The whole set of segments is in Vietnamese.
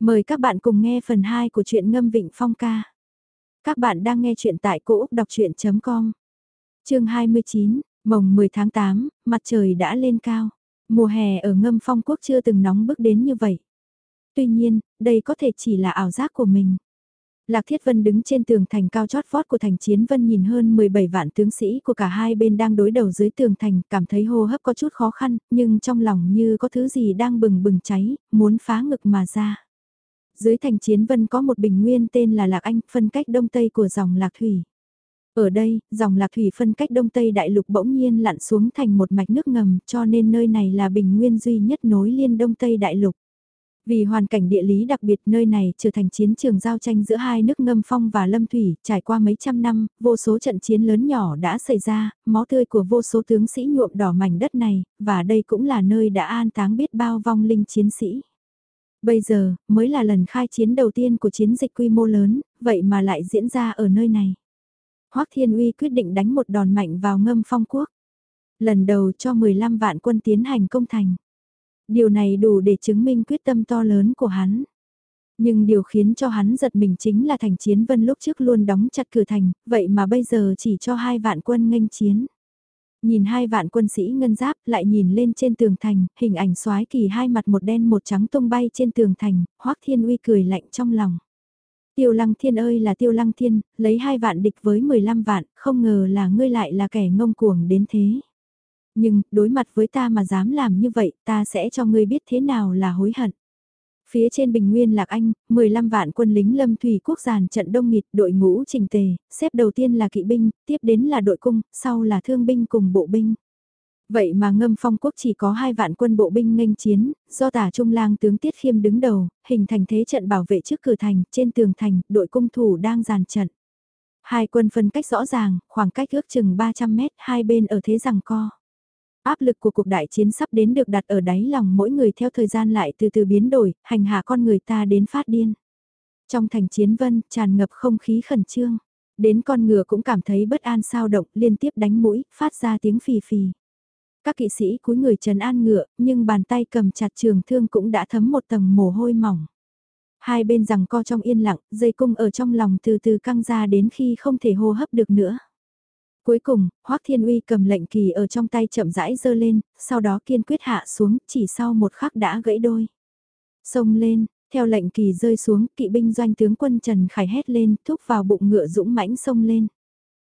Mời các bạn cùng nghe phần 2 của truyện Ngâm Vịnh Phong ca. Các bạn đang nghe truyện tại cỗ đọc chuyện.com. Chương 29, mồng 10 tháng 8, mặt trời đã lên cao. Mùa hè ở Ngâm Phong quốc chưa từng nóng bức đến như vậy. Tuy nhiên, đây có thể chỉ là ảo giác của mình. Lạc Thiết Vân đứng trên tường thành cao chót vót của thành chiến vân nhìn hơn 17 vạn tướng sĩ của cả hai bên đang đối đầu dưới tường thành, cảm thấy hô hấp có chút khó khăn, nhưng trong lòng như có thứ gì đang bừng bừng cháy, muốn phá ngực mà ra. Dưới thành chiến vân có một bình nguyên tên là Lạc Anh, phân cách đông tây của dòng Lạc Thủy. Ở đây, dòng Lạc Thủy phân cách đông tây đại lục bỗng nhiên lặn xuống thành một mạch nước ngầm, cho nên nơi này là bình nguyên duy nhất nối liên đông tây đại lục. Vì hoàn cảnh địa lý đặc biệt nơi này trở thành chiến trường giao tranh giữa hai nước ngâm phong và lâm thủy, trải qua mấy trăm năm, vô số trận chiến lớn nhỏ đã xảy ra, máu tươi của vô số tướng sĩ nhuộm đỏ mảnh đất này, và đây cũng là nơi đã an táng biết bao vong linh chiến sĩ. Bây giờ, mới là lần khai chiến đầu tiên của chiến dịch quy mô lớn, vậy mà lại diễn ra ở nơi này. Hoắc Thiên Uy quyết định đánh một đòn mạnh vào ngâm phong quốc. Lần đầu cho 15 vạn quân tiến hành công thành. Điều này đủ để chứng minh quyết tâm to lớn của hắn. Nhưng điều khiến cho hắn giật mình chính là thành chiến vân lúc trước luôn đóng chặt cửa thành, vậy mà bây giờ chỉ cho hai vạn quân nghênh chiến. Nhìn hai vạn quân sĩ ngân giáp lại nhìn lên trên tường thành, hình ảnh soái kỳ hai mặt một đen một trắng tung bay trên tường thành, hoắc thiên uy cười lạnh trong lòng. Tiêu lăng thiên ơi là tiêu lăng thiên, lấy hai vạn địch với 15 vạn, không ngờ là ngươi lại là kẻ ngông cuồng đến thế. Nhưng, đối mặt với ta mà dám làm như vậy, ta sẽ cho ngươi biết thế nào là hối hận. Phía trên bình nguyên Lạc Anh, 15 vạn quân lính lâm thủy quốc giàn trận đông nghịt đội ngũ trình tề, xếp đầu tiên là kỵ binh, tiếp đến là đội cung, sau là thương binh cùng bộ binh. Vậy mà ngâm phong quốc chỉ có hai vạn quân bộ binh nghênh chiến, do tả trung lang tướng Tiết Khiêm đứng đầu, hình thành thế trận bảo vệ trước cửa thành, trên tường thành, đội cung thủ đang giàn trận. Hai quân phân cách rõ ràng, khoảng cách ước chừng 300 mét, hai bên ở thế rằng co. Áp lực của cuộc đại chiến sắp đến được đặt ở đáy lòng mỗi người theo thời gian lại từ từ biến đổi, hành hạ con người ta đến phát điên. Trong thành chiến vân, tràn ngập không khí khẩn trương. Đến con ngựa cũng cảm thấy bất an sao động, liên tiếp đánh mũi, phát ra tiếng phì phì. Các kỵ sĩ cúi người trần an ngựa, nhưng bàn tay cầm chặt trường thương cũng đã thấm một tầng mồ hôi mỏng. Hai bên rằng co trong yên lặng, dây cung ở trong lòng từ từ căng ra đến khi không thể hô hấp được nữa. Cuối cùng, Hoắc Thiên Uy cầm lệnh kỳ ở trong tay chậm rãi giơ lên, sau đó kiên quyết hạ xuống, chỉ sau một khắc đã gãy đôi. Xông lên, theo lệnh kỳ rơi xuống, kỵ binh doanh tướng quân Trần Khải hét lên, thúc vào bụng ngựa dũng mãnh xông lên.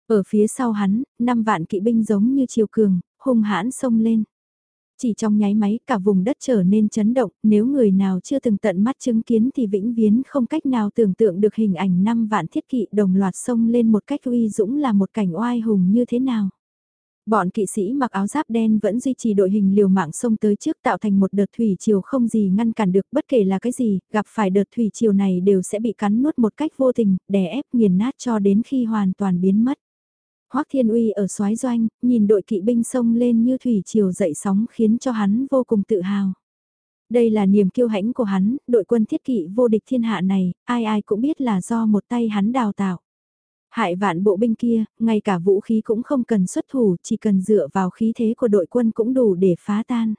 Ở phía sau hắn, năm vạn kỵ binh giống như chiều cường, hung hãn xông lên. Chỉ trong nháy máy cả vùng đất trở nên chấn động, nếu người nào chưa từng tận mắt chứng kiến thì vĩnh viễn không cách nào tưởng tượng được hình ảnh năm vạn thiết kỵ đồng loạt xông lên một cách uy dũng là một cảnh oai hùng như thế nào. Bọn kỵ sĩ mặc áo giáp đen vẫn duy trì đội hình liều mạng xông tới trước tạo thành một đợt thủy triều không gì ngăn cản được bất kể là cái gì, gặp phải đợt thủy triều này đều sẽ bị cắn nuốt một cách vô tình, đè ép nghiền nát cho đến khi hoàn toàn biến mất. Hoắc Thiên Uy ở soái doanh, nhìn đội kỵ binh sông lên như thủy triều dậy sóng khiến cho hắn vô cùng tự hào. Đây là niềm kiêu hãnh của hắn, đội quân thiết kỵ vô địch thiên hạ này, ai ai cũng biết là do một tay hắn đào tạo. Hại vạn bộ binh kia, ngay cả vũ khí cũng không cần xuất thủ, chỉ cần dựa vào khí thế của đội quân cũng đủ để phá tan.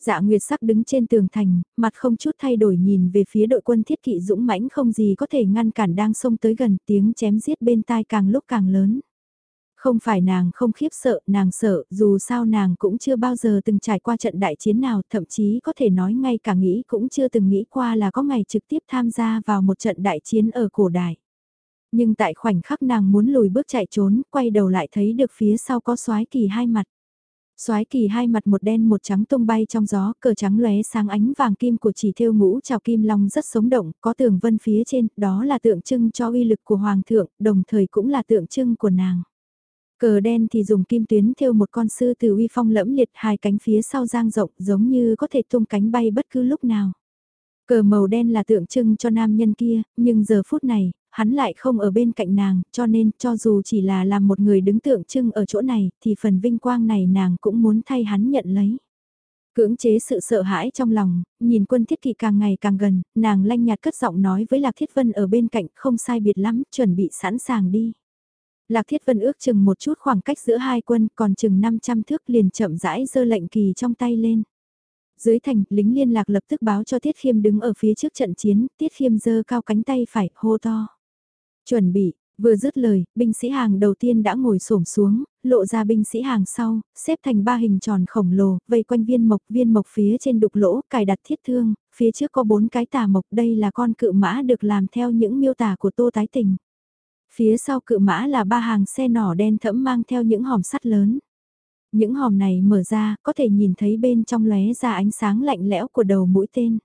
Dạ Nguyệt sắc đứng trên tường thành, mặt không chút thay đổi nhìn về phía đội quân thiết kỵ dũng mãnh không gì có thể ngăn cản đang xông tới gần tiếng chém giết bên tai càng lúc càng lớn. Không phải nàng không khiếp sợ, nàng sợ, dù sao nàng cũng chưa bao giờ từng trải qua trận đại chiến nào, thậm chí có thể nói ngay cả nghĩ cũng chưa từng nghĩ qua là có ngày trực tiếp tham gia vào một trận đại chiến ở cổ đại. Nhưng tại khoảnh khắc nàng muốn lùi bước chạy trốn, quay đầu lại thấy được phía sau có soái kỳ hai mặt. Soái kỳ hai mặt một đen một trắng tung bay trong gió, cờ trắng lóe sáng ánh vàng kim của chỉ thêu ngũ trào kim long rất sống động, có tường vân phía trên, đó là tượng trưng cho uy lực của hoàng thượng, đồng thời cũng là tượng trưng của nàng. Cờ đen thì dùng kim tuyến thêu một con sư từ uy phong lẫm liệt hai cánh phía sau giang rộng giống như có thể tung cánh bay bất cứ lúc nào. Cờ màu đen là tượng trưng cho nam nhân kia, nhưng giờ phút này, hắn lại không ở bên cạnh nàng, cho nên cho dù chỉ là làm một người đứng tượng trưng ở chỗ này, thì phần vinh quang này nàng cũng muốn thay hắn nhận lấy. Cưỡng chế sự sợ hãi trong lòng, nhìn quân thiết kỵ càng ngày càng gần, nàng lanh nhạt cất giọng nói với Lạc Thiết Vân ở bên cạnh không sai biệt lắm, chuẩn bị sẵn sàng đi. Lạc Thiết Vân ước chừng một chút khoảng cách giữa hai quân còn chừng 500 thước liền chậm rãi giơ lệnh kỳ trong tay lên. Dưới thành, lính liên lạc lập tức báo cho Tiết Khiêm đứng ở phía trước trận chiến, Tiết Khiêm giơ cao cánh tay phải, hô to. Chuẩn bị, vừa dứt lời, binh sĩ hàng đầu tiên đã ngồi xổm xuống, lộ ra binh sĩ hàng sau, xếp thành ba hình tròn khổng lồ, vây quanh viên mộc, viên mộc phía trên đục lỗ, cài đặt thiết thương, phía trước có bốn cái tà mộc, đây là con cự mã được làm theo những miêu tả của Tô Tái Tình. Phía sau cự mã là ba hàng xe nỏ đen thẫm mang theo những hòm sắt lớn. Những hòm này mở ra, có thể nhìn thấy bên trong lóe ra ánh sáng lạnh lẽo của đầu mũi tên.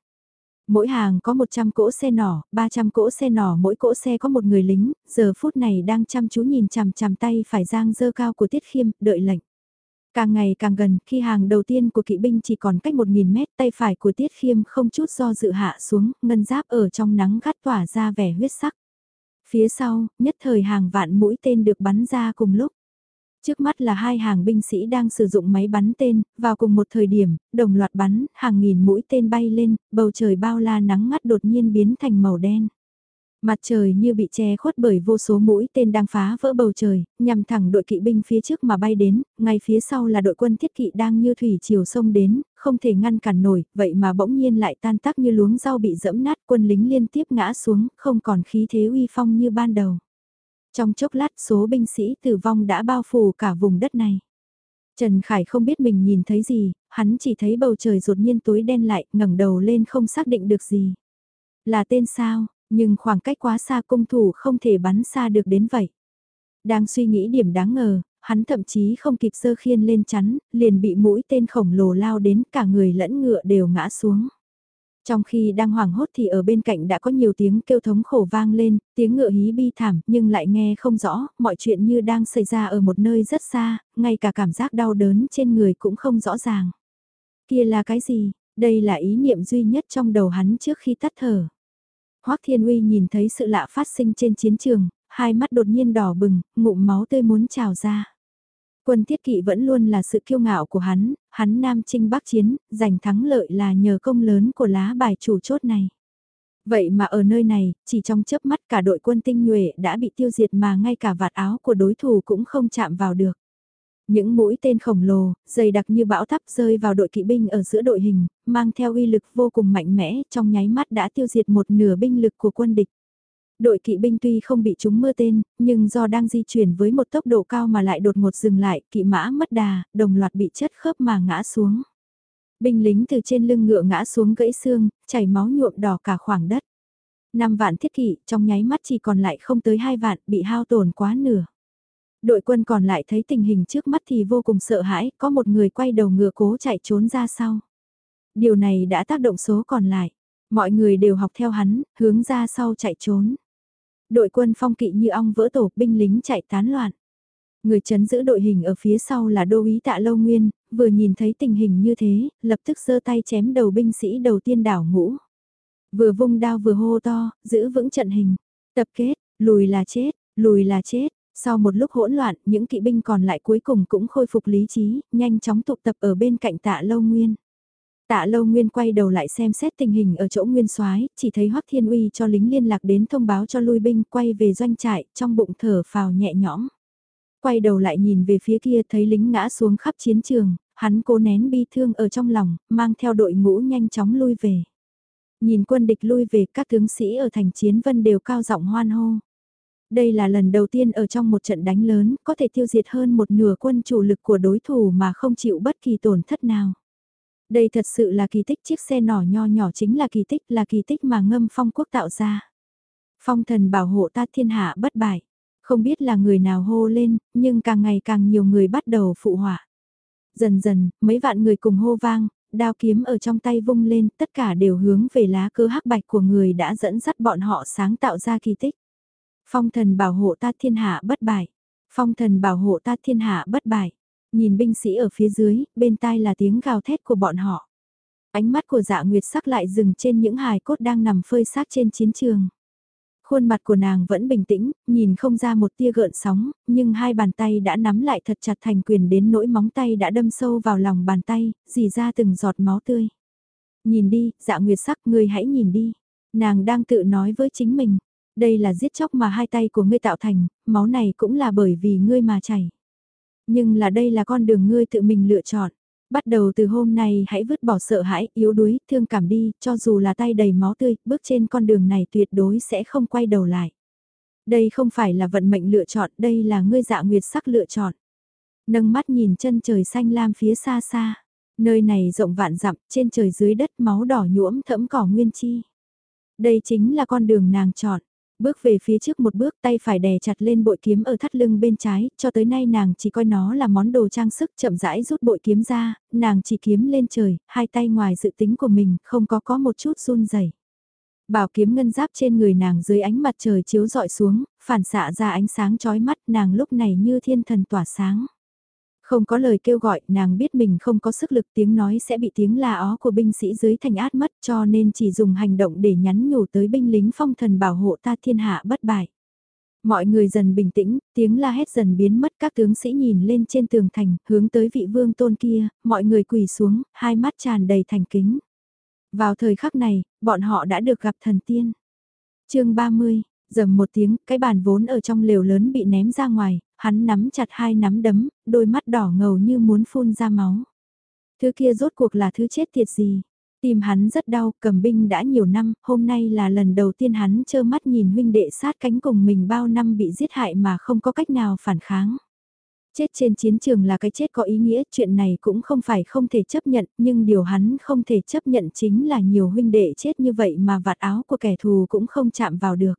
Mỗi hàng có 100 cỗ xe nỏ, 300 cỗ xe nỏ mỗi cỗ xe có một người lính, giờ phút này đang chăm chú nhìn chằm chằm tay phải giang dơ cao của Tiết Khiêm, đợi lệnh. Càng ngày càng gần, khi hàng đầu tiên của kỵ binh chỉ còn cách 1.000 mét, tay phải của Tiết Khiêm không chút do dự hạ xuống, ngân giáp ở trong nắng gắt tỏa ra vẻ huyết sắc. Phía sau, nhất thời hàng vạn mũi tên được bắn ra cùng lúc. Trước mắt là hai hàng binh sĩ đang sử dụng máy bắn tên, vào cùng một thời điểm, đồng loạt bắn, hàng nghìn mũi tên bay lên, bầu trời bao la nắng ngắt đột nhiên biến thành màu đen. Mặt trời như bị che khuất bởi vô số mũi tên đang phá vỡ bầu trời, nhằm thẳng đội kỵ binh phía trước mà bay đến, ngay phía sau là đội quân thiết kỵ đang như thủy chiều sông đến, không thể ngăn cản nổi, vậy mà bỗng nhiên lại tan tác như luống rau bị dẫm nát quân lính liên tiếp ngã xuống, không còn khí thế uy phong như ban đầu. Trong chốc lát số binh sĩ tử vong đã bao phủ cả vùng đất này. Trần Khải không biết mình nhìn thấy gì, hắn chỉ thấy bầu trời rột nhiên tối đen lại, ngẩng đầu lên không xác định được gì. Là tên sao, nhưng khoảng cách quá xa cung thủ không thể bắn xa được đến vậy. Đang suy nghĩ điểm đáng ngờ, hắn thậm chí không kịp sơ khiên lên chắn, liền bị mũi tên khổng lồ lao đến cả người lẫn ngựa đều ngã xuống. Trong khi đang hoảng hốt thì ở bên cạnh đã có nhiều tiếng kêu thống khổ vang lên, tiếng ngựa hí bi thảm nhưng lại nghe không rõ, mọi chuyện như đang xảy ra ở một nơi rất xa, ngay cả cảm giác đau đớn trên người cũng không rõ ràng. Kia là cái gì? Đây là ý niệm duy nhất trong đầu hắn trước khi tắt thở. Hoắc Thiên Uy nhìn thấy sự lạ phát sinh trên chiến trường, hai mắt đột nhiên đỏ bừng, ngụm máu tươi muốn trào ra. Quân tiết kỵ vẫn luôn là sự kiêu ngạo của hắn, hắn nam chinh bắc chiến, giành thắng lợi là nhờ công lớn của lá bài chủ chốt này. Vậy mà ở nơi này, chỉ trong chớp mắt cả đội quân tinh nhuệ đã bị tiêu diệt mà ngay cả vạt áo của đối thủ cũng không chạm vào được. Những mũi tên khổng lồ, dày đặc như bão táp rơi vào đội kỵ binh ở giữa đội hình, mang theo uy lực vô cùng mạnh mẽ, trong nháy mắt đã tiêu diệt một nửa binh lực của quân địch. Đội kỵ binh tuy không bị trúng mưa tên, nhưng do đang di chuyển với một tốc độ cao mà lại đột ngột dừng lại, kỵ mã mất đà, đồng loạt bị chất khớp mà ngã xuống. Binh lính từ trên lưng ngựa ngã xuống gãy xương, chảy máu nhuộm đỏ cả khoảng đất. Năm vạn thiết kỵ, trong nháy mắt chỉ còn lại không tới hai vạn, bị hao tổn quá nửa. Đội quân còn lại thấy tình hình trước mắt thì vô cùng sợ hãi, có một người quay đầu ngựa cố chạy trốn ra sau. Điều này đã tác động số còn lại. Mọi người đều học theo hắn, hướng ra sau chạy trốn. Đội quân phong kỵ như ong vỡ tổ, binh lính chạy tán loạn. Người chấn giữ đội hình ở phía sau là đô úy tạ lâu nguyên, vừa nhìn thấy tình hình như thế, lập tức giơ tay chém đầu binh sĩ đầu tiên đảo ngũ. Vừa vung đao vừa hô to, giữ vững trận hình. Tập kết, lùi là chết, lùi là chết. Sau một lúc hỗn loạn, những kỵ binh còn lại cuối cùng cũng khôi phục lý trí, nhanh chóng tụ tập ở bên cạnh tạ lâu nguyên. Tạ Lâu Nguyên quay đầu lại xem xét tình hình ở chỗ Nguyên Soái, chỉ thấy Hoắc Thiên Uy cho lính liên lạc đến thông báo cho lui binh quay về doanh trại, trong bụng thở phào nhẹ nhõm. Quay đầu lại nhìn về phía kia thấy lính ngã xuống khắp chiến trường, hắn cố nén bi thương ở trong lòng, mang theo đội ngũ nhanh chóng lui về. Nhìn quân địch lui về, các tướng sĩ ở thành chiến vân đều cao giọng hoan hô. Đây là lần đầu tiên ở trong một trận đánh lớn, có thể tiêu diệt hơn một nửa quân chủ lực của đối thủ mà không chịu bất kỳ tổn thất nào. Đây thật sự là kỳ tích chiếc xe nỏ nho nhỏ chính là kỳ tích là kỳ tích mà ngâm phong quốc tạo ra. Phong thần bảo hộ ta thiên hạ bất bại. Không biết là người nào hô lên, nhưng càng ngày càng nhiều người bắt đầu phụ họa. Dần dần, mấy vạn người cùng hô vang, đao kiếm ở trong tay vung lên, tất cả đều hướng về lá cơ hắc bạch của người đã dẫn dắt bọn họ sáng tạo ra kỳ tích. Phong thần bảo hộ ta thiên hạ bất bại. Phong thần bảo hộ ta thiên hạ bất bại. Nhìn binh sĩ ở phía dưới, bên tai là tiếng gào thét của bọn họ. Ánh mắt của dạ nguyệt sắc lại dừng trên những hài cốt đang nằm phơi xác trên chiến trường. Khuôn mặt của nàng vẫn bình tĩnh, nhìn không ra một tia gợn sóng, nhưng hai bàn tay đã nắm lại thật chặt thành quyền đến nỗi móng tay đã đâm sâu vào lòng bàn tay, dì ra từng giọt máu tươi. Nhìn đi, dạ nguyệt sắc, ngươi hãy nhìn đi. Nàng đang tự nói với chính mình, đây là giết chóc mà hai tay của ngươi tạo thành, máu này cũng là bởi vì ngươi mà chảy. Nhưng là đây là con đường ngươi tự mình lựa chọn. Bắt đầu từ hôm nay hãy vứt bỏ sợ hãi, yếu đuối, thương cảm đi, cho dù là tay đầy máu tươi, bước trên con đường này tuyệt đối sẽ không quay đầu lại. Đây không phải là vận mệnh lựa chọn, đây là ngươi dạ nguyệt sắc lựa chọn. Nâng mắt nhìn chân trời xanh lam phía xa xa. Nơi này rộng vạn dặm, trên trời dưới đất máu đỏ nhuỗm thẫm cỏ nguyên chi. Đây chính là con đường nàng chọn. Bước về phía trước một bước tay phải đè chặt lên bội kiếm ở thắt lưng bên trái, cho tới nay nàng chỉ coi nó là món đồ trang sức chậm rãi rút bội kiếm ra, nàng chỉ kiếm lên trời, hai tay ngoài dự tính của mình không có có một chút run rẩy. Bảo kiếm ngân giáp trên người nàng dưới ánh mặt trời chiếu dọi xuống, phản xạ ra ánh sáng chói mắt nàng lúc này như thiên thần tỏa sáng. Không có lời kêu gọi, nàng biết mình không có sức lực tiếng nói sẽ bị tiếng la ó của binh sĩ dưới thành át mất cho nên chỉ dùng hành động để nhắn nhủ tới binh lính phong thần bảo hộ ta thiên hạ bất bại. Mọi người dần bình tĩnh, tiếng la hét dần biến mất các tướng sĩ nhìn lên trên tường thành, hướng tới vị vương tôn kia, mọi người quỳ xuống, hai mắt tràn đầy thành kính. Vào thời khắc này, bọn họ đã được gặp thần tiên. chương 30, dầm một tiếng, cái bàn vốn ở trong lều lớn bị ném ra ngoài, hắn nắm chặt hai nắm đấm, đôi mắt đỏ ngầu như muốn phun ra máu. Thứ kia rốt cuộc là thứ chết tiệt gì? tìm hắn rất đau, cầm binh đã nhiều năm, hôm nay là lần đầu tiên hắn trơ mắt nhìn huynh đệ sát cánh cùng mình bao năm bị giết hại mà không có cách nào phản kháng. Chết trên chiến trường là cái chết có ý nghĩa, chuyện này cũng không phải không thể chấp nhận, nhưng điều hắn không thể chấp nhận chính là nhiều huynh đệ chết như vậy mà vạt áo của kẻ thù cũng không chạm vào được.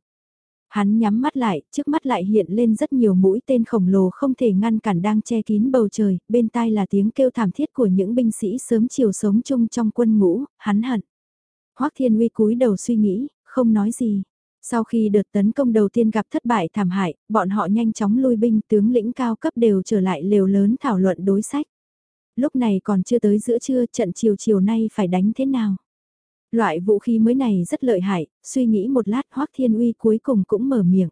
Hắn nhắm mắt lại, trước mắt lại hiện lên rất nhiều mũi tên khổng lồ không thể ngăn cản đang che kín bầu trời, bên tai là tiếng kêu thảm thiết của những binh sĩ sớm chiều sống chung trong quân ngũ, hắn hận. Hoắc Thiên Uy cúi đầu suy nghĩ, không nói gì. Sau khi đợt tấn công đầu tiên gặp thất bại thảm hại, bọn họ nhanh chóng lui binh tướng lĩnh cao cấp đều trở lại lều lớn thảo luận đối sách. Lúc này còn chưa tới giữa trưa trận chiều chiều nay phải đánh thế nào. Loại vũ khí mới này rất lợi hại, suy nghĩ một lát Hoắc Thiên Uy cuối cùng cũng mở miệng.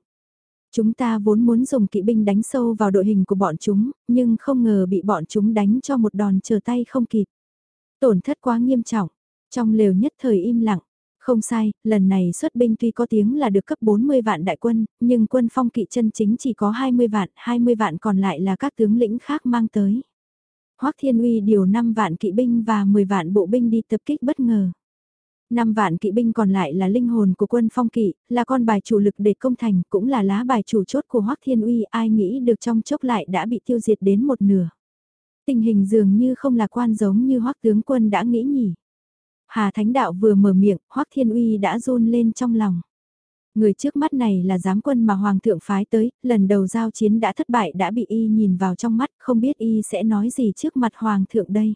Chúng ta vốn muốn dùng kỵ binh đánh sâu vào đội hình của bọn chúng, nhưng không ngờ bị bọn chúng đánh cho một đòn chờ tay không kịp. Tổn thất quá nghiêm trọng, trong lều nhất thời im lặng. Không sai, lần này xuất binh tuy có tiếng là được cấp 40 vạn đại quân, nhưng quân phong kỵ chân chính chỉ có 20 vạn, 20 vạn còn lại là các tướng lĩnh khác mang tới. Hoắc Thiên Uy điều 5 vạn kỵ binh và 10 vạn bộ binh đi tập kích bất ngờ. Năm vạn kỵ binh còn lại là linh hồn của quân phong kỵ, là con bài chủ lực để công thành, cũng là lá bài chủ chốt của Hoắc Thiên Uy, ai nghĩ được trong chốc lại đã bị tiêu diệt đến một nửa. Tình hình dường như không lạc quan giống như Hoắc tướng quân đã nghĩ nhỉ. Hà Thánh Đạo vừa mở miệng, Hoắc Thiên Uy đã run lên trong lòng. Người trước mắt này là giám quân mà Hoàng thượng phái tới, lần đầu giao chiến đã thất bại đã bị y nhìn vào trong mắt, không biết y sẽ nói gì trước mặt Hoàng thượng đây.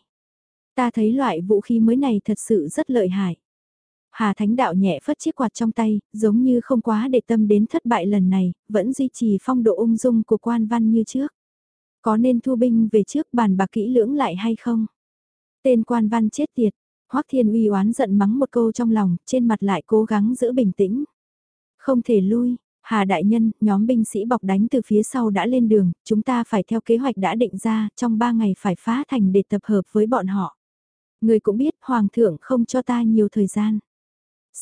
Ta thấy loại vũ khí mới này thật sự rất lợi hại. Hà Thánh Đạo nhẹ phất chiếc quạt trong tay, giống như không quá để tâm đến thất bại lần này, vẫn duy trì phong độ ung dung của quan văn như trước. Có nên thu binh về trước bàn bạc kỹ lưỡng lại hay không? Tên quan văn chết tiệt, Hoắc Thiên uy oán giận mắng một câu trong lòng, trên mặt lại cố gắng giữ bình tĩnh. Không thể lui, Hà Đại Nhân, nhóm binh sĩ bọc đánh từ phía sau đã lên đường, chúng ta phải theo kế hoạch đã định ra, trong 3 ngày phải phá thành để tập hợp với bọn họ. Người cũng biết Hoàng thượng không cho ta nhiều thời gian.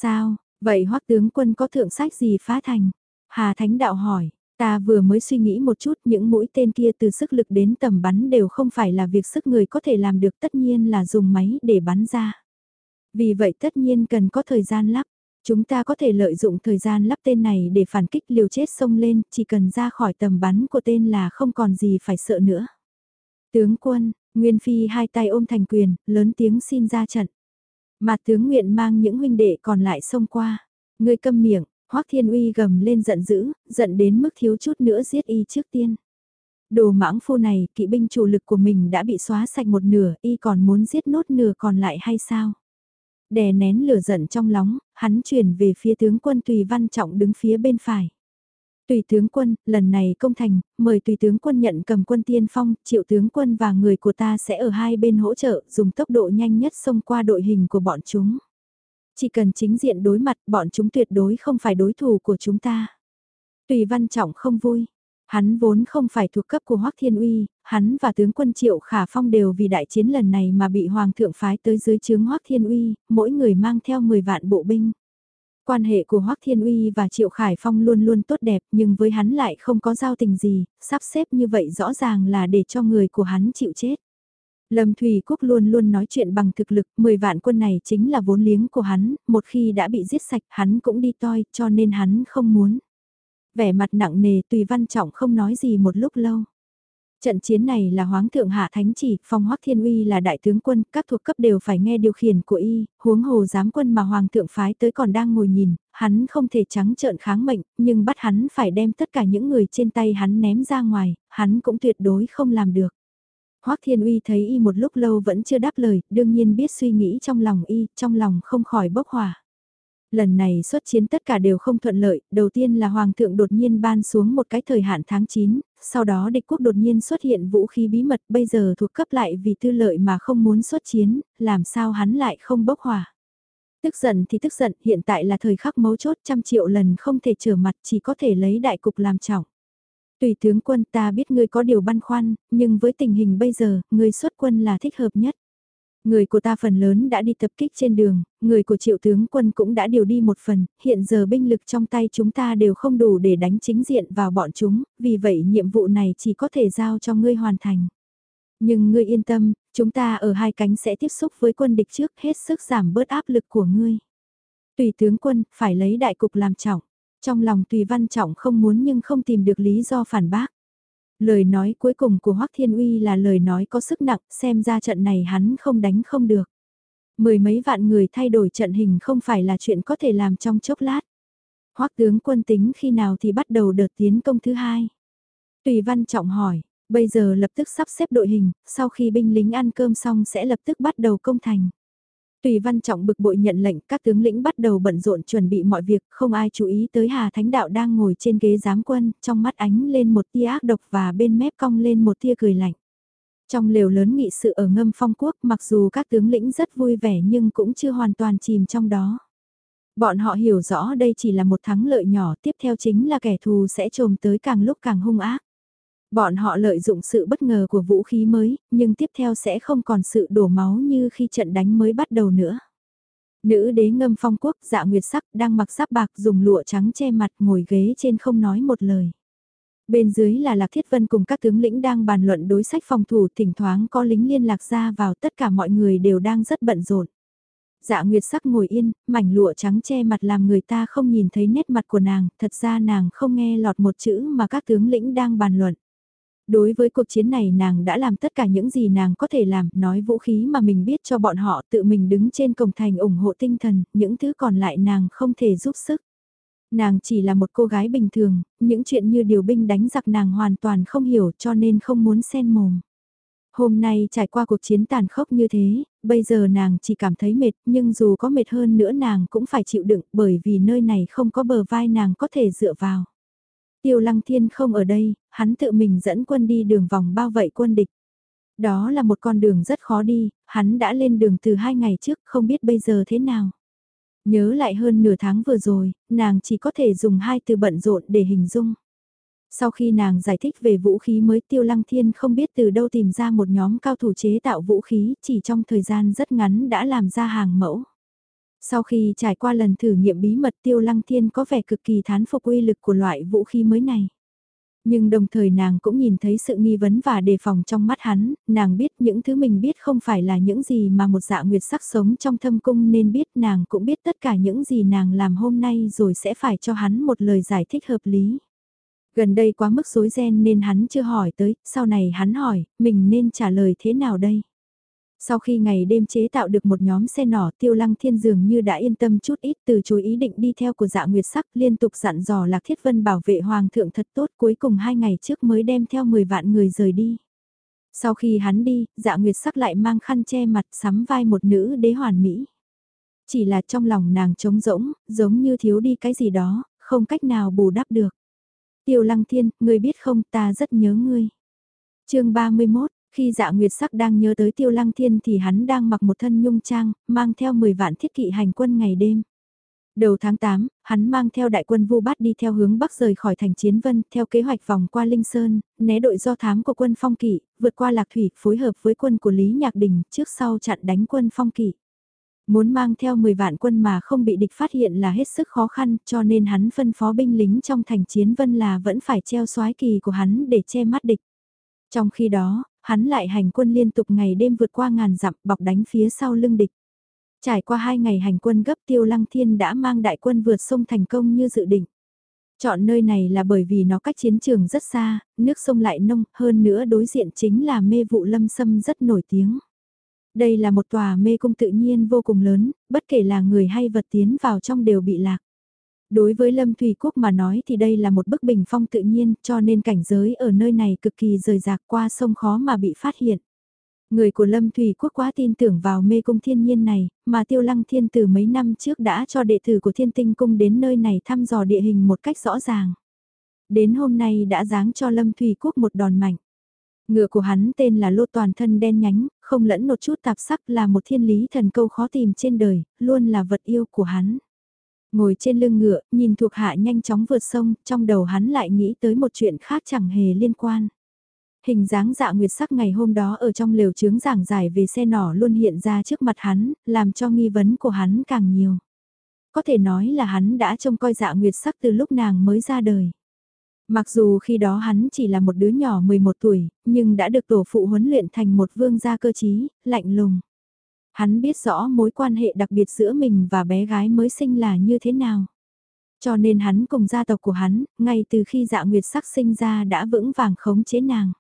Sao, vậy hoắc tướng quân có thượng sách gì phá thành? Hà Thánh Đạo hỏi, ta vừa mới suy nghĩ một chút những mũi tên kia từ sức lực đến tầm bắn đều không phải là việc sức người có thể làm được tất nhiên là dùng máy để bắn ra. Vì vậy tất nhiên cần có thời gian lắp. Chúng ta có thể lợi dụng thời gian lắp tên này để phản kích liều chết sông lên, chỉ cần ra khỏi tầm bắn của tên là không còn gì phải sợ nữa. Tướng quân, Nguyên Phi hai tay ôm thành quyền, lớn tiếng xin ra trận. Mà tướng nguyện mang những huynh đệ còn lại xông qua. Người câm miệng, Hoắc Thiên Uy gầm lên giận dữ, giận đến mức thiếu chút nữa giết y trước tiên. Đồ mãng phu này, kỵ binh chủ lực của mình đã bị xóa sạch một nửa, y còn muốn giết nốt nửa còn lại hay sao? Đè nén lửa giận trong lóng, hắn chuyển về phía tướng quân Tùy Văn Trọng đứng phía bên phải. Tùy tướng quân, lần này công thành, mời tùy tướng quân nhận cầm quân tiên phong, triệu tướng quân và người của ta sẽ ở hai bên hỗ trợ, dùng tốc độ nhanh nhất xông qua đội hình của bọn chúng. Chỉ cần chính diện đối mặt, bọn chúng tuyệt đối không phải đối thủ của chúng ta. Tùy văn trọng không vui. Hắn vốn không phải thuộc cấp của Hoắc Thiên Uy, hắn và tướng quân Triệu Khả Phong đều vì đại chiến lần này mà bị Hoàng thượng phái tới dưới chướng Hoắc Thiên Uy, mỗi người mang theo 10 vạn bộ binh. Quan hệ của Hoắc Thiên Uy và Triệu Khải Phong luôn luôn tốt đẹp nhưng với hắn lại không có giao tình gì, sắp xếp như vậy rõ ràng là để cho người của hắn chịu chết. Lâm Thủy Quốc luôn luôn nói chuyện bằng thực lực, 10 vạn quân này chính là vốn liếng của hắn, một khi đã bị giết sạch hắn cũng đi toi, cho nên hắn không muốn. Vẻ mặt nặng nề tùy văn trọng không nói gì một lúc lâu. Trận chiến này là Hoáng thượng hạ thánh chỉ, phong hoắc thiên uy là đại tướng quân, các thuộc cấp đều phải nghe điều khiển của y, huống hồ giám quân mà Hoàng thượng phái tới còn đang ngồi nhìn, hắn không thể trắng trợn kháng mệnh, nhưng bắt hắn phải đem tất cả những người trên tay hắn ném ra ngoài, hắn cũng tuyệt đối không làm được. Hoắc Thiên Uy thấy y một lúc lâu vẫn chưa đáp lời, đương nhiên biết suy nghĩ trong lòng y, trong lòng không khỏi bốc hỏa. Lần này xuất chiến tất cả đều không thuận lợi, đầu tiên là Hoàng thượng đột nhiên ban xuống một cái thời hạn tháng 9, sau đó địch quốc đột nhiên xuất hiện vũ khí bí mật bây giờ thuộc cấp lại vì tư lợi mà không muốn xuất chiến, làm sao hắn lại không bốc hỏa. Tức giận thì tức giận, hiện tại là thời khắc mấu chốt trăm triệu lần không thể trở mặt chỉ có thể lấy đại cục làm trọng. Tùy tướng quân ta biết ngươi có điều băn khoăn, nhưng với tình hình bây giờ, ngươi xuất quân là thích hợp nhất. Người của ta phần lớn đã đi tập kích trên đường, người của triệu tướng quân cũng đã điều đi một phần, hiện giờ binh lực trong tay chúng ta đều không đủ để đánh chính diện vào bọn chúng, vì vậy nhiệm vụ này chỉ có thể giao cho ngươi hoàn thành. Nhưng ngươi yên tâm, chúng ta ở hai cánh sẽ tiếp xúc với quân địch trước hết sức giảm bớt áp lực của ngươi. Tùy tướng quân, phải lấy đại cục làm trọng. Trong lòng Tùy Văn Trọng không muốn nhưng không tìm được lý do phản bác. Lời nói cuối cùng của Hoắc Thiên Uy là lời nói có sức nặng, xem ra trận này hắn không đánh không được. Mười mấy vạn người thay đổi trận hình không phải là chuyện có thể làm trong chốc lát. Hoắc tướng quân tính khi nào thì bắt đầu đợt tiến công thứ hai. Tùy Văn Trọng hỏi, bây giờ lập tức sắp xếp đội hình, sau khi binh lính ăn cơm xong sẽ lập tức bắt đầu công thành. Tùy văn trọng bực bội nhận lệnh các tướng lĩnh bắt đầu bận rộn chuẩn bị mọi việc, không ai chú ý tới Hà Thánh Đạo đang ngồi trên ghế giám quân, trong mắt ánh lên một tia ác độc và bên mép cong lên một tia cười lạnh. Trong lều lớn nghị sự ở ngâm phong quốc mặc dù các tướng lĩnh rất vui vẻ nhưng cũng chưa hoàn toàn chìm trong đó. Bọn họ hiểu rõ đây chỉ là một thắng lợi nhỏ tiếp theo chính là kẻ thù sẽ trồm tới càng lúc càng hung ác. Bọn họ lợi dụng sự bất ngờ của vũ khí mới, nhưng tiếp theo sẽ không còn sự đổ máu như khi trận đánh mới bắt đầu nữa. Nữ đế ngâm phong quốc dạ nguyệt sắc đang mặc giáp bạc dùng lụa trắng che mặt ngồi ghế trên không nói một lời. Bên dưới là Lạc Thiết Vân cùng các tướng lĩnh đang bàn luận đối sách phòng thủ thỉnh thoảng có lính liên lạc ra vào tất cả mọi người đều đang rất bận rộn. Dạ Nguyệt sắc ngồi yên, mảnh lụa trắng che mặt làm người ta không nhìn thấy nét mặt của nàng, thật ra nàng không nghe lọt một chữ mà các tướng lĩnh đang bàn luận. Đối với cuộc chiến này nàng đã làm tất cả những gì nàng có thể làm, nói vũ khí mà mình biết cho bọn họ tự mình đứng trên cổng thành ủng hộ tinh thần, những thứ còn lại nàng không thể giúp sức. Nàng chỉ là một cô gái bình thường, những chuyện như điều binh đánh giặc nàng hoàn toàn không hiểu cho nên không muốn xen mồm. Hôm nay trải qua cuộc chiến tàn khốc như thế, bây giờ nàng chỉ cảm thấy mệt nhưng dù có mệt hơn nữa nàng cũng phải chịu đựng bởi vì nơi này không có bờ vai nàng có thể dựa vào. Tiêu Lăng Thiên không ở đây, hắn tự mình dẫn quân đi đường vòng bao vây quân địch. Đó là một con đường rất khó đi, hắn đã lên đường từ hai ngày trước, không biết bây giờ thế nào. Nhớ lại hơn nửa tháng vừa rồi, nàng chỉ có thể dùng hai từ bận rộn để hình dung. Sau khi nàng giải thích về vũ khí mới Tiêu Lăng Thiên không biết từ đâu tìm ra một nhóm cao thủ chế tạo vũ khí chỉ trong thời gian rất ngắn đã làm ra hàng mẫu. Sau khi trải qua lần thử nghiệm bí mật Tiêu Lăng Thiên có vẻ cực kỳ thán phục uy lực của loại vũ khí mới này. Nhưng đồng thời nàng cũng nhìn thấy sự nghi vấn và đề phòng trong mắt hắn, nàng biết những thứ mình biết không phải là những gì mà một dạ nguyệt sắc sống trong thâm cung nên biết nàng cũng biết tất cả những gì nàng làm hôm nay rồi sẽ phải cho hắn một lời giải thích hợp lý. Gần đây quá mức rối ren nên hắn chưa hỏi tới, sau này hắn hỏi, mình nên trả lời thế nào đây? Sau khi ngày đêm chế tạo được một nhóm xe nỏ tiêu lăng thiên dường như đã yên tâm chút ít từ chối ý định đi theo của dạ nguyệt sắc liên tục dặn dò Lạc Thiết Vân bảo vệ hoàng thượng thật tốt cuối cùng hai ngày trước mới đem theo 10 vạn người rời đi. Sau khi hắn đi, dạ nguyệt sắc lại mang khăn che mặt sắm vai một nữ đế hoàn mỹ. Chỉ là trong lòng nàng trống rỗng, giống như thiếu đi cái gì đó, không cách nào bù đắp được. Tiêu lăng thiên, ngươi biết không ta rất nhớ ngươi. chương 31, khi dạ nguyệt sắc đang nhớ tới tiêu lăng thiên thì hắn đang mặc một thân nhung trang, mang theo 10 vạn thiết kỵ hành quân ngày đêm. Đầu tháng 8, hắn mang theo đại quân Vu Bát đi theo hướng bắc rời khỏi thành Chiến Vân, theo kế hoạch vòng qua Linh Sơn, né đội do thám của quân Phong Kỵ, vượt qua Lạc Thủy, phối hợp với quân của Lý Nhạc Đình, trước sau chặn đánh quân Phong Kỵ. Muốn mang theo 10 vạn quân mà không bị địch phát hiện là hết sức khó khăn, cho nên hắn phân phó binh lính trong thành Chiến Vân là vẫn phải treo soái kỳ của hắn để che mắt địch. Trong khi đó, hắn lại hành quân liên tục ngày đêm vượt qua ngàn dặm bọc đánh phía sau lưng địch. Trải qua hai ngày hành quân gấp tiêu lăng thiên đã mang đại quân vượt sông thành công như dự định. Chọn nơi này là bởi vì nó cách chiến trường rất xa, nước sông lại nông, hơn nữa đối diện chính là mê vụ lâm sâm rất nổi tiếng. Đây là một tòa mê cung tự nhiên vô cùng lớn, bất kể là người hay vật tiến vào trong đều bị lạc. Đối với Lâm Thủy Quốc mà nói thì đây là một bức bình phong tự nhiên cho nên cảnh giới ở nơi này cực kỳ rời rạc qua sông khó mà bị phát hiện. Người của Lâm Thủy Quốc quá tin tưởng vào mê cung thiên nhiên này, mà Tiêu Lăng Thiên từ mấy năm trước đã cho đệ tử của Thiên Tinh Cung đến nơi này thăm dò địa hình một cách rõ ràng. Đến hôm nay đã giáng cho Lâm Thủy Quốc một đòn mạnh. Ngựa của hắn tên là lô toàn thân đen nhánh, không lẫn một chút tạp sắc là một thiên lý thần câu khó tìm trên đời, luôn là vật yêu của hắn. Ngồi trên lưng ngựa, nhìn thuộc hạ nhanh chóng vượt sông, trong đầu hắn lại nghĩ tới một chuyện khác chẳng hề liên quan. Hình dáng dạ nguyệt sắc ngày hôm đó ở trong lều trướng giảng giải về xe nỏ luôn hiện ra trước mặt hắn, làm cho nghi vấn của hắn càng nhiều. Có thể nói là hắn đã trông coi dạ nguyệt sắc từ lúc nàng mới ra đời. Mặc dù khi đó hắn chỉ là một đứa nhỏ 11 tuổi, nhưng đã được tổ phụ huấn luyện thành một vương gia cơ trí, lạnh lùng. Hắn biết rõ mối quan hệ đặc biệt giữa mình và bé gái mới sinh là như thế nào. Cho nên hắn cùng gia tộc của hắn, ngay từ khi dạ nguyệt sắc sinh ra đã vững vàng khống chế nàng.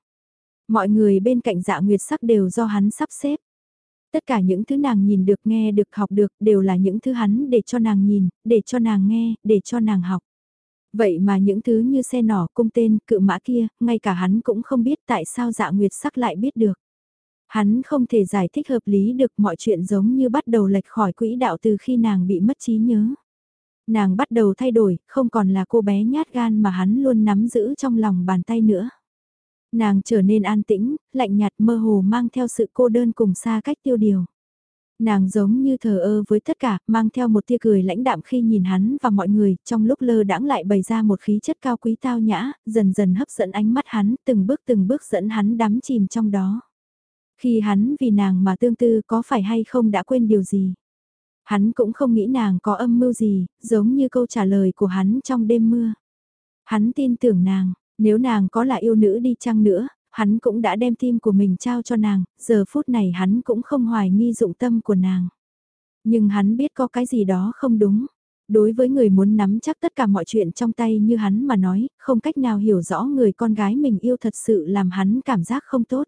Mọi người bên cạnh dạ nguyệt sắc đều do hắn sắp xếp. Tất cả những thứ nàng nhìn được nghe được học được đều là những thứ hắn để cho nàng nhìn, để cho nàng nghe, để cho nàng học. Vậy mà những thứ như xe nỏ, cung tên, cự mã kia, ngay cả hắn cũng không biết tại sao dạ nguyệt sắc lại biết được. Hắn không thể giải thích hợp lý được mọi chuyện giống như bắt đầu lệch khỏi quỹ đạo từ khi nàng bị mất trí nhớ. Nàng bắt đầu thay đổi, không còn là cô bé nhát gan mà hắn luôn nắm giữ trong lòng bàn tay nữa. Nàng trở nên an tĩnh, lạnh nhạt mơ hồ mang theo sự cô đơn cùng xa cách tiêu điều. Nàng giống như thờ ơ với tất cả, mang theo một tia cười lãnh đạm khi nhìn hắn và mọi người, trong lúc lơ đãng lại bày ra một khí chất cao quý tao nhã, dần dần hấp dẫn ánh mắt hắn, từng bước từng bước dẫn hắn đắm chìm trong đó. Khi hắn vì nàng mà tương tư có phải hay không đã quên điều gì? Hắn cũng không nghĩ nàng có âm mưu gì, giống như câu trả lời của hắn trong đêm mưa. Hắn tin tưởng nàng, nếu nàng có là yêu nữ đi chăng nữa, hắn cũng đã đem tim của mình trao cho nàng, giờ phút này hắn cũng không hoài nghi dụng tâm của nàng. Nhưng hắn biết có cái gì đó không đúng. Đối với người muốn nắm chắc tất cả mọi chuyện trong tay như hắn mà nói, không cách nào hiểu rõ người con gái mình yêu thật sự làm hắn cảm giác không tốt.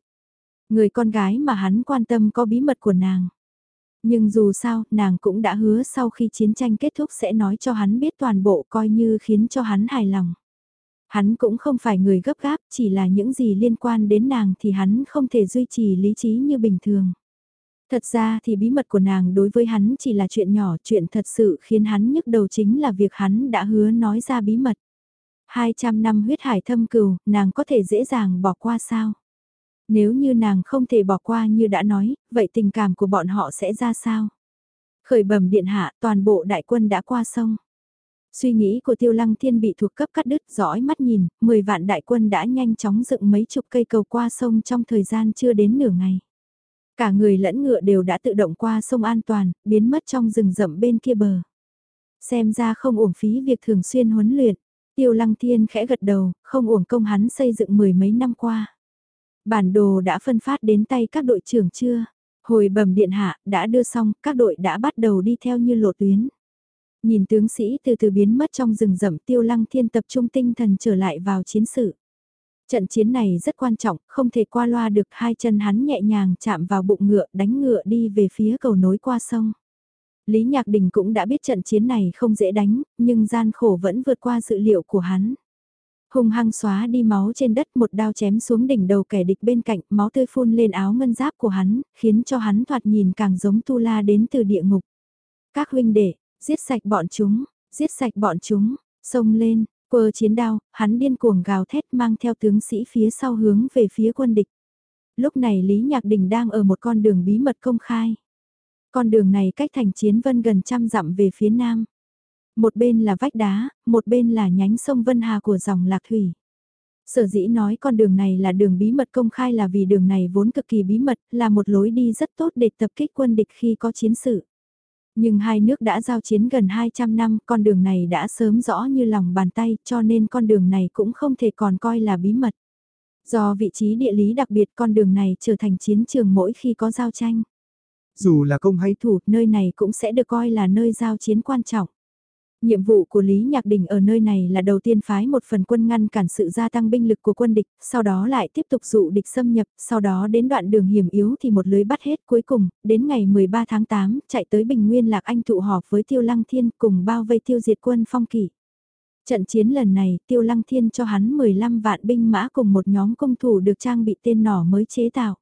Người con gái mà hắn quan tâm có bí mật của nàng. Nhưng dù sao, nàng cũng đã hứa sau khi chiến tranh kết thúc sẽ nói cho hắn biết toàn bộ coi như khiến cho hắn hài lòng. Hắn cũng không phải người gấp gáp, chỉ là những gì liên quan đến nàng thì hắn không thể duy trì lý trí như bình thường. Thật ra thì bí mật của nàng đối với hắn chỉ là chuyện nhỏ, chuyện thật sự khiến hắn nhức đầu chính là việc hắn đã hứa nói ra bí mật. 200 năm huyết hải thâm cừu, nàng có thể dễ dàng bỏ qua sao? Nếu như nàng không thể bỏ qua như đã nói, vậy tình cảm của bọn họ sẽ ra sao? Khởi bẩm điện hạ, toàn bộ đại quân đã qua sông. Suy nghĩ của tiêu lăng thiên bị thuộc cấp cắt đứt dõi mắt nhìn, 10 vạn đại quân đã nhanh chóng dựng mấy chục cây cầu qua sông trong thời gian chưa đến nửa ngày. Cả người lẫn ngựa đều đã tự động qua sông an toàn, biến mất trong rừng rậm bên kia bờ. Xem ra không uổng phí việc thường xuyên huấn luyện, tiêu lăng thiên khẽ gật đầu, không uổng công hắn xây dựng mười mấy năm qua. Bản đồ đã phân phát đến tay các đội trưởng chưa? Hồi bẩm điện hạ, đã đưa xong, các đội đã bắt đầu đi theo như lộ tuyến. Nhìn tướng sĩ từ từ biến mất trong rừng rậm tiêu lăng thiên tập trung tinh thần trở lại vào chiến sự. Trận chiến này rất quan trọng, không thể qua loa được hai chân hắn nhẹ nhàng chạm vào bụng ngựa đánh ngựa đi về phía cầu nối qua sông. Lý Nhạc Đình cũng đã biết trận chiến này không dễ đánh, nhưng gian khổ vẫn vượt qua dự liệu của hắn. Hùng hăng xóa đi máu trên đất một đao chém xuống đỉnh đầu kẻ địch bên cạnh, máu tươi phun lên áo ngân giáp của hắn, khiến cho hắn thoạt nhìn càng giống tu la đến từ địa ngục. Các huynh đệ, giết sạch bọn chúng, giết sạch bọn chúng, xông lên, quơ chiến đao, hắn điên cuồng gào thét mang theo tướng sĩ phía sau hướng về phía quân địch. Lúc này Lý Nhạc Đình đang ở một con đường bí mật công khai. Con đường này cách thành chiến vân gần trăm dặm về phía nam. Một bên là vách đá, một bên là nhánh sông Vân Hà của dòng Lạc Thủy. Sở dĩ nói con đường này là đường bí mật công khai là vì đường này vốn cực kỳ bí mật, là một lối đi rất tốt để tập kích quân địch khi có chiến sự. Nhưng hai nước đã giao chiến gần 200 năm, con đường này đã sớm rõ như lòng bàn tay, cho nên con đường này cũng không thể còn coi là bí mật. Do vị trí địa lý đặc biệt con đường này trở thành chiến trường mỗi khi có giao tranh. Dù là công hay thủ, nơi này cũng sẽ được coi là nơi giao chiến quan trọng. Nhiệm vụ của Lý Nhạc Đình ở nơi này là đầu tiên phái một phần quân ngăn cản sự gia tăng binh lực của quân địch, sau đó lại tiếp tục dụ địch xâm nhập, sau đó đến đoạn đường hiểm yếu thì một lưới bắt hết cuối cùng, đến ngày 13 tháng 8, chạy tới Bình Nguyên Lạc Anh tụ họp với Tiêu Lăng Thiên cùng bao vây tiêu diệt quân phong kỷ. Trận chiến lần này, Tiêu Lăng Thiên cho hắn 15 vạn binh mã cùng một nhóm công thủ được trang bị tên nỏ mới chế tạo.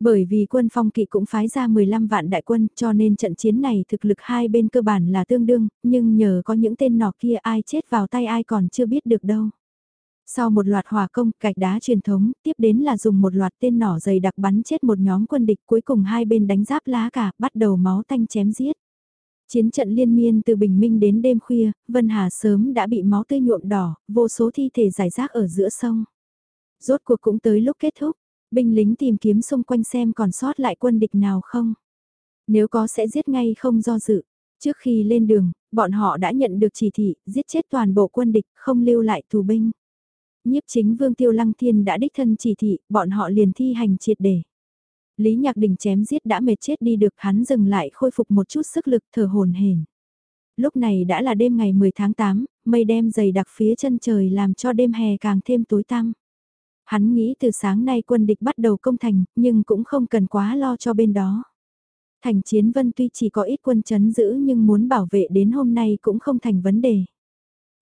Bởi vì quân phong kỵ cũng phái ra 15 vạn đại quân cho nên trận chiến này thực lực hai bên cơ bản là tương đương, nhưng nhờ có những tên nỏ kia ai chết vào tay ai còn chưa biết được đâu. Sau một loạt hỏa công, gạch đá truyền thống, tiếp đến là dùng một loạt tên nỏ dày đặc bắn chết một nhóm quân địch cuối cùng hai bên đánh giáp lá cả, bắt đầu máu tanh chém giết. Chiến trận liên miên từ bình minh đến đêm khuya, Vân Hà sớm đã bị máu tươi nhuộm đỏ, vô số thi thể giải rác ở giữa sông. Rốt cuộc cũng tới lúc kết thúc, binh lính tìm kiếm xung quanh xem còn sót lại quân địch nào không. Nếu có sẽ giết ngay không do dự. Trước khi lên đường, bọn họ đã nhận được chỉ thị, giết chết toàn bộ quân địch, không lưu lại tù binh. Nhiếp chính vương tiêu lăng thiên đã đích thân chỉ thị, bọn họ liền thi hành triệt để. Lý Nhạc Đình chém giết đã mệt chết đi được hắn dừng lại khôi phục một chút sức lực thở hồn hển. Lúc này đã là đêm ngày 10 tháng 8, mây đêm dày đặc phía chân trời làm cho đêm hè càng thêm tối tăm. Hắn nghĩ từ sáng nay quân địch bắt đầu công thành, nhưng cũng không cần quá lo cho bên đó. Thành chiến vân tuy chỉ có ít quân chấn giữ nhưng muốn bảo vệ đến hôm nay cũng không thành vấn đề.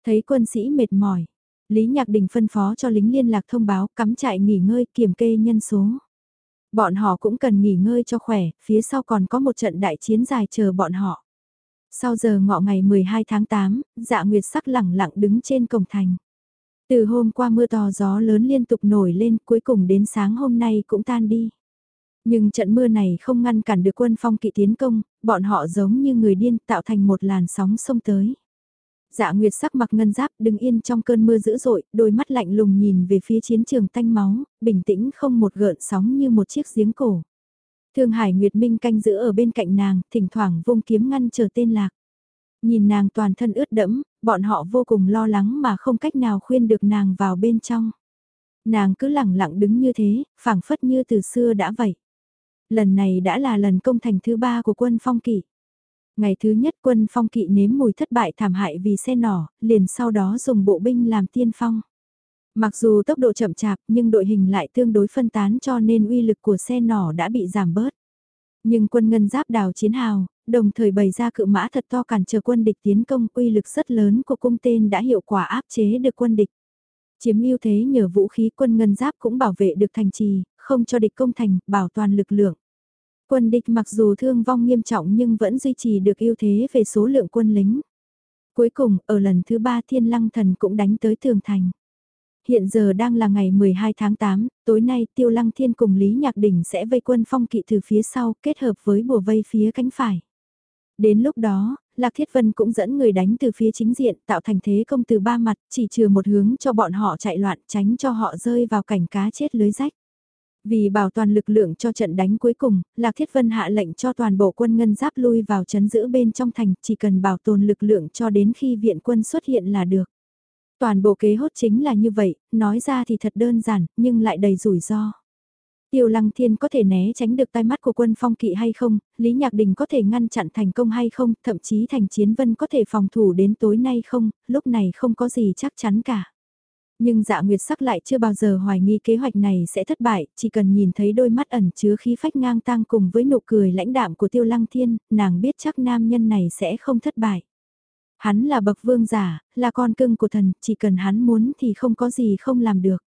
Thấy quân sĩ mệt mỏi, Lý Nhạc Đình phân phó cho lính liên lạc thông báo cắm trại nghỉ ngơi kiểm kê nhân số. Bọn họ cũng cần nghỉ ngơi cho khỏe, phía sau còn có một trận đại chiến dài chờ bọn họ. Sau giờ ngọ ngày 12 tháng 8, dạ nguyệt sắc lẳng lặng đứng trên cổng thành. Từ hôm qua mưa to gió lớn liên tục nổi lên cuối cùng đến sáng hôm nay cũng tan đi. Nhưng trận mưa này không ngăn cản được quân phong kỵ tiến công, bọn họ giống như người điên tạo thành một làn sóng sông tới. Dạ Nguyệt sắc mặc ngân giáp đứng yên trong cơn mưa dữ dội, đôi mắt lạnh lùng nhìn về phía chiến trường tanh máu, bình tĩnh không một gợn sóng như một chiếc giếng cổ. Thương Hải Nguyệt Minh canh giữ ở bên cạnh nàng, thỉnh thoảng vung kiếm ngăn chờ tên lạc. Nhìn nàng toàn thân ướt đẫm, bọn họ vô cùng lo lắng mà không cách nào khuyên được nàng vào bên trong. Nàng cứ lẳng lặng đứng như thế, phảng phất như từ xưa đã vậy. Lần này đã là lần công thành thứ ba của quân phong kỵ. Ngày thứ nhất quân phong kỵ nếm mùi thất bại thảm hại vì xe nỏ, liền sau đó dùng bộ binh làm tiên phong. Mặc dù tốc độ chậm chạp nhưng đội hình lại tương đối phân tán cho nên uy lực của xe nỏ đã bị giảm bớt. Nhưng quân ngân giáp đào chiến hào, đồng thời bày ra cự mã thật to cản trở quân địch tiến công uy lực rất lớn của cung tên đã hiệu quả áp chế được quân địch. Chiếm ưu thế nhờ vũ khí quân ngân giáp cũng bảo vệ được thành trì, không cho địch công thành, bảo toàn lực lượng. Quân địch mặc dù thương vong nghiêm trọng nhưng vẫn duy trì được ưu thế về số lượng quân lính. Cuối cùng, ở lần thứ ba thiên lăng thần cũng đánh tới tường thành. Hiện giờ đang là ngày 12 tháng 8, tối nay Tiêu Lăng Thiên cùng Lý Nhạc Đỉnh sẽ vây quân phong kỵ từ phía sau kết hợp với bùa vây phía cánh phải. Đến lúc đó, Lạc Thiết Vân cũng dẫn người đánh từ phía chính diện tạo thành thế công từ ba mặt, chỉ trừ một hướng cho bọn họ chạy loạn tránh cho họ rơi vào cảnh cá chết lưới rách. Vì bảo toàn lực lượng cho trận đánh cuối cùng, Lạc Thiết Vân hạ lệnh cho toàn bộ quân ngân giáp lui vào chấn giữ bên trong thành, chỉ cần bảo tồn lực lượng cho đến khi viện quân xuất hiện là được. Toàn bộ kế hốt chính là như vậy, nói ra thì thật đơn giản, nhưng lại đầy rủi ro. Tiêu Lăng Thiên có thể né tránh được tai mắt của quân phong kỵ hay không, Lý Nhạc Đình có thể ngăn chặn thành công hay không, thậm chí thành chiến vân có thể phòng thủ đến tối nay không, lúc này không có gì chắc chắn cả. Nhưng dạ nguyệt sắc lại chưa bao giờ hoài nghi kế hoạch này sẽ thất bại, chỉ cần nhìn thấy đôi mắt ẩn chứa khí phách ngang tang cùng với nụ cười lãnh đạm của Tiêu Lăng Thiên, nàng biết chắc nam nhân này sẽ không thất bại. Hắn là bậc vương giả, là con cưng của thần, chỉ cần hắn muốn thì không có gì không làm được.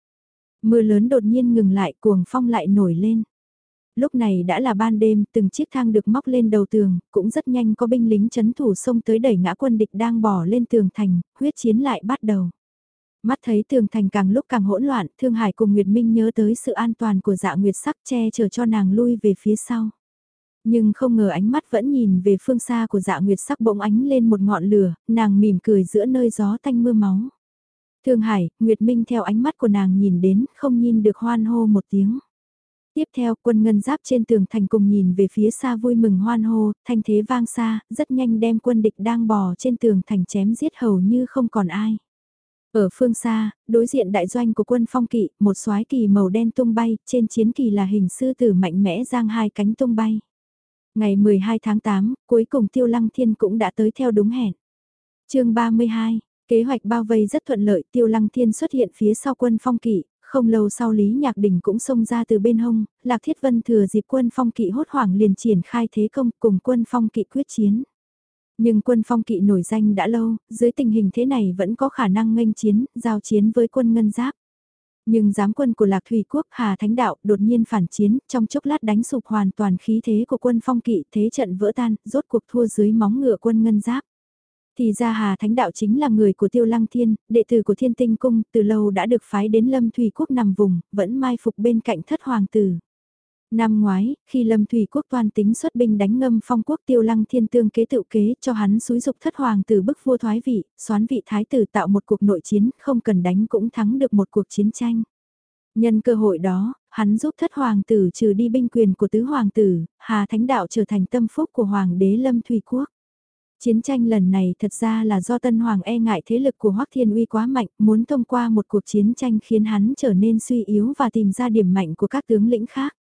Mưa lớn đột nhiên ngừng lại, cuồng phong lại nổi lên. Lúc này đã là ban đêm, từng chiếc thang được móc lên đầu tường, cũng rất nhanh có binh lính chấn thủ xông tới đẩy ngã quân địch đang bỏ lên tường thành, huyết chiến lại bắt đầu. Mắt thấy tường thành càng lúc càng hỗn loạn, Thương Hải cùng Nguyệt Minh nhớ tới sự an toàn của dạ Nguyệt sắc che chở cho nàng lui về phía sau. Nhưng không ngờ ánh mắt vẫn nhìn về phương xa của dạ Nguyệt sắc bỗng ánh lên một ngọn lửa, nàng mỉm cười giữa nơi gió tanh mưa máu. Thương Hải, Nguyệt Minh theo ánh mắt của nàng nhìn đến, không nhìn được hoan hô một tiếng. Tiếp theo quân ngân giáp trên tường thành cùng nhìn về phía xa vui mừng hoan hô, thanh thế vang xa, rất nhanh đem quân địch đang bò trên tường thành chém giết hầu như không còn ai. Ở phương xa, đối diện đại doanh của quân phong kỵ, một soái kỳ màu đen tung bay, trên chiến kỳ là hình sư tử mạnh mẽ giang hai cánh tung bay. Ngày 12 tháng 8, cuối cùng Tiêu Lăng Thiên cũng đã tới theo đúng hẹn. chương 32, kế hoạch bao vây rất thuận lợi Tiêu Lăng Thiên xuất hiện phía sau quân phong kỵ, không lâu sau Lý Nhạc Đình cũng xông ra từ bên hông, Lạc Thiết Vân thừa dịp quân phong kỵ hốt hoảng liền triển khai thế công cùng quân phong kỵ quyết chiến. Nhưng quân phong kỵ nổi danh đã lâu, dưới tình hình thế này vẫn có khả năng nghênh chiến, giao chiến với quân ngân giáp. Nhưng giám quân của Lạc Thủy Quốc Hà Thánh Đạo đột nhiên phản chiến, trong chốc lát đánh sụp hoàn toàn khí thế của quân phong kỵ, thế trận vỡ tan, rốt cuộc thua dưới móng ngựa quân ngân giáp. Thì ra Hà Thánh Đạo chính là người của Tiêu Lăng Thiên, đệ tử của Thiên Tinh Cung, từ lâu đã được phái đến Lâm Thủy Quốc nằm vùng, vẫn mai phục bên cạnh thất hoàng tử. Năm ngoái, khi Lâm Thủy Quốc toàn tính xuất binh đánh ngâm phong quốc tiêu lăng thiên tương kế tự kế cho hắn xúi dục thất hoàng tử bức vua thoái vị, xoán vị thái tử tạo một cuộc nội chiến, không cần đánh cũng thắng được một cuộc chiến tranh. Nhân cơ hội đó, hắn giúp thất hoàng tử trừ đi binh quyền của tứ hoàng tử, Hà Thánh Đạo trở thành tâm phúc của hoàng đế Lâm Thủy Quốc. Chiến tranh lần này thật ra là do Tân Hoàng e ngại thế lực của Hoắc Thiên Uy quá mạnh, muốn thông qua một cuộc chiến tranh khiến hắn trở nên suy yếu và tìm ra điểm mạnh của các tướng lĩnh khác.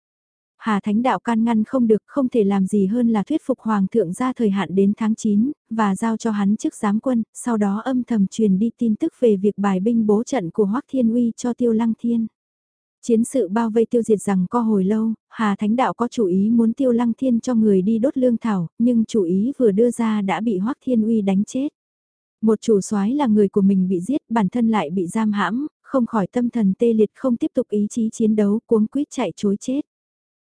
Hà Thánh Đạo can ngăn không được không thể làm gì hơn là thuyết phục Hoàng thượng ra thời hạn đến tháng 9, và giao cho hắn chức giám quân, sau đó âm thầm truyền đi tin tức về việc bài binh bố trận của Hoắc Thiên Uy cho Tiêu Lăng Thiên. Chiến sự bao vây tiêu diệt rằng co hồi lâu, Hà Thánh Đạo có chủ ý muốn Tiêu Lăng Thiên cho người đi đốt lương thảo, nhưng chủ ý vừa đưa ra đã bị Hoắc Thiên Uy đánh chết. Một chủ soái là người của mình bị giết, bản thân lại bị giam hãm, không khỏi tâm thần tê liệt không tiếp tục ý chí chiến đấu cuống quýt chạy chối chết.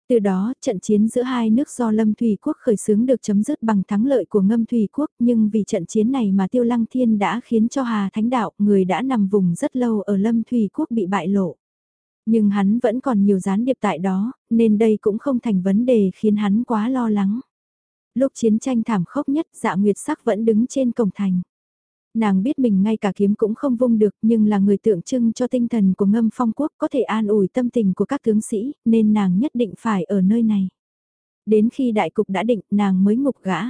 Từ đó, trận chiến giữa hai nước do Lâm Thủy Quốc khởi xướng được chấm dứt bằng thắng lợi của Ngâm Thủy Quốc, nhưng vì trận chiến này mà Tiêu Lăng Thiên đã khiến cho Hà Thánh Đạo, người đã nằm vùng rất lâu ở Lâm Thủy Quốc bị bại lộ. Nhưng hắn vẫn còn nhiều gián điệp tại đó, nên đây cũng không thành vấn đề khiến hắn quá lo lắng. Lúc chiến tranh thảm khốc nhất, dạ Nguyệt Sắc vẫn đứng trên cổng thành. Nàng biết mình ngay cả kiếm cũng không vung được nhưng là người tượng trưng cho tinh thần của ngâm phong quốc có thể an ủi tâm tình của các tướng sĩ nên nàng nhất định phải ở nơi này. Đến khi đại cục đã định nàng mới ngục gã.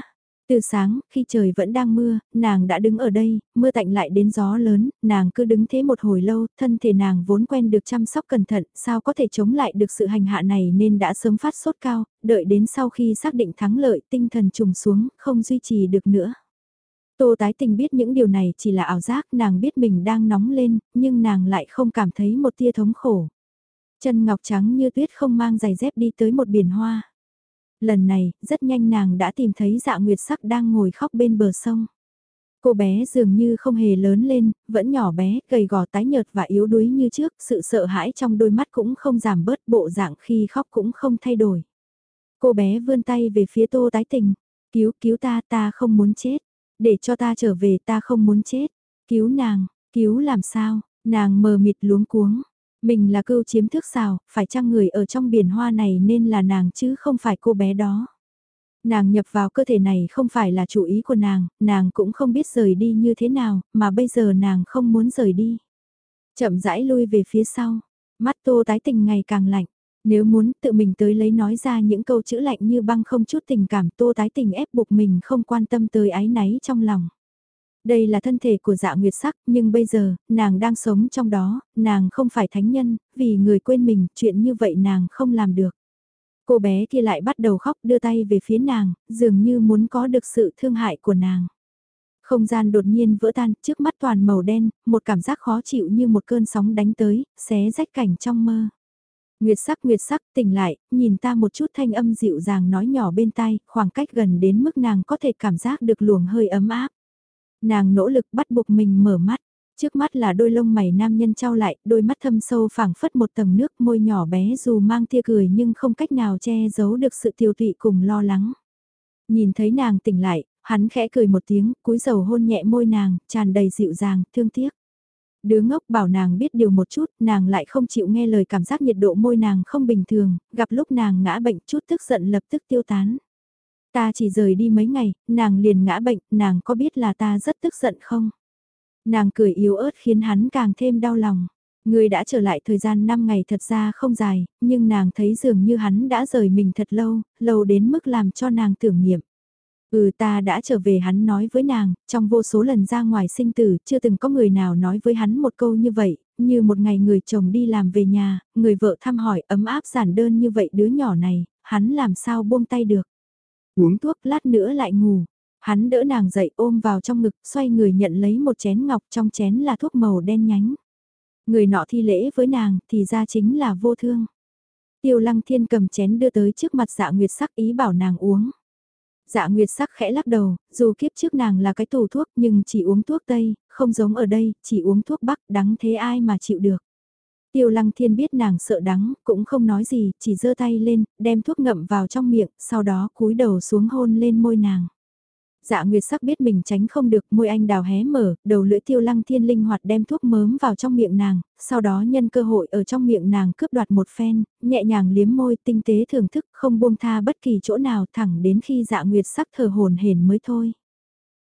Từ sáng, khi trời vẫn đang mưa, nàng đã đứng ở đây, mưa tạnh lại đến gió lớn, nàng cứ đứng thế một hồi lâu, thân thể nàng vốn quen được chăm sóc cẩn thận, sao có thể chống lại được sự hành hạ này nên đã sớm phát sốt cao, đợi đến sau khi xác định thắng lợi tinh thần trùng xuống, không duy trì được nữa. Tô tái tình biết những điều này chỉ là ảo giác, nàng biết mình đang nóng lên, nhưng nàng lại không cảm thấy một tia thống khổ. Chân ngọc trắng như tuyết không mang giày dép đi tới một biển hoa. Lần này, rất nhanh nàng đã tìm thấy dạ nguyệt sắc đang ngồi khóc bên bờ sông. Cô bé dường như không hề lớn lên, vẫn nhỏ bé, gầy gò tái nhợt và yếu đuối như trước, sự sợ hãi trong đôi mắt cũng không giảm bớt, bộ dạng khi khóc cũng không thay đổi. Cô bé vươn tay về phía tô tái tình, cứu cứu ta ta không muốn chết. Để cho ta trở về ta không muốn chết. Cứu nàng, cứu làm sao, nàng mờ mịt luống cuống. Mình là cưu chiếm thước xào, phải chăng người ở trong biển hoa này nên là nàng chứ không phải cô bé đó. Nàng nhập vào cơ thể này không phải là chủ ý của nàng, nàng cũng không biết rời đi như thế nào, mà bây giờ nàng không muốn rời đi. Chậm rãi lui về phía sau, mắt tô tái tình ngày càng lạnh. Nếu muốn tự mình tới lấy nói ra những câu chữ lạnh như băng không chút tình cảm tô tái tình ép buộc mình không quan tâm tới ái náy trong lòng. Đây là thân thể của dạ nguyệt sắc, nhưng bây giờ, nàng đang sống trong đó, nàng không phải thánh nhân, vì người quên mình, chuyện như vậy nàng không làm được. Cô bé kia lại bắt đầu khóc đưa tay về phía nàng, dường như muốn có được sự thương hại của nàng. Không gian đột nhiên vỡ tan, trước mắt toàn màu đen, một cảm giác khó chịu như một cơn sóng đánh tới, xé rách cảnh trong mơ. Nguyệt sắc nguyệt sắc tỉnh lại, nhìn ta một chút thanh âm dịu dàng nói nhỏ bên tai, khoảng cách gần đến mức nàng có thể cảm giác được luồng hơi ấm áp. Nàng nỗ lực bắt buộc mình mở mắt, trước mắt là đôi lông mày nam nhân trao lại, đôi mắt thâm sâu phảng phất một tầng nước môi nhỏ bé dù mang tia cười nhưng không cách nào che giấu được sự tiêu tụy cùng lo lắng. Nhìn thấy nàng tỉnh lại, hắn khẽ cười một tiếng, cúi dầu hôn nhẹ môi nàng, tràn đầy dịu dàng, thương tiếc. Đứa ngốc bảo nàng biết điều một chút, nàng lại không chịu nghe lời cảm giác nhiệt độ môi nàng không bình thường, gặp lúc nàng ngã bệnh chút tức giận lập tức tiêu tán. Ta chỉ rời đi mấy ngày, nàng liền ngã bệnh, nàng có biết là ta rất tức giận không? Nàng cười yếu ớt khiến hắn càng thêm đau lòng. Người đã trở lại thời gian 5 ngày thật ra không dài, nhưng nàng thấy dường như hắn đã rời mình thật lâu, lâu đến mức làm cho nàng tưởng niệm. Ừ ta đã trở về hắn nói với nàng, trong vô số lần ra ngoài sinh tử, chưa từng có người nào nói với hắn một câu như vậy, như một ngày người chồng đi làm về nhà, người vợ thăm hỏi ấm áp giản đơn như vậy đứa nhỏ này, hắn làm sao buông tay được. Uống thuốc lát nữa lại ngủ, hắn đỡ nàng dậy ôm vào trong ngực, xoay người nhận lấy một chén ngọc trong chén là thuốc màu đen nhánh. Người nọ thi lễ với nàng thì ra chính là vô thương. Tiêu lăng thiên cầm chén đưa tới trước mặt dạ nguyệt sắc ý bảo nàng uống. Dạ Nguyệt sắc khẽ lắc đầu, dù kiếp trước nàng là cái tù thuốc nhưng chỉ uống thuốc Tây, không giống ở đây, chỉ uống thuốc Bắc đắng thế ai mà chịu được. Tiêu lăng thiên biết nàng sợ đắng, cũng không nói gì, chỉ giơ tay lên, đem thuốc ngậm vào trong miệng, sau đó cúi đầu xuống hôn lên môi nàng. Dạ Nguyệt sắc biết mình tránh không được, môi anh đào hé mở, đầu lưỡi tiêu lăng thiên linh hoạt đem thuốc mớm vào trong miệng nàng, sau đó nhân cơ hội ở trong miệng nàng cướp đoạt một phen, nhẹ nhàng liếm môi tinh tế thưởng thức không buông tha bất kỳ chỗ nào thẳng đến khi dạ Nguyệt sắc thở hồn hển mới thôi.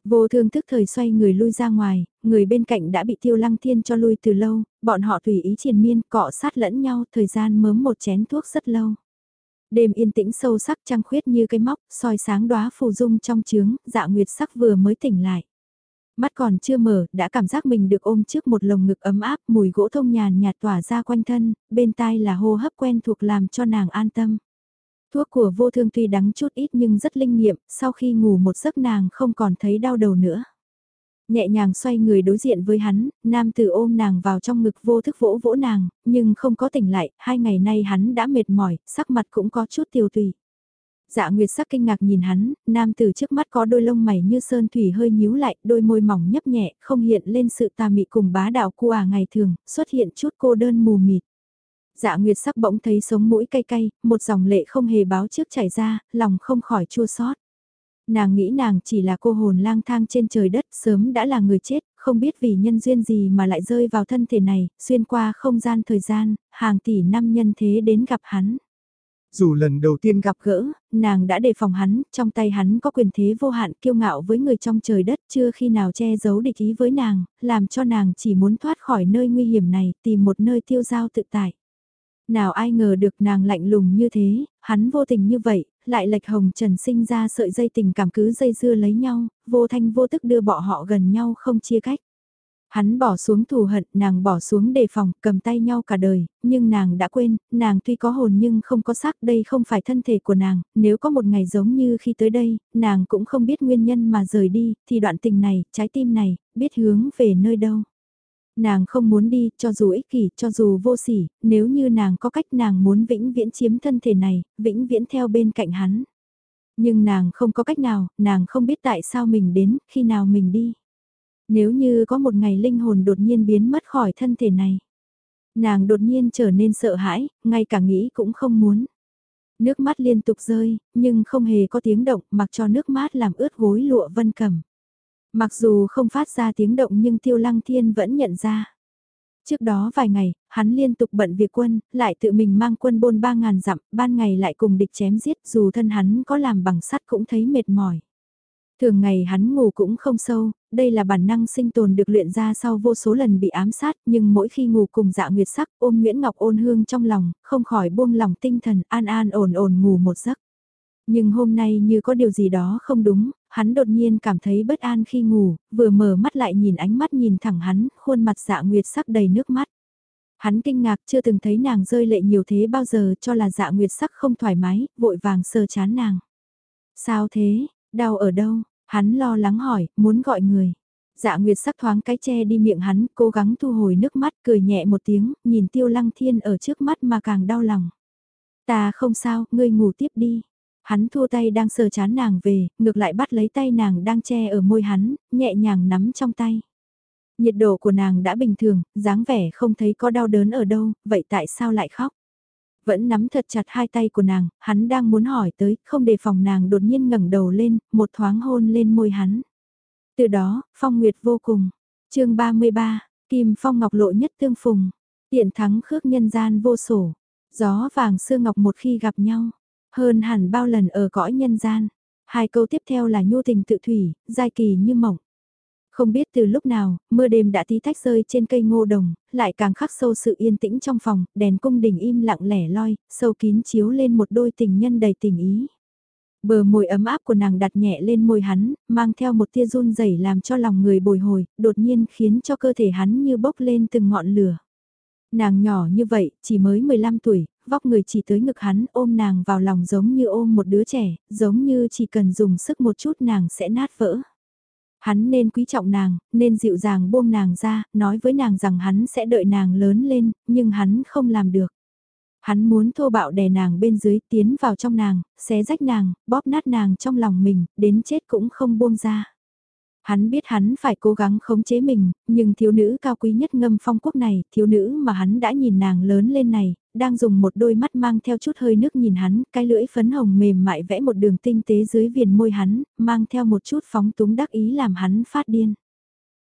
Vô thương thức thời xoay người lui ra ngoài, người bên cạnh đã bị tiêu lăng thiên cho lui từ lâu, bọn họ tùy ý triền miên cọ sát lẫn nhau thời gian mớm một chén thuốc rất lâu. Đêm yên tĩnh sâu sắc trăng khuyết như cây móc, soi sáng đóa phù dung trong trướng, dạ nguyệt sắc vừa mới tỉnh lại. Mắt còn chưa mở, đã cảm giác mình được ôm trước một lồng ngực ấm áp, mùi gỗ thông nhàn nhạt tỏa ra quanh thân, bên tai là hô hấp quen thuộc làm cho nàng an tâm. Thuốc của vô thương tuy đắng chút ít nhưng rất linh nghiệm, sau khi ngủ một giấc nàng không còn thấy đau đầu nữa. Nhẹ nhàng xoay người đối diện với hắn, nam tử ôm nàng vào trong ngực vô thức vỗ vỗ nàng, nhưng không có tỉnh lại, hai ngày nay hắn đã mệt mỏi, sắc mặt cũng có chút tiêu tùy. Dạ Nguyệt sắc kinh ngạc nhìn hắn, nam tử trước mắt có đôi lông mày như sơn thủy hơi nhíu lại, đôi môi mỏng nhấp nhẹ, không hiện lên sự tà mị cùng bá đạo cua à ngày thường, xuất hiện chút cô đơn mù mịt. Dạ Nguyệt sắc bỗng thấy sống mũi cay cay, một dòng lệ không hề báo trước chảy ra, lòng không khỏi chua xót. Nàng nghĩ nàng chỉ là cô hồn lang thang trên trời đất, sớm đã là người chết, không biết vì nhân duyên gì mà lại rơi vào thân thể này, xuyên qua không gian thời gian, hàng tỷ năm nhân thế đến gặp hắn. Dù lần đầu tiên gặp gỡ, nàng đã đề phòng hắn, trong tay hắn có quyền thế vô hạn kiêu ngạo với người trong trời đất chưa khi nào che giấu địch ý với nàng, làm cho nàng chỉ muốn thoát khỏi nơi nguy hiểm này, tìm một nơi tiêu giao tự tại. Nào ai ngờ được nàng lạnh lùng như thế, hắn vô tình như vậy, lại lệch hồng trần sinh ra sợi dây tình cảm cứ dây dưa lấy nhau, vô thanh vô tức đưa bọn họ gần nhau không chia cách. Hắn bỏ xuống thù hận, nàng bỏ xuống đề phòng, cầm tay nhau cả đời, nhưng nàng đã quên, nàng tuy có hồn nhưng không có xác, đây không phải thân thể của nàng, nếu có một ngày giống như khi tới đây, nàng cũng không biết nguyên nhân mà rời đi, thì đoạn tình này, trái tim này, biết hướng về nơi đâu. Nàng không muốn đi, cho dù ích kỷ, cho dù vô sỉ, nếu như nàng có cách nàng muốn vĩnh viễn chiếm thân thể này, vĩnh viễn theo bên cạnh hắn. Nhưng nàng không có cách nào, nàng không biết tại sao mình đến, khi nào mình đi. Nếu như có một ngày linh hồn đột nhiên biến mất khỏi thân thể này. Nàng đột nhiên trở nên sợ hãi, ngay cả nghĩ cũng không muốn. Nước mắt liên tục rơi, nhưng không hề có tiếng động mặc cho nước mắt làm ướt gối lụa vân cầm. Mặc dù không phát ra tiếng động nhưng Tiêu Lăng Thiên vẫn nhận ra. Trước đó vài ngày, hắn liên tục bận việc quân, lại tự mình mang quân bôn ba ngàn dặm, ban ngày lại cùng địch chém giết dù thân hắn có làm bằng sắt cũng thấy mệt mỏi. Thường ngày hắn ngủ cũng không sâu, đây là bản năng sinh tồn được luyện ra sau vô số lần bị ám sát, nhưng mỗi khi ngủ cùng dạ nguyệt sắc ôm Nguyễn Ngọc ôn hương trong lòng, không khỏi buông lòng tinh thần an an ổn ổn ngủ một giấc. Nhưng hôm nay như có điều gì đó không đúng, hắn đột nhiên cảm thấy bất an khi ngủ, vừa mở mắt lại nhìn ánh mắt nhìn thẳng hắn, khuôn mặt dạ nguyệt sắc đầy nước mắt. Hắn kinh ngạc chưa từng thấy nàng rơi lệ nhiều thế bao giờ cho là dạ nguyệt sắc không thoải mái, vội vàng sờ chán nàng. Sao thế, đau ở đâu? Hắn lo lắng hỏi, muốn gọi người. Dạ Nguyệt sắc thoáng cái che đi miệng hắn, cố gắng thu hồi nước mắt, cười nhẹ một tiếng, nhìn Tiêu Lăng Thiên ở trước mắt mà càng đau lòng. Ta không sao, ngươi ngủ tiếp đi. Hắn thua tay đang sờ chán nàng về, ngược lại bắt lấy tay nàng đang che ở môi hắn, nhẹ nhàng nắm trong tay. Nhiệt độ của nàng đã bình thường, dáng vẻ không thấy có đau đớn ở đâu, vậy tại sao lại khóc? Vẫn nắm thật chặt hai tay của nàng, hắn đang muốn hỏi tới, không đề phòng nàng đột nhiên ngẩng đầu lên, một thoáng hôn lên môi hắn. Từ đó, phong nguyệt vô cùng. chương 33, Kim Phong Ngọc lộ nhất tương phùng. Tiện thắng khước nhân gian vô sổ. Gió vàng sương ngọc một khi gặp nhau. Hơn hẳn bao lần ở cõi nhân gian. Hai câu tiếp theo là nhu tình tự thủy, giai kỳ như mộng. Không biết từ lúc nào, mưa đêm đã tí tách rơi trên cây ngô đồng, lại càng khắc sâu sự yên tĩnh trong phòng, đèn cung đình im lặng lẻ loi, sâu kín chiếu lên một đôi tình nhân đầy tình ý. Bờ môi ấm áp của nàng đặt nhẹ lên môi hắn, mang theo một tia run rẩy làm cho lòng người bồi hồi, đột nhiên khiến cho cơ thể hắn như bốc lên từng ngọn lửa. Nàng nhỏ như vậy, chỉ mới 15 tuổi, vóc người chỉ tới ngực hắn ôm nàng vào lòng giống như ôm một đứa trẻ, giống như chỉ cần dùng sức một chút nàng sẽ nát vỡ. Hắn nên quý trọng nàng, nên dịu dàng buông nàng ra, nói với nàng rằng hắn sẽ đợi nàng lớn lên, nhưng hắn không làm được. Hắn muốn thô bạo đè nàng bên dưới tiến vào trong nàng, xé rách nàng, bóp nát nàng trong lòng mình, đến chết cũng không buông ra. Hắn biết hắn phải cố gắng khống chế mình, nhưng thiếu nữ cao quý nhất ngâm phong quốc này, thiếu nữ mà hắn đã nhìn nàng lớn lên này, đang dùng một đôi mắt mang theo chút hơi nước nhìn hắn, cái lưỡi phấn hồng mềm mại vẽ một đường tinh tế dưới viền môi hắn, mang theo một chút phóng túng đắc ý làm hắn phát điên.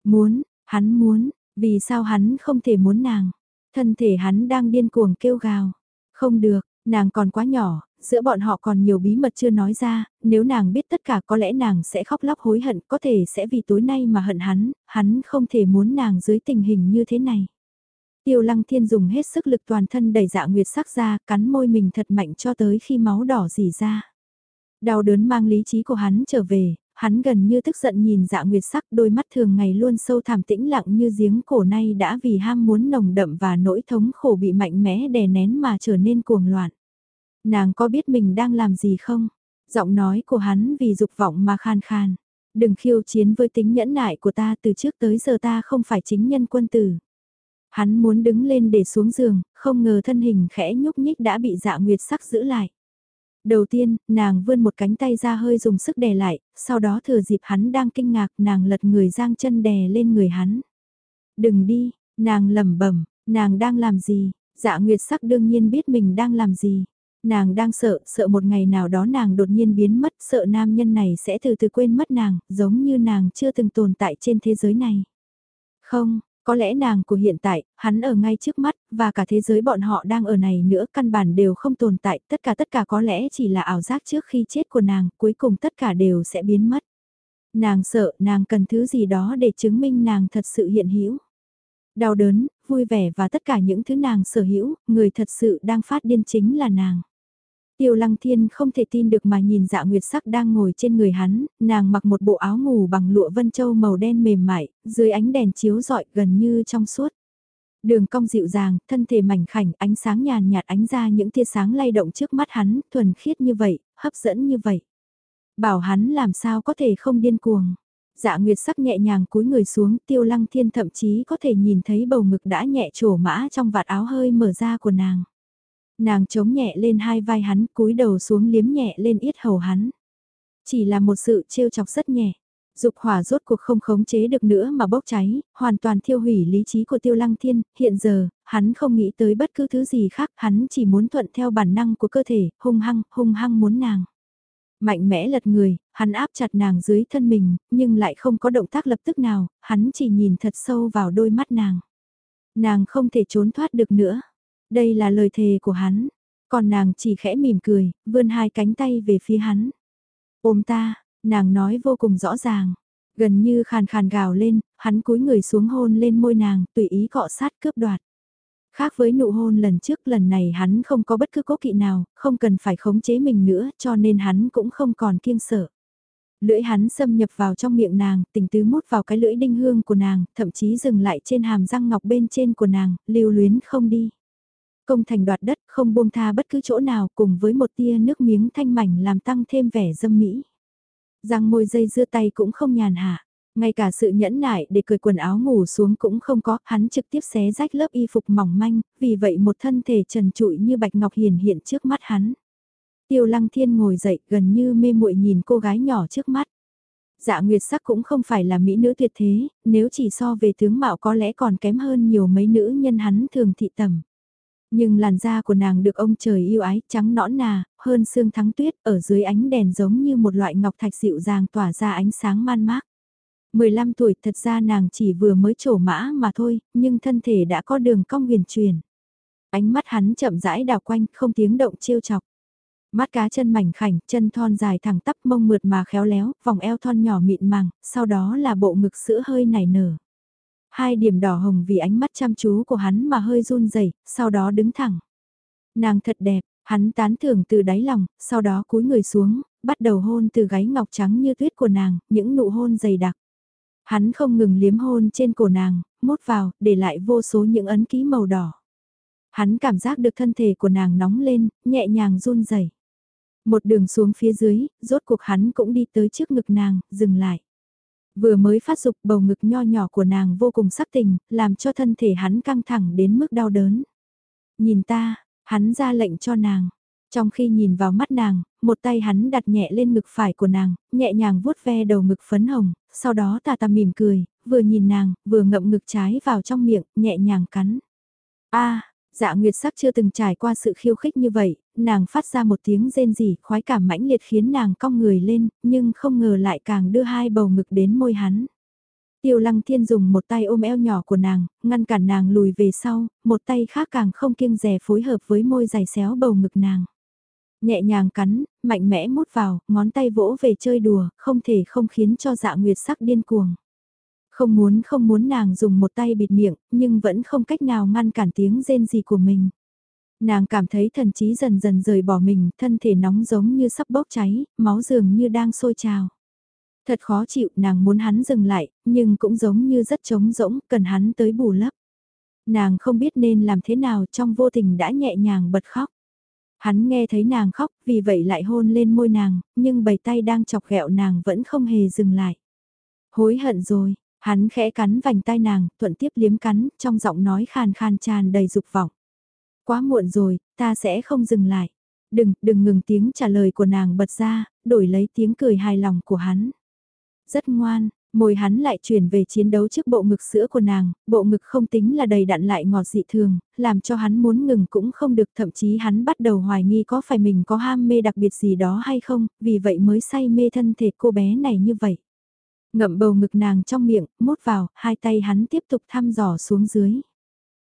Muốn, hắn muốn, vì sao hắn không thể muốn nàng? Thân thể hắn đang điên cuồng kêu gào. Không được, nàng còn quá nhỏ, giữa bọn họ còn nhiều bí mật chưa nói ra, nếu nàng biết tất cả có lẽ nàng sẽ khóc lóc hối hận, có thể sẽ vì tối nay mà hận hắn, hắn không thể muốn nàng dưới tình hình như thế này. Tiêu lăng thiên dùng hết sức lực toàn thân đẩy dạ nguyệt sắc ra, cắn môi mình thật mạnh cho tới khi máu đỏ dì ra. Đau đớn mang lý trí của hắn trở về, hắn gần như tức giận nhìn dạ nguyệt sắc đôi mắt thường ngày luôn sâu thẳm tĩnh lặng như giếng cổ nay đã vì ham muốn nồng đậm và nỗi thống khổ bị mạnh mẽ đè nén mà trở nên cuồng loạn. Nàng có biết mình đang làm gì không? Giọng nói của hắn vì dục vọng mà khan khan. Đừng khiêu chiến với tính nhẫn nại của ta từ trước tới giờ ta không phải chính nhân quân tử. Hắn muốn đứng lên để xuống giường, không ngờ thân hình khẽ nhúc nhích đã bị dạ nguyệt sắc giữ lại. Đầu tiên, nàng vươn một cánh tay ra hơi dùng sức đè lại, sau đó thừa dịp hắn đang kinh ngạc nàng lật người giang chân đè lên người hắn. Đừng đi, nàng lẩm bẩm, nàng đang làm gì, dạ nguyệt sắc đương nhiên biết mình đang làm gì. Nàng đang sợ, sợ một ngày nào đó nàng đột nhiên biến mất, sợ nam nhân này sẽ từ từ quên mất nàng, giống như nàng chưa từng tồn tại trên thế giới này. Không, có lẽ nàng của hiện tại, hắn ở ngay trước mắt, và cả thế giới bọn họ đang ở này nữa căn bản đều không tồn tại, tất cả tất cả có lẽ chỉ là ảo giác trước khi chết của nàng, cuối cùng tất cả đều sẽ biến mất. Nàng sợ, nàng cần thứ gì đó để chứng minh nàng thật sự hiện hữu. Đau đớn, vui vẻ và tất cả những thứ nàng sở hữu, người thật sự đang phát điên chính là nàng. Tiêu lăng thiên không thể tin được mà nhìn dạ nguyệt sắc đang ngồi trên người hắn, nàng mặc một bộ áo ngủ bằng lụa vân châu màu đen mềm mại, dưới ánh đèn chiếu rọi gần như trong suốt. Đường cong dịu dàng, thân thể mảnh khảnh, ánh sáng nhàn nhạt ánh ra những tia sáng lay động trước mắt hắn, thuần khiết như vậy, hấp dẫn như vậy. Bảo hắn làm sao có thể không điên cuồng. Dạ Nguyệt sắc nhẹ nhàng cúi người xuống, Tiêu Lăng Thiên thậm chí có thể nhìn thấy bầu ngực đã nhẹ trổ mã trong vạt áo hơi mở ra của nàng. Nàng chống nhẹ lên hai vai hắn, cúi đầu xuống liếm nhẹ lên yết hầu hắn. Chỉ là một sự trêu chọc rất nhẹ. Dục hỏa rốt cuộc không khống chế được nữa mà bốc cháy, hoàn toàn thiêu hủy lý trí của Tiêu Lăng Thiên, hiện giờ, hắn không nghĩ tới bất cứ thứ gì khác, hắn chỉ muốn thuận theo bản năng của cơ thể, hung hăng, hung hăng muốn nàng. Mạnh mẽ lật người, hắn áp chặt nàng dưới thân mình, nhưng lại không có động tác lập tức nào, hắn chỉ nhìn thật sâu vào đôi mắt nàng. Nàng không thể trốn thoát được nữa. Đây là lời thề của hắn. Còn nàng chỉ khẽ mỉm cười, vươn hai cánh tay về phía hắn. Ôm ta, nàng nói vô cùng rõ ràng. Gần như khàn khàn gào lên, hắn cúi người xuống hôn lên môi nàng, tùy ý cọ sát cướp đoạt. Khác với nụ hôn lần trước lần này hắn không có bất cứ cố kỵ nào, không cần phải khống chế mình nữa cho nên hắn cũng không còn kiêng sợ. Lưỡi hắn xâm nhập vào trong miệng nàng, tình tứ mút vào cái lưỡi đinh hương của nàng, thậm chí dừng lại trên hàm răng ngọc bên trên của nàng, lưu luyến không đi. Công thành đoạt đất không buông tha bất cứ chỗ nào cùng với một tia nước miếng thanh mảnh làm tăng thêm vẻ dâm mỹ. Răng môi dây dưa tay cũng không nhàn hạ. Ngay cả sự nhẫn nại để cười quần áo ngủ xuống cũng không có, hắn trực tiếp xé rách lớp y phục mỏng manh, vì vậy một thân thể trần trụi như bạch ngọc hiền hiện trước mắt hắn. Tiêu lăng thiên ngồi dậy gần như mê muội nhìn cô gái nhỏ trước mắt. Dạ Nguyệt sắc cũng không phải là mỹ nữ tuyệt thế, nếu chỉ so về tướng mạo có lẽ còn kém hơn nhiều mấy nữ nhân hắn thường thị tầm. Nhưng làn da của nàng được ông trời yêu ái, trắng nõn nà, hơn sương thắng tuyết, ở dưới ánh đèn giống như một loại ngọc thạch dịu dàng tỏa ra ánh sáng man mác. 15 tuổi thật ra nàng chỉ vừa mới trổ mã mà thôi, nhưng thân thể đã có đường cong huyền truyền. Ánh mắt hắn chậm rãi đào quanh, không tiếng động trêu chọc. Mắt cá chân mảnh khảnh, chân thon dài thẳng tắp mông mượt mà khéo léo, vòng eo thon nhỏ mịn màng, sau đó là bộ ngực sữa hơi nảy nở. Hai điểm đỏ hồng vì ánh mắt chăm chú của hắn mà hơi run rẩy, sau đó đứng thẳng. Nàng thật đẹp, hắn tán thưởng từ đáy lòng, sau đó cúi người xuống, bắt đầu hôn từ gáy ngọc trắng như tuyết của nàng, những nụ hôn dày đặc. Hắn không ngừng liếm hôn trên cổ nàng, mốt vào, để lại vô số những ấn ký màu đỏ. Hắn cảm giác được thân thể của nàng nóng lên, nhẹ nhàng run rẩy. Một đường xuống phía dưới, rốt cuộc hắn cũng đi tới trước ngực nàng, dừng lại. Vừa mới phát dục bầu ngực nho nhỏ của nàng vô cùng sắc tình, làm cho thân thể hắn căng thẳng đến mức đau đớn. Nhìn ta, hắn ra lệnh cho nàng. Trong khi nhìn vào mắt nàng, một tay hắn đặt nhẹ lên ngực phải của nàng, nhẹ nhàng vuốt ve đầu ngực phấn hồng, sau đó tà tà mỉm cười, vừa nhìn nàng, vừa ngậm ngực trái vào trong miệng, nhẹ nhàng cắn. a dạ nguyệt sắc chưa từng trải qua sự khiêu khích như vậy, nàng phát ra một tiếng rên rỉ, khoái cảm mãnh liệt khiến nàng cong người lên, nhưng không ngờ lại càng đưa hai bầu ngực đến môi hắn. Tiêu lăng thiên dùng một tay ôm eo nhỏ của nàng, ngăn cản nàng lùi về sau, một tay khác càng không kiêng rè phối hợp với môi dày xéo bầu ngực nàng. Nhẹ nhàng cắn, mạnh mẽ mút vào, ngón tay vỗ về chơi đùa, không thể không khiến cho dạ nguyệt sắc điên cuồng. Không muốn không muốn nàng dùng một tay bịt miệng, nhưng vẫn không cách nào ngăn cản tiếng rên gì của mình. Nàng cảm thấy thần trí dần dần rời bỏ mình, thân thể nóng giống như sắp bốc cháy, máu dường như đang sôi trào. Thật khó chịu, nàng muốn hắn dừng lại, nhưng cũng giống như rất trống rỗng, cần hắn tới bù lấp. Nàng không biết nên làm thế nào trong vô tình đã nhẹ nhàng bật khóc. Hắn nghe thấy nàng khóc, vì vậy lại hôn lên môi nàng, nhưng bầy tay đang chọc ghẹo nàng vẫn không hề dừng lại. Hối hận rồi, hắn khẽ cắn vành tai nàng, thuận tiếp liếm cắn, trong giọng nói khàn khàn tràn đầy dục vọng. Quá muộn rồi, ta sẽ không dừng lại. Đừng, đừng ngừng tiếng trả lời của nàng bật ra, đổi lấy tiếng cười hài lòng của hắn. Rất ngoan, môi hắn lại chuyển về chiến đấu trước bộ ngực sữa của nàng, bộ ngực không tính là đầy đặn lại ngọt dị thường, làm cho hắn muốn ngừng cũng không được thậm chí hắn bắt đầu hoài nghi có phải mình có ham mê đặc biệt gì đó hay không, vì vậy mới say mê thân thể cô bé này như vậy. Ngậm bầu ngực nàng trong miệng, mút vào, hai tay hắn tiếp tục thăm dò xuống dưới.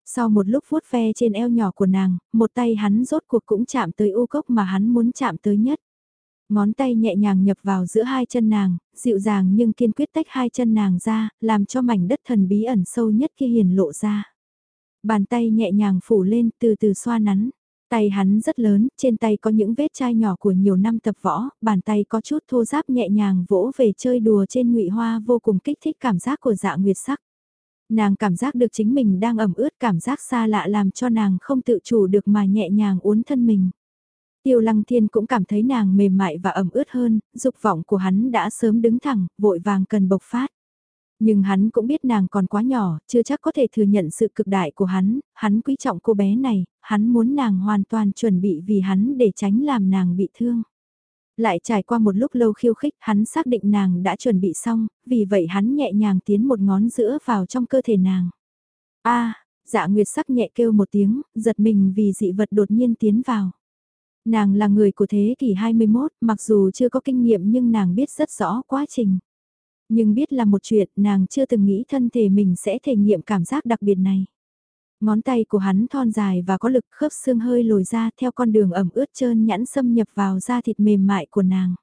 Sau một lúc vuốt ve trên eo nhỏ của nàng, một tay hắn rốt cuộc cũng chạm tới u cốc mà hắn muốn chạm tới nhất. Ngón tay nhẹ nhàng nhập vào giữa hai chân nàng, dịu dàng nhưng kiên quyết tách hai chân nàng ra, làm cho mảnh đất thần bí ẩn sâu nhất kia hiển lộ ra. Bàn tay nhẹ nhàng phủ lên từ từ xoa nắn. Tay hắn rất lớn, trên tay có những vết chai nhỏ của nhiều năm tập võ, bàn tay có chút thô giáp nhẹ nhàng vỗ về chơi đùa trên ngụy hoa vô cùng kích thích cảm giác của dạ nguyệt sắc. Nàng cảm giác được chính mình đang ẩm ướt cảm giác xa lạ làm cho nàng không tự chủ được mà nhẹ nhàng uốn thân mình. Tiêu lăng thiên cũng cảm thấy nàng mềm mại và ẩm ướt hơn, dục vọng của hắn đã sớm đứng thẳng, vội vàng cần bộc phát. Nhưng hắn cũng biết nàng còn quá nhỏ, chưa chắc có thể thừa nhận sự cực đại của hắn, hắn quý trọng cô bé này, hắn muốn nàng hoàn toàn chuẩn bị vì hắn để tránh làm nàng bị thương. Lại trải qua một lúc lâu khiêu khích, hắn xác định nàng đã chuẩn bị xong, vì vậy hắn nhẹ nhàng tiến một ngón giữa vào trong cơ thể nàng. a dạ nguyệt sắc nhẹ kêu một tiếng, giật mình vì dị vật đột nhiên tiến vào. Nàng là người của thế kỷ 21, mặc dù chưa có kinh nghiệm nhưng nàng biết rất rõ quá trình. Nhưng biết là một chuyện nàng chưa từng nghĩ thân thể mình sẽ thể nghiệm cảm giác đặc biệt này. Ngón tay của hắn thon dài và có lực khớp xương hơi lồi ra theo con đường ẩm ướt trơn nhẵn xâm nhập vào da thịt mềm mại của nàng.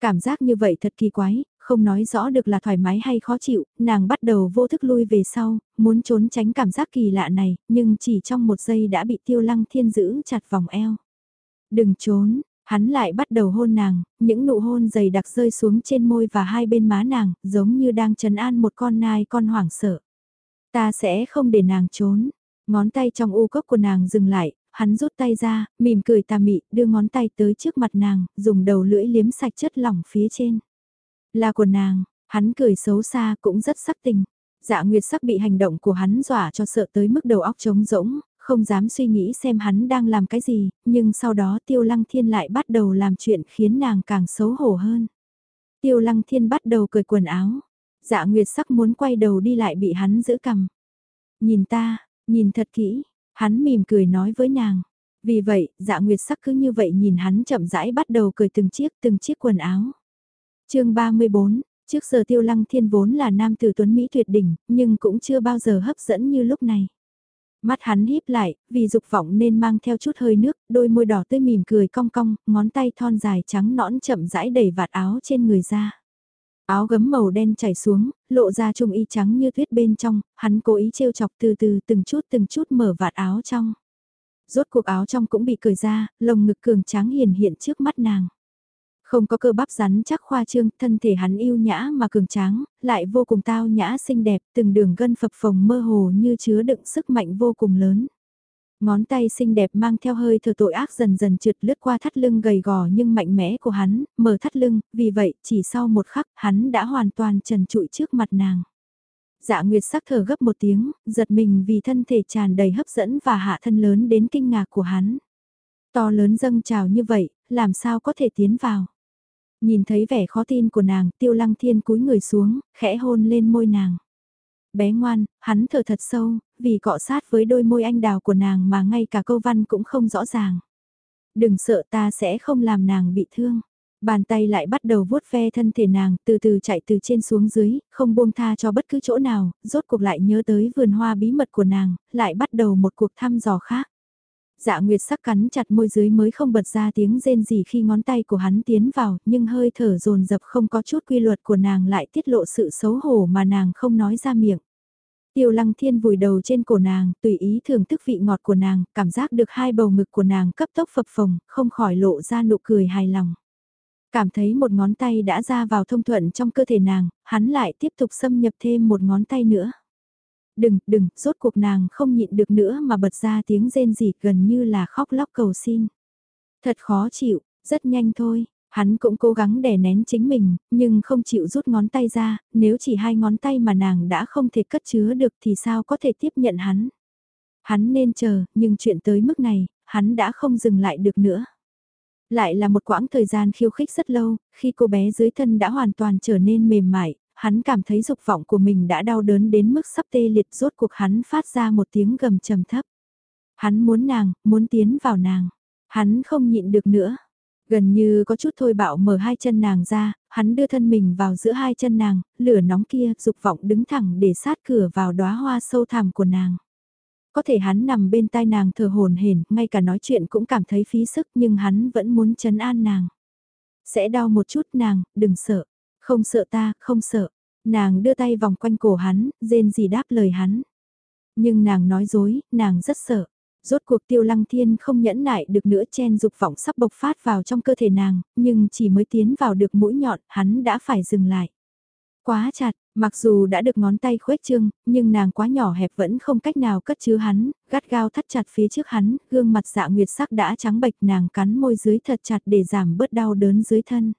Cảm giác như vậy thật kỳ quái, không nói rõ được là thoải mái hay khó chịu, nàng bắt đầu vô thức lui về sau, muốn trốn tránh cảm giác kỳ lạ này, nhưng chỉ trong một giây đã bị tiêu lăng thiên giữ chặt vòng eo. Đừng trốn, hắn lại bắt đầu hôn nàng, những nụ hôn dày đặc rơi xuống trên môi và hai bên má nàng, giống như đang trấn an một con nai con hoảng sợ. Ta sẽ không để nàng trốn. Ngón tay trong u cốc của nàng dừng lại, hắn rút tay ra, mỉm cười tà mị, đưa ngón tay tới trước mặt nàng, dùng đầu lưỡi liếm sạch chất lỏng phía trên. Là của nàng, hắn cười xấu xa cũng rất sắc tình. Dạ Nguyệt sắc bị hành động của hắn dọa cho sợ tới mức đầu óc trống rỗng, không dám suy nghĩ xem hắn đang làm cái gì, nhưng sau đó Tiêu Lăng Thiên lại bắt đầu làm chuyện khiến nàng càng xấu hổ hơn. Tiêu Lăng Thiên bắt đầu cởi quần áo, dạ Nguyệt sắc muốn quay đầu đi lại bị hắn giữ cầm. Nhìn ta, nhìn thật kỹ, hắn mỉm cười nói với nàng. Vì vậy, dạ Nguyệt sắc cứ như vậy nhìn hắn chậm rãi bắt đầu cởi từng chiếc từng chiếc quần áo. chương 34, trước giờ Tiêu Lăng Thiên vốn là nam tử tuấn Mỹ tuyệt đỉnh, nhưng cũng chưa bao giờ hấp dẫn như lúc này. Mắt hắn híp lại, vì dục vọng nên mang theo chút hơi nước, đôi môi đỏ tươi mỉm cười cong cong, ngón tay thon dài trắng nõn chậm rãi đẩy vạt áo trên người ra. Áo gấm màu đen chảy xuống, lộ ra trung y trắng như tuyết bên trong, hắn cố ý trêu chọc từ từ từng chút từng chút mở vạt áo trong. Rốt cuộc áo trong cũng bị cởi ra, lồng ngực cường trắng hiền hiện trước mắt nàng. Không có cơ bắp rắn chắc khoa trương, thân thể hắn yêu nhã mà cường tráng, lại vô cùng tao nhã xinh đẹp, từng đường gân phập phồng mơ hồ như chứa đựng sức mạnh vô cùng lớn. Ngón tay xinh đẹp mang theo hơi thở tội ác dần dần trượt lướt qua thắt lưng gầy gò nhưng mạnh mẽ của hắn, mở thắt lưng, vì vậy chỉ sau một khắc hắn đã hoàn toàn trần trụi trước mặt nàng. Dạ Nguyệt sắc thở gấp một tiếng, giật mình vì thân thể tràn đầy hấp dẫn và hạ thân lớn đến kinh ngạc của hắn. To lớn dâng trào như vậy, làm sao có thể tiến vào. Nhìn thấy vẻ khó tin của nàng, tiêu lăng thiên cúi người xuống, khẽ hôn lên môi nàng. Bé ngoan, hắn thở thật sâu, vì cọ sát với đôi môi anh đào của nàng mà ngay cả câu văn cũng không rõ ràng. Đừng sợ ta sẽ không làm nàng bị thương. Bàn tay lại bắt đầu vuốt ve thân thể nàng, từ từ chạy từ trên xuống dưới, không buông tha cho bất cứ chỗ nào, rốt cuộc lại nhớ tới vườn hoa bí mật của nàng, lại bắt đầu một cuộc thăm dò khác. Dạ Nguyệt sắc cắn chặt môi dưới mới không bật ra tiếng rên gì khi ngón tay của hắn tiến vào, nhưng hơi thở dồn dập không có chút quy luật của nàng lại tiết lộ sự xấu hổ mà nàng không nói ra miệng. Tiêu lăng thiên vùi đầu trên cổ nàng, tùy ý thưởng thức vị ngọt của nàng, cảm giác được hai bầu ngực của nàng cấp tốc phập phồng, không khỏi lộ ra nụ cười hài lòng. Cảm thấy một ngón tay đã ra vào thông thuận trong cơ thể nàng, hắn lại tiếp tục xâm nhập thêm một ngón tay nữa. Đừng, đừng, rốt cuộc nàng không nhịn được nữa mà bật ra tiếng rên rỉ gần như là khóc lóc cầu xin. Thật khó chịu, rất nhanh thôi, hắn cũng cố gắng đè nén chính mình, nhưng không chịu rút ngón tay ra, nếu chỉ hai ngón tay mà nàng đã không thể cất chứa được thì sao có thể tiếp nhận hắn. Hắn nên chờ, nhưng chuyện tới mức này, hắn đã không dừng lại được nữa. Lại là một quãng thời gian khiêu khích rất lâu, khi cô bé dưới thân đã hoàn toàn trở nên mềm mại, hắn cảm thấy dục vọng của mình đã đau đớn đến mức sắp tê liệt rốt cuộc hắn phát ra một tiếng gầm trầm thấp. Hắn muốn nàng, muốn tiến vào nàng. Hắn không nhịn được nữa. Gần như có chút thôi bạo mở hai chân nàng ra, hắn đưa thân mình vào giữa hai chân nàng, lửa nóng kia, dục vọng đứng thẳng để sát cửa vào đóa hoa sâu thẳm của nàng. Có thể hắn nằm bên tai nàng thờ hồn hển, ngay cả nói chuyện cũng cảm thấy phí sức nhưng hắn vẫn muốn chấn an nàng. Sẽ đau một chút nàng, đừng sợ. Không sợ ta, không sợ. Nàng đưa tay vòng quanh cổ hắn, rên gì đáp lời hắn. Nhưng nàng nói dối, nàng rất sợ. Rốt cuộc tiêu lăng thiên không nhẫn nại được nữa chen dục vọng sắp bộc phát vào trong cơ thể nàng, nhưng chỉ mới tiến vào được mũi nhọn, hắn đã phải dừng lại. Quá chặt, mặc dù đã được ngón tay khuếch trương, nhưng nàng quá nhỏ hẹp vẫn không cách nào cất chứa hắn, gắt gao thắt chặt phía trước hắn, gương mặt dạ nguyệt sắc đã trắng bệch nàng cắn môi dưới thật chặt để giảm bớt đau đớn dưới thân.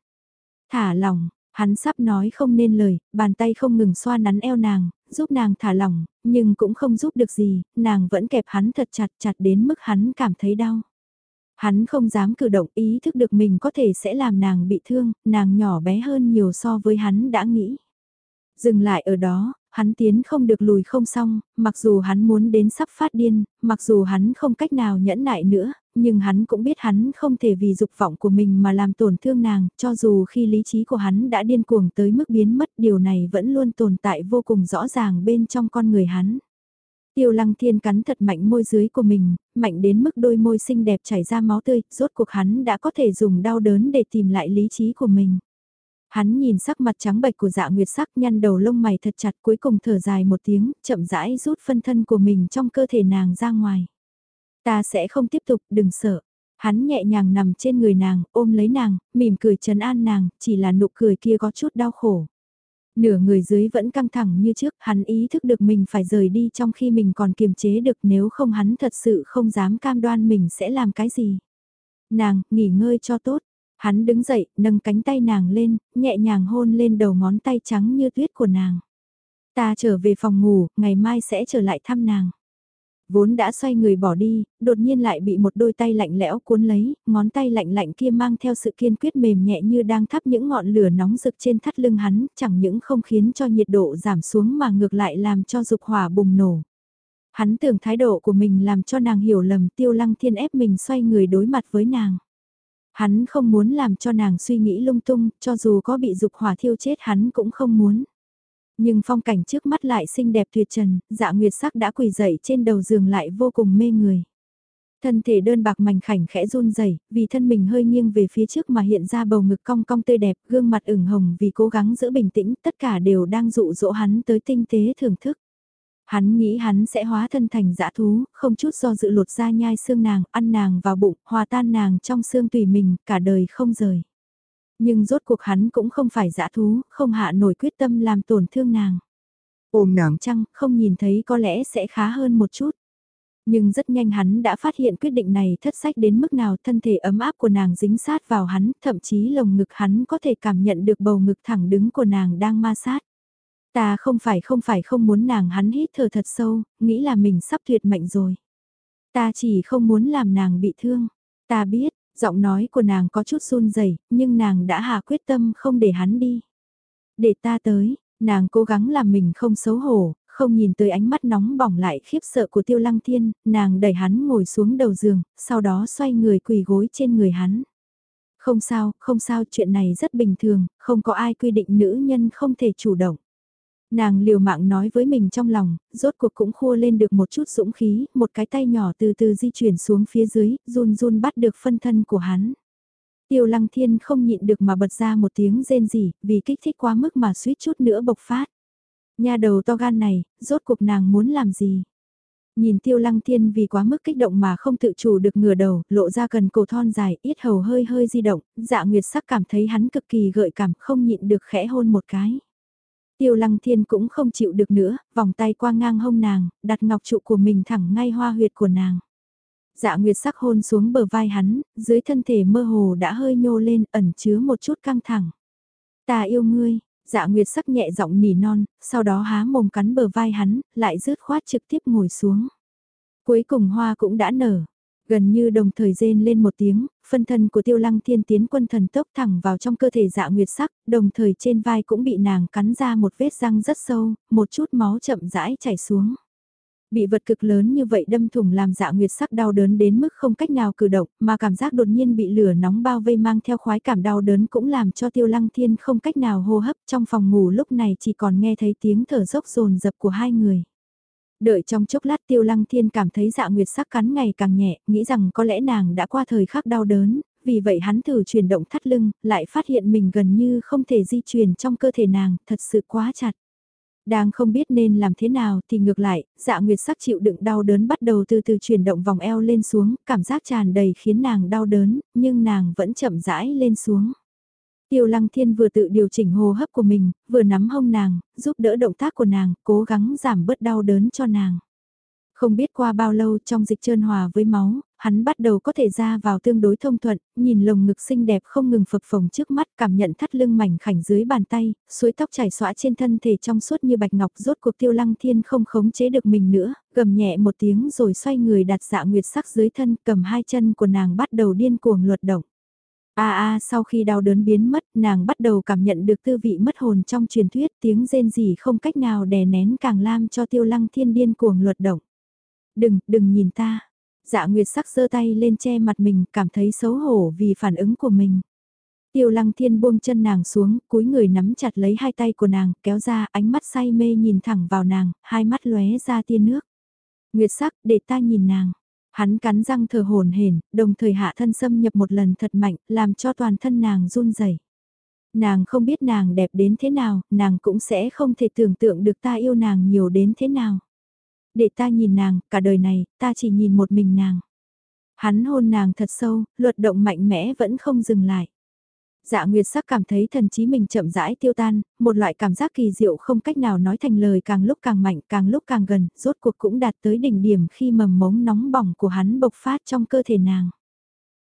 Thả lỏng, Hắn sắp nói không nên lời, bàn tay không ngừng xoa nắn eo nàng, giúp nàng thả lỏng, nhưng cũng không giúp được gì, nàng vẫn kẹp hắn thật chặt chặt đến mức hắn cảm thấy đau. Hắn không dám cử động ý thức được mình có thể sẽ làm nàng bị thương, nàng nhỏ bé hơn nhiều so với hắn đã nghĩ. Dừng lại ở đó, hắn tiến không được lùi không xong, mặc dù hắn muốn đến sắp phát điên, mặc dù hắn không cách nào nhẫn nại nữa, nhưng hắn cũng biết hắn không thể vì dục vọng của mình mà làm tổn thương nàng, cho dù khi lý trí của hắn đã điên cuồng tới mức biến mất điều này vẫn luôn tồn tại vô cùng rõ ràng bên trong con người hắn. Tiêu lăng thiên cắn thật mạnh môi dưới của mình, mạnh đến mức đôi môi xinh đẹp chảy ra máu tươi, rốt cuộc hắn đã có thể dùng đau đớn để tìm lại lý trí của mình. Hắn nhìn sắc mặt trắng bệch của dạ nguyệt sắc nhăn đầu lông mày thật chặt cuối cùng thở dài một tiếng, chậm rãi rút phân thân của mình trong cơ thể nàng ra ngoài. Ta sẽ không tiếp tục, đừng sợ. Hắn nhẹ nhàng nằm trên người nàng, ôm lấy nàng, mỉm cười trấn an nàng, chỉ là nụ cười kia có chút đau khổ. Nửa người dưới vẫn căng thẳng như trước, hắn ý thức được mình phải rời đi trong khi mình còn kiềm chế được nếu không hắn thật sự không dám cam đoan mình sẽ làm cái gì. Nàng, nghỉ ngơi cho tốt. Hắn đứng dậy, nâng cánh tay nàng lên, nhẹ nhàng hôn lên đầu ngón tay trắng như tuyết của nàng. Ta trở về phòng ngủ, ngày mai sẽ trở lại thăm nàng vốn đã xoay người bỏ đi, đột nhiên lại bị một đôi tay lạnh lẽo cuốn lấy, ngón tay lạnh lạnh kia mang theo sự kiên quyết mềm nhẹ như đang thắp những ngọn lửa nóng rực trên thắt lưng hắn, chẳng những không khiến cho nhiệt độ giảm xuống mà ngược lại làm cho dục hỏa bùng nổ. Hắn tưởng thái độ của mình làm cho nàng hiểu lầm tiêu lăng thiên ép mình xoay người đối mặt với nàng. Hắn không muốn làm cho nàng suy nghĩ lung tung, cho dù có bị dục hỏa thiêu chết hắn cũng không muốn. Nhưng phong cảnh trước mắt lại xinh đẹp tuyệt trần, dạ nguyệt sắc đã quỳ dậy trên đầu giường lại vô cùng mê người. Thân thể đơn bạc mảnh khảnh khẽ run rẩy vì thân mình hơi nghiêng về phía trước mà hiện ra bầu ngực cong cong tươi đẹp, gương mặt ửng hồng vì cố gắng giữ bình tĩnh, tất cả đều đang dụ dỗ hắn tới tinh tế thưởng thức. Hắn nghĩ hắn sẽ hóa thân thành dã thú, không chút do dự lột ra nhai xương nàng, ăn nàng vào bụng, hòa tan nàng trong xương tùy mình, cả đời không rời. Nhưng rốt cuộc hắn cũng không phải dã thú, không hạ nổi quyết tâm làm tổn thương nàng. Ôm nàng, Chăng, không nhìn thấy có lẽ sẽ khá hơn một chút. Nhưng rất nhanh hắn đã phát hiện quyết định này thất sách đến mức nào thân thể ấm áp của nàng dính sát vào hắn, thậm chí lồng ngực hắn có thể cảm nhận được bầu ngực thẳng đứng của nàng đang ma sát. Ta không phải không phải không muốn nàng hắn hít thở thật sâu, nghĩ là mình sắp tuyệt mệnh rồi. Ta chỉ không muốn làm nàng bị thương. Ta biết, giọng nói của nàng có chút run rẩy nhưng nàng đã hạ quyết tâm không để hắn đi. Để ta tới, nàng cố gắng làm mình không xấu hổ, không nhìn tới ánh mắt nóng bỏng lại khiếp sợ của tiêu lăng thiên, nàng đẩy hắn ngồi xuống đầu giường, sau đó xoay người quỳ gối trên người hắn. Không sao, không sao, chuyện này rất bình thường, không có ai quy định nữ nhân không thể chủ động. Nàng liều mạng nói với mình trong lòng, rốt cuộc cũng khua lên được một chút dũng khí, một cái tay nhỏ từ từ di chuyển xuống phía dưới, run run bắt được phân thân của hắn. Tiêu lăng thiên không nhịn được mà bật ra một tiếng rên rỉ, vì kích thích quá mức mà suýt chút nữa bộc phát. Nhà đầu to gan này, rốt cuộc nàng muốn làm gì? Nhìn tiêu lăng thiên vì quá mức kích động mà không tự chủ được ngửa đầu, lộ ra cần cổ thon dài, ít hầu hơi hơi di động, dạ nguyệt sắc cảm thấy hắn cực kỳ gợi cảm, không nhịn được khẽ hôn một cái. Tiêu lăng thiên cũng không chịu được nữa, vòng tay qua ngang hông nàng, đặt ngọc trụ của mình thẳng ngay hoa huyệt của nàng. Dạ Nguyệt sắc hôn xuống bờ vai hắn, dưới thân thể mơ hồ đã hơi nhô lên ẩn chứa một chút căng thẳng. Ta yêu ngươi, dạ Nguyệt sắc nhẹ giọng nỉ non, sau đó há mồm cắn bờ vai hắn, lại rớt khoát trực tiếp ngồi xuống. Cuối cùng hoa cũng đã nở, Gần như đồng thời rên lên một tiếng, phân thân của tiêu lăng thiên tiến quân thần tốc thẳng vào trong cơ thể dạ nguyệt sắc, đồng thời trên vai cũng bị nàng cắn ra một vết răng rất sâu, một chút máu chậm rãi chảy xuống. Bị vật cực lớn như vậy đâm thủng làm dạ nguyệt sắc đau đớn đến mức không cách nào cử động, mà cảm giác đột nhiên bị lửa nóng bao vây mang theo khoái cảm đau đớn cũng làm cho tiêu lăng thiên không cách nào hô hấp trong phòng ngủ lúc này chỉ còn nghe thấy tiếng thở dốc rồn rập của hai người. Đợi trong chốc lát tiêu lăng thiên cảm thấy dạ nguyệt sắc cắn ngày càng nhẹ, nghĩ rằng có lẽ nàng đã qua thời khắc đau đớn, vì vậy hắn thử chuyển động thắt lưng, lại phát hiện mình gần như không thể di chuyển trong cơ thể nàng, thật sự quá chặt. Đang không biết nên làm thế nào thì ngược lại, dạ nguyệt sắc chịu đựng đau đớn bắt đầu từ từ chuyển động vòng eo lên xuống, cảm giác tràn đầy khiến nàng đau đớn, nhưng nàng vẫn chậm rãi lên xuống. Tiêu lăng thiên vừa tự điều chỉnh hô hấp của mình, vừa nắm hông nàng, giúp đỡ động tác của nàng, cố gắng giảm bớt đau đớn cho nàng. Không biết qua bao lâu trong dịch trơn hòa với máu, hắn bắt đầu có thể ra vào tương đối thông thuận, nhìn lồng ngực xinh đẹp không ngừng phập phồng trước mắt cảm nhận thắt lưng mảnh khảnh dưới bàn tay, suối tóc chảy xõa trên thân thể trong suốt như bạch ngọc rốt cuộc tiêu lăng thiên không khống chế được mình nữa, gầm nhẹ một tiếng rồi xoay người đặt dạ nguyệt sắc dưới thân cầm hai chân của nàng bắt đầu điên cuồng luật động. A a sau khi đau đớn biến mất, nàng bắt đầu cảm nhận được tư vị mất hồn trong truyền thuyết, tiếng rên rỉ không cách nào đè nén càng làm cho tiêu lăng thiên điên cuồng luật động. Đừng, đừng nhìn ta. Dạ Nguyệt sắc giơ tay lên che mặt mình, cảm thấy xấu hổ vì phản ứng của mình. Tiêu lăng thiên buông chân nàng xuống, cúi người nắm chặt lấy hai tay của nàng, kéo ra, ánh mắt say mê nhìn thẳng vào nàng, hai mắt lóe ra tia nước. Nguyệt sắc, để ta nhìn nàng. Hắn cắn răng thờ hồn hển, đồng thời hạ thân xâm nhập một lần thật mạnh, làm cho toàn thân nàng run rẩy. Nàng không biết nàng đẹp đến thế nào, nàng cũng sẽ không thể tưởng tượng được ta yêu nàng nhiều đến thế nào. Để ta nhìn nàng, cả đời này, ta chỉ nhìn một mình nàng. Hắn hôn nàng thật sâu, luật động mạnh mẽ vẫn không dừng lại. Dạ Nguyệt sắc cảm thấy thần trí mình chậm rãi tiêu tan, một loại cảm giác kỳ diệu không cách nào nói thành lời càng lúc càng mạnh càng lúc càng gần, rốt cuộc cũng đạt tới đỉnh điểm khi mầm mống nóng bỏng của hắn bộc phát trong cơ thể nàng.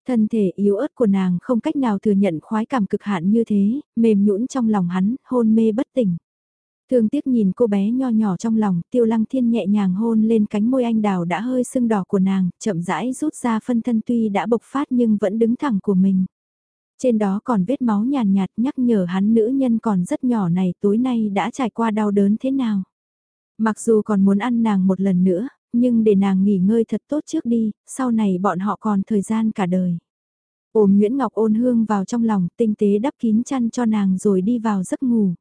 Thân thể yếu ớt của nàng không cách nào thừa nhận khoái cảm cực hạn như thế, mềm nhũn trong lòng hắn, hôn mê bất tỉnh. Thương tiếc nhìn cô bé nho nhỏ trong lòng, tiêu lăng thiên nhẹ nhàng hôn lên cánh môi anh đào đã hơi sưng đỏ của nàng, chậm rãi rút ra phân thân tuy đã bộc phát nhưng vẫn đứng thẳng của mình. Trên đó còn vết máu nhàn nhạt, nhắc nhở hắn nữ nhân còn rất nhỏ này tối nay đã trải qua đau đớn thế nào. Mặc dù còn muốn ăn nàng một lần nữa, nhưng để nàng nghỉ ngơi thật tốt trước đi, sau này bọn họ còn thời gian cả đời. Ôm Nguyễn Ngọc ôn hương vào trong lòng, tinh tế đắp kín chăn cho nàng rồi đi vào giấc ngủ.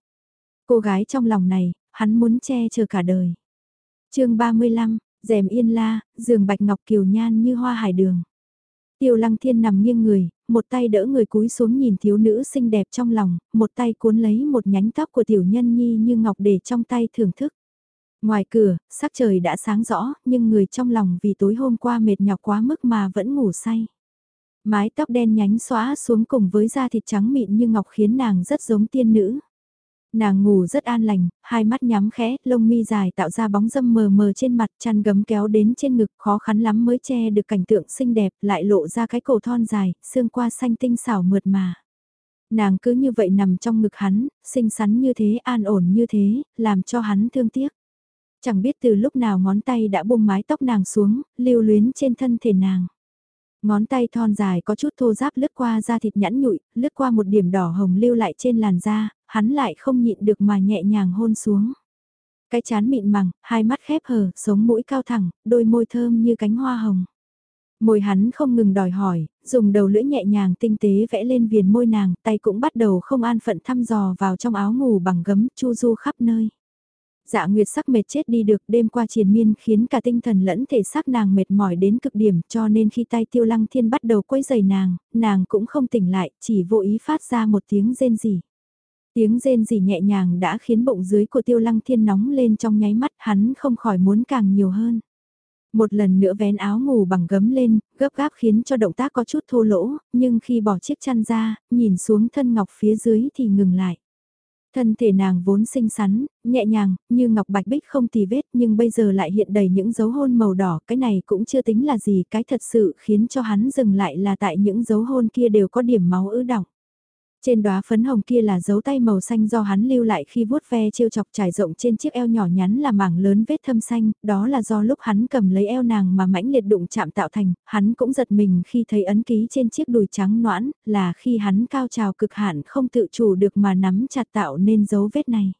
Cô gái trong lòng này, hắn muốn che chở cả đời. chương 35, rèm yên la, giường bạch ngọc kiều nhan như hoa hải đường. Tiêu lăng thiên nằm nghiêng người, một tay đỡ người cúi xuống nhìn thiếu nữ xinh đẹp trong lòng, một tay cuốn lấy một nhánh tóc của tiểu nhân nhi như ngọc để trong tay thưởng thức. Ngoài cửa, sắc trời đã sáng rõ, nhưng người trong lòng vì tối hôm qua mệt nhọc quá mức mà vẫn ngủ say. Mái tóc đen nhánh xóa xuống cùng với da thịt trắng mịn như ngọc khiến nàng rất giống tiên nữ. Nàng ngủ rất an lành, hai mắt nhắm khẽ, lông mi dài tạo ra bóng dâm mờ mờ trên mặt chăn gấm kéo đến trên ngực khó khăn lắm mới che được cảnh tượng xinh đẹp lại lộ ra cái cổ thon dài, xương qua xanh tinh xảo mượt mà. Nàng cứ như vậy nằm trong ngực hắn, xinh xắn như thế, an ổn như thế, làm cho hắn thương tiếc. Chẳng biết từ lúc nào ngón tay đã buông mái tóc nàng xuống, lưu luyến trên thân thể nàng. Ngón tay thon dài có chút thô ráp lướt qua da thịt nhẵn nhụi, lướt qua một điểm đỏ hồng lưu lại trên làn da, hắn lại không nhịn được mà nhẹ nhàng hôn xuống. Cái chán mịn màng, hai mắt khép hờ, sống mũi cao thẳng, đôi môi thơm như cánh hoa hồng. Môi hắn không ngừng đòi hỏi, dùng đầu lưỡi nhẹ nhàng tinh tế vẽ lên viền môi nàng, tay cũng bắt đầu không an phận thăm dò vào trong áo ngủ bằng gấm, chu du khắp nơi. Dạ Nguyệt sắc mệt chết đi được đêm qua triền miên khiến cả tinh thần lẫn thể xác nàng mệt mỏi đến cực điểm cho nên khi tay tiêu lăng thiên bắt đầu quấy giày nàng, nàng cũng không tỉnh lại, chỉ vô ý phát ra một tiếng rên rỉ. Tiếng rên rỉ nhẹ nhàng đã khiến bụng dưới của tiêu lăng thiên nóng lên trong nháy mắt hắn không khỏi muốn càng nhiều hơn. Một lần nữa vén áo ngủ bằng gấm lên, gấp gáp khiến cho động tác có chút thô lỗ, nhưng khi bỏ chiếc chăn ra, nhìn xuống thân ngọc phía dưới thì ngừng lại. Thân thể nàng vốn xinh xắn, nhẹ nhàng, như ngọc bạch bích không tì vết nhưng bây giờ lại hiện đầy những dấu hôn màu đỏ, cái này cũng chưa tính là gì, cái thật sự khiến cho hắn dừng lại là tại những dấu hôn kia đều có điểm máu ứ đọng. Trên đóa phấn hồng kia là dấu tay màu xanh do hắn lưu lại khi vuốt ve trêu chọc trải rộng trên chiếc eo nhỏ nhắn là mảng lớn vết thâm xanh, đó là do lúc hắn cầm lấy eo nàng mà mãnh liệt đụng chạm tạo thành, hắn cũng giật mình khi thấy ấn ký trên chiếc đùi trắng noãn, là khi hắn cao trào cực hạn không tự chủ được mà nắm chặt tạo nên dấu vết này.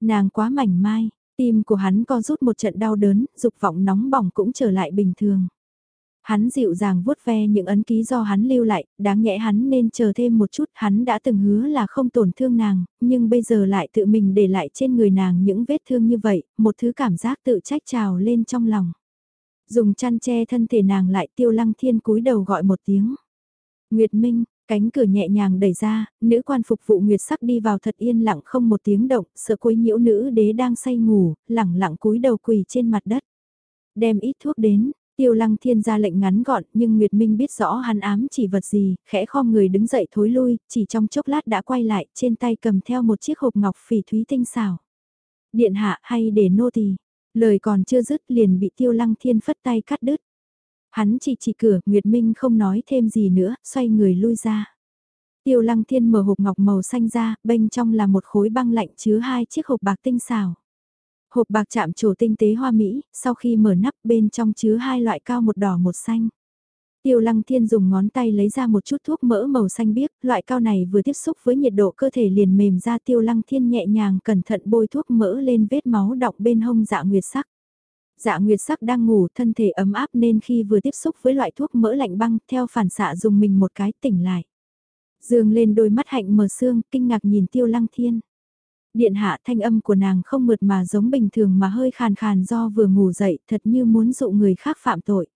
Nàng quá mảnh mai, tim của hắn co rút một trận đau đớn, dục vọng nóng bỏng cũng trở lại bình thường. Hắn dịu dàng vuốt ve những ấn ký do hắn lưu lại, đáng nhẽ hắn nên chờ thêm một chút, hắn đã từng hứa là không tổn thương nàng, nhưng bây giờ lại tự mình để lại trên người nàng những vết thương như vậy, một thứ cảm giác tự trách trào lên trong lòng. Dùng chăn che thân thể nàng lại tiêu lăng thiên cúi đầu gọi một tiếng. Nguyệt Minh, cánh cửa nhẹ nhàng đẩy ra, nữ quan phục vụ Nguyệt sắc đi vào thật yên lặng không một tiếng động, sợ quấy nhiễu nữ đế đang say ngủ, lẳng lặng cúi đầu quỳ trên mặt đất. Đem ít thuốc đến, Tiêu lăng thiên ra lệnh ngắn gọn nhưng Nguyệt Minh biết rõ hắn ám chỉ vật gì, khẽ khom người đứng dậy thối lui, chỉ trong chốc lát đã quay lại, trên tay cầm theo một chiếc hộp ngọc phỉ thúy tinh xảo. Điện hạ hay để nô tỳ lời còn chưa dứt liền bị tiêu lăng thiên phất tay cắt đứt. Hắn chỉ chỉ cửa, Nguyệt Minh không nói thêm gì nữa, xoay người lui ra. Tiêu lăng thiên mở hộp ngọc màu xanh ra, bên trong là một khối băng lạnh chứa hai chiếc hộp bạc tinh xảo. Hộp bạc chạm trổ tinh tế hoa mỹ, sau khi mở nắp bên trong chứa hai loại cao một đỏ một xanh. Tiêu lăng thiên dùng ngón tay lấy ra một chút thuốc mỡ màu xanh biếc, loại cao này vừa tiếp xúc với nhiệt độ cơ thể liền mềm ra tiêu lăng thiên nhẹ nhàng cẩn thận bôi thuốc mỡ lên vết máu đọc bên hông dạ nguyệt sắc. Dạ nguyệt sắc đang ngủ thân thể ấm áp nên khi vừa tiếp xúc với loại thuốc mỡ lạnh băng theo phản xạ dùng mình một cái tỉnh lại. Dương lên đôi mắt hạnh mờ sương kinh ngạc nhìn tiêu lăng thiên. Điện hạ thanh âm của nàng không mượt mà giống bình thường mà hơi khàn khàn do vừa ngủ dậy thật như muốn dụ người khác phạm tội.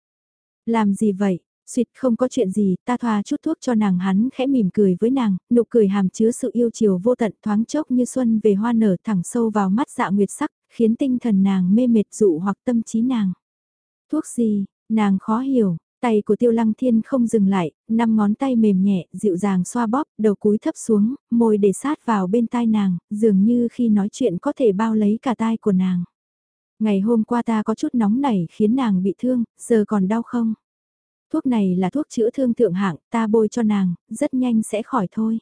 Làm gì vậy? Xuyệt không có chuyện gì, ta thoa chút thuốc cho nàng hắn khẽ mỉm cười với nàng, nụ cười hàm chứa sự yêu chiều vô tận thoáng chốc như xuân về hoa nở thẳng sâu vào mắt dạ nguyệt sắc, khiến tinh thần nàng mê mệt dụ hoặc tâm trí nàng. Thuốc gì, nàng khó hiểu, Tay của tiêu lăng thiên không dừng lại, năm ngón tay mềm nhẹ, dịu dàng xoa bóp, đầu cúi thấp xuống, môi để sát vào bên tai nàng, dường như khi nói chuyện có thể bao lấy cả tai của nàng. Ngày hôm qua ta có chút nóng nảy khiến nàng bị thương, giờ còn đau không? Thuốc này là thuốc chữa thương thượng hạng, ta bôi cho nàng, rất nhanh sẽ khỏi thôi.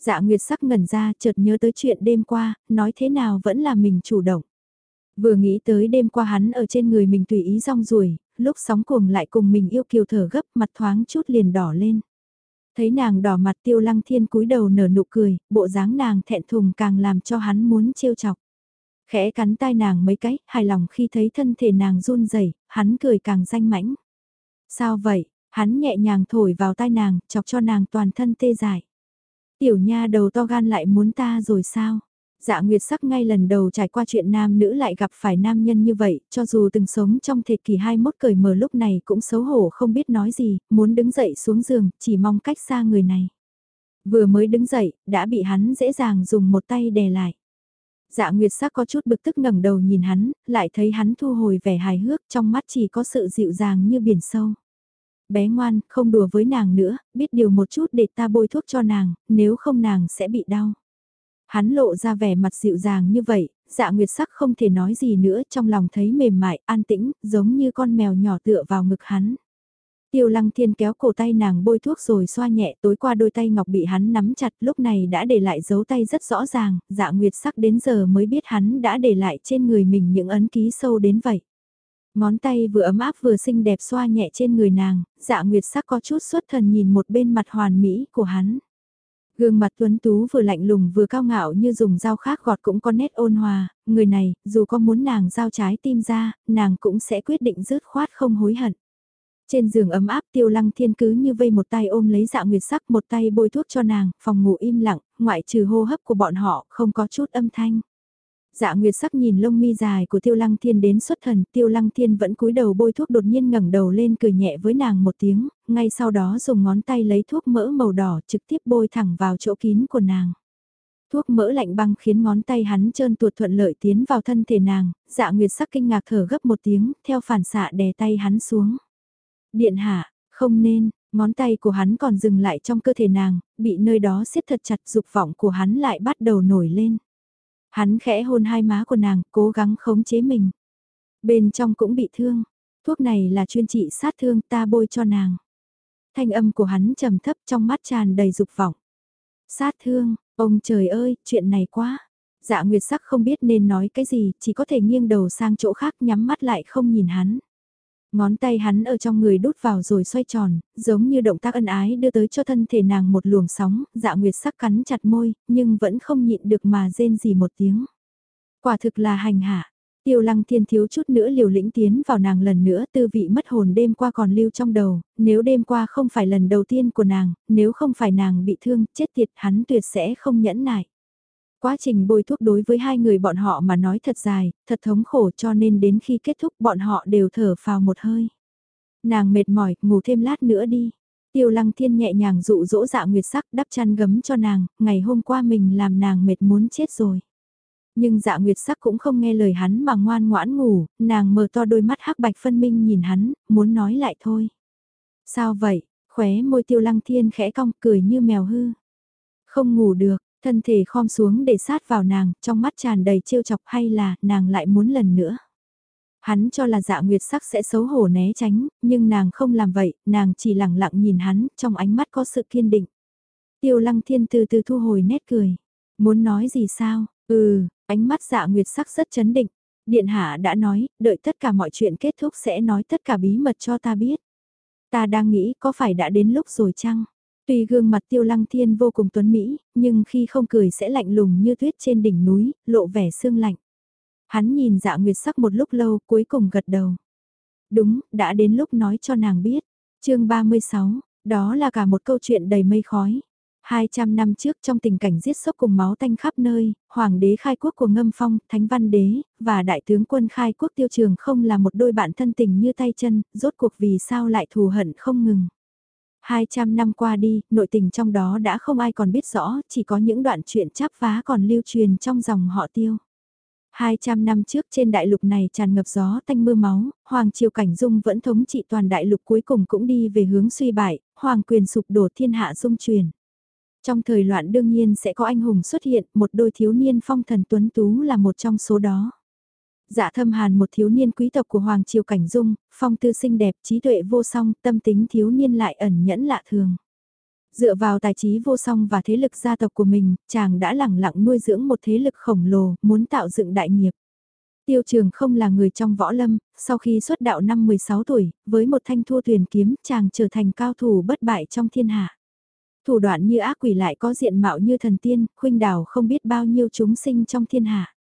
Dạ Nguyệt sắc ngẩn ra chợt nhớ tới chuyện đêm qua, nói thế nào vẫn là mình chủ động. Vừa nghĩ tới đêm qua hắn ở trên người mình tùy ý rong ruổi, lúc sóng cuồng lại cùng mình yêu kiều thở gấp mặt thoáng chút liền đỏ lên. Thấy nàng đỏ mặt tiêu lăng thiên cúi đầu nở nụ cười, bộ dáng nàng thẹn thùng càng làm cho hắn muốn trêu chọc. Khẽ cắn tai nàng mấy cái, hài lòng khi thấy thân thể nàng run rẩy hắn cười càng danh mãnh. Sao vậy, hắn nhẹ nhàng thổi vào tai nàng, chọc cho nàng toàn thân tê dại. Tiểu nha đầu to gan lại muốn ta rồi sao? Dạ Nguyệt sắc ngay lần đầu trải qua chuyện nam nữ lại gặp phải nam nhân như vậy, cho dù từng sống trong thế kỷ 21 cởi mở lúc này cũng xấu hổ không biết nói gì, muốn đứng dậy xuống giường, chỉ mong cách xa người này. Vừa mới đứng dậy, đã bị hắn dễ dàng dùng một tay đè lại. Dạ Nguyệt sắc có chút bực tức ngẩng đầu nhìn hắn, lại thấy hắn thu hồi vẻ hài hước trong mắt chỉ có sự dịu dàng như biển sâu. bé ngoan, không đùa với nàng nữa, biết điều một chút để ta bôi thuốc cho nàng, nếu không nàng sẽ bị đau. Hắn lộ ra vẻ mặt dịu dàng như vậy, dạ nguyệt sắc không thể nói gì nữa trong lòng thấy mềm mại, an tĩnh, giống như con mèo nhỏ tựa vào ngực hắn. Tiêu lăng thiên kéo cổ tay nàng bôi thuốc rồi xoa nhẹ tối qua đôi tay ngọc bị hắn nắm chặt lúc này đã để lại dấu tay rất rõ ràng, dạ nguyệt sắc đến giờ mới biết hắn đã để lại trên người mình những ấn ký sâu đến vậy. Ngón tay vừa ấm áp vừa xinh đẹp xoa nhẹ trên người nàng, dạ nguyệt sắc có chút xuất thần nhìn một bên mặt hoàn mỹ của hắn. Gương mặt tuấn tú vừa lạnh lùng vừa cao ngạo như dùng dao khác gọt cũng có nét ôn hòa, người này, dù có muốn nàng giao trái tim ra, nàng cũng sẽ quyết định dứt khoát không hối hận. Trên giường ấm áp tiêu lăng thiên cứ như vây một tay ôm lấy dạ nguyệt sắc một tay bôi thuốc cho nàng, phòng ngủ im lặng, ngoại trừ hô hấp của bọn họ không có chút âm thanh. Dạ Nguyệt sắc nhìn lông mi dài của Tiêu Lăng Thiên đến xuất thần, Tiêu Lăng Thiên vẫn cúi đầu bôi thuốc đột nhiên ngẩng đầu lên cười nhẹ với nàng một tiếng, ngay sau đó dùng ngón tay lấy thuốc mỡ màu đỏ trực tiếp bôi thẳng vào chỗ kín của nàng. Thuốc mỡ lạnh băng khiến ngón tay hắn trơn tuột thuận lợi tiến vào thân thể nàng, dạ nguyệt sắc kinh ngạc thở gấp một tiếng, theo phản xạ đè tay hắn xuống. Điện hạ, không nên, ngón tay của hắn còn dừng lại trong cơ thể nàng, bị nơi đó siết thật chặt dục vọng của hắn lại bắt đầu nổi lên. Hắn khẽ hôn hai má của nàng, cố gắng khống chế mình. Bên trong cũng bị thương, thuốc này là chuyên trị sát thương ta bôi cho nàng. Thanh âm của hắn trầm thấp trong mắt tràn đầy dục vọng. Sát thương, ông trời ơi, chuyện này quá. Dạ Nguyệt Sắc không biết nên nói cái gì, chỉ có thể nghiêng đầu sang chỗ khác nhắm mắt lại không nhìn hắn. Ngón tay hắn ở trong người đút vào rồi xoay tròn, giống như động tác ân ái đưa tới cho thân thể nàng một luồng sóng, dạ nguyệt sắc cắn chặt môi, nhưng vẫn không nhịn được mà rên gì một tiếng. Quả thực là hành hạ. Tiêu lăng thiên thiếu chút nữa liều lĩnh tiến vào nàng lần nữa tư vị mất hồn đêm qua còn lưu trong đầu, nếu đêm qua không phải lần đầu tiên của nàng, nếu không phải nàng bị thương, chết tiệt hắn tuyệt sẽ không nhẫn nại. Quá trình bôi thuốc đối với hai người bọn họ mà nói thật dài, thật thống khổ cho nên đến khi kết thúc bọn họ đều thở phào một hơi. Nàng mệt mỏi, ngủ thêm lát nữa đi. Tiêu lăng thiên nhẹ nhàng dụ dỗ dạ nguyệt sắc đắp chăn gấm cho nàng, ngày hôm qua mình làm nàng mệt muốn chết rồi. Nhưng dạ nguyệt sắc cũng không nghe lời hắn mà ngoan ngoãn ngủ, nàng mở to đôi mắt hắc bạch phân minh nhìn hắn, muốn nói lại thôi. Sao vậy, khóe môi tiêu lăng thiên khẽ cong cười như mèo hư. Không ngủ được, Thân thể khom xuống để sát vào nàng, trong mắt tràn đầy trêu chọc hay là nàng lại muốn lần nữa. Hắn cho là dạ nguyệt sắc sẽ xấu hổ né tránh, nhưng nàng không làm vậy, nàng chỉ lặng lặng nhìn hắn, trong ánh mắt có sự kiên định. Tiêu lăng thiên từ từ thu hồi nét cười. Muốn nói gì sao? Ừ, ánh mắt dạ nguyệt sắc rất chấn định. Điện hạ đã nói, đợi tất cả mọi chuyện kết thúc sẽ nói tất cả bí mật cho ta biết. Ta đang nghĩ có phải đã đến lúc rồi chăng? Tuy gương mặt tiêu lăng thiên vô cùng tuấn Mỹ, nhưng khi không cười sẽ lạnh lùng như tuyết trên đỉnh núi, lộ vẻ sương lạnh. Hắn nhìn dạ nguyệt sắc một lúc lâu cuối cùng gật đầu. Đúng, đã đến lúc nói cho nàng biết. chương 36, đó là cả một câu chuyện đầy mây khói. 200 năm trước trong tình cảnh giết sốc cùng máu tanh khắp nơi, hoàng đế khai quốc của ngâm phong, thánh văn đế, và đại tướng quân khai quốc tiêu trường không là một đôi bạn thân tình như tay chân, rốt cuộc vì sao lại thù hận không ngừng. 200 năm qua đi, nội tình trong đó đã không ai còn biết rõ, chỉ có những đoạn chuyện chắp vá còn lưu truyền trong dòng họ tiêu. 200 năm trước trên đại lục này tràn ngập gió tanh mưa máu, Hoàng Triều Cảnh Dung vẫn thống trị toàn đại lục cuối cùng cũng đi về hướng suy bại, Hoàng quyền sụp đổ thiên hạ dung truyền. Trong thời loạn đương nhiên sẽ có anh hùng xuất hiện, một đôi thiếu niên phong thần tuấn tú là một trong số đó. Dạ thâm hàn một thiếu niên quý tộc của Hoàng Triều Cảnh Dung, phong tư xinh đẹp, trí tuệ vô song, tâm tính thiếu niên lại ẩn nhẫn lạ thường. Dựa vào tài trí vô song và thế lực gia tộc của mình, chàng đã lẳng lặng nuôi dưỡng một thế lực khổng lồ, muốn tạo dựng đại nghiệp. Tiêu trường không là người trong võ lâm, sau khi xuất đạo năm 16 tuổi, với một thanh thua thuyền kiếm, chàng trở thành cao thủ bất bại trong thiên hạ. Thủ đoạn như ác quỷ lại có diện mạo như thần tiên, khuynh đảo không biết bao nhiêu chúng sinh trong thiên hạ.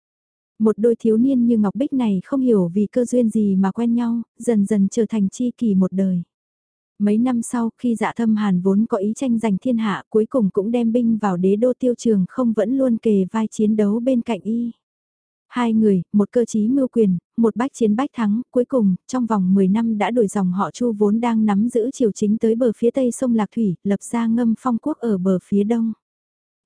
Một đôi thiếu niên như Ngọc Bích này không hiểu vì cơ duyên gì mà quen nhau, dần dần trở thành chi kỷ một đời. Mấy năm sau khi dạ thâm hàn vốn có ý tranh giành thiên hạ cuối cùng cũng đem binh vào đế đô tiêu trường không vẫn luôn kề vai chiến đấu bên cạnh y. Hai người, một cơ chí mưu quyền, một bách chiến bách thắng, cuối cùng, trong vòng 10 năm đã đổi dòng họ Chu vốn đang nắm giữ triều chính tới bờ phía tây sông Lạc Thủy, lập ra ngâm phong quốc ở bờ phía đông.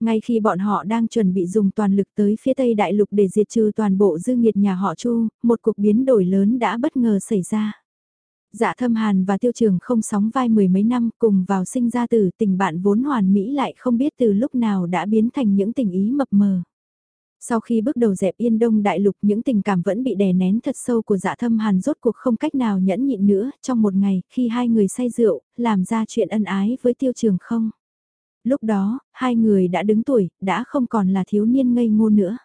Ngay khi bọn họ đang chuẩn bị dùng toàn lực tới phía Tây Đại Lục để diệt trừ toàn bộ dư nghiệt nhà họ Chu, một cuộc biến đổi lớn đã bất ngờ xảy ra. Dạ thâm hàn và tiêu trường không sóng vai mười mấy năm cùng vào sinh ra từ tình bạn vốn hoàn mỹ lại không biết từ lúc nào đã biến thành những tình ý mập mờ. Sau khi bước đầu dẹp yên đông đại lục những tình cảm vẫn bị đè nén thật sâu của dạ thâm hàn rốt cuộc không cách nào nhẫn nhịn nữa trong một ngày khi hai người say rượu, làm ra chuyện ân ái với tiêu trường không. Lúc đó, hai người đã đứng tuổi, đã không còn là thiếu niên ngây ngô nữa.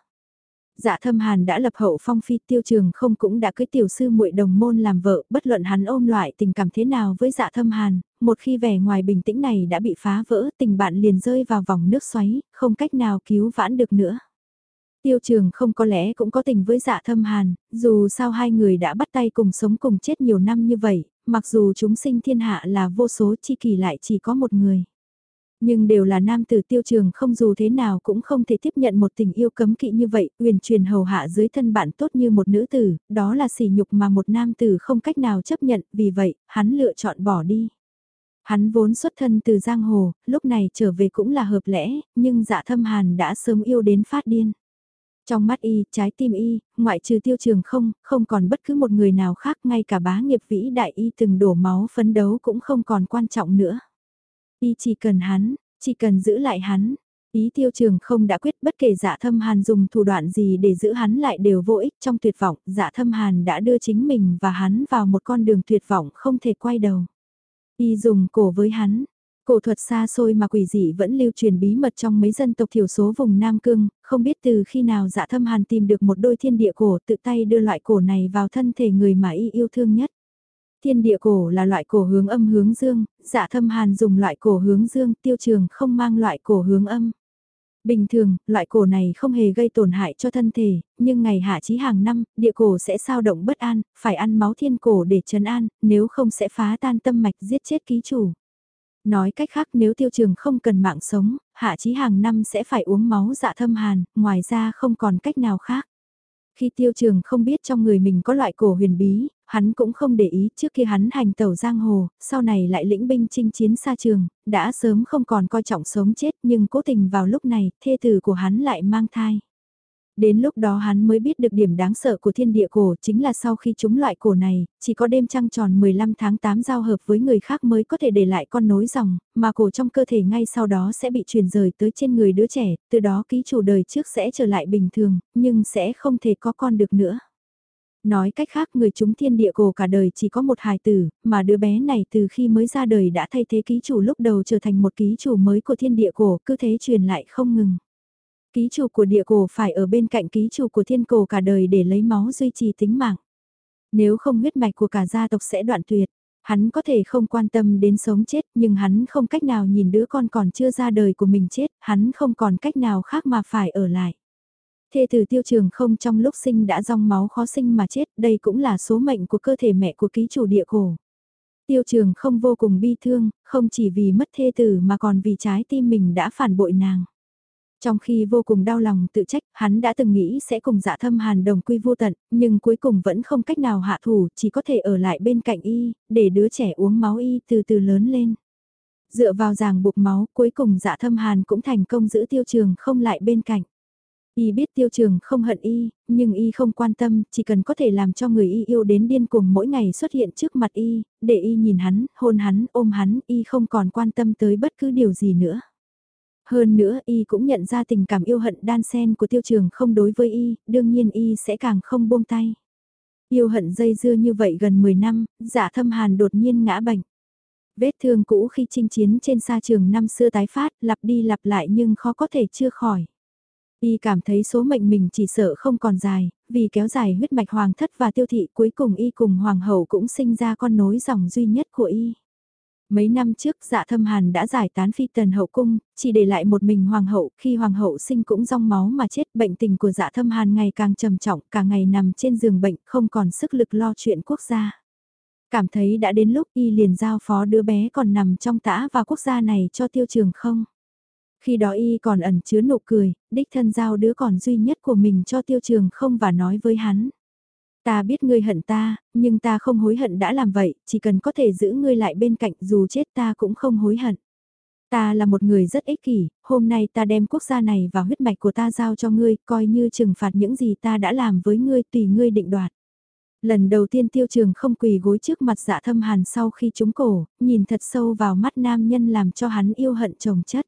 Dạ thâm hàn đã lập hậu phong phi tiêu trường không cũng đã cưới tiểu sư muội đồng môn làm vợ, bất luận hắn ôm loại tình cảm thế nào với dạ thâm hàn, một khi vẻ ngoài bình tĩnh này đã bị phá vỡ tình bạn liền rơi vào vòng nước xoáy, không cách nào cứu vãn được nữa. Tiêu trường không có lẽ cũng có tình với dạ thâm hàn, dù sao hai người đã bắt tay cùng sống cùng chết nhiều năm như vậy, mặc dù chúng sinh thiên hạ là vô số chi kỳ lại chỉ có một người. Nhưng đều là nam tử tiêu trường không dù thế nào cũng không thể tiếp nhận một tình yêu cấm kỵ như vậy, uyển truyền hầu hạ dưới thân bạn tốt như một nữ tử, đó là sỉ nhục mà một nam tử không cách nào chấp nhận, vì vậy, hắn lựa chọn bỏ đi. Hắn vốn xuất thân từ giang hồ, lúc này trở về cũng là hợp lẽ, nhưng dạ thâm hàn đã sớm yêu đến phát điên. Trong mắt y, trái tim y, ngoại trừ tiêu trường không, không còn bất cứ một người nào khác, ngay cả bá nghiệp vĩ đại y từng đổ máu phấn đấu cũng không còn quan trọng nữa. Y chỉ cần hắn, chỉ cần giữ lại hắn. Ý tiêu trường không đã quyết bất kể dạ thâm hàn dùng thủ đoạn gì để giữ hắn lại đều vô ích trong tuyệt vọng, dạ thâm hàn đã đưa chính mình và hắn vào một con đường tuyệt vọng không thể quay đầu. Y dùng cổ với hắn, Cổ thuật xa xôi mà quỷ dị vẫn lưu truyền bí mật trong mấy dân tộc thiểu số vùng Nam Cương, không biết từ khi nào dạ thâm hàn tìm được một đôi thiên địa cổ tự tay đưa loại cổ này vào thân thể người mà y yêu thương nhất. Thiên địa cổ là loại cổ hướng âm hướng dương, dạ thâm hàn dùng loại cổ hướng dương, tiêu trường không mang loại cổ hướng âm. Bình thường, loại cổ này không hề gây tổn hại cho thân thể, nhưng ngày hạ chí hàng năm, địa cổ sẽ sao động bất an, phải ăn máu thiên cổ để trấn an, nếu không sẽ phá tan tâm mạch giết chết ký chủ. Nói cách khác nếu tiêu trường không cần mạng sống, hạ chí hàng năm sẽ phải uống máu dạ thâm hàn, ngoài ra không còn cách nào khác. Khi tiêu trường không biết trong người mình có loại cổ huyền bí, hắn cũng không để ý trước kia hắn hành tàu giang hồ, sau này lại lĩnh binh chinh chiến xa trường, đã sớm không còn coi trọng sống chết nhưng cố tình vào lúc này, thê tử của hắn lại mang thai. Đến lúc đó hắn mới biết được điểm đáng sợ của thiên địa cổ chính là sau khi chúng loại cổ này, chỉ có đêm trăng tròn 15 tháng 8 giao hợp với người khác mới có thể để lại con nối dòng, mà cổ trong cơ thể ngay sau đó sẽ bị truyền rời tới trên người đứa trẻ, từ đó ký chủ đời trước sẽ trở lại bình thường, nhưng sẽ không thể có con được nữa. Nói cách khác người chúng thiên địa cổ cả đời chỉ có một hài tử, mà đứa bé này từ khi mới ra đời đã thay thế ký chủ lúc đầu trở thành một ký chủ mới của thiên địa cổ, cứ thế truyền lại không ngừng. Ký chủ của địa cổ phải ở bên cạnh ký chủ của thiên cổ cả đời để lấy máu duy trì tính mạng. Nếu không huyết mạch của cả gia tộc sẽ đoạn tuyệt. Hắn có thể không quan tâm đến sống chết nhưng hắn không cách nào nhìn đứa con còn chưa ra đời của mình chết, hắn không còn cách nào khác mà phải ở lại. Thê tử tiêu trường không trong lúc sinh đã rong máu khó sinh mà chết, đây cũng là số mệnh của cơ thể mẹ của ký chủ địa cổ. Tiêu trường không vô cùng bi thương, không chỉ vì mất thê tử mà còn vì trái tim mình đã phản bội nàng. Trong khi vô cùng đau lòng tự trách, hắn đã từng nghĩ sẽ cùng dạ thâm hàn đồng quy vô tận, nhưng cuối cùng vẫn không cách nào hạ thủ, chỉ có thể ở lại bên cạnh y, để đứa trẻ uống máu y từ từ lớn lên. Dựa vào ràng buộc máu, cuối cùng dạ thâm hàn cũng thành công giữ tiêu trường không lại bên cạnh. Y biết tiêu trường không hận y, nhưng y không quan tâm, chỉ cần có thể làm cho người y yêu đến điên cuồng mỗi ngày xuất hiện trước mặt y, để y nhìn hắn, hôn hắn, ôm hắn, y không còn quan tâm tới bất cứ điều gì nữa. Hơn nữa y cũng nhận ra tình cảm yêu hận đan sen của tiêu trường không đối với y, đương nhiên y sẽ càng không buông tay. Yêu hận dây dưa như vậy gần 10 năm, giả thâm hàn đột nhiên ngã bệnh. Vết thương cũ khi chinh chiến trên sa trường năm xưa tái phát, lặp đi lặp lại nhưng khó có thể chưa khỏi. Y cảm thấy số mệnh mình chỉ sợ không còn dài, vì kéo dài huyết mạch hoàng thất và tiêu thị cuối cùng y cùng hoàng hậu cũng sinh ra con nối dòng duy nhất của y. Mấy năm trước dạ thâm hàn đã giải tán phi tần hậu cung, chỉ để lại một mình hoàng hậu, khi hoàng hậu sinh cũng rong máu mà chết, bệnh tình của dạ thâm hàn ngày càng trầm trọng, cả ngày nằm trên giường bệnh, không còn sức lực lo chuyện quốc gia. Cảm thấy đã đến lúc y liền giao phó đứa bé còn nằm trong tã và quốc gia này cho tiêu trường không. Khi đó y còn ẩn chứa nụ cười, đích thân giao đứa còn duy nhất của mình cho tiêu trường không và nói với hắn. Ta biết ngươi hận ta, nhưng ta không hối hận đã làm vậy, chỉ cần có thể giữ ngươi lại bên cạnh dù chết ta cũng không hối hận. Ta là một người rất ích kỷ, hôm nay ta đem quốc gia này và huyết mạch của ta giao cho ngươi, coi như trừng phạt những gì ta đã làm với ngươi tùy ngươi định đoạt. Lần đầu tiên tiêu trường không quỳ gối trước mặt dạ thâm hàn sau khi trúng cổ, nhìn thật sâu vào mắt nam nhân làm cho hắn yêu hận chồng chất.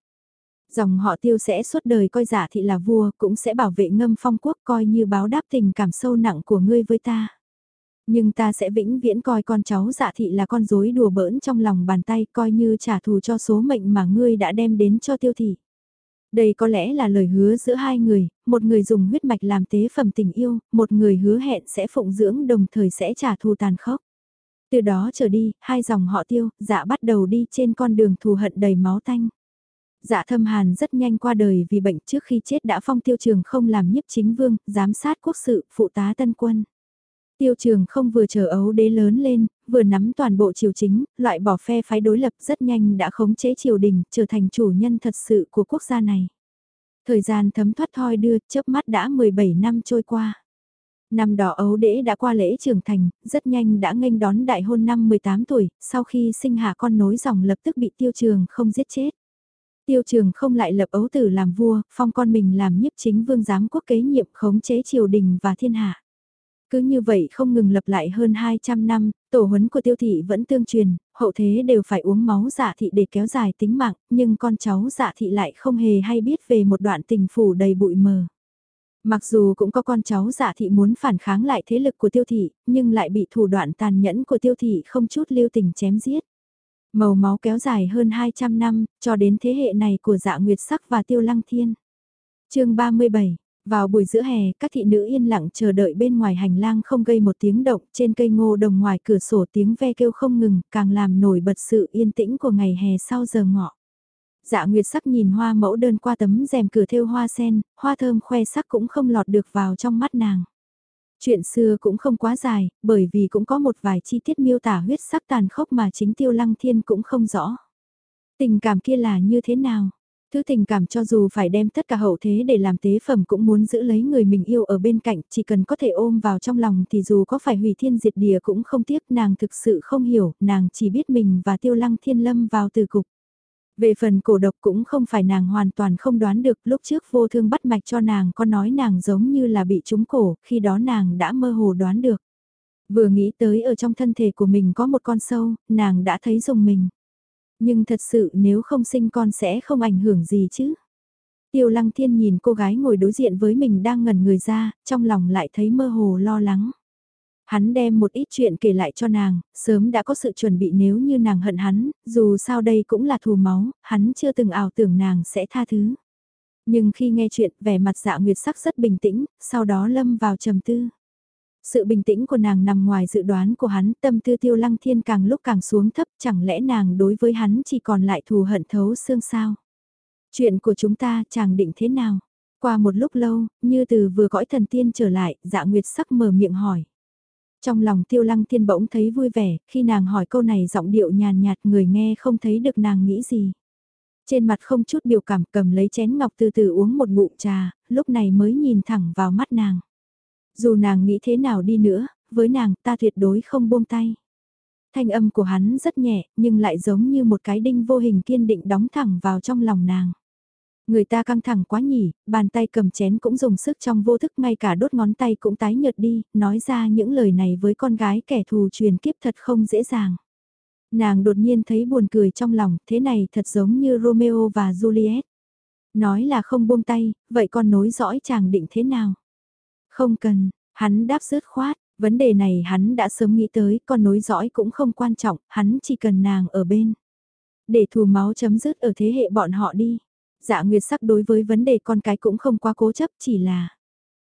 Dòng họ tiêu sẽ suốt đời coi giả thị là vua, cũng sẽ bảo vệ ngâm phong quốc coi như báo đáp tình cảm sâu nặng của ngươi với ta. Nhưng ta sẽ vĩnh viễn coi con cháu dạ thị là con rối đùa bỡn trong lòng bàn tay coi như trả thù cho số mệnh mà ngươi đã đem đến cho tiêu thị. Đây có lẽ là lời hứa giữa hai người, một người dùng huyết mạch làm tế phẩm tình yêu, một người hứa hẹn sẽ phụng dưỡng đồng thời sẽ trả thù tàn khốc. Từ đó trở đi, hai dòng họ tiêu, dạ bắt đầu đi trên con đường thù hận đầy máu tanh. Dạ thâm hàn rất nhanh qua đời vì bệnh trước khi chết đã phong tiêu trường không làm nhiếp chính vương, giám sát quốc sự, phụ tá tân quân. Tiêu trường không vừa chờ ấu đế lớn lên, vừa nắm toàn bộ triều chính, loại bỏ phe phái đối lập rất nhanh đã khống chế triều đình, trở thành chủ nhân thật sự của quốc gia này. Thời gian thấm thoát thoi đưa, chớp mắt đã 17 năm trôi qua. Năm đó ấu đế đã qua lễ trưởng thành, rất nhanh đã nghênh đón đại hôn năm 18 tuổi, sau khi sinh hạ con nối dòng lập tức bị tiêu trường không giết chết. Tiêu trường không lại lập ấu tử làm vua, phong con mình làm nhiếp chính vương giám quốc kế nhiệm khống chế triều đình và thiên hạ. Cứ như vậy không ngừng lập lại hơn 200 năm, tổ huấn của tiêu thị vẫn tương truyền, hậu thế đều phải uống máu dạ thị để kéo dài tính mạng, nhưng con cháu dạ thị lại không hề hay biết về một đoạn tình phủ đầy bụi mờ. Mặc dù cũng có con cháu dạ thị muốn phản kháng lại thế lực của tiêu thị, nhưng lại bị thủ đoạn tàn nhẫn của tiêu thị không chút lưu tình chém giết. Màu máu kéo dài hơn 200 năm, cho đến thế hệ này của dạ nguyệt sắc và tiêu lăng thiên. chương 37 vào buổi giữa hè, các thị nữ yên lặng chờ đợi bên ngoài hành lang không gây một tiếng động, trên cây ngô đồng ngoài cửa sổ tiếng ve kêu không ngừng, càng làm nổi bật sự yên tĩnh của ngày hè sau giờ ngọ. Dạ Nguyệt sắc nhìn hoa mẫu đơn qua tấm rèm cửa thêu hoa sen, hoa thơm khoe sắc cũng không lọt được vào trong mắt nàng. Chuyện xưa cũng không quá dài, bởi vì cũng có một vài chi tiết miêu tả huyết sắc tàn khốc mà chính tiêu lăng thiên cũng không rõ. Tình cảm kia là như thế nào? Thứ tình cảm cho dù phải đem tất cả hậu thế để làm tế phẩm cũng muốn giữ lấy người mình yêu ở bên cạnh, chỉ cần có thể ôm vào trong lòng thì dù có phải hủy thiên diệt địa cũng không tiếc nàng thực sự không hiểu, nàng chỉ biết mình và tiêu lăng thiên lâm vào từ cục. Về phần cổ độc cũng không phải nàng hoàn toàn không đoán được, lúc trước vô thương bắt mạch cho nàng có nói nàng giống như là bị trúng cổ, khi đó nàng đã mơ hồ đoán được. Vừa nghĩ tới ở trong thân thể của mình có một con sâu, nàng đã thấy dùng mình. Nhưng thật sự nếu không sinh con sẽ không ảnh hưởng gì chứ. Tiêu lăng thiên nhìn cô gái ngồi đối diện với mình đang ngẩn người ra, trong lòng lại thấy mơ hồ lo lắng. Hắn đem một ít chuyện kể lại cho nàng, sớm đã có sự chuẩn bị nếu như nàng hận hắn, dù sao đây cũng là thù máu, hắn chưa từng ảo tưởng nàng sẽ tha thứ. Nhưng khi nghe chuyện vẻ mặt dạ nguyệt sắc rất bình tĩnh, sau đó lâm vào trầm tư. Sự bình tĩnh của nàng nằm ngoài dự đoán của hắn, tâm tư tiêu lăng thiên càng lúc càng xuống thấp, chẳng lẽ nàng đối với hắn chỉ còn lại thù hận thấu xương sao? Chuyện của chúng ta chàng định thế nào? Qua một lúc lâu, như từ vừa cõi thần tiên trở lại, dạ nguyệt sắc mở miệng hỏi. Trong lòng tiêu lăng thiên bỗng thấy vui vẻ, khi nàng hỏi câu này giọng điệu nhàn nhạt người nghe không thấy được nàng nghĩ gì. Trên mặt không chút biểu cảm cầm lấy chén ngọc từ từ uống một ngụm trà, lúc này mới nhìn thẳng vào mắt nàng. Dù nàng nghĩ thế nào đi nữa, với nàng ta tuyệt đối không buông tay. Thanh âm của hắn rất nhẹ, nhưng lại giống như một cái đinh vô hình kiên định đóng thẳng vào trong lòng nàng. Người ta căng thẳng quá nhỉ, bàn tay cầm chén cũng dùng sức trong vô thức ngay cả đốt ngón tay cũng tái nhợt đi, nói ra những lời này với con gái kẻ thù truyền kiếp thật không dễ dàng. Nàng đột nhiên thấy buồn cười trong lòng, thế này thật giống như Romeo và Juliet. Nói là không buông tay, vậy con nối dõi chàng định thế nào? Không cần, hắn đáp rớt khoát, vấn đề này hắn đã sớm nghĩ tới, con nối dõi cũng không quan trọng, hắn chỉ cần nàng ở bên. Để thù máu chấm dứt ở thế hệ bọn họ đi. Dạ Nguyệt sắc đối với vấn đề con cái cũng không quá cố chấp chỉ là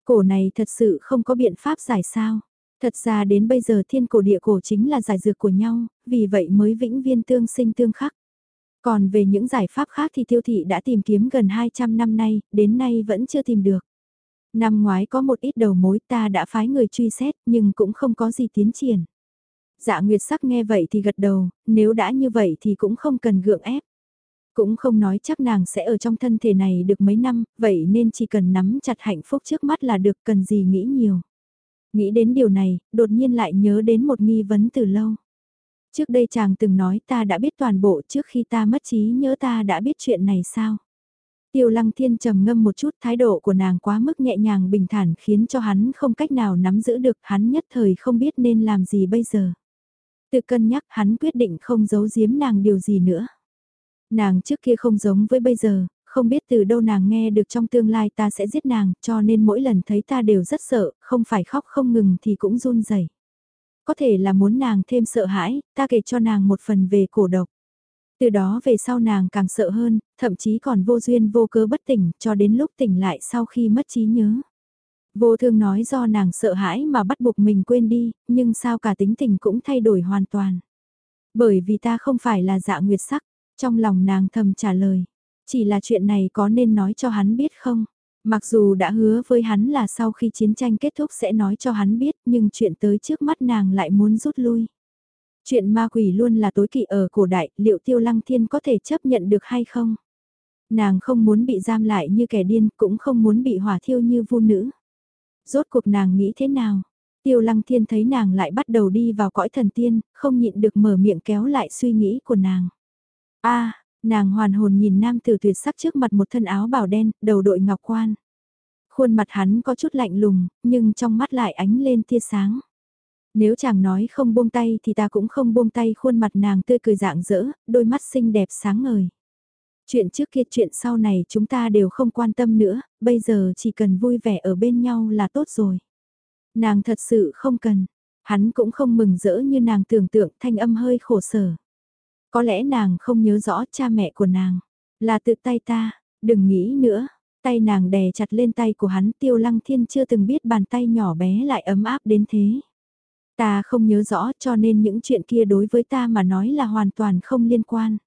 cổ này thật sự không có biện pháp giải sao. Thật ra đến bây giờ thiên cổ địa cổ chính là giải dược của nhau, vì vậy mới vĩnh viên tương sinh tương khắc. Còn về những giải pháp khác thì tiêu thị đã tìm kiếm gần 200 năm nay, đến nay vẫn chưa tìm được. Năm ngoái có một ít đầu mối ta đã phái người truy xét nhưng cũng không có gì tiến triển. Dạ Nguyệt sắc nghe vậy thì gật đầu, nếu đã như vậy thì cũng không cần gượng ép. Cũng không nói chắc nàng sẽ ở trong thân thể này được mấy năm, vậy nên chỉ cần nắm chặt hạnh phúc trước mắt là được cần gì nghĩ nhiều. Nghĩ đến điều này, đột nhiên lại nhớ đến một nghi vấn từ lâu. Trước đây chàng từng nói ta đã biết toàn bộ trước khi ta mất trí nhớ ta đã biết chuyện này sao? Tiêu lăng thiên trầm ngâm một chút thái độ của nàng quá mức nhẹ nhàng bình thản khiến cho hắn không cách nào nắm giữ được hắn nhất thời không biết nên làm gì bây giờ. Tự cân nhắc hắn quyết định không giấu giếm nàng điều gì nữa. Nàng trước kia không giống với bây giờ, không biết từ đâu nàng nghe được trong tương lai ta sẽ giết nàng, cho nên mỗi lần thấy ta đều rất sợ, không phải khóc không ngừng thì cũng run rẩy. Có thể là muốn nàng thêm sợ hãi, ta kể cho nàng một phần về cổ độc. Từ đó về sau nàng càng sợ hơn, thậm chí còn vô duyên vô cớ bất tỉnh, cho đến lúc tỉnh lại sau khi mất trí nhớ. Vô thương nói do nàng sợ hãi mà bắt buộc mình quên đi, nhưng sao cả tính tình cũng thay đổi hoàn toàn. Bởi vì ta không phải là dạ nguyệt sắc, trong lòng nàng thầm trả lời. Chỉ là chuyện này có nên nói cho hắn biết không? Mặc dù đã hứa với hắn là sau khi chiến tranh kết thúc sẽ nói cho hắn biết nhưng chuyện tới trước mắt nàng lại muốn rút lui. Chuyện ma quỷ luôn là tối kỵ ở cổ đại, liệu tiêu lăng thiên có thể chấp nhận được hay không? Nàng không muốn bị giam lại như kẻ điên, cũng không muốn bị hỏa thiêu như vu nữ. Rốt cuộc nàng nghĩ thế nào? Tiêu lăng thiên thấy nàng lại bắt đầu đi vào cõi thần tiên, không nhịn được mở miệng kéo lại suy nghĩ của nàng a nàng hoàn hồn nhìn nam tử tuyệt sắc trước mặt một thân áo bảo đen, đầu đội ngọc quan. Khuôn mặt hắn có chút lạnh lùng, nhưng trong mắt lại ánh lên tia sáng. Nếu chàng nói không buông tay thì ta cũng không buông tay khuôn mặt nàng tươi cười dạng dỡ, đôi mắt xinh đẹp sáng ngời. Chuyện trước kia chuyện sau này chúng ta đều không quan tâm nữa, bây giờ chỉ cần vui vẻ ở bên nhau là tốt rồi. Nàng thật sự không cần, hắn cũng không mừng rỡ như nàng tưởng tượng thanh âm hơi khổ sở. Có lẽ nàng không nhớ rõ cha mẹ của nàng, là tự tay ta, đừng nghĩ nữa. Tay nàng đè chặt lên tay của hắn tiêu lăng thiên chưa từng biết bàn tay nhỏ bé lại ấm áp đến thế. Ta không nhớ rõ cho nên những chuyện kia đối với ta mà nói là hoàn toàn không liên quan.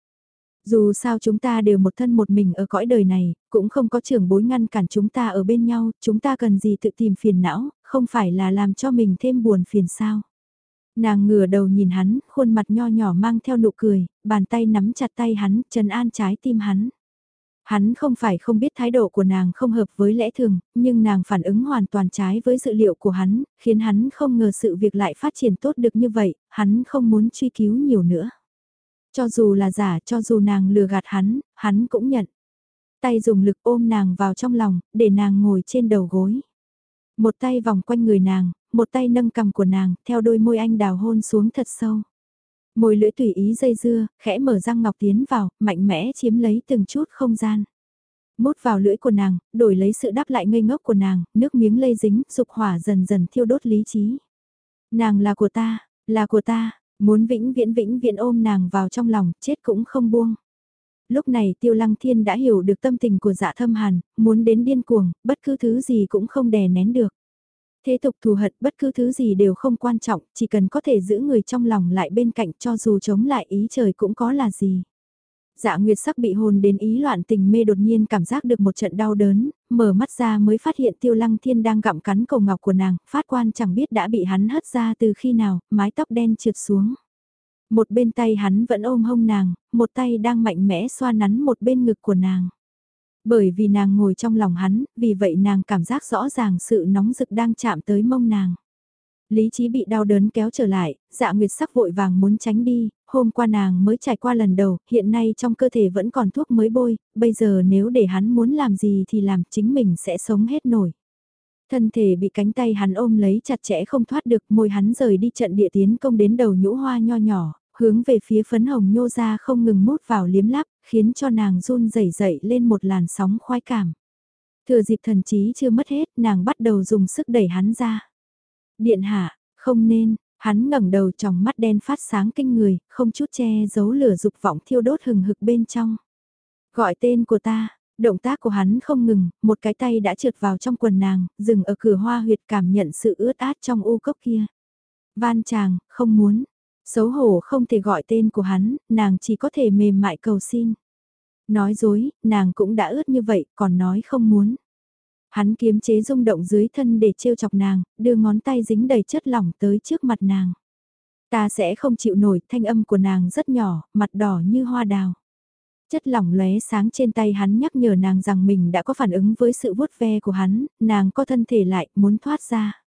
Dù sao chúng ta đều một thân một mình ở cõi đời này, cũng không có trưởng bối ngăn cản chúng ta ở bên nhau, chúng ta cần gì tự tìm phiền não, không phải là làm cho mình thêm buồn phiền sao. Nàng ngửa đầu nhìn hắn, khuôn mặt nho nhỏ mang theo nụ cười, bàn tay nắm chặt tay hắn, trần an trái tim hắn. Hắn không phải không biết thái độ của nàng không hợp với lẽ thường, nhưng nàng phản ứng hoàn toàn trái với dự liệu của hắn, khiến hắn không ngờ sự việc lại phát triển tốt được như vậy, hắn không muốn truy cứu nhiều nữa. Cho dù là giả, cho dù nàng lừa gạt hắn, hắn cũng nhận. Tay dùng lực ôm nàng vào trong lòng, để nàng ngồi trên đầu gối. Một tay vòng quanh người nàng, một tay nâng cầm của nàng, theo đôi môi anh đào hôn xuống thật sâu. Môi lưỡi tùy ý dây dưa, khẽ mở răng ngọc tiến vào, mạnh mẽ chiếm lấy từng chút không gian. Mút vào lưỡi của nàng, đổi lấy sự đáp lại ngây ngốc của nàng, nước miếng lây dính, dục hỏa dần dần thiêu đốt lý trí. Nàng là của ta, là của ta, muốn vĩnh viễn vĩnh viễn ôm nàng vào trong lòng, chết cũng không buông. Lúc này tiêu lăng thiên đã hiểu được tâm tình của dạ thâm hàn, muốn đến điên cuồng, bất cứ thứ gì cũng không đè nén được. Thế tục thù hận bất cứ thứ gì đều không quan trọng, chỉ cần có thể giữ người trong lòng lại bên cạnh cho dù chống lại ý trời cũng có là gì. Dạ Nguyệt sắc bị hồn đến ý loạn tình mê đột nhiên cảm giác được một trận đau đớn, mở mắt ra mới phát hiện tiêu lăng thiên đang gặm cắn cầu ngọc của nàng, phát quan chẳng biết đã bị hắn hất ra từ khi nào, mái tóc đen trượt xuống. Một bên tay hắn vẫn ôm hông nàng, một tay đang mạnh mẽ xoa nắn một bên ngực của nàng. Bởi vì nàng ngồi trong lòng hắn, vì vậy nàng cảm giác rõ ràng sự nóng rực đang chạm tới mông nàng. Lý trí bị đau đớn kéo trở lại, dạ nguyệt sắc vội vàng muốn tránh đi, hôm qua nàng mới trải qua lần đầu, hiện nay trong cơ thể vẫn còn thuốc mới bôi, bây giờ nếu để hắn muốn làm gì thì làm chính mình sẽ sống hết nổi. Thân thể bị cánh tay hắn ôm lấy chặt chẽ không thoát được môi hắn rời đi trận địa tiến công đến đầu nhũ hoa nho nhỏ, hướng về phía phấn hồng nhô ra không ngừng mút vào liếm láp khiến cho nàng run rẩy dậy lên một làn sóng khoái cảm. Thừa dịp thần trí chưa mất hết, nàng bắt đầu dùng sức đẩy hắn ra. Điện hạ, không nên, hắn ngẩng đầu trong mắt đen phát sáng kinh người, không chút che giấu lửa dục vọng thiêu đốt hừng hực bên trong. Gọi tên của ta, động tác của hắn không ngừng, một cái tay đã trượt vào trong quần nàng, dừng ở cửa hoa huyệt cảm nhận sự ướt át trong u cốc kia. Van chàng, không muốn, Xấu hổ không thể gọi tên của hắn, nàng chỉ có thể mềm mại cầu xin. Nói dối, nàng cũng đã ướt như vậy, còn nói không muốn. Hắn kiếm chế rung động dưới thân để trêu chọc nàng, đưa ngón tay dính đầy chất lỏng tới trước mặt nàng. Ta sẽ không chịu nổi, thanh âm của nàng rất nhỏ, mặt đỏ như hoa đào. Chất lỏng lóe sáng trên tay hắn nhắc nhở nàng rằng mình đã có phản ứng với sự vuốt ve của hắn, nàng có thân thể lại, muốn thoát ra.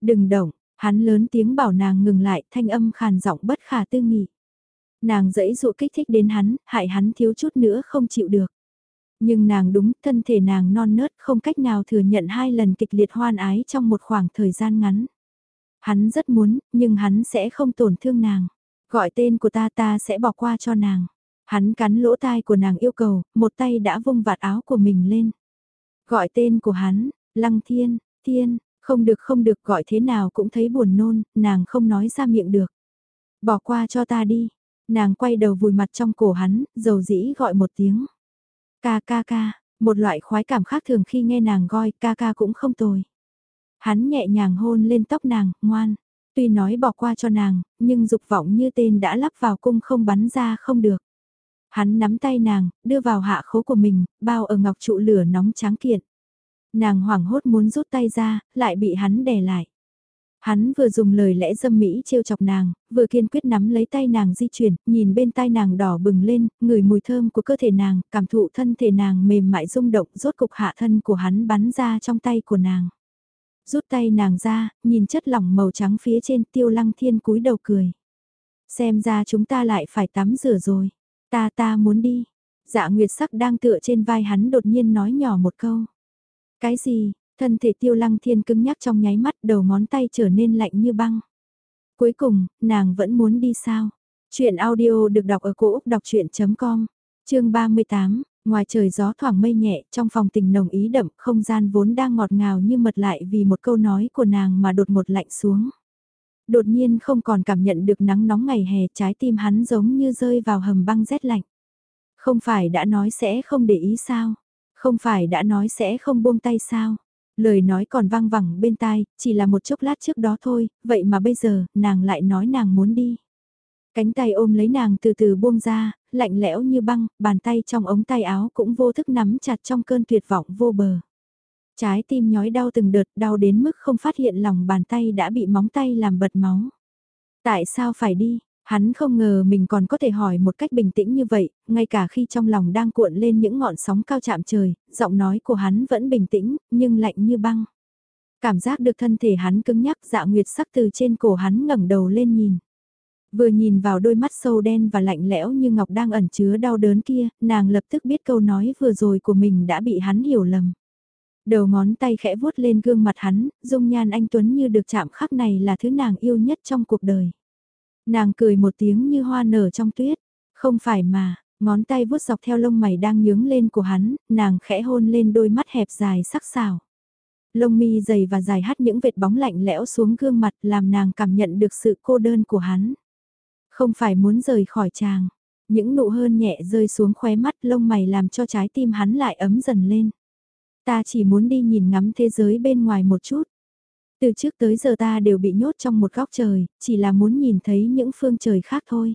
Đừng động, Hắn lớn tiếng bảo nàng ngừng lại, thanh âm khàn giọng bất khả tư nghị. Nàng dẫy dụ kích thích đến hắn, hại hắn thiếu chút nữa không chịu được. Nhưng nàng đúng, thân thể nàng non nớt không cách nào thừa nhận hai lần kịch liệt hoan ái trong một khoảng thời gian ngắn. Hắn rất muốn, nhưng hắn sẽ không tổn thương nàng. Gọi tên của ta ta sẽ bỏ qua cho nàng. Hắn cắn lỗ tai của nàng yêu cầu, một tay đã vung vạt áo của mình lên. Gọi tên của hắn, Lăng Thiên, Thiên, không được không được gọi thế nào cũng thấy buồn nôn, nàng không nói ra miệng được. Bỏ qua cho ta đi. Nàng quay đầu vùi mặt trong cổ hắn, dầu dĩ gọi một tiếng. Ca ca ca, một loại khoái cảm khác thường khi nghe nàng gọi ca ca cũng không tồi. Hắn nhẹ nhàng hôn lên tóc nàng, ngoan. Tuy nói bỏ qua cho nàng, nhưng dục vọng như tên đã lắp vào cung không bắn ra không được. Hắn nắm tay nàng, đưa vào hạ khố của mình, bao ở ngọc trụ lửa nóng trắng kiện. Nàng hoảng hốt muốn rút tay ra, lại bị hắn đè lại. Hắn vừa dùng lời lẽ dâm mỹ trêu chọc nàng, vừa kiên quyết nắm lấy tay nàng di chuyển, nhìn bên tai nàng đỏ bừng lên, ngửi mùi thơm của cơ thể nàng, cảm thụ thân thể nàng mềm mại rung động, rốt cục hạ thân của hắn bắn ra trong tay của nàng. Rút tay nàng ra, nhìn chất lỏng màu trắng phía trên tiêu lăng thiên cúi đầu cười. Xem ra chúng ta lại phải tắm rửa rồi. Ta ta muốn đi. Dạ Nguyệt sắc đang tựa trên vai hắn đột nhiên nói nhỏ một câu. Cái gì, thân thể tiêu lăng thiên cứng nhắc trong nháy mắt đầu ngón tay trở nên lạnh như băng. Cuối cùng, nàng vẫn muốn đi sao? Chuyện audio được đọc ở cổ Úc đọc chuyện.com, chương 38, ngoài trời gió thoảng mây nhẹ, trong phòng tình nồng ý đậm, không gian vốn đang ngọt ngào như mật lại vì một câu nói của nàng mà đột một lạnh xuống. Đột nhiên không còn cảm nhận được nắng nóng ngày hè, trái tim hắn giống như rơi vào hầm băng rét lạnh. Không phải đã nói sẽ không để ý sao? Không phải đã nói sẽ không buông tay sao? Lời nói còn vang vẳng bên tai, chỉ là một chốc lát trước đó thôi, vậy mà bây giờ, nàng lại nói nàng muốn đi. Cánh tay ôm lấy nàng từ từ buông ra, lạnh lẽo như băng, bàn tay trong ống tay áo cũng vô thức nắm chặt trong cơn tuyệt vọng vô bờ. Trái tim nhói đau từng đợt đau đến mức không phát hiện lòng bàn tay đã bị móng tay làm bật máu. Tại sao phải đi? Hắn không ngờ mình còn có thể hỏi một cách bình tĩnh như vậy, ngay cả khi trong lòng đang cuộn lên những ngọn sóng cao chạm trời, giọng nói của hắn vẫn bình tĩnh, nhưng lạnh như băng. Cảm giác được thân thể hắn cứng nhắc dạ nguyệt sắc từ trên cổ hắn ngẩng đầu lên nhìn. Vừa nhìn vào đôi mắt sâu đen và lạnh lẽo như ngọc đang ẩn chứa đau đớn kia, nàng lập tức biết câu nói vừa rồi của mình đã bị hắn hiểu lầm. Đầu ngón tay khẽ vuốt lên gương mặt hắn, dung nhan anh Tuấn như được chạm khắc này là thứ nàng yêu nhất trong cuộc đời. Nàng cười một tiếng như hoa nở trong tuyết, không phải mà, ngón tay vuốt dọc theo lông mày đang nhướng lên của hắn, nàng khẽ hôn lên đôi mắt hẹp dài sắc sảo. Lông mi dày và dài hắt những vệt bóng lạnh lẽo xuống gương mặt làm nàng cảm nhận được sự cô đơn của hắn. Không phải muốn rời khỏi chàng, những nụ hơn nhẹ rơi xuống khóe mắt lông mày làm cho trái tim hắn lại ấm dần lên. Ta chỉ muốn đi nhìn ngắm thế giới bên ngoài một chút. Từ trước tới giờ ta đều bị nhốt trong một góc trời, chỉ là muốn nhìn thấy những phương trời khác thôi.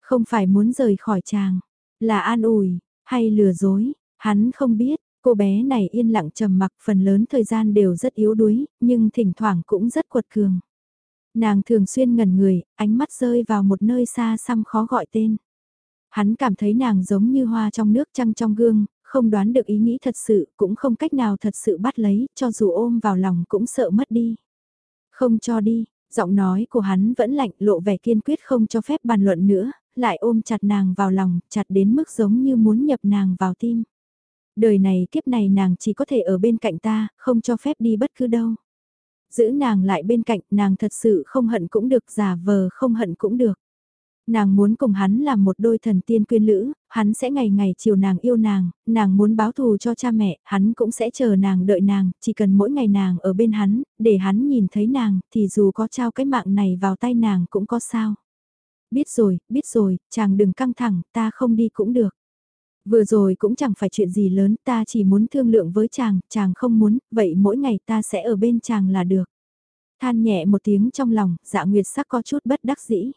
Không phải muốn rời khỏi chàng, là an ủi, hay lừa dối, hắn không biết, cô bé này yên lặng trầm mặc phần lớn thời gian đều rất yếu đuối, nhưng thỉnh thoảng cũng rất quật cường. Nàng thường xuyên ngẩn người, ánh mắt rơi vào một nơi xa xăm khó gọi tên. Hắn cảm thấy nàng giống như hoa trong nước trăng trong gương, không đoán được ý nghĩ thật sự, cũng không cách nào thật sự bắt lấy, cho dù ôm vào lòng cũng sợ mất đi. Không cho đi, giọng nói của hắn vẫn lạnh lộ vẻ kiên quyết không cho phép bàn luận nữa, lại ôm chặt nàng vào lòng, chặt đến mức giống như muốn nhập nàng vào tim. Đời này kiếp này nàng chỉ có thể ở bên cạnh ta, không cho phép đi bất cứ đâu. Giữ nàng lại bên cạnh, nàng thật sự không hận cũng được, giả vờ không hận cũng được. Nàng muốn cùng hắn làm một đôi thần tiên quyên lữ, hắn sẽ ngày ngày chiều nàng yêu nàng, nàng muốn báo thù cho cha mẹ, hắn cũng sẽ chờ nàng đợi nàng, chỉ cần mỗi ngày nàng ở bên hắn, để hắn nhìn thấy nàng, thì dù có trao cái mạng này vào tay nàng cũng có sao. Biết rồi, biết rồi, chàng đừng căng thẳng, ta không đi cũng được. Vừa rồi cũng chẳng phải chuyện gì lớn, ta chỉ muốn thương lượng với chàng, chàng không muốn, vậy mỗi ngày ta sẽ ở bên chàng là được. Than nhẹ một tiếng trong lòng, dạ nguyệt sắc có chút bất đắc dĩ.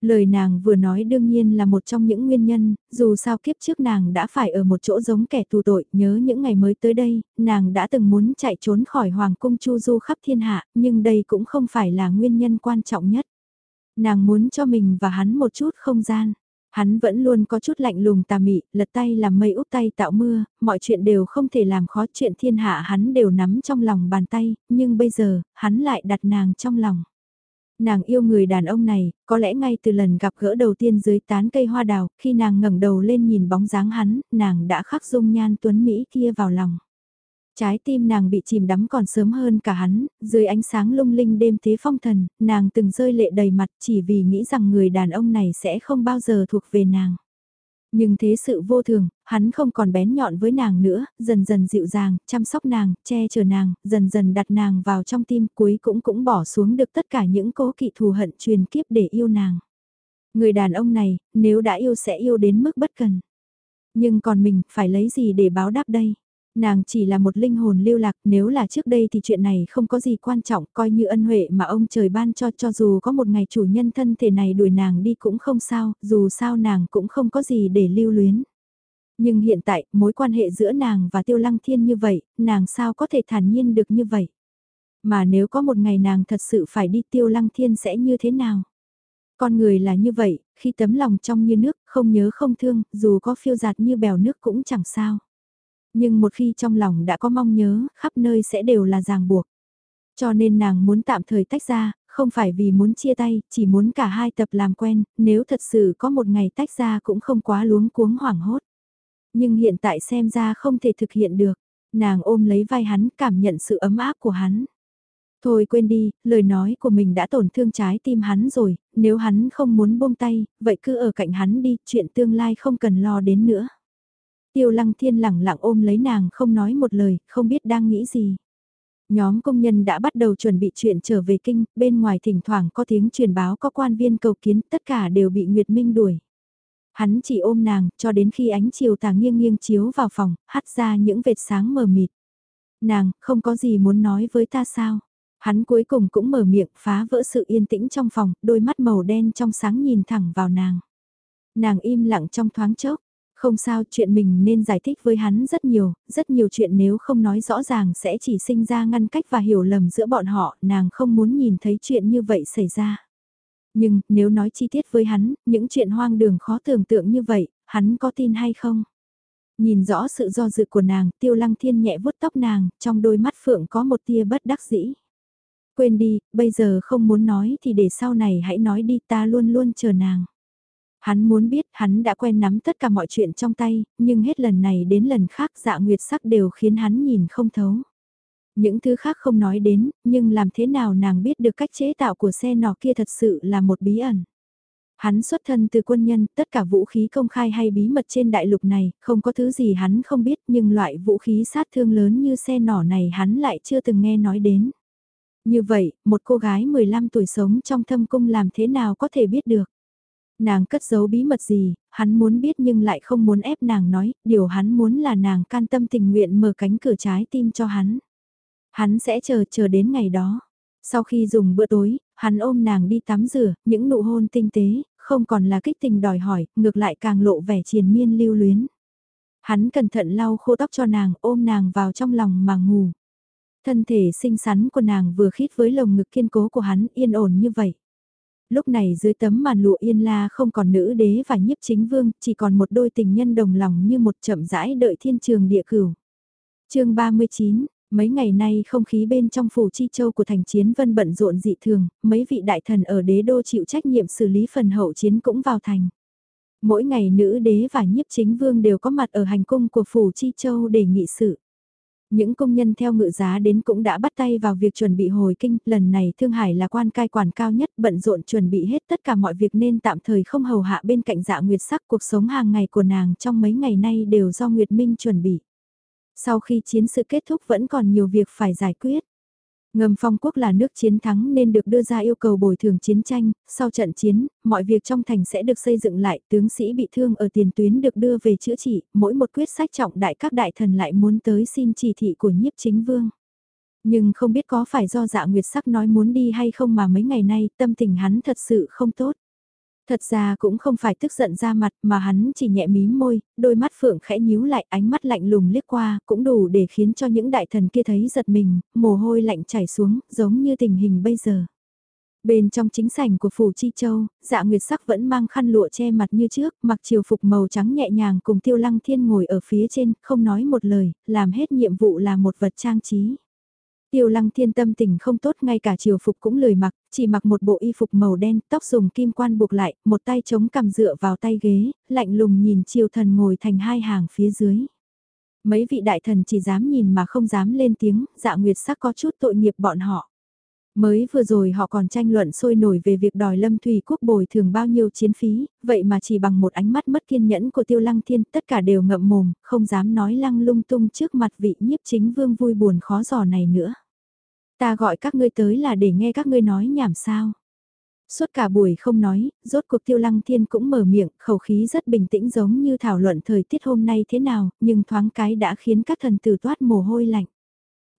Lời nàng vừa nói đương nhiên là một trong những nguyên nhân, dù sao kiếp trước nàng đã phải ở một chỗ giống kẻ tù tội, nhớ những ngày mới tới đây, nàng đã từng muốn chạy trốn khỏi Hoàng cung Chu Du khắp thiên hạ, nhưng đây cũng không phải là nguyên nhân quan trọng nhất. Nàng muốn cho mình và hắn một chút không gian. Hắn vẫn luôn có chút lạnh lùng tà mị, lật tay làm mây úp tay tạo mưa, mọi chuyện đều không thể làm khó chuyện thiên hạ hắn đều nắm trong lòng bàn tay, nhưng bây giờ, hắn lại đặt nàng trong lòng. Nàng yêu người đàn ông này, có lẽ ngay từ lần gặp gỡ đầu tiên dưới tán cây hoa đào, khi nàng ngẩng đầu lên nhìn bóng dáng hắn, nàng đã khắc dung nhan tuấn Mỹ kia vào lòng. Trái tim nàng bị chìm đắm còn sớm hơn cả hắn, dưới ánh sáng lung linh đêm thế phong thần, nàng từng rơi lệ đầy mặt chỉ vì nghĩ rằng người đàn ông này sẽ không bao giờ thuộc về nàng. Nhưng thế sự vô thường, hắn không còn bén nhọn với nàng nữa, dần dần dịu dàng, chăm sóc nàng, che chở nàng, dần dần đặt nàng vào trong tim cuối cũng cũng bỏ xuống được tất cả những cố kỵ thù hận truyền kiếp để yêu nàng. Người đàn ông này, nếu đã yêu sẽ yêu đến mức bất cần. Nhưng còn mình, phải lấy gì để báo đáp đây? Nàng chỉ là một linh hồn lưu lạc, nếu là trước đây thì chuyện này không có gì quan trọng, coi như ân huệ mà ông trời ban cho cho dù có một ngày chủ nhân thân thể này đuổi nàng đi cũng không sao, dù sao nàng cũng không có gì để lưu luyến. Nhưng hiện tại, mối quan hệ giữa nàng và tiêu lăng thiên như vậy, nàng sao có thể thản nhiên được như vậy? Mà nếu có một ngày nàng thật sự phải đi tiêu lăng thiên sẽ như thế nào? Con người là như vậy, khi tấm lòng trong như nước, không nhớ không thương, dù có phiêu giạt như bèo nước cũng chẳng sao. Nhưng một khi trong lòng đã có mong nhớ, khắp nơi sẽ đều là ràng buộc. Cho nên nàng muốn tạm thời tách ra, không phải vì muốn chia tay, chỉ muốn cả hai tập làm quen, nếu thật sự có một ngày tách ra cũng không quá luống cuống hoảng hốt. Nhưng hiện tại xem ra không thể thực hiện được, nàng ôm lấy vai hắn cảm nhận sự ấm áp của hắn. Thôi quên đi, lời nói của mình đã tổn thương trái tim hắn rồi, nếu hắn không muốn buông tay, vậy cứ ở cạnh hắn đi, chuyện tương lai không cần lo đến nữa. Tiêu lăng thiên lẳng lặng ôm lấy nàng không nói một lời, không biết đang nghĩ gì. Nhóm công nhân đã bắt đầu chuẩn bị chuyện trở về kinh, bên ngoài thỉnh thoảng có tiếng truyền báo có quan viên cầu kiến, tất cả đều bị Nguyệt Minh đuổi. Hắn chỉ ôm nàng, cho đến khi ánh chiều tà nghiêng nghiêng chiếu vào phòng, hắt ra những vệt sáng mờ mịt. Nàng, không có gì muốn nói với ta sao? Hắn cuối cùng cũng mở miệng phá vỡ sự yên tĩnh trong phòng, đôi mắt màu đen trong sáng nhìn thẳng vào nàng. Nàng im lặng trong thoáng chốc, không sao, chuyện mình nên giải thích với hắn rất nhiều, rất nhiều chuyện nếu không nói rõ ràng sẽ chỉ sinh ra ngăn cách và hiểu lầm giữa bọn họ, nàng không muốn nhìn thấy chuyện như vậy xảy ra. Nhưng, nếu nói chi tiết với hắn, những chuyện hoang đường khó tưởng tượng như vậy, hắn có tin hay không? Nhìn rõ sự do dự của nàng, tiêu lăng thiên nhẹ vuốt tóc nàng, trong đôi mắt phượng có một tia bất đắc dĩ. Quên đi, bây giờ không muốn nói thì để sau này hãy nói đi ta luôn luôn chờ nàng. Hắn muốn biết hắn đã quen nắm tất cả mọi chuyện trong tay, nhưng hết lần này đến lần khác dạ nguyệt sắc đều khiến hắn nhìn không thấu. Những thứ khác không nói đến, nhưng làm thế nào nàng biết được cách chế tạo của xe nọ kia thật sự là một bí ẩn. Hắn xuất thân từ quân nhân, tất cả vũ khí công khai hay bí mật trên đại lục này, không có thứ gì hắn không biết nhưng loại vũ khí sát thương lớn như xe nỏ này hắn lại chưa từng nghe nói đến. Như vậy, một cô gái 15 tuổi sống trong thâm cung làm thế nào có thể biết được? Nàng cất giấu bí mật gì, hắn muốn biết nhưng lại không muốn ép nàng nói, điều hắn muốn là nàng can tâm tình nguyện mở cánh cửa trái tim cho hắn. Hắn sẽ chờ chờ đến ngày đó. Sau khi dùng bữa tối, hắn ôm nàng đi tắm rửa, những nụ hôn tinh tế, không còn là kích tình đòi hỏi, ngược lại càng lộ vẻ triền miên lưu luyến. Hắn cẩn thận lau khô tóc cho nàng, ôm nàng vào trong lòng mà ngủ. Thân thể xinh xắn của nàng vừa khít với lồng ngực kiên cố của hắn yên ổn như vậy lúc này dưới tấm màn lụa yên la không còn nữ đế và nhiếp chính vương, chỉ còn một đôi tình nhân đồng lòng như một chậm rãi đợi thiên trường địa cửu. chương 39, mấy ngày nay không khí bên trong phủ chi châu của thành chiến vân bận rộn dị thường, mấy vị đại thần ở đế đô chịu trách nhiệm xử lý phần hậu chiến cũng vào thành. Mỗi ngày nữ đế và nhiếp chính vương đều có mặt ở hành cung của phủ chi châu để nghị sự. Những công nhân theo ngự giá đến cũng đã bắt tay vào việc chuẩn bị hồi kinh, lần này Thương Hải là quan cai quản cao nhất, bận rộn chuẩn bị hết tất cả mọi việc nên tạm thời không hầu hạ bên cạnh dạ Nguyệt sắc cuộc sống hàng ngày của nàng trong mấy ngày nay đều do Nguyệt Minh chuẩn bị. Sau khi chiến sự kết thúc vẫn còn nhiều việc phải giải quyết. Ngầm phong quốc là nước chiến thắng nên được đưa ra yêu cầu bồi thường chiến tranh, sau trận chiến, mọi việc trong thành sẽ được xây dựng lại, tướng sĩ bị thương ở tiền tuyến được đưa về chữa trị, mỗi một quyết sách trọng đại các đại thần lại muốn tới xin chỉ thị của nhiếp chính vương. Nhưng không biết có phải do dạ nguyệt sắc nói muốn đi hay không mà mấy ngày nay tâm tình hắn thật sự không tốt. Thật ra cũng không phải tức giận ra mặt mà hắn chỉ nhẹ mí môi, đôi mắt phượng khẽ nhíu lại ánh mắt lạnh lùng liếc qua cũng đủ để khiến cho những đại thần kia thấy giật mình, mồ hôi lạnh chảy xuống giống như tình hình bây giờ. Bên trong chính sảnh của phủ Chi Châu, dạ nguyệt sắc vẫn mang khăn lụa che mặt như trước, mặc chiều phục màu trắng nhẹ nhàng cùng tiêu lăng thiên ngồi ở phía trên, không nói một lời, làm hết nhiệm vụ là một vật trang trí. Tiêu lăng thiên tâm tình không tốt ngay cả chiều phục cũng lười mặc, chỉ mặc một bộ y phục màu đen, tóc dùng kim quan buộc lại, một tay chống cầm dựa vào tay ghế, lạnh lùng nhìn triều thần ngồi thành hai hàng phía dưới. Mấy vị đại thần chỉ dám nhìn mà không dám lên tiếng, dạ nguyệt sắc có chút tội nghiệp bọn họ. Mới vừa rồi họ còn tranh luận sôi nổi về việc đòi Lâm Thủy Quốc bồi thường bao nhiêu chiến phí, vậy mà chỉ bằng một ánh mắt mất kiên nhẫn của Tiêu Lăng Thiên tất cả đều ngậm mồm, không dám nói lăng lung tung trước mặt vị nhiếp chính vương vui buồn khó giò này nữa. Ta gọi các ngươi tới là để nghe các ngươi nói nhảm sao. Suốt cả buổi không nói, rốt cuộc tiêu lăng thiên cũng mở miệng, khẩu khí rất bình tĩnh giống như thảo luận thời tiết hôm nay thế nào, nhưng thoáng cái đã khiến các thần tử toát mồ hôi lạnh.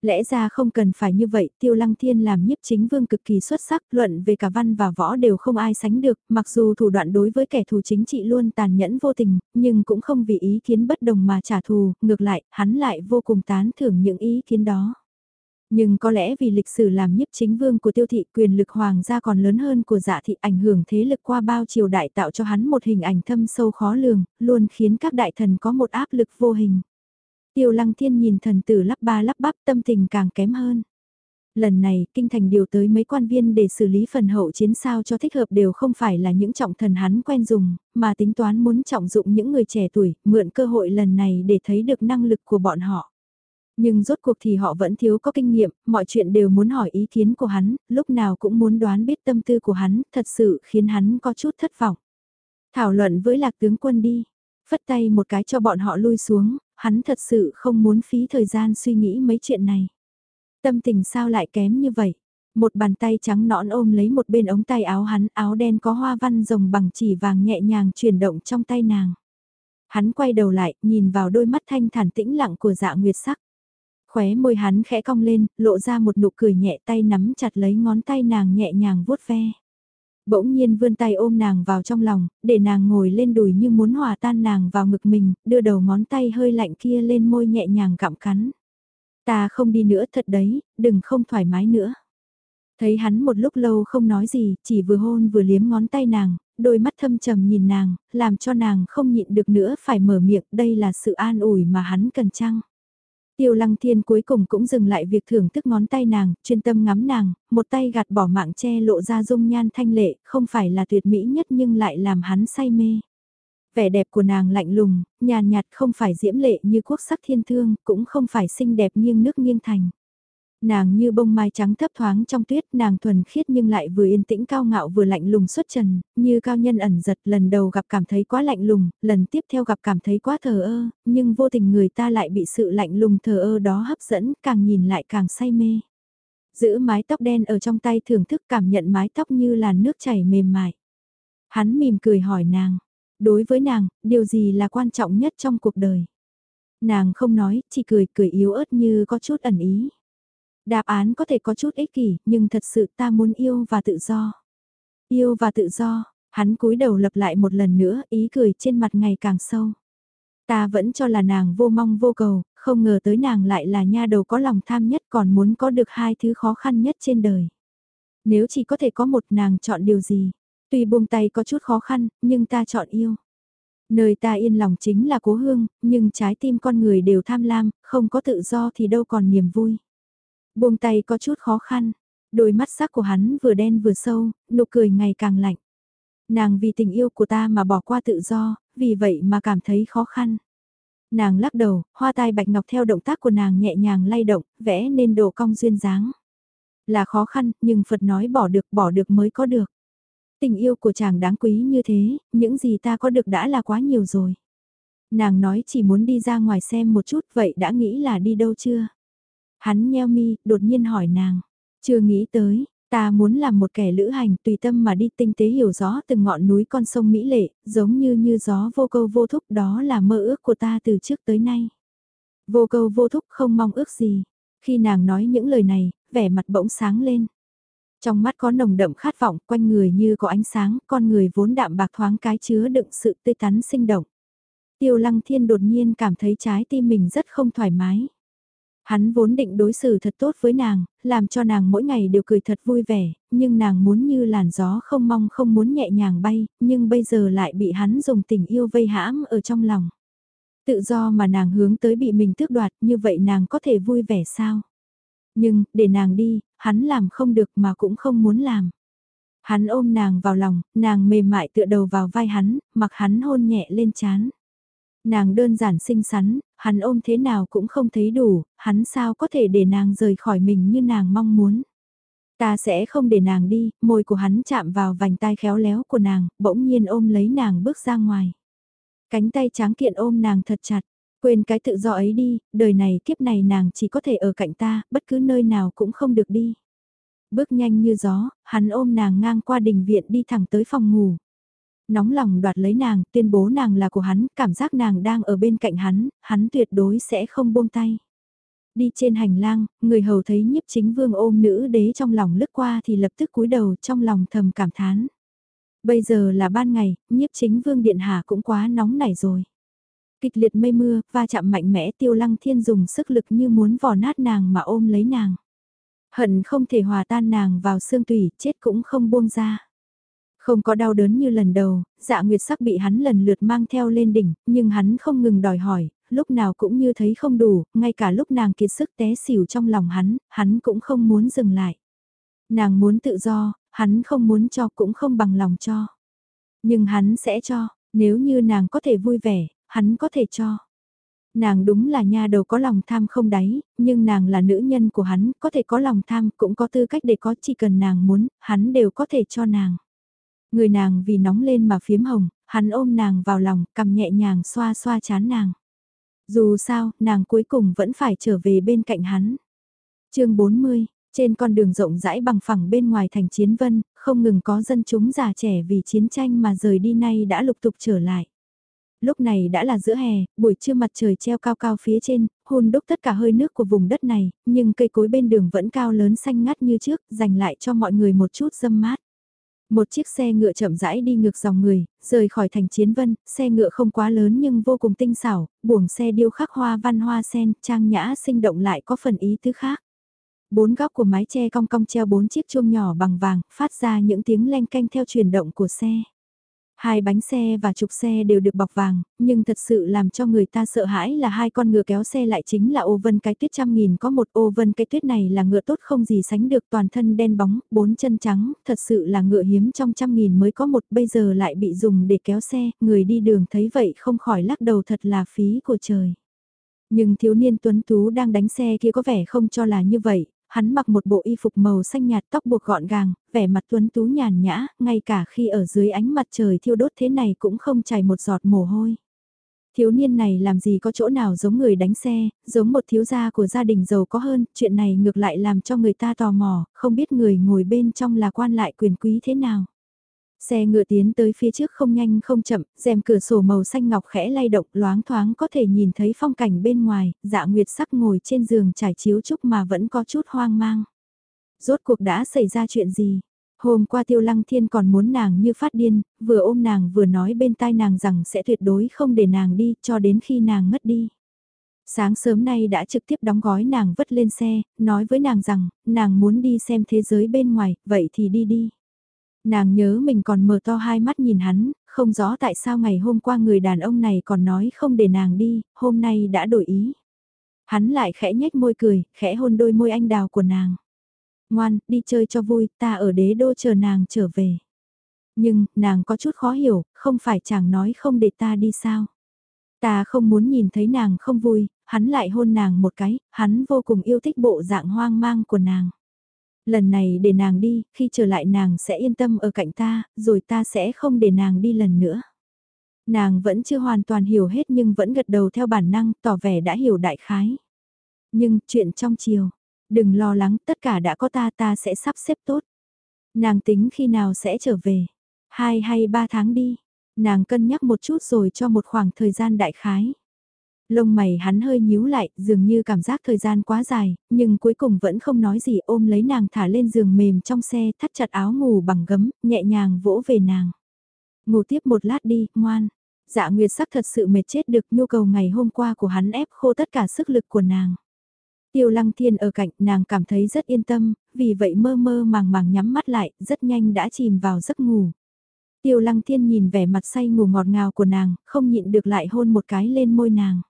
Lẽ ra không cần phải như vậy, tiêu lăng thiên làm nhiếp chính vương cực kỳ xuất sắc, luận về cả văn và võ đều không ai sánh được, mặc dù thủ đoạn đối với kẻ thù chính trị luôn tàn nhẫn vô tình, nhưng cũng không vì ý kiến bất đồng mà trả thù, ngược lại, hắn lại vô cùng tán thưởng những ý kiến đó. Nhưng có lẽ vì lịch sử làm nhiếp chính vương của tiêu thị quyền lực hoàng gia còn lớn hơn của dạ thị ảnh hưởng thế lực qua bao triều đại tạo cho hắn một hình ảnh thâm sâu khó lường, luôn khiến các đại thần có một áp lực vô hình. Tiêu lăng thiên nhìn thần tử lắp ba lắp bắp tâm tình càng kém hơn. Lần này, kinh thành điều tới mấy quan viên để xử lý phần hậu chiến sao cho thích hợp đều không phải là những trọng thần hắn quen dùng, mà tính toán muốn trọng dụng những người trẻ tuổi, mượn cơ hội lần này để thấy được năng lực của bọn họ. Nhưng rốt cuộc thì họ vẫn thiếu có kinh nghiệm, mọi chuyện đều muốn hỏi ý kiến của hắn, lúc nào cũng muốn đoán biết tâm tư của hắn, thật sự khiến hắn có chút thất vọng. Thảo luận với lạc tướng quân đi, phất tay một cái cho bọn họ lui xuống, hắn thật sự không muốn phí thời gian suy nghĩ mấy chuyện này. Tâm tình sao lại kém như vậy? Một bàn tay trắng nõn ôm lấy một bên ống tay áo hắn, áo đen có hoa văn rồng bằng chỉ vàng nhẹ nhàng chuyển động trong tay nàng. Hắn quay đầu lại, nhìn vào đôi mắt thanh thản tĩnh lặng của dạ nguyệt sắc. Khóe môi hắn khẽ cong lên, lộ ra một nụ cười nhẹ tay nắm chặt lấy ngón tay nàng nhẹ nhàng vuốt ve. Bỗng nhiên vươn tay ôm nàng vào trong lòng, để nàng ngồi lên đùi như muốn hòa tan nàng vào ngực mình, đưa đầu ngón tay hơi lạnh kia lên môi nhẹ nhàng gặm cắn. Ta không đi nữa thật đấy, đừng không thoải mái nữa. Thấy hắn một lúc lâu không nói gì, chỉ vừa hôn vừa liếm ngón tay nàng, đôi mắt thâm trầm nhìn nàng, làm cho nàng không nhịn được nữa phải mở miệng, đây là sự an ủi mà hắn cần chăng. Tiêu lăng thiên cuối cùng cũng dừng lại việc thưởng thức ngón tay nàng, chuyên tâm ngắm nàng, một tay gạt bỏ mạng che lộ ra dung nhan thanh lệ, không phải là tuyệt mỹ nhất nhưng lại làm hắn say mê. Vẻ đẹp của nàng lạnh lùng, nhàn nhạt không phải diễm lệ như quốc sắc thiên thương, cũng không phải xinh đẹp nghiêng nước nghiêng thành. Nàng như bông mai trắng thấp thoáng trong tuyết, nàng thuần khiết nhưng lại vừa yên tĩnh cao ngạo vừa lạnh lùng xuất trần, như cao nhân ẩn giật lần đầu gặp cảm thấy quá lạnh lùng, lần tiếp theo gặp cảm thấy quá thờ ơ, nhưng vô tình người ta lại bị sự lạnh lùng thờ ơ đó hấp dẫn, càng nhìn lại càng say mê. Giữ mái tóc đen ở trong tay thưởng thức cảm nhận mái tóc như là nước chảy mềm mại. Hắn mỉm cười hỏi nàng, đối với nàng, điều gì là quan trọng nhất trong cuộc đời? Nàng không nói, chỉ cười cười yếu ớt như có chút ẩn ý. Đáp án có thể có chút ích kỷ, nhưng thật sự ta muốn yêu và tự do. Yêu và tự do, hắn cúi đầu lặp lại một lần nữa, ý cười trên mặt ngày càng sâu. Ta vẫn cho là nàng vô mong vô cầu, không ngờ tới nàng lại là nha đầu có lòng tham nhất còn muốn có được hai thứ khó khăn nhất trên đời. Nếu chỉ có thể có một nàng chọn điều gì, tuy buông tay có chút khó khăn, nhưng ta chọn yêu. Nơi ta yên lòng chính là cố hương, nhưng trái tim con người đều tham lam, không có tự do thì đâu còn niềm vui. Buông tay có chút khó khăn, đôi mắt sắc của hắn vừa đen vừa sâu, nụ cười ngày càng lạnh. Nàng vì tình yêu của ta mà bỏ qua tự do, vì vậy mà cảm thấy khó khăn. Nàng lắc đầu, hoa tai bạch ngọc theo động tác của nàng nhẹ nhàng lay động, vẽ nên độ cong duyên dáng. Là khó khăn, nhưng Phật nói bỏ được, bỏ được mới có được. Tình yêu của chàng đáng quý như thế, những gì ta có được đã là quá nhiều rồi. Nàng nói chỉ muốn đi ra ngoài xem một chút, vậy đã nghĩ là đi đâu chưa? Hắn nheo mi, đột nhiên hỏi nàng. Chưa nghĩ tới, ta muốn làm một kẻ lữ hành tùy tâm mà đi tinh tế hiểu rõ từng ngọn núi con sông Mỹ Lệ, giống như như gió vô câu vô thúc đó là mơ ước của ta từ trước tới nay. Vô câu vô thúc không mong ước gì. Khi nàng nói những lời này, vẻ mặt bỗng sáng lên. Trong mắt có nồng đậm khát vọng, quanh người như có ánh sáng, con người vốn đạm bạc thoáng cái chứa đựng sự tươi tắn sinh động. Tiêu lăng thiên đột nhiên cảm thấy trái tim mình rất không thoải mái. Hắn vốn định đối xử thật tốt với nàng, làm cho nàng mỗi ngày đều cười thật vui vẻ, nhưng nàng muốn như làn gió không mong không muốn nhẹ nhàng bay, nhưng bây giờ lại bị hắn dùng tình yêu vây hãm ở trong lòng. Tự do mà nàng hướng tới bị mình tước đoạt như vậy nàng có thể vui vẻ sao? Nhưng, để nàng đi, hắn làm không được mà cũng không muốn làm. Hắn ôm nàng vào lòng, nàng mềm mại tựa đầu vào vai hắn, mặc hắn hôn nhẹ lên chán. Nàng đơn giản xinh xắn, hắn ôm thế nào cũng không thấy đủ, hắn sao có thể để nàng rời khỏi mình như nàng mong muốn. Ta sẽ không để nàng đi, môi của hắn chạm vào vành tai khéo léo của nàng, bỗng nhiên ôm lấy nàng bước ra ngoài. Cánh tay tráng kiện ôm nàng thật chặt, quên cái tự do ấy đi, đời này kiếp này nàng chỉ có thể ở cạnh ta, bất cứ nơi nào cũng không được đi. Bước nhanh như gió, hắn ôm nàng ngang qua đình viện đi thẳng tới phòng ngủ. Nóng lòng đoạt lấy nàng, tuyên bố nàng là của hắn, cảm giác nàng đang ở bên cạnh hắn, hắn tuyệt đối sẽ không buông tay. Đi trên hành lang, người hầu thấy nhiếp chính vương ôm nữ đế trong lòng lướt qua thì lập tức cúi đầu trong lòng thầm cảm thán. Bây giờ là ban ngày, nhiếp chính vương điện hạ cũng quá nóng nảy rồi. Kịch liệt mây mưa, va chạm mạnh mẽ tiêu lăng thiên dùng sức lực như muốn vò nát nàng mà ôm lấy nàng. Hận không thể hòa tan nàng vào xương tủy, chết cũng không buông ra. Không có đau đớn như lần đầu, dạ nguyệt sắc bị hắn lần lượt mang theo lên đỉnh, nhưng hắn không ngừng đòi hỏi, lúc nào cũng như thấy không đủ, ngay cả lúc nàng kiệt sức té xỉu trong lòng hắn, hắn cũng không muốn dừng lại. Nàng muốn tự do, hắn không muốn cho cũng không bằng lòng cho. Nhưng hắn sẽ cho, nếu như nàng có thể vui vẻ, hắn có thể cho. Nàng đúng là nha đầu có lòng tham không đáy, nhưng nàng là nữ nhân của hắn, có thể có lòng tham, cũng có tư cách để có chỉ cần nàng muốn, hắn đều có thể cho nàng. Người nàng vì nóng lên mà phiếm hồng, hắn ôm nàng vào lòng, cầm nhẹ nhàng xoa xoa chán nàng. Dù sao, nàng cuối cùng vẫn phải trở về bên cạnh hắn. chương 40, trên con đường rộng rãi bằng phẳng bên ngoài thành chiến vân, không ngừng có dân chúng già trẻ vì chiến tranh mà rời đi nay đã lục tục trở lại. Lúc này đã là giữa hè, buổi trưa mặt trời treo cao cao phía trên, hôn đúc tất cả hơi nước của vùng đất này, nhưng cây cối bên đường vẫn cao lớn xanh ngắt như trước, dành lại cho mọi người một chút dâm mát. Một chiếc xe ngựa chậm rãi đi ngược dòng người, rời khỏi thành chiến vân, xe ngựa không quá lớn nhưng vô cùng tinh xảo, buồng xe điêu khắc hoa văn hoa sen, trang nhã sinh động lại có phần ý tứ khác. Bốn góc của mái che cong cong treo bốn chiếc chuông nhỏ bằng vàng, phát ra những tiếng len canh theo chuyển động của xe. Hai bánh xe và trục xe đều được bọc vàng, nhưng thật sự làm cho người ta sợ hãi là hai con ngựa kéo xe lại chính là ô vân cái tuyết trăm nghìn có một ô vân cái tuyết này là ngựa tốt không gì sánh được toàn thân đen bóng, bốn chân trắng, thật sự là ngựa hiếm trong trăm nghìn mới có một bây giờ lại bị dùng để kéo xe, người đi đường thấy vậy không khỏi lắc đầu thật là phí của trời. Nhưng thiếu niên tuấn tú đang đánh xe kia có vẻ không cho là như vậy, hắn mặc một bộ y phục màu xanh nhạt tóc buộc gọn gàng, vẻ mặt tuấn tú nhàn nhã, ngay cả khi ở dưới ánh mặt trời thiêu đốt thế này cũng không chảy một giọt mồ hôi. Thiếu niên này làm gì có chỗ nào giống người đánh xe, giống một thiếu gia của gia đình giàu có hơn, chuyện này ngược lại làm cho người ta tò mò, không biết người ngồi bên trong là quan lại quyền quý thế nào. Xe ngựa tiến tới phía trước không nhanh không chậm, rèm cửa sổ màu xanh ngọc khẽ lay động loáng thoáng có thể nhìn thấy phong cảnh bên ngoài, dạ nguyệt sắc ngồi trên giường trải chiếu trúc mà vẫn có chút hoang mang. Rốt cuộc đã xảy ra chuyện gì? Hôm qua tiêu lăng thiên còn muốn nàng như phát điên, vừa ôm nàng vừa nói bên tai nàng rằng sẽ tuyệt đối không để nàng đi cho đến khi nàng ngất đi. Sáng sớm nay đã trực tiếp đóng gói nàng vất lên xe, nói với nàng rằng, nàng muốn đi xem thế giới bên ngoài, vậy thì đi đi. Nàng nhớ mình còn mở to hai mắt nhìn hắn, không rõ tại sao ngày hôm qua người đàn ông này còn nói không để nàng đi, hôm nay đã đổi ý. Hắn lại khẽ nhếch môi cười, khẽ hôn đôi môi anh đào của nàng. Ngoan, đi chơi cho vui, ta ở đế đô chờ nàng trở về. Nhưng, nàng có chút khó hiểu, không phải chàng nói không để ta đi sao. Ta không muốn nhìn thấy nàng không vui, hắn lại hôn nàng một cái, hắn vô cùng yêu thích bộ dạng hoang mang của nàng. Lần này để nàng đi, khi trở lại nàng sẽ yên tâm ở cạnh ta, rồi ta sẽ không để nàng đi lần nữa. Nàng vẫn chưa hoàn toàn hiểu hết nhưng vẫn gật đầu theo bản năng, tỏ vẻ đã hiểu đại khái. Nhưng chuyện trong chiều, đừng lo lắng, tất cả đã có ta ta sẽ sắp xếp tốt. Nàng tính khi nào sẽ trở về, hai hay ba tháng đi, nàng cân nhắc một chút rồi cho một khoảng thời gian đại khái. Lông mày hắn hơi nhíu lại, dường như cảm giác thời gian quá dài, nhưng cuối cùng vẫn không nói gì ôm lấy nàng thả lên giường mềm trong xe thắt chặt áo ngủ bằng gấm, nhẹ nhàng vỗ về nàng. Ngủ tiếp một lát đi, ngoan. Dạ Nguyệt sắc thật sự mệt chết được nhu cầu ngày hôm qua của hắn ép khô tất cả sức lực của nàng. Tiêu lăng thiên ở cạnh nàng cảm thấy rất yên tâm, vì vậy mơ mơ màng màng nhắm mắt lại, rất nhanh đã chìm vào giấc ngủ. Tiêu lăng thiên nhìn vẻ mặt say ngủ ngọt ngào của nàng, không nhịn được lại hôn một cái lên môi nàng.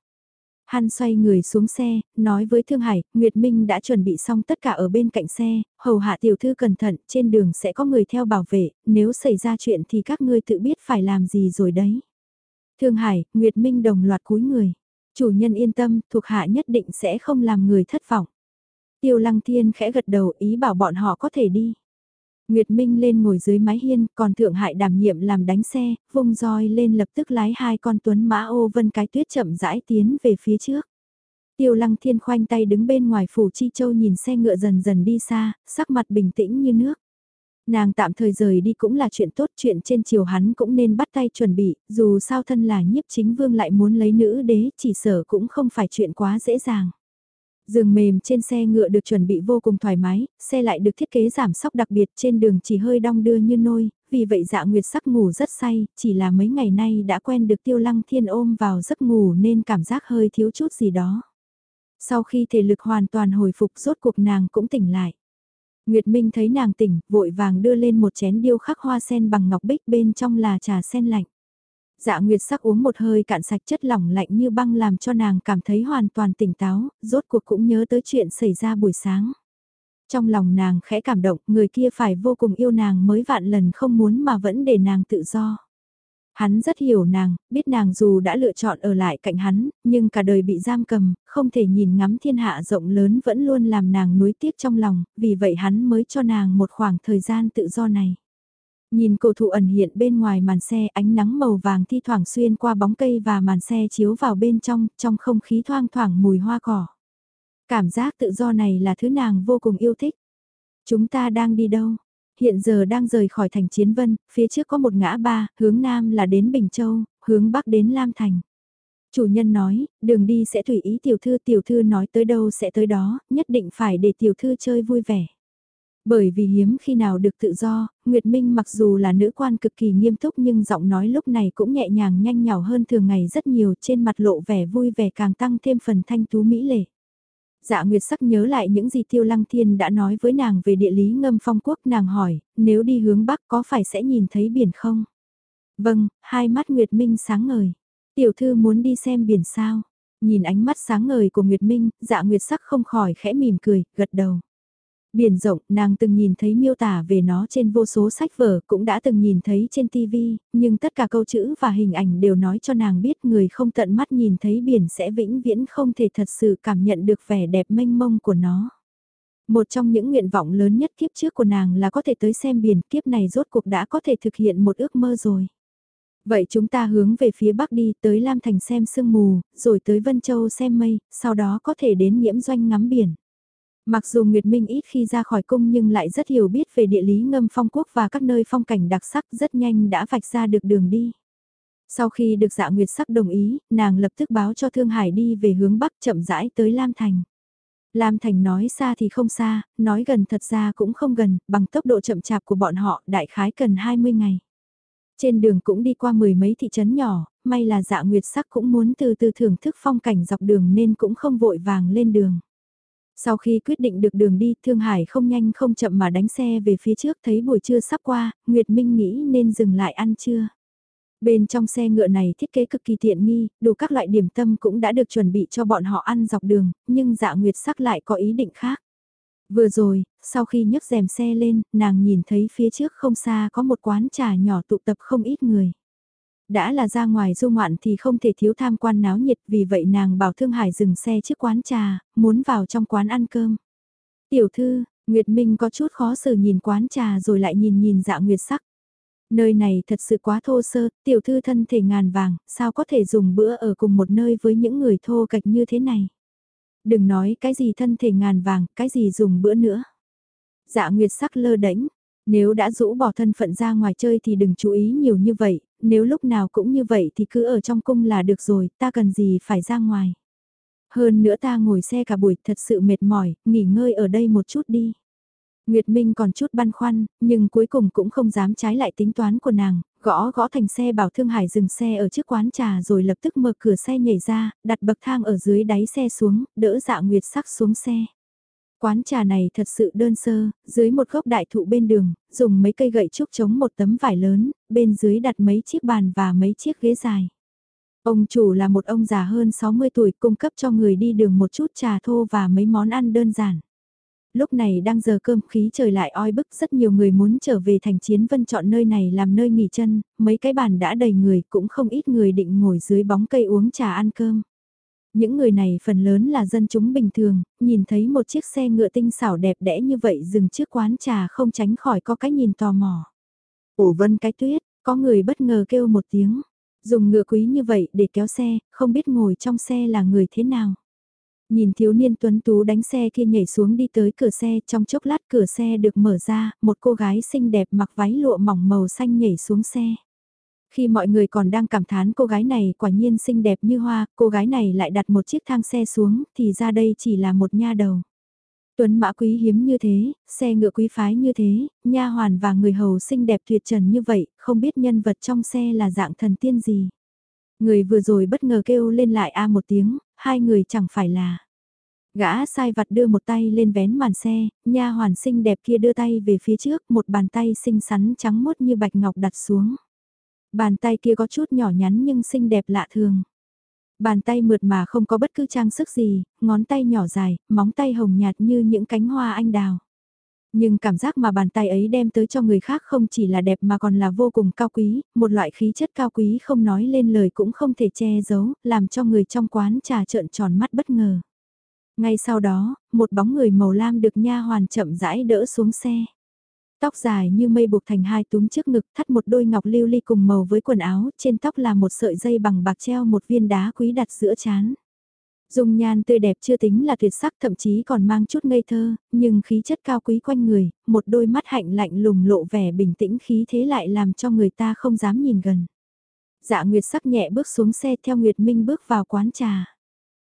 Hắn xoay người xuống xe, nói với Thương Hải, Nguyệt Minh đã chuẩn bị xong tất cả ở bên cạnh xe, hầu hạ tiểu thư cẩn thận, trên đường sẽ có người theo bảo vệ, nếu xảy ra chuyện thì các ngươi tự biết phải làm gì rồi đấy. Thương Hải, Nguyệt Minh đồng loạt cúi người. Chủ nhân yên tâm, thuộc hạ nhất định sẽ không làm người thất vọng. Tiêu Lăng Thiên khẽ gật đầu ý bảo bọn họ có thể đi. Nguyệt Minh lên ngồi dưới mái hiên, còn Thượng Hải đảm nhiệm làm đánh xe, vung roi lên lập tức lái hai con tuấn mã ô vân cái tuyết chậm rãi tiến về phía trước. Tiêu Lăng Thiên khoanh tay đứng bên ngoài phủ Chi Châu nhìn xe ngựa dần dần đi xa, sắc mặt bình tĩnh như nước. Nàng tạm thời rời đi cũng là chuyện tốt, chuyện trên chiều hắn cũng nên bắt tay chuẩn bị, dù sao thân là nhiếp chính vương lại muốn lấy nữ đế, chỉ sở cũng không phải chuyện quá dễ dàng. Giường mềm trên xe ngựa được chuẩn bị vô cùng thoải mái, xe lại được thiết kế giảm sóc đặc biệt trên đường chỉ hơi đong đưa như nôi, vì vậy dạ nguyệt sắc ngủ rất say, chỉ là mấy ngày nay đã quen được tiêu lăng thiên ôm vào giấc ngủ nên cảm giác hơi thiếu chút gì đó. Sau khi thể lực hoàn toàn hồi phục rốt cuộc nàng cũng tỉnh lại. Nguyệt Minh thấy nàng tỉnh, vội vàng đưa lên một chén điêu khắc hoa sen bằng ngọc bích bên trong là trà sen lạnh. Dạ Nguyệt sắc uống một hơi cạn sạch chất lỏng lạnh như băng làm cho nàng cảm thấy hoàn toàn tỉnh táo, rốt cuộc cũng nhớ tới chuyện xảy ra buổi sáng. Trong lòng nàng khẽ cảm động, người kia phải vô cùng yêu nàng mới vạn lần không muốn mà vẫn để nàng tự do. Hắn rất hiểu nàng, biết nàng dù đã lựa chọn ở lại cạnh hắn, nhưng cả đời bị giam cầm, không thể nhìn ngắm thiên hạ rộng lớn vẫn luôn làm nàng nuối tiếc trong lòng, vì vậy hắn mới cho nàng một khoảng thời gian tự do này. Nhìn cổ thụ ẩn hiện bên ngoài màn xe ánh nắng màu vàng thi thoảng xuyên qua bóng cây và màn xe chiếu vào bên trong, trong không khí thoang thoảng mùi hoa cỏ. Cảm giác tự do này là thứ nàng vô cùng yêu thích. Chúng ta đang đi đâu? Hiện giờ đang rời khỏi thành Chiến Vân, phía trước có một ngã ba, hướng nam là đến Bình Châu, hướng bắc đến Lam Thành. Chủ nhân nói, đường đi sẽ tùy ý tiểu thư, tiểu thư nói tới đâu sẽ tới đó, nhất định phải để tiểu thư chơi vui vẻ. Bởi vì hiếm khi nào được tự do, Nguyệt Minh mặc dù là nữ quan cực kỳ nghiêm túc nhưng giọng nói lúc này cũng nhẹ nhàng nhanh nhào hơn thường ngày rất nhiều trên mặt lộ vẻ vui vẻ càng tăng thêm phần thanh tú mỹ lệ. Dạ Nguyệt sắc nhớ lại những gì Tiêu Lăng Thiên đã nói với nàng về địa lý ngâm phong quốc nàng hỏi, nếu đi hướng Bắc có phải sẽ nhìn thấy biển không? Vâng, hai mắt Nguyệt Minh sáng ngời. Tiểu thư muốn đi xem biển sao? Nhìn ánh mắt sáng ngời của Nguyệt Minh, dạ Nguyệt sắc không khỏi khẽ mỉm cười, gật đầu. Biển rộng, nàng từng nhìn thấy miêu tả về nó trên vô số sách vở, cũng đã từng nhìn thấy trên TV, nhưng tất cả câu chữ và hình ảnh đều nói cho nàng biết người không tận mắt nhìn thấy biển sẽ vĩnh viễn không thể thật sự cảm nhận được vẻ đẹp mênh mông của nó. Một trong những nguyện vọng lớn nhất kiếp trước của nàng là có thể tới xem biển kiếp này rốt cuộc đã có thể thực hiện một ước mơ rồi. Vậy chúng ta hướng về phía bắc đi tới Lam Thành xem sương mù, rồi tới Vân Châu xem mây, sau đó có thể đến nhiễm doanh ngắm biển. Mặc dù Nguyệt Minh ít khi ra khỏi cung nhưng lại rất hiểu biết về địa lý ngâm phong quốc và các nơi phong cảnh đặc sắc rất nhanh đã vạch ra được đường đi. Sau khi được dạ Nguyệt sắc đồng ý, nàng lập tức báo cho Thương Hải đi về hướng Bắc chậm rãi tới Lam Thành. Lam Thành nói xa thì không xa, nói gần thật ra cũng không gần, bằng tốc độ chậm chạp của bọn họ đại khái cần 20 ngày. Trên đường cũng đi qua mười mấy thị trấn nhỏ, may là dạ Nguyệt sắc cũng muốn từ từ thưởng thức phong cảnh dọc đường nên cũng không vội vàng lên đường. Sau khi quyết định được đường đi, Thương Hải không nhanh không chậm mà đánh xe về phía trước thấy buổi trưa sắp qua, Nguyệt Minh nghĩ nên dừng lại ăn trưa. Bên trong xe ngựa này thiết kế cực kỳ tiện nghi, đủ các loại điểm tâm cũng đã được chuẩn bị cho bọn họ ăn dọc đường, nhưng dạ Nguyệt sắc lại có ý định khác. Vừa rồi, sau khi nhấc rèm xe lên, nàng nhìn thấy phía trước không xa có một quán trà nhỏ tụ tập không ít người. Đã là ra ngoài du ngoạn thì không thể thiếu tham quan náo nhiệt vì vậy nàng bảo Thương Hải dừng xe trước quán trà, muốn vào trong quán ăn cơm. Tiểu thư, Nguyệt Minh có chút khó xử nhìn quán trà rồi lại nhìn nhìn dạ Nguyệt sắc. Nơi này thật sự quá thô sơ, tiểu thư thân thể ngàn vàng, sao có thể dùng bữa ở cùng một nơi với những người thô kệch như thế này. Đừng nói cái gì thân thể ngàn vàng, cái gì dùng bữa nữa. Dạ Nguyệt sắc lơ đễnh, nếu đã rũ bỏ thân phận ra ngoài chơi thì đừng chú ý nhiều như vậy, nếu lúc nào cũng như vậy thì cứ ở trong cung là được rồi, ta cần gì phải ra ngoài. Hơn nữa ta ngồi xe cả buổi thật sự mệt mỏi, nghỉ ngơi ở đây một chút đi. Nguyệt Minh còn chút băn khoăn, nhưng cuối cùng cũng không dám trái lại tính toán của nàng, gõ gõ thành xe bảo Thương Hải dừng xe ở trước quán trà rồi lập tức mở cửa xe nhảy ra, đặt bậc thang ở dưới đáy xe xuống, đỡ dạ Nguyệt sắc xuống xe. Quán trà này thật sự đơn sơ, dưới một gốc đại thụ bên đường, dùng mấy cây gậy trúc chống một tấm vải lớn, bên dưới đặt mấy chiếc bàn và mấy chiếc ghế dài. Ông chủ là một ông già hơn 60 tuổi cung cấp cho người đi đường một chút trà thô và mấy món ăn đơn giản. Lúc này đang giờ cơm khí trời lại oi bức rất nhiều người muốn trở về thành chiến vân chọn nơi này làm nơi nghỉ chân, mấy cái bàn đã đầy người cũng không ít người định ngồi dưới bóng cây uống trà ăn cơm. Những người này phần lớn là dân chúng bình thường, nhìn thấy một chiếc xe ngựa tinh xảo đẹp đẽ như vậy dừng trước quán trà không tránh khỏi có cái nhìn tò mò. Ổ vân cái tuyết, có người bất ngờ kêu một tiếng. Dùng ngựa quý như vậy để kéo xe, không biết ngồi trong xe là người thế nào. Nhìn thiếu niên tuấn tú đánh xe kia nhảy xuống đi tới cửa xe, trong chốc lát cửa xe được mở ra, một cô gái xinh đẹp mặc váy lụa mỏng màu xanh nhảy xuống xe. Khi mọi người còn đang cảm thán cô gái này quả nhiên xinh đẹp như hoa, cô gái này lại đặt một chiếc thang xe xuống, thì ra đây chỉ là một nha đầu. Tuấn mã quý hiếm như thế, xe ngựa quý phái như thế, nha hoàn và người hầu xinh đẹp tuyệt trần như vậy, không biết nhân vật trong xe là dạng thần tiên gì. Người vừa rồi bất ngờ kêu lên lại a một tiếng, hai người chẳng phải là. Gã sai vặt đưa một tay lên vén màn xe, nha hoàn xinh đẹp kia đưa tay về phía trước, một bàn tay xinh xắn trắng mốt như bạch ngọc đặt xuống. Bàn tay kia có chút nhỏ nhắn nhưng xinh đẹp lạ thường. Bàn tay mượt mà không có bất cứ trang sức gì, ngón tay nhỏ dài, móng tay hồng nhạt như những cánh hoa anh đào. Nhưng cảm giác mà bàn tay ấy đem tới cho người khác không chỉ là đẹp mà còn là vô cùng cao quý, một loại khí chất cao quý không nói lên lời cũng không thể che giấu, làm cho người trong quán trà trợn tròn mắt bất ngờ. Ngay sau đó, một bóng người màu lam được nha hoàn chậm rãi đỡ xuống xe. Tóc dài như mây buộc thành hai túm trước ngực thắt một đôi ngọc lưu ly cùng màu với quần áo, trên tóc là một sợi dây bằng bạc treo một viên đá quý đặt giữa chán. Dung nhan tươi đẹp chưa tính là tuyệt sắc thậm chí còn mang chút ngây thơ, nhưng khí chất cao quý quanh người, một đôi mắt hạnh lạnh lùng lộ vẻ bình tĩnh khí thế lại làm cho người ta không dám nhìn gần. Dạ Nguyệt sắc nhẹ bước xuống xe theo Nguyệt Minh bước vào quán trà.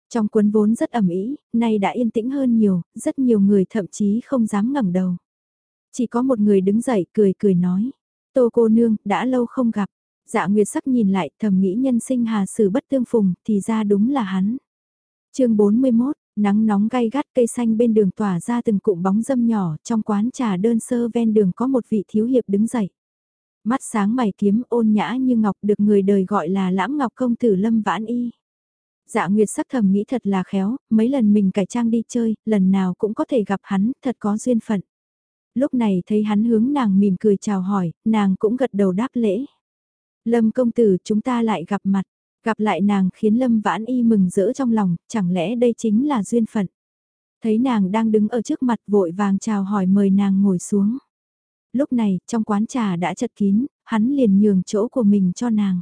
Trong cuốn vốn rất ẩm ý, nay đã yên tĩnh hơn nhiều, rất nhiều người thậm chí không dám ngẩng đầu. Chỉ có một người đứng dậy cười cười nói, tô cô nương, đã lâu không gặp. Dạ Nguyệt sắc nhìn lại thầm nghĩ nhân sinh hà sử bất tương phùng, thì ra đúng là hắn chương 41, nắng nóng gay gắt cây xanh bên đường tỏa ra từng cụm bóng dâm nhỏ, trong quán trà đơn sơ ven đường có một vị thiếu hiệp đứng dậy. Mắt sáng mày kiếm ôn nhã như ngọc được người đời gọi là lãm ngọc công tử lâm vãn y. Dạ Nguyệt sắc thầm nghĩ thật là khéo, mấy lần mình cải trang đi chơi, lần nào cũng có thể gặp hắn, thật có duyên phận. Lúc này thấy hắn hướng nàng mỉm cười chào hỏi, nàng cũng gật đầu đáp lễ. Lâm công tử chúng ta lại gặp mặt, Gặp lại nàng khiến Lâm Vãn Y mừng rỡ trong lòng, chẳng lẽ đây chính là duyên phận. Thấy nàng đang đứng ở trước mặt vội vàng chào hỏi mời nàng ngồi xuống. Lúc này, trong quán trà đã chật kín, hắn liền nhường chỗ của mình cho nàng.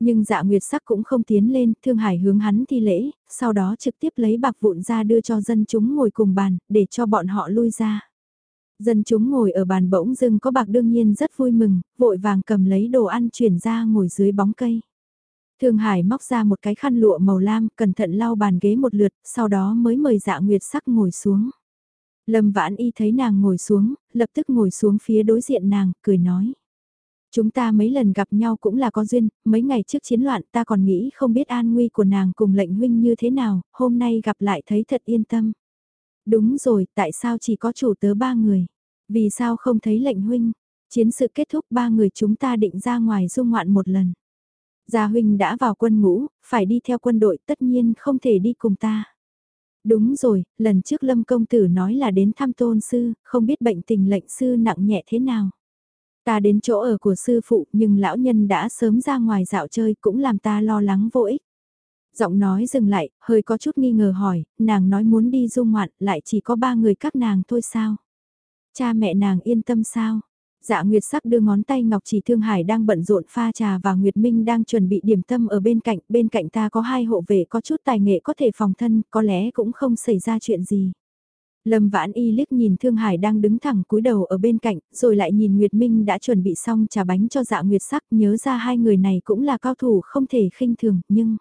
Nhưng dạ nguyệt sắc cũng không tiến lên, Thương Hải hướng hắn thi lễ, sau đó trực tiếp lấy bạc vụn ra đưa cho dân chúng ngồi cùng bàn, để cho bọn họ lui ra. Dân chúng ngồi ở bàn bỗng dưng có bạc đương nhiên rất vui mừng, vội vàng cầm lấy đồ ăn chuyển ra ngồi dưới bóng cây. thường Hải móc ra một cái khăn lụa màu lam, cẩn thận lau bàn ghế một lượt, sau đó mới mời dạ nguyệt sắc ngồi xuống. Lâm Vãn Y thấy nàng ngồi xuống, lập tức ngồi xuống phía đối diện nàng, cười nói. Chúng ta mấy lần gặp nhau cũng là có duyên, mấy ngày trước chiến loạn ta còn nghĩ không biết an nguy của nàng cùng lệnh huynh như thế nào, hôm nay gặp lại thấy thật yên tâm. Đúng rồi, tại sao chỉ có chủ tớ ba người? Vì sao không thấy lệnh huynh? Chiến sự kết thúc ba người chúng ta định ra ngoài du ngoạn một lần. Gia huynh đã vào quân ngũ, phải đi theo quân đội tất nhiên không thể đi cùng ta. Đúng rồi, lần trước Lâm Công Tử nói là đến thăm tôn sư, không biết bệnh tình lệnh sư nặng nhẹ thế nào. Ta đến chỗ ở của sư phụ nhưng lão nhân đã sớm ra ngoài dạo chơi cũng làm ta lo lắng vô ích. Giọng nói dừng lại, hơi có chút nghi ngờ hỏi, nàng nói muốn đi du ngoạn lại chỉ có ba người các nàng thôi sao? Cha mẹ nàng yên tâm sao? Dạ Nguyệt sắc đưa ngón tay Ngọc Chỉ Thương Hải đang bận rộn pha trà và Nguyệt Minh đang chuẩn bị điểm tâm ở bên cạnh, bên cạnh ta có hai hộ vệ có chút tài nghệ có thể phòng thân, có lẽ cũng không xảy ra chuyện gì. Lâm Vãn Y liếc nhìn Thương Hải đang đứng thẳng cúi đầu ở bên cạnh, rồi lại nhìn Nguyệt Minh đã chuẩn bị xong trà bánh cho dạ Nguyệt sắc, nhớ ra hai người này cũng là cao thủ không thể khinh thường, nhưng...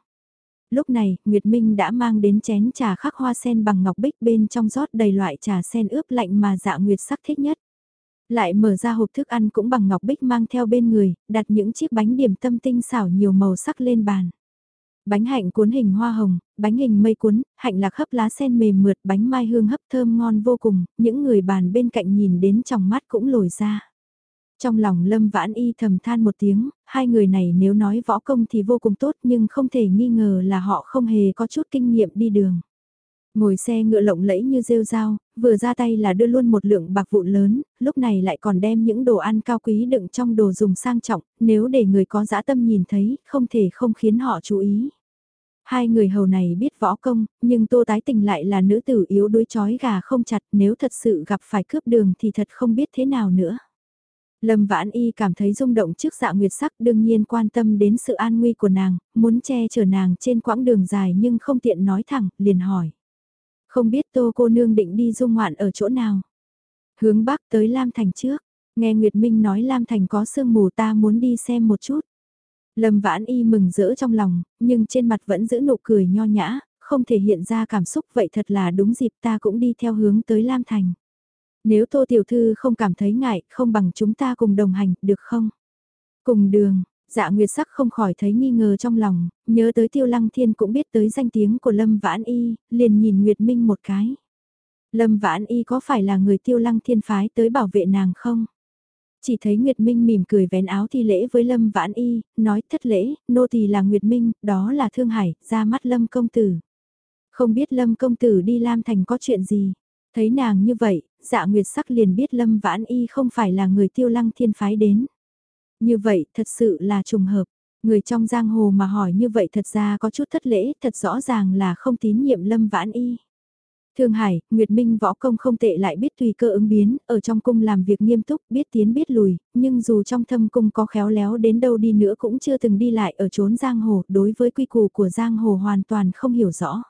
Lúc này, Nguyệt Minh đã mang đến chén trà khắc hoa sen bằng ngọc bích bên trong rót đầy loại trà sen ướp lạnh mà dạ Nguyệt sắc thích nhất. Lại mở ra hộp thức ăn cũng bằng ngọc bích mang theo bên người, đặt những chiếc bánh điểm tâm tinh xảo nhiều màu sắc lên bàn. Bánh hạnh cuốn hình hoa hồng, bánh hình mây cuốn, hạnh lạc hấp lá sen mềm mượt, bánh mai hương hấp thơm ngon vô cùng, những người bàn bên cạnh nhìn đến trong mắt cũng lồi ra. Trong lòng Lâm Vãn Y thầm than một tiếng, hai người này nếu nói võ công thì vô cùng tốt nhưng không thể nghi ngờ là họ không hề có chút kinh nghiệm đi đường. Ngồi xe ngựa lộng lẫy như rêu dao, vừa ra tay là đưa luôn một lượng bạc vụn lớn, lúc này lại còn đem những đồ ăn cao quý đựng trong đồ dùng sang trọng, nếu để người có dã tâm nhìn thấy, không thể không khiến họ chú ý. Hai người hầu này biết võ công, nhưng tô tái tình lại là nữ tử yếu đuối chói gà không chặt nếu thật sự gặp phải cướp đường thì thật không biết thế nào nữa. Lâm Vãn Y cảm thấy rung động trước dạ nguyệt sắc đương nhiên quan tâm đến sự an nguy của nàng, muốn che chở nàng trên quãng đường dài nhưng không tiện nói thẳng, liền hỏi. Không biết tô cô nương định đi dung ngoạn ở chỗ nào? Hướng bắc tới Lam Thành trước, nghe Nguyệt Minh nói Lam Thành có sương mù ta muốn đi xem một chút. Lâm Vãn Y mừng rỡ trong lòng, nhưng trên mặt vẫn giữ nụ cười nho nhã, không thể hiện ra cảm xúc vậy thật là đúng dịp ta cũng đi theo hướng tới Lam Thành. Nếu Tô Tiểu Thư không cảm thấy ngại, không bằng chúng ta cùng đồng hành, được không? Cùng đường, dạ nguyệt sắc không khỏi thấy nghi ngờ trong lòng, nhớ tới Tiêu Lăng Thiên cũng biết tới danh tiếng của Lâm Vãn Y, liền nhìn Nguyệt Minh một cái. Lâm Vãn Y có phải là người Tiêu Lăng Thiên phái tới bảo vệ nàng không? Chỉ thấy Nguyệt Minh mỉm cười vén áo thi lễ với Lâm Vãn Y, nói thất lễ, nô tỳ là Nguyệt Minh, đó là Thương Hải, ra mắt Lâm Công Tử. Không biết Lâm Công Tử đi Lam Thành có chuyện gì? Thấy nàng như vậy, dạ Nguyệt sắc liền biết Lâm Vãn Y không phải là người tiêu lăng thiên phái đến. Như vậy thật sự là trùng hợp. Người trong giang hồ mà hỏi như vậy thật ra có chút thất lễ, thật rõ ràng là không tín nhiệm Lâm Vãn Y. Thương Hải, Nguyệt Minh võ công không tệ lại biết tùy cơ ứng biến, ở trong cung làm việc nghiêm túc, biết tiến biết lùi, nhưng dù trong thâm cung có khéo léo đến đâu đi nữa cũng chưa từng đi lại ở chốn giang hồ, đối với quy củ của giang hồ hoàn toàn không hiểu rõ.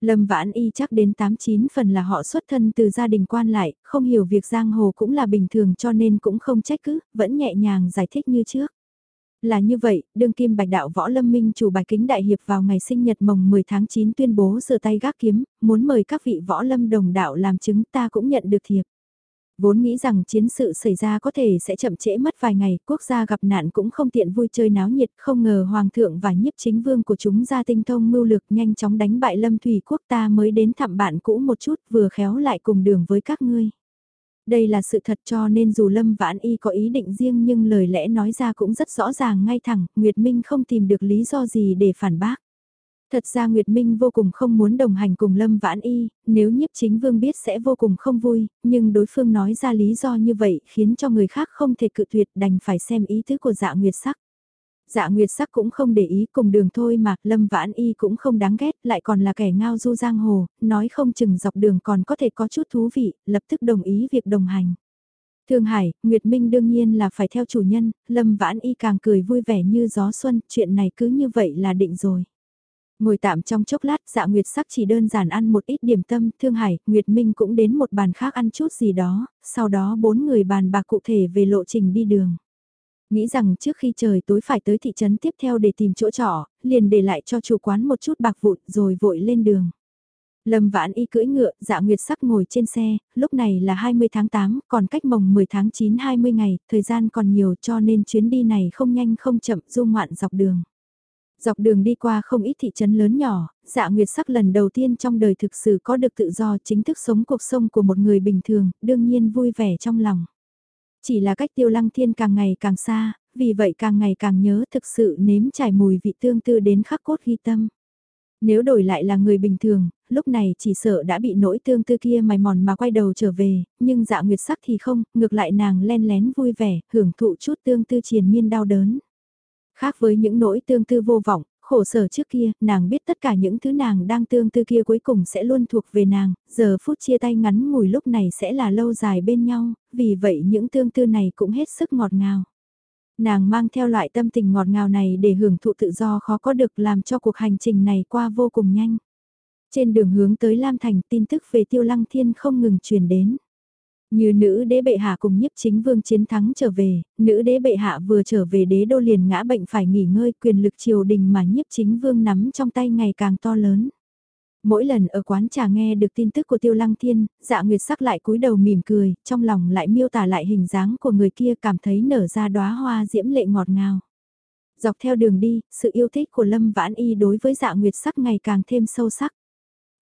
Lâm Vãn Y chắc đến 89 phần là họ xuất thân từ gia đình quan lại, không hiểu việc giang hồ cũng là bình thường cho nên cũng không trách cứ, vẫn nhẹ nhàng giải thích như trước. Là như vậy, đương kim bạch đạo võ lâm minh chủ bài kính đại hiệp vào ngày sinh nhật mồng 10 tháng 9 tuyên bố sửa tay gác kiếm, muốn mời các vị võ lâm đồng đạo làm chứng ta cũng nhận được thiệp. Vốn nghĩ rằng chiến sự xảy ra có thể sẽ chậm trễ mất vài ngày, quốc gia gặp nạn cũng không tiện vui chơi náo nhiệt, không ngờ hoàng thượng và nhiếp chính vương của chúng ra tinh thông mưu lược nhanh chóng đánh bại lâm thủy quốc ta mới đến thăm bạn cũ một chút vừa khéo lại cùng đường với các ngươi. Đây là sự thật cho nên dù Lâm Vãn Y có ý định riêng nhưng lời lẽ nói ra cũng rất rõ ràng ngay thẳng, Nguyệt Minh không tìm được lý do gì để phản bác. Thật ra Nguyệt Minh vô cùng không muốn đồng hành cùng Lâm Vãn Y, nếu nhiếp chính vương biết sẽ vô cùng không vui, nhưng đối phương nói ra lý do như vậy khiến cho người khác không thể cự tuyệt đành phải xem ý tứ của dạ Nguyệt sắc. Dạ Nguyệt sắc cũng không để ý cùng đường thôi mà, Lâm Vãn Y cũng không đáng ghét, lại còn là kẻ ngao du giang hồ, nói không chừng dọc đường còn có thể có chút thú vị, lập tức đồng ý việc đồng hành. Thương Hải, Nguyệt Minh đương nhiên là phải theo chủ nhân, Lâm Vãn Y càng cười vui vẻ như gió xuân, chuyện này cứ như vậy là định rồi. Ngồi tạm trong chốc lát dạ Nguyệt sắc chỉ đơn giản ăn một ít điểm tâm, Thương Hải, Nguyệt Minh cũng đến một bàn khác ăn chút gì đó, sau đó bốn người bàn bạc cụ thể về lộ trình đi đường. Nghĩ rằng trước khi trời tối phải tới thị trấn tiếp theo để tìm chỗ trọ, liền để lại cho chủ quán một chút bạc vụn rồi vội lên đường. Lâm Vãn Y cưỡi ngựa, dạ nguyệt sắc ngồi trên xe, lúc này là 20 tháng 8, còn cách mồng 10 tháng 9 20 ngày, thời gian còn nhiều cho nên chuyến đi này không nhanh không chậm du ngoạn dọc đường. Dọc đường đi qua không ít thị trấn lớn nhỏ, dạ nguyệt sắc lần đầu tiên trong đời thực sự có được tự do chính thức sống cuộc sống của một người bình thường, đương nhiên vui vẻ trong lòng. Chỉ là cách tiêu lăng thiên càng ngày càng xa, vì vậy càng ngày càng nhớ thực sự nếm trải mùi vị tương tư đến khắc cốt ghi tâm. Nếu đổi lại là người bình thường, lúc này chỉ sợ đã bị nỗi tương tư kia mài mòn mà quay đầu trở về, nhưng dạ nguyệt sắc thì không, ngược lại nàng len lén vui vẻ, hưởng thụ chút tương tư triền miên đau đớn. Khác với những nỗi tương tư vô vọng, khổ sở trước kia, nàng biết tất cả những thứ nàng đang tương tư kia cuối cùng sẽ luôn thuộc về nàng, giờ phút chia tay ngắn ngủi lúc này sẽ là lâu dài bên nhau, vì vậy những tương tư này cũng hết sức ngọt ngào. Nàng mang theo loại tâm tình ngọt ngào này để hưởng thụ tự do khó có được làm cho cuộc hành trình này qua vô cùng nhanh. Trên đường hướng tới Lam Thành tin tức về Tiêu Lăng Thiên không ngừng truyền đến. Như nữ đế bệ hạ cùng nhiếp chính vương chiến thắng trở về, nữ đế bệ hạ vừa trở về đế đô liền ngã bệnh phải nghỉ ngơi quyền lực triều đình mà nhiếp chính vương nắm trong tay ngày càng to lớn. Mỗi lần ở quán trà nghe được tin tức của tiêu lăng thiên, dạ nguyệt sắc lại cúi đầu mỉm cười, trong lòng lại miêu tả lại hình dáng của người kia cảm thấy nở ra đóa hoa diễm lệ ngọt ngào. Dọc theo đường đi, sự yêu thích của Lâm Vãn Y đối với dạ nguyệt sắc ngày càng thêm sâu sắc.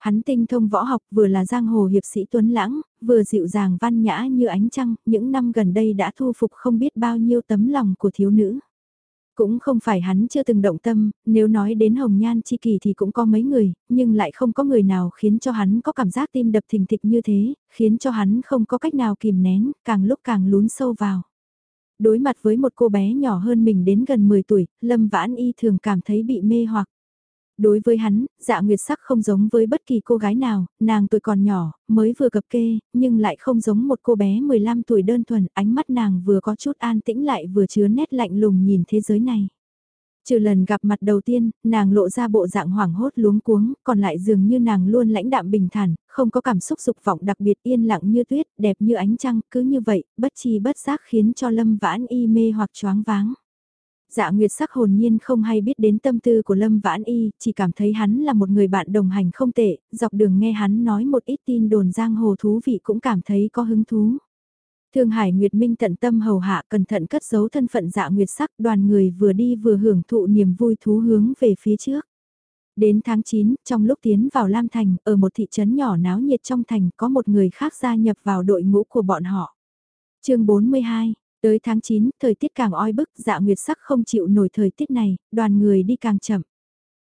Hắn tinh thông võ học vừa là giang hồ hiệp sĩ tuấn lãng, vừa dịu dàng văn nhã như ánh trăng, những năm gần đây đã thu phục không biết bao nhiêu tấm lòng của thiếu nữ. Cũng không phải hắn chưa từng động tâm, nếu nói đến hồng nhan chi kỳ thì cũng có mấy người, nhưng lại không có người nào khiến cho hắn có cảm giác tim đập thình thịch như thế, khiến cho hắn không có cách nào kìm nén, càng lúc càng lún sâu vào. Đối mặt với một cô bé nhỏ hơn mình đến gần 10 tuổi, Lâm Vãn Y thường cảm thấy bị mê hoặc. Đối với hắn, dạ nguyệt sắc không giống với bất kỳ cô gái nào, nàng tuổi còn nhỏ, mới vừa cập kê, nhưng lại không giống một cô bé 15 tuổi đơn thuần, ánh mắt nàng vừa có chút an tĩnh lại vừa chứa nét lạnh lùng nhìn thế giới này. Trừ lần gặp mặt đầu tiên, nàng lộ ra bộ dạng hoảng hốt luống cuống, còn lại dường như nàng luôn lãnh đạm bình thản, không có cảm xúc dục vọng đặc biệt yên lặng như tuyết, đẹp như ánh trăng, cứ như vậy, bất chi bất giác khiến cho Lâm Vãn Y mê hoặc choáng váng. Dạ Nguyệt sắc hồn nhiên không hay biết đến tâm tư của Lâm Vãn Y, chỉ cảm thấy hắn là một người bạn đồng hành không tệ, dọc đường nghe hắn nói một ít tin đồn giang hồ thú vị cũng cảm thấy có hứng thú. Thương Hải Nguyệt Minh tận tâm hầu hạ cẩn thận cất giấu thân phận dạ Nguyệt sắc đoàn người vừa đi vừa hưởng thụ niềm vui thú hướng về phía trước. Đến tháng 9, trong lúc tiến vào Lam Thành, ở một thị trấn nhỏ náo nhiệt trong thành có một người khác gia nhập vào đội ngũ của bọn họ. chương 42 Tới tháng 9, thời tiết càng oi bức, dạ nguyệt sắc không chịu nổi thời tiết này, đoàn người đi càng chậm.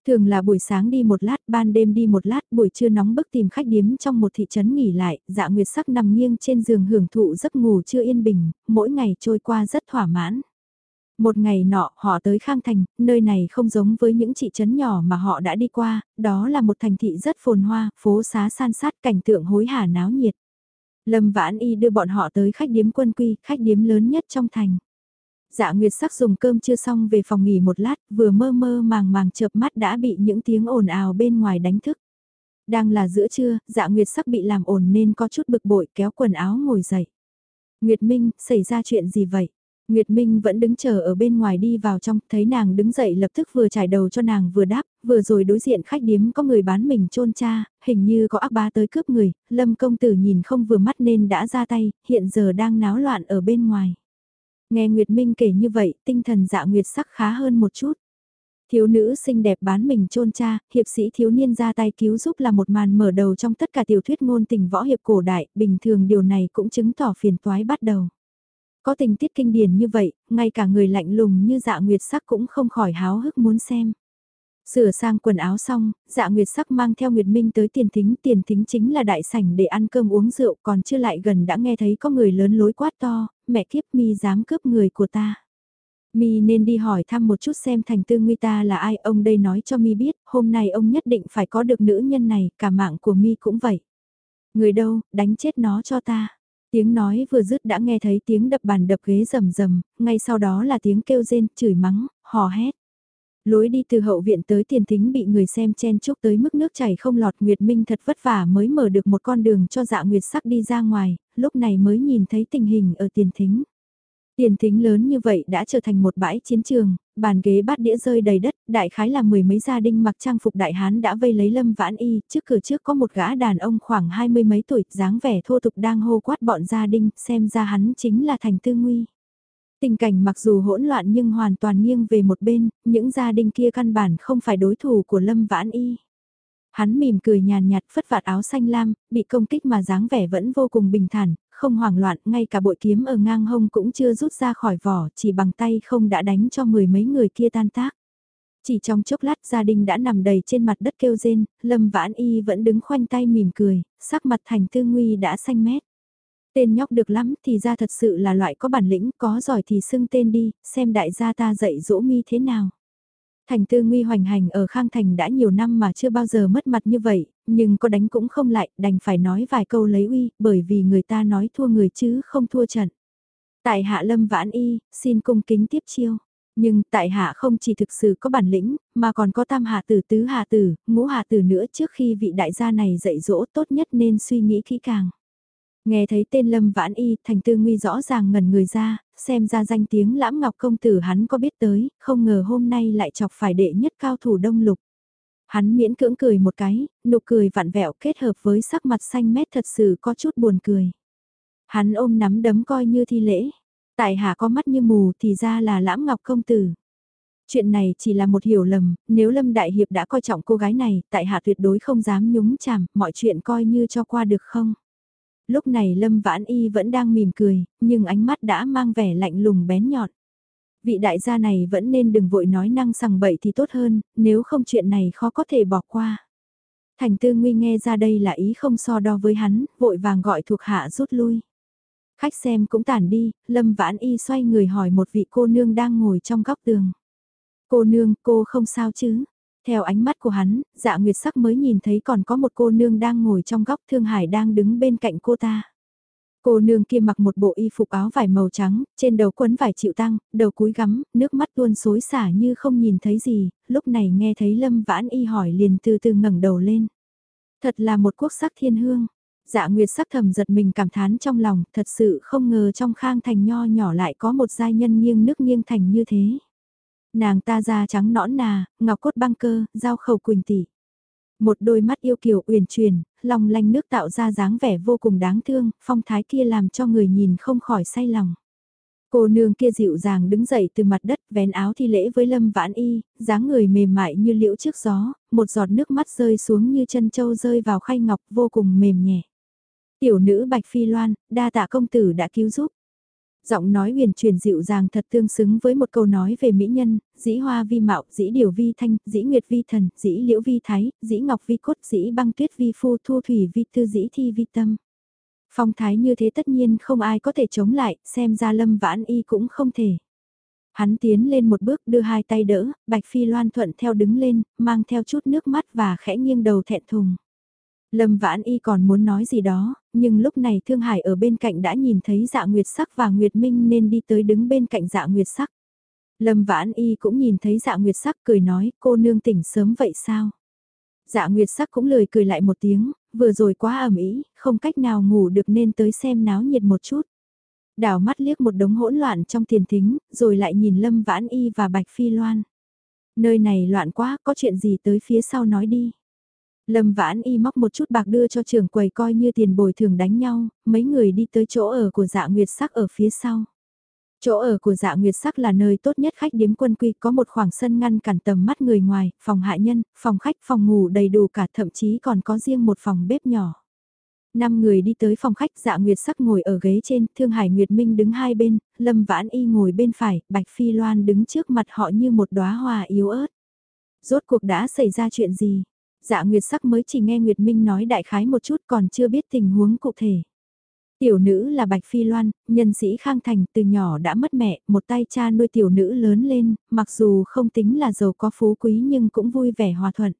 Thường là buổi sáng đi một lát, ban đêm đi một lát, buổi trưa nóng bức tìm khách điếm trong một thị trấn nghỉ lại, dạ nguyệt sắc nằm nghiêng trên giường hưởng thụ giấc ngủ chưa yên bình, mỗi ngày trôi qua rất thỏa mãn. Một ngày nọ, họ tới Khang Thành, nơi này không giống với những thị trấn nhỏ mà họ đã đi qua, đó là một thành thị rất phồn hoa, phố xá san sát cảnh tượng hối hả náo nhiệt. Lâm Vãn Y đưa bọn họ tới khách điếm quân quy, khách điếm lớn nhất trong thành. Dạ Nguyệt sắc dùng cơm chưa xong về phòng nghỉ một lát, vừa mơ mơ màng màng chợp mắt đã bị những tiếng ồn ào bên ngoài đánh thức. Đang là giữa trưa, dạ Nguyệt sắc bị làm ồn nên có chút bực bội kéo quần áo ngồi dậy. Nguyệt Minh, xảy ra chuyện gì vậy? Nguyệt Minh vẫn đứng chờ ở bên ngoài đi vào trong, thấy nàng đứng dậy lập tức vừa trải đầu cho nàng vừa đáp, vừa rồi đối diện khách điếm có người bán mình trôn cha, hình như có ác bá tới cướp người, Lâm công tử nhìn không vừa mắt nên đã ra tay, hiện giờ đang náo loạn ở bên ngoài. Nghe Nguyệt Minh kể như vậy, tinh thần dạ Nguyệt sắc khá hơn một chút. Thiếu nữ xinh đẹp bán mình trôn cha, hiệp sĩ thiếu niên ra tay cứu giúp là một màn mở đầu trong tất cả tiểu thuyết ngôn tình võ hiệp cổ đại, bình thường điều này cũng chứng tỏ phiền toái bắt đầu. Có tình tiết kinh điển như vậy, ngay cả người lạnh lùng như dạ nguyệt sắc cũng không khỏi háo hức muốn xem. Sửa sang quần áo xong, dạ nguyệt sắc mang theo Nguyệt Minh tới tiền thính. Tiền thính chính là đại sảnh để ăn cơm uống rượu còn chưa lại gần đã nghe thấy có người lớn lối quát to, mẹ kiếp mi dám cướp người của ta. Mi nên đi hỏi thăm một chút xem thành tư nguy ta là ai, ông đây nói cho Mi biết, hôm nay ông nhất định phải có được nữ nhân này, cả mạng của Mi cũng vậy. Người đâu, đánh chết nó cho ta. Tiếng nói vừa dứt đã nghe thấy tiếng đập bàn đập ghế rầm rầm, ngay sau đó là tiếng kêu rên, chửi mắng, hò hét. Lối đi từ hậu viện tới tiền thính bị người xem chen chúc tới mức nước chảy không lọt Nguyệt Minh thật vất vả mới mở được một con đường cho dạ Nguyệt sắc đi ra ngoài, lúc này mới nhìn thấy tình hình ở tiền thính. Tiền thính lớn như vậy đã trở thành một bãi chiến trường, bàn ghế bát đĩa rơi đầy đất, đại khái là mười mấy gia đình mặc trang phục đại hán đã vây lấy lâm vãn y, trước cửa trước có một gã đàn ông khoảng hai mươi mấy tuổi, dáng vẻ thô tục đang hô quát bọn gia đình, xem ra hắn chính là thành tư nguy. Tình cảnh mặc dù hỗn loạn nhưng hoàn toàn nghiêng về một bên, những gia đình kia căn bản không phải đối thủ của lâm vãn y. Hắn mỉm cười nhàn nhạt phất vạt áo xanh lam, bị công kích mà dáng vẻ vẫn vô cùng bình thản, không hoảng loạn, ngay cả bội kiếm ở ngang hông cũng chưa rút ra khỏi vỏ, chỉ bằng tay không đã đánh cho mười mấy người kia tan tác. Chỉ trong chốc lát gia đình đã nằm đầy trên mặt đất kêu rên, Lâm Vãn Y vẫn đứng khoanh tay mỉm cười, sắc mặt thành tư nguy đã xanh mét. Tên nhóc được lắm thì ra thật sự là loại có bản lĩnh, có giỏi thì xưng tên đi, xem đại gia ta dạy dỗ mi thế nào. Thành tư nguy hoành hành ở Khang Thành đã nhiều năm mà chưa bao giờ mất mặt như vậy, nhưng có đánh cũng không lại, đành phải nói vài câu lấy uy, bởi vì người ta nói thua người chứ không thua trận. Tại hạ lâm vãn y, xin cung kính tiếp chiêu. Nhưng tại hạ không chỉ thực sự có bản lĩnh, mà còn có tam hạ tử tứ hạ tử, ngũ hạ tử nữa trước khi vị đại gia này dạy dỗ tốt nhất nên suy nghĩ kỹ càng. Nghe thấy tên Lâm Vãn Y, thành tư nguy rõ ràng ngần người ra, xem ra danh tiếng lãm ngọc công tử hắn có biết tới, không ngờ hôm nay lại chọc phải đệ nhất cao thủ đông lục. Hắn miễn cưỡng cười một cái, nụ cười vặn vẹo kết hợp với sắc mặt xanh mét thật sự có chút buồn cười. Hắn ôm nắm đấm coi như thi lễ, tại hạ có mắt như mù thì ra là lãm ngọc công tử. Chuyện này chỉ là một hiểu lầm, nếu Lâm Đại Hiệp đã coi trọng cô gái này, tại hạ tuyệt đối không dám nhúng chàm, mọi chuyện coi như cho qua được không? Lúc này Lâm Vãn Y vẫn đang mỉm cười, nhưng ánh mắt đã mang vẻ lạnh lùng bén nhọn. Vị đại gia này vẫn nên đừng vội nói năng sằng bậy thì tốt hơn, nếu không chuyện này khó có thể bỏ qua. Thành tư nguy nghe ra đây là ý không so đo với hắn, vội vàng gọi thuộc hạ rút lui. Khách xem cũng tản đi, Lâm Vãn Y xoay người hỏi một vị cô nương đang ngồi trong góc tường. Cô nương, cô không sao chứ? Theo ánh mắt của hắn, dạ nguyệt sắc mới nhìn thấy còn có một cô nương đang ngồi trong góc Thương Hải đang đứng bên cạnh cô ta. Cô nương kia mặc một bộ y phục áo vải màu trắng, trên đầu quấn vải chịu tăng, đầu cúi gắm, nước mắt tuôn xối xả như không nhìn thấy gì, lúc này nghe thấy Lâm Vãn Y hỏi liền từ từ ngẩng đầu lên. Thật là một quốc sắc thiên hương. Dạ Nguyệt sắc thầm giật mình cảm thán trong lòng, thật sự không ngờ trong khang thành nho nhỏ lại có một giai nhân nghiêng nước nghiêng thành như thế. Nàng ta da trắng nõn nà, ngọc cốt băng cơ, giao khẩu quỳnh tỷ. Một đôi mắt yêu kiều uyển chuyển, lòng lanh nước tạo ra dáng vẻ vô cùng đáng thương, phong thái kia làm cho người nhìn không khỏi say lòng. Cô nương kia dịu dàng đứng dậy từ mặt đất vén áo thi lễ với Lâm Vãn Y, dáng người mềm mại như liễu trước gió, một giọt nước mắt rơi xuống như chân châu rơi vào khay ngọc vô cùng mềm nhẹ. Tiểu nữ Bạch Phi Loan, đa tạ công tử đã cứu giúp. Giọng nói huyền truyền dịu dàng thật tương xứng với một câu nói về mỹ nhân, dĩ hoa vi mạo, dĩ điều vi thanh, dĩ nguyệt vi thần, dĩ liễu vi thái, dĩ ngọc vi cốt, dĩ băng tuyết vi phu, thu thủy vi tư, dĩ thi vi tâm. Phong thái như thế tất nhiên không ai có thể chống lại, xem ra lâm vãn y cũng không thể. Hắn tiến lên một bước đưa hai tay đỡ, Bạch Phi Loan thuận theo đứng lên, mang theo chút nước mắt và khẽ nghiêng đầu thẹn thùng. Lâm Vãn Y còn muốn nói gì đó, nhưng lúc này Thương Hải ở bên cạnh đã nhìn thấy dạ Nguyệt Sắc và Nguyệt Minh nên đi tới đứng bên cạnh dạ Nguyệt Sắc. Lâm Vãn Y cũng nhìn thấy dạ Nguyệt Sắc cười nói cô nương tỉnh sớm vậy sao? Dạ Nguyệt Sắc cũng lời cười lại một tiếng, vừa rồi quá ẩm ý, không cách nào ngủ được nên tới xem náo nhiệt một chút. Đảo mắt liếc một đống hỗn loạn trong tiền thính, rồi lại nhìn Lâm Vãn Y và Bạch Phi Loan. Nơi này loạn quá, có chuyện gì tới phía sau nói đi. Lâm Vãn Y móc một chút bạc đưa cho trưởng quầy coi như tiền bồi thường đánh nhau, mấy người đi tới chỗ ở của dạ nguyệt sắc ở phía sau. Chỗ ở của dạ nguyệt sắc là nơi tốt nhất khách điếm quân quy có một khoảng sân ngăn cản tầm mắt người ngoài, phòng hạ nhân, phòng khách, phòng ngủ đầy đủ cả thậm chí còn có riêng một phòng bếp nhỏ. Năm người đi tới phòng khách dạ nguyệt sắc ngồi ở ghế trên, Thương Hải Nguyệt Minh đứng hai bên, Lâm Vãn Y ngồi bên phải, Bạch Phi Loan đứng trước mặt họ như một đóa hoa yếu ớt. Rốt cuộc đã xảy ra chuyện gì? Dạ Nguyệt sắc mới chỉ nghe Nguyệt Minh nói đại khái một chút còn chưa biết tình huống cụ thể. Tiểu nữ là Bạch Phi Loan, nhân sĩ Khang Thành từ nhỏ đã mất mẹ, một tay cha nuôi tiểu nữ lớn lên, mặc dù không tính là giàu có phú quý nhưng cũng vui vẻ hòa thuận.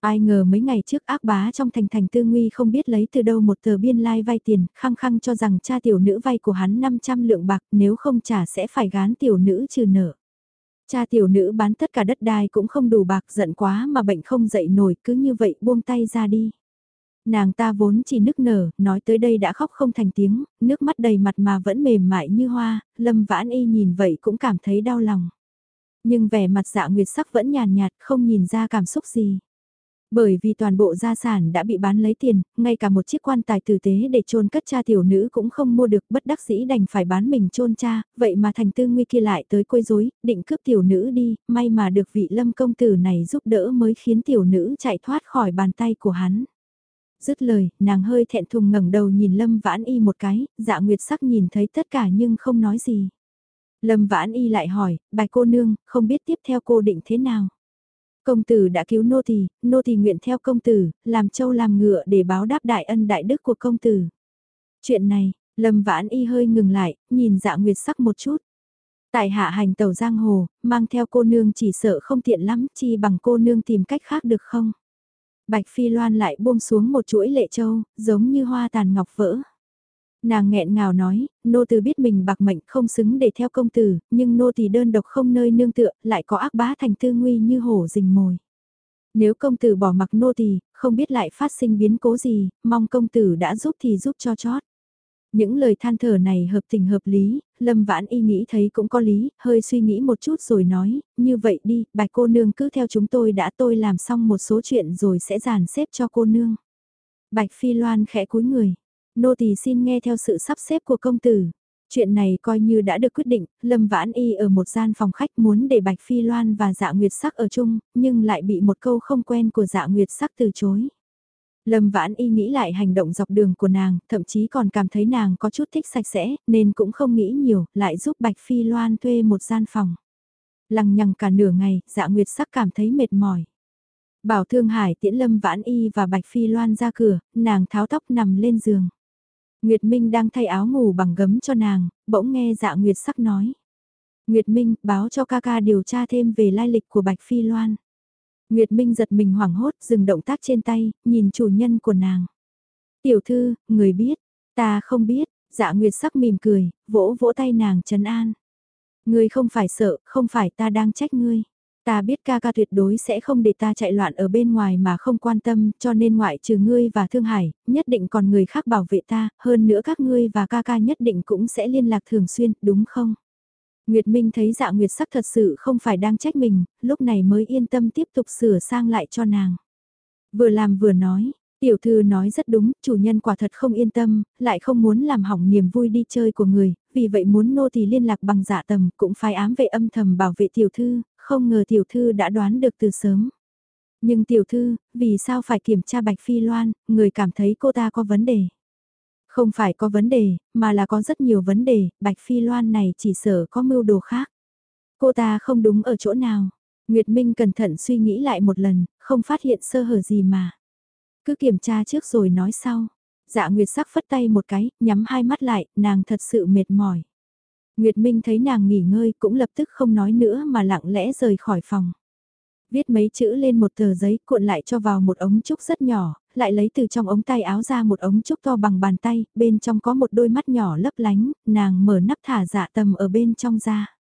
Ai ngờ mấy ngày trước ác bá trong thành thành tư nguy không biết lấy từ đâu một tờ biên lai like vay tiền, khăng khăng cho rằng cha tiểu nữ vay của hắn 500 lượng bạc nếu không trả sẽ phải gán tiểu nữ trừ nợ. Cha tiểu nữ bán tất cả đất đai cũng không đủ bạc giận quá mà bệnh không dậy nổi cứ như vậy buông tay ra đi. Nàng ta vốn chỉ nức nở, nói tới đây đã khóc không thành tiếng, nước mắt đầy mặt mà vẫn mềm mại như hoa, lâm vãn y nhìn vậy cũng cảm thấy đau lòng. Nhưng vẻ mặt dạ nguyệt sắc vẫn nhàn nhạt, không nhìn ra cảm xúc gì. Bởi vì toàn bộ gia sản đã bị bán lấy tiền, ngay cả một chiếc quan tài tử tế để chôn cất cha tiểu nữ cũng không mua được bất đắc dĩ đành phải bán mình chôn cha, vậy mà thành tư nguy kia lại tới quấy rối, định cướp tiểu nữ đi, may mà được vị lâm công tử này giúp đỡ mới khiến tiểu nữ chạy thoát khỏi bàn tay của hắn. Dứt lời, nàng hơi thẹn thùng ngẩng đầu nhìn lâm vãn y một cái, dạ nguyệt sắc nhìn thấy tất cả nhưng không nói gì. Lâm vãn y lại hỏi, bài cô nương, không biết tiếp theo cô định thế nào? Công tử đã cứu nô tỳ, nô tỳ nguyện theo công tử, làm châu làm ngựa để báo đáp đại ân đại đức của công tử. Chuyện này, Lâm Vãn Y hơi ngừng lại, nhìn dạ nguyệt sắc một chút. Tại hạ hành tàu giang hồ, mang theo cô nương chỉ sợ không tiện lắm, chi bằng cô nương tìm cách khác được không? Bạch Phi Loan lại buông xuống một chuỗi lệ châu, giống như hoa tàn ngọc vỡ. Nàng nghẹn ngào nói, nô từ biết mình bạc mệnh không xứng để theo công tử, nhưng nô thì đơn độc không nơi nương tựa, lại có ác bá thành tư nguy như hổ rình mồi. Nếu công tử bỏ mặc nô thì, không biết lại phát sinh biến cố gì, mong công tử đã giúp thì giúp cho chót. Những lời than thở này hợp tình hợp lý, Lâm Vãn Y nghĩ thấy cũng có lý, hơi suy nghĩ một chút rồi nói, như vậy đi, bạch cô nương cứ theo chúng tôi đã tôi làm xong một số chuyện rồi sẽ dàn xếp cho cô nương. Bạch Phi Loan khẽ cúi người, nô tỳ xin nghe theo sự sắp xếp của công tử. Chuyện này coi như đã được quyết định, Lâm Vãn Y ở một gian phòng khách muốn để Bạch Phi Loan và Dạ Nguyệt Sắc ở chung, nhưng lại bị một câu không quen của Dạ Nguyệt Sắc từ chối. Lâm Vãn Y nghĩ lại hành động dọc đường của nàng, thậm chí còn cảm thấy nàng có chút thích sạch sẽ, nên cũng không nghĩ nhiều, lại giúp Bạch Phi Loan thuê một gian phòng. Lằng nhằng cả nửa ngày, Dạ Nguyệt Sắc cảm thấy mệt mỏi. Bảo Thương Hải tiễn Lâm Vãn Y và Bạch Phi Loan ra cửa, nàng tháo tóc nằm lên giường. Nguyệt Minh đang thay áo ngủ bằng gấm cho nàng, bỗng nghe dạ Nguyệt sắc nói. Nguyệt Minh báo cho ca ca điều tra thêm về lai lịch của Bạch Phi Loan. Nguyệt Minh giật mình hoảng hốt dừng động tác trên tay, nhìn chủ nhân của nàng. Tiểu thư, người biết, ta không biết, dạ Nguyệt sắc mỉm cười, vỗ vỗ tay nàng trấn an. Ngươi không phải sợ, không phải ta đang trách ngươi. Ta biết ca ca tuyệt đối sẽ không để ta chạy loạn ở bên ngoài mà không quan tâm, cho nên ngoại trừ ngươi và Thương Hải, nhất định còn người khác bảo vệ ta, hơn nữa các ngươi và ca ca nhất định cũng sẽ liên lạc thường xuyên, đúng không? Nguyệt Minh thấy dạ Nguyệt sắc thật sự không phải đang trách mình, lúc này mới yên tâm tiếp tục sửa sang lại cho nàng. Vừa làm vừa nói, Tiểu thư nói rất đúng, chủ nhân quả thật không yên tâm, lại không muốn làm hỏng niềm vui đi chơi của người, vì vậy muốn nô thì liên lạc bằng dạ tầm cũng phải ám vệ âm thầm bảo vệ tiểu thư, không ngờ tiểu thư đã đoán được từ sớm. Nhưng tiểu thư, vì sao phải kiểm tra Bạch Phi Loan, người cảm thấy cô ta có vấn đề. Không phải có vấn đề, mà là có rất nhiều vấn đề, Bạch Phi Loan này chỉ sợ có mưu đồ khác. Cô ta không đúng ở chỗ nào. Nguyệt Minh cẩn thận suy nghĩ lại một lần, không phát hiện sơ hở gì mà. Cứ kiểm tra trước rồi nói sau. Dạ Nguyệt sắc phất tay một cái, nhắm hai mắt lại, nàng thật sự mệt mỏi. Nguyệt Minh thấy nàng nghỉ ngơi cũng lập tức không nói nữa mà lặng lẽ rời khỏi phòng. Viết mấy chữ lên một tờ giấy cuộn lại cho vào một ống trúc rất nhỏ, lại lấy từ trong ống tay áo ra một ống trúc to bằng bàn tay, bên trong có một đôi mắt nhỏ lấp lánh, nàng mở nắp thả dạ tầm ở bên trong ra.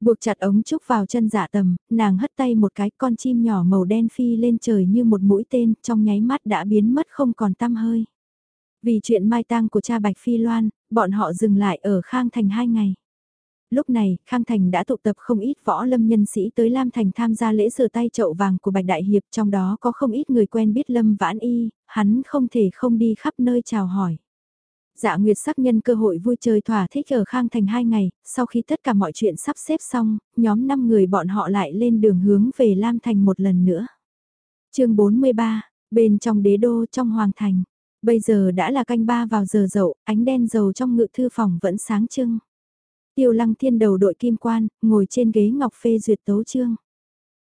Buộc chặt ống trúc vào chân dạ tầm, nàng hất tay một cái con chim nhỏ màu đen phi lên trời như một mũi tên, trong nháy mắt đã biến mất không còn tăm hơi. Vì chuyện mai tang của cha Bạch Phi Loan, bọn họ dừng lại ở Khang Thành hai ngày. Lúc này, Khang Thành đã tụ tập không ít võ lâm nhân sĩ tới Lam Thành tham gia lễ sửa tay chậu vàng của Bạch Đại Hiệp, trong đó có không ít người quen biết Lâm Vãn Y, hắn không thể không đi khắp nơi chào hỏi. Dạ Nguyệt sắc nhân cơ hội vui chơi thỏa thích ở Khang Thành hai ngày, sau khi tất cả mọi chuyện sắp xếp xong, nhóm 5 người bọn họ lại lên đường hướng về Lam Thành một lần nữa. chương 43, bên trong đế đô trong Hoàng Thành, bây giờ đã là canh ba vào giờ dậu, ánh đen dầu trong ngự thư phòng vẫn sáng trưng. Tiêu lăng thiên đầu đội kim quan, ngồi trên ghế ngọc phê duyệt tấu chương.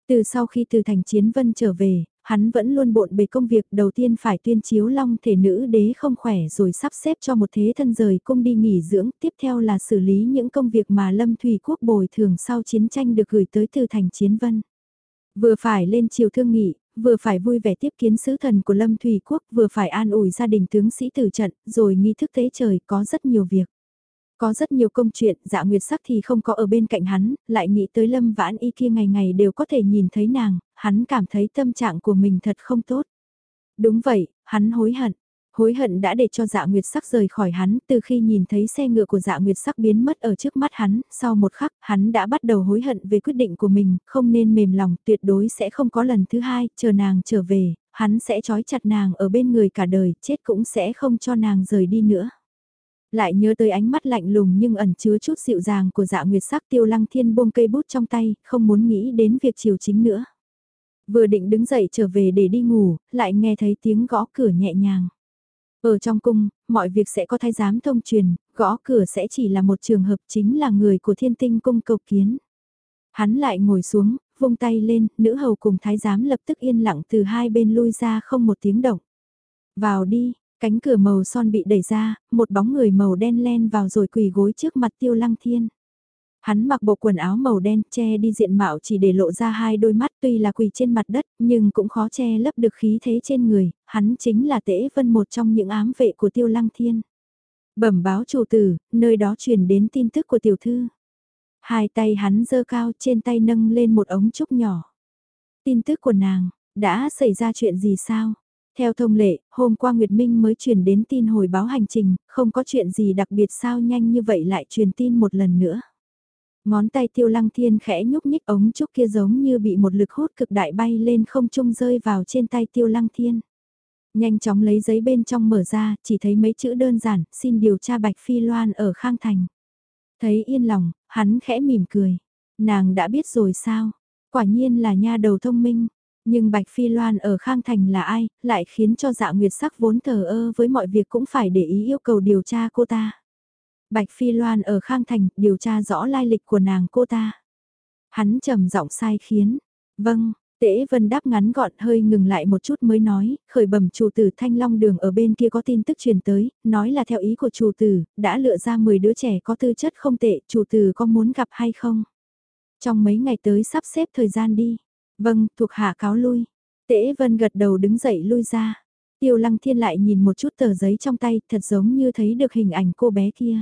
Từ sau khi từ thành chiến vân trở về, hắn vẫn luôn bộn bề công việc đầu tiên phải tuyên chiếu long thể nữ đế không khỏe rồi sắp xếp cho một thế thân rời cung đi nghỉ dưỡng, tiếp theo là xử lý những công việc mà Lâm Thủy Quốc bồi thường sau chiến tranh được gửi tới từ thành chiến vân. Vừa phải lên chiều thương nghị, vừa phải vui vẻ tiếp kiến sứ thần của Lâm Thủy Quốc, vừa phải an ủi gia đình tướng sĩ tử trận, rồi nghi thức tế trời có rất nhiều việc. Có rất nhiều công chuyện, dạ nguyệt sắc thì không có ở bên cạnh hắn, lại nghĩ tới lâm vãn y kia ngày ngày đều có thể nhìn thấy nàng, hắn cảm thấy tâm trạng của mình thật không tốt. Đúng vậy, hắn hối hận. Hối hận đã để cho dạ nguyệt sắc rời khỏi hắn từ khi nhìn thấy xe ngựa của dạ nguyệt sắc biến mất ở trước mắt hắn, sau một khắc hắn đã bắt đầu hối hận về quyết định của mình, không nên mềm lòng, tuyệt đối sẽ không có lần thứ hai, chờ nàng trở về, hắn sẽ trói chặt nàng ở bên người cả đời, chết cũng sẽ không cho nàng rời đi nữa lại nhớ tới ánh mắt lạnh lùng nhưng ẩn chứa chút dịu dàng của dạ nguyệt sắc tiêu lăng thiên buông cây bút trong tay, không muốn nghĩ đến việc chiều chính nữa. Vừa định đứng dậy trở về để đi ngủ, lại nghe thấy tiếng gõ cửa nhẹ nhàng. Ở trong cung, mọi việc sẽ có thái giám thông truyền, gõ cửa sẽ chỉ là một trường hợp chính là người của thiên tinh cung cầu kiến. Hắn lại ngồi xuống, vung tay lên, nữ hầu cùng thái giám lập tức yên lặng từ hai bên lui ra không một tiếng động. Vào đi, Cánh cửa màu son bị đẩy ra, một bóng người màu đen len vào rồi quỳ gối trước mặt tiêu lăng thiên. Hắn mặc bộ quần áo màu đen che đi diện mạo chỉ để lộ ra hai đôi mắt tuy là quỳ trên mặt đất nhưng cũng khó che lấp được khí thế trên người, hắn chính là tễ vân một trong những ám vệ của tiêu lăng thiên. Bẩm báo chủ tử, nơi đó truyền đến tin tức của tiểu thư. Hai tay hắn giơ cao trên tay nâng lên một ống trúc nhỏ. Tin tức của nàng, đã xảy ra chuyện gì sao? Theo thông lệ, hôm qua Nguyệt Minh mới truyền đến tin hồi báo hành trình, không có chuyện gì đặc biệt sao nhanh như vậy lại truyền tin một lần nữa. Ngón tay tiêu lăng thiên khẽ nhúc nhích ống trúc kia giống như bị một lực hút cực đại bay lên không trung rơi vào trên tay tiêu lăng thiên. Nhanh chóng lấy giấy bên trong mở ra, chỉ thấy mấy chữ đơn giản, xin điều tra Bạch Phi Loan ở Khang Thành. Thấy yên lòng, hắn khẽ mỉm cười. Nàng đã biết rồi sao? Quả nhiên là nha đầu thông minh. Nhưng Bạch Phi Loan ở Khang Thành là ai, lại khiến cho dạ nguyệt sắc vốn thờ ơ với mọi việc cũng phải để ý yêu cầu điều tra cô ta. Bạch Phi Loan ở Khang Thành điều tra rõ lai lịch của nàng cô ta. Hắn trầm giọng sai khiến. Vâng, Tế Vân đáp ngắn gọn hơi ngừng lại một chút mới nói, khởi bẩm chủ tử Thanh Long Đường ở bên kia có tin tức truyền tới, nói là theo ý của chủ tử, đã lựa ra 10 đứa trẻ có tư chất không tệ, chủ tử có muốn gặp hay không? Trong mấy ngày tới sắp xếp thời gian đi. Vâng, thuộc hạ cáo lui. Tế Vân gật đầu đứng dậy lui ra. Tiêu Lăng Thiên lại nhìn một chút tờ giấy trong tay, thật giống như thấy được hình ảnh cô bé kia.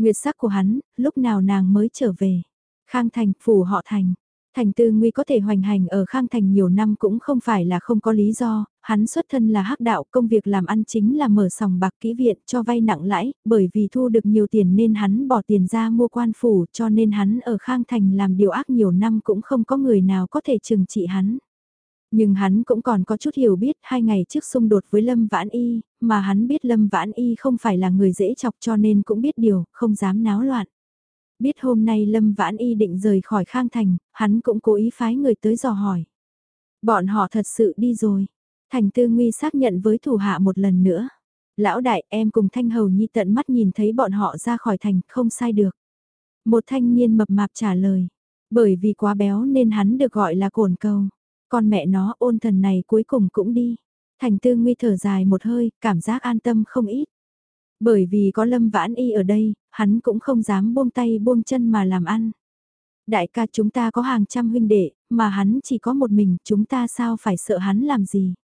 Nguyệt sắc của hắn, lúc nào nàng mới trở về. Khang Thành, phủ họ Thành. Thành Tư Nguy có thể hoành hành ở Khang Thành nhiều năm cũng không phải là không có lý do, hắn xuất thân là hắc đạo, công việc làm ăn chính là mở sòng bạc kỹ viện cho vay nặng lãi, bởi vì thu được nhiều tiền nên hắn bỏ tiền ra mua quan phủ cho nên hắn ở Khang Thành làm điều ác nhiều năm cũng không có người nào có thể trừng trị hắn. Nhưng hắn cũng còn có chút hiểu biết hai ngày trước xung đột với Lâm Vãn Y, mà hắn biết Lâm Vãn Y không phải là người dễ chọc cho nên cũng biết điều, không dám náo loạn. Biết hôm nay Lâm Vãn Y định rời khỏi Khang Thành, hắn cũng cố ý phái người tới dò hỏi. Bọn họ thật sự đi rồi. Thành Tư Nguy xác nhận với thủ hạ một lần nữa. Lão đại em cùng Thanh Hầu Nhi tận mắt nhìn thấy bọn họ ra khỏi thành, không sai được. Một thanh niên mập mạp trả lời. Bởi vì quá béo nên hắn được gọi là cồn cầu. Con mẹ nó ôn thần này cuối cùng cũng đi. Thành Tư Nguy thở dài một hơi, cảm giác an tâm không ít. Bởi vì có Lâm Vãn Y ở đây, hắn cũng không dám buông tay buông chân mà làm ăn. Đại ca chúng ta có hàng trăm huynh đệ, mà hắn chỉ có một mình, chúng ta sao phải sợ hắn làm gì?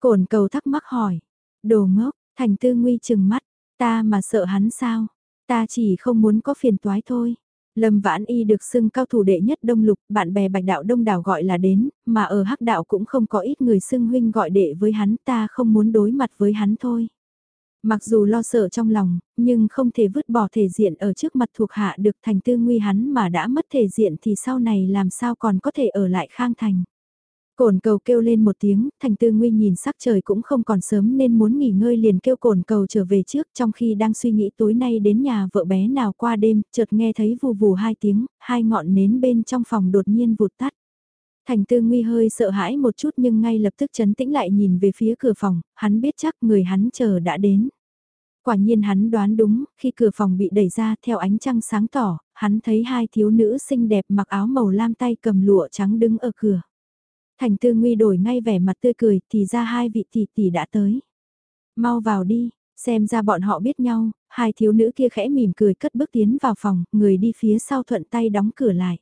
Cổn cầu thắc mắc hỏi. Đồ ngốc, thành tư nguy chừng mắt, ta mà sợ hắn sao? Ta chỉ không muốn có phiền toái thôi. Lâm Vãn Y được xưng cao thủ đệ nhất đông lục, bạn bè bạch đạo đông đảo gọi là đến, mà ở hắc đạo cũng không có ít người xưng huynh gọi đệ với hắn ta không muốn đối mặt với hắn thôi. Mặc dù lo sợ trong lòng, nhưng không thể vứt bỏ thể diện ở trước mặt thuộc hạ được thành tư nguy hắn mà đã mất thể diện thì sau này làm sao còn có thể ở lại khang thành. Cổn cầu kêu lên một tiếng, thành tư nguy nhìn sắc trời cũng không còn sớm nên muốn nghỉ ngơi liền kêu cổn cầu trở về trước trong khi đang suy nghĩ tối nay đến nhà vợ bé nào qua đêm, chợt nghe thấy vù vù hai tiếng, hai ngọn nến bên trong phòng đột nhiên vụt tắt. Thành tư nguy hơi sợ hãi một chút nhưng ngay lập tức chấn tĩnh lại nhìn về phía cửa phòng, hắn biết chắc người hắn chờ đã đến. Quả nhiên hắn đoán đúng, khi cửa phòng bị đẩy ra theo ánh trăng sáng tỏ, hắn thấy hai thiếu nữ xinh đẹp mặc áo màu lam tay cầm lụa trắng đứng ở cửa. Thành tư nguy đổi ngay vẻ mặt tươi cười thì ra hai vị tỷ tỷ đã tới. Mau vào đi, xem ra bọn họ biết nhau, hai thiếu nữ kia khẽ mỉm cười cất bước tiến vào phòng, người đi phía sau thuận tay đóng cửa lại.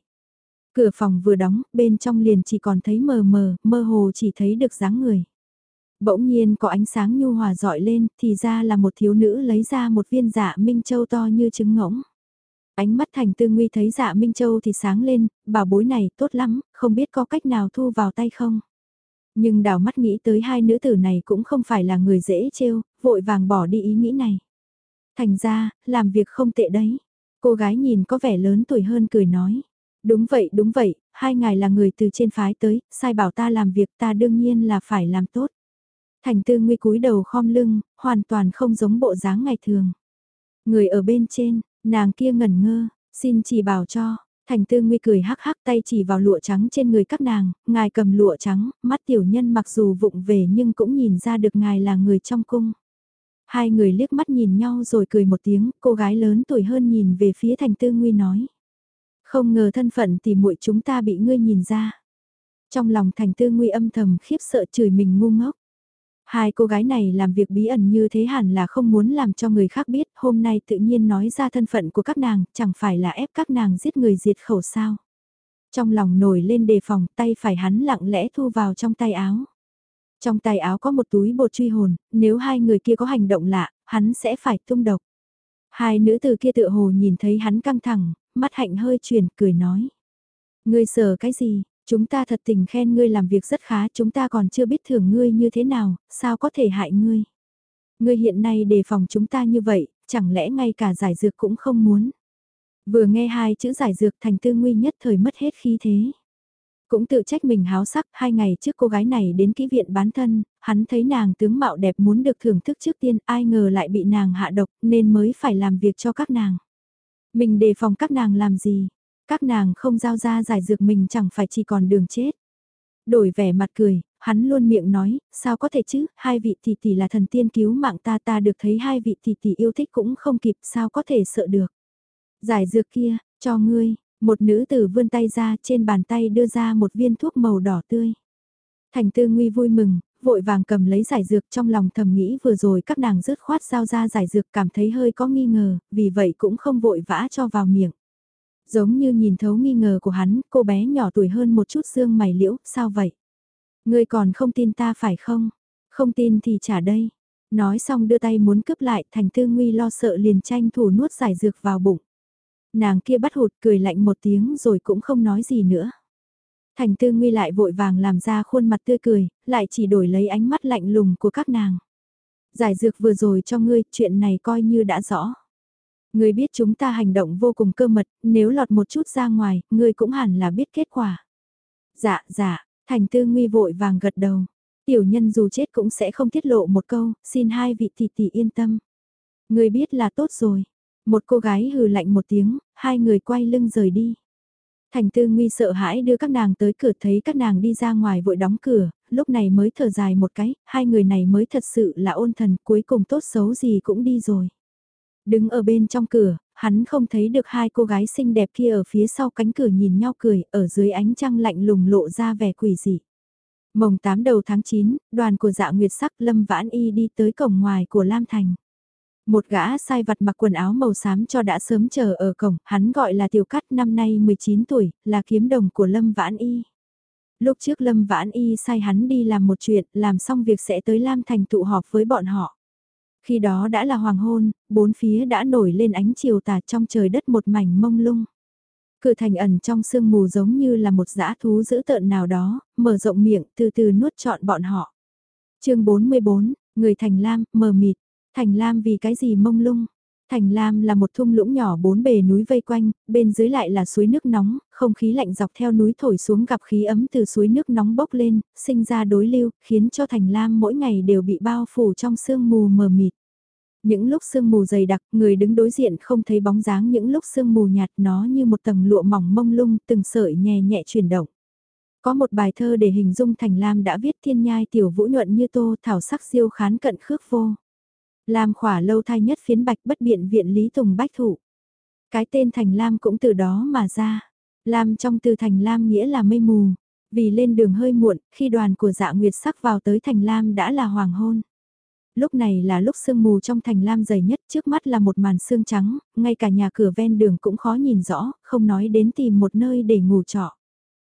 Cửa phòng vừa đóng, bên trong liền chỉ còn thấy mờ mờ, mơ hồ chỉ thấy được dáng người. Bỗng nhiên có ánh sáng nhu hòa dọi lên, thì ra là một thiếu nữ lấy ra một viên dạ Minh Châu to như trứng ngỗng. Ánh mắt thành tư nguy thấy dạ Minh Châu thì sáng lên, bảo bối này tốt lắm, không biết có cách nào thu vào tay không. Nhưng đào mắt nghĩ tới hai nữ tử này cũng không phải là người dễ trêu, vội vàng bỏ đi ý nghĩ này. Thành ra, làm việc không tệ đấy. Cô gái nhìn có vẻ lớn tuổi hơn cười nói. Đúng vậy, đúng vậy, hai ngài là người từ trên phái tới, sai bảo ta làm việc ta đương nhiên là phải làm tốt. Thành tư nguy cúi đầu khom lưng, hoàn toàn không giống bộ dáng ngày thường. Người ở bên trên, nàng kia ngẩn ngơ, xin chỉ bảo cho. Thành tư nguy cười hắc hắc tay chỉ vào lụa trắng trên người các nàng, ngài cầm lụa trắng, mắt tiểu nhân mặc dù vụng về nhưng cũng nhìn ra được ngài là người trong cung. Hai người liếc mắt nhìn nhau rồi cười một tiếng, cô gái lớn tuổi hơn nhìn về phía thành tư nguy nói. Không ngờ thân phận thì muội chúng ta bị ngươi nhìn ra. Trong lòng thành tư nguy âm thầm khiếp sợ chửi mình ngu ngốc. Hai cô gái này làm việc bí ẩn như thế hẳn là không muốn làm cho người khác biết, hôm nay tự nhiên nói ra thân phận của các nàng, chẳng phải là ép các nàng giết người diệt khẩu sao. Trong lòng nổi lên đề phòng, tay phải hắn lặng lẽ thu vào trong tay áo. Trong tay áo có một túi bột truy hồn, nếu hai người kia có hành động lạ, hắn sẽ phải tung độc. Hai nữ từ kia tự hồ nhìn thấy hắn căng thẳng, mắt hạnh hơi chuyển, cười nói. Ngươi sợ cái gì, Chúng ta thật tình khen ngươi làm việc rất khá, chúng ta còn chưa biết thưởng ngươi như thế nào, sao có thể hại ngươi. Ngươi hiện nay đề phòng chúng ta như vậy, chẳng lẽ ngay cả giải dược cũng không muốn. Vừa nghe hai chữ giải dược thành tư nguy nhất thời mất hết khí thế. Cũng tự trách mình háo sắc, hai ngày trước cô gái này đến kỹ viện bán thân, hắn thấy nàng tướng mạo đẹp muốn được thưởng thức trước tiên, ai ngờ lại bị nàng hạ độc nên mới phải làm việc cho các nàng. Mình đề phòng các nàng làm gì? Các nàng không giao ra giải dược mình chẳng phải chỉ còn đường chết. Đổi vẻ mặt cười, hắn luôn miệng nói, sao có thể chứ, hai vị tỷ tỷ là thần tiên cứu mạng ta ta được thấy hai vị tỷ tỷ yêu thích cũng không kịp sao có thể sợ được. Giải dược kia, cho ngươi, một nữ tử vươn tay ra trên bàn tay đưa ra một viên thuốc màu đỏ tươi. Thành tư nguy vui mừng, vội vàng cầm lấy giải dược trong lòng thầm nghĩ vừa rồi các nàng rớt khoát giao ra giải dược cảm thấy hơi có nghi ngờ, vì vậy cũng không vội vã cho vào miệng. Giống như nhìn thấu nghi ngờ của hắn, cô bé nhỏ tuổi hơn một chút xương mày liễu, sao vậy? Ngươi còn không tin ta phải không? Không tin thì trả đây. Nói xong đưa tay muốn cướp lại, thành tư nguy lo sợ liền tranh thủ nuốt giải dược vào bụng. Nàng kia bắt hụt cười lạnh một tiếng rồi cũng không nói gì nữa. Thành tư nguy lại vội vàng làm ra khuôn mặt tươi cười, lại chỉ đổi lấy ánh mắt lạnh lùng của các nàng. Giải dược vừa rồi cho ngươi, chuyện này coi như đã rõ. Ngươi biết chúng ta hành động vô cùng cơ mật, nếu lọt một chút ra ngoài, ngươi cũng hẳn là biết kết quả. Dạ, dạ, thành tư nguy vội vàng gật đầu. Tiểu nhân dù chết cũng sẽ không tiết lộ một câu, xin hai vị tỷ tỷ yên tâm. Ngươi biết là tốt rồi. Một cô gái hừ lạnh một tiếng, hai người quay lưng rời đi. Thành tư nguy sợ hãi đưa các nàng tới cửa thấy các nàng đi ra ngoài vội đóng cửa, lúc này mới thở dài một cái, hai người này mới thật sự là ôn thần cuối cùng tốt xấu gì cũng đi rồi. Đứng ở bên trong cửa, hắn không thấy được hai cô gái xinh đẹp kia ở phía sau cánh cửa nhìn nhau cười, ở dưới ánh trăng lạnh lùng lộ ra vẻ quỷ dị. Mồng 8 đầu tháng 9, đoàn của dạ nguyệt sắc Lâm Vãn Y đi tới cổng ngoài của Lam Thành. Một gã sai vặt mặc quần áo màu xám cho đã sớm chờ ở cổng, hắn gọi là Tiểu Cắt năm nay 19 tuổi, là kiếm đồng của Lâm Vãn Y. Lúc trước Lâm Vãn Y sai hắn đi làm một chuyện, làm xong việc sẽ tới Lam Thành tụ họp với bọn họ. Khi đó đã là hoàng hôn, bốn phía đã nổi lên ánh chiều tà trong trời đất một mảnh mông lung. Cửa thành ẩn trong sương mù giống như là một dã thú dữ tợn nào đó, mở rộng miệng từ từ nuốt trọn bọn họ. chương 44, người thành lam, mờ mịt, thành lam vì cái gì mông lung. Thành Lam là một thung lũng nhỏ bốn bề núi vây quanh, bên dưới lại là suối nước nóng, không khí lạnh dọc theo núi thổi xuống gặp khí ấm từ suối nước nóng bốc lên, sinh ra đối lưu, khiến cho Thành Lam mỗi ngày đều bị bao phủ trong sương mù mờ mịt. Những lúc sương mù dày đặc, người đứng đối diện không thấy bóng dáng những lúc sương mù nhạt nó như một tầng lụa mỏng mông lung, từng sợi nhẹ nhẹ chuyển động. Có một bài thơ để hình dung Thành Lam đã viết thiên nhai tiểu vũ nhuận như tô thảo sắc diêu khán cận khước vô. Lam khỏa lâu thai nhất phiến bạch bất biện viện Lý Tùng Bách Thủ. Cái tên Thành Lam cũng từ đó mà ra. Lam trong từ Thành Lam nghĩa là mây mù. Vì lên đường hơi muộn, khi đoàn của dạ nguyệt sắc vào tới Thành Lam đã là hoàng hôn. Lúc này là lúc sương mù trong Thành Lam dày nhất trước mắt là một màn sương trắng, ngay cả nhà cửa ven đường cũng khó nhìn rõ, không nói đến tìm một nơi để ngủ trọ.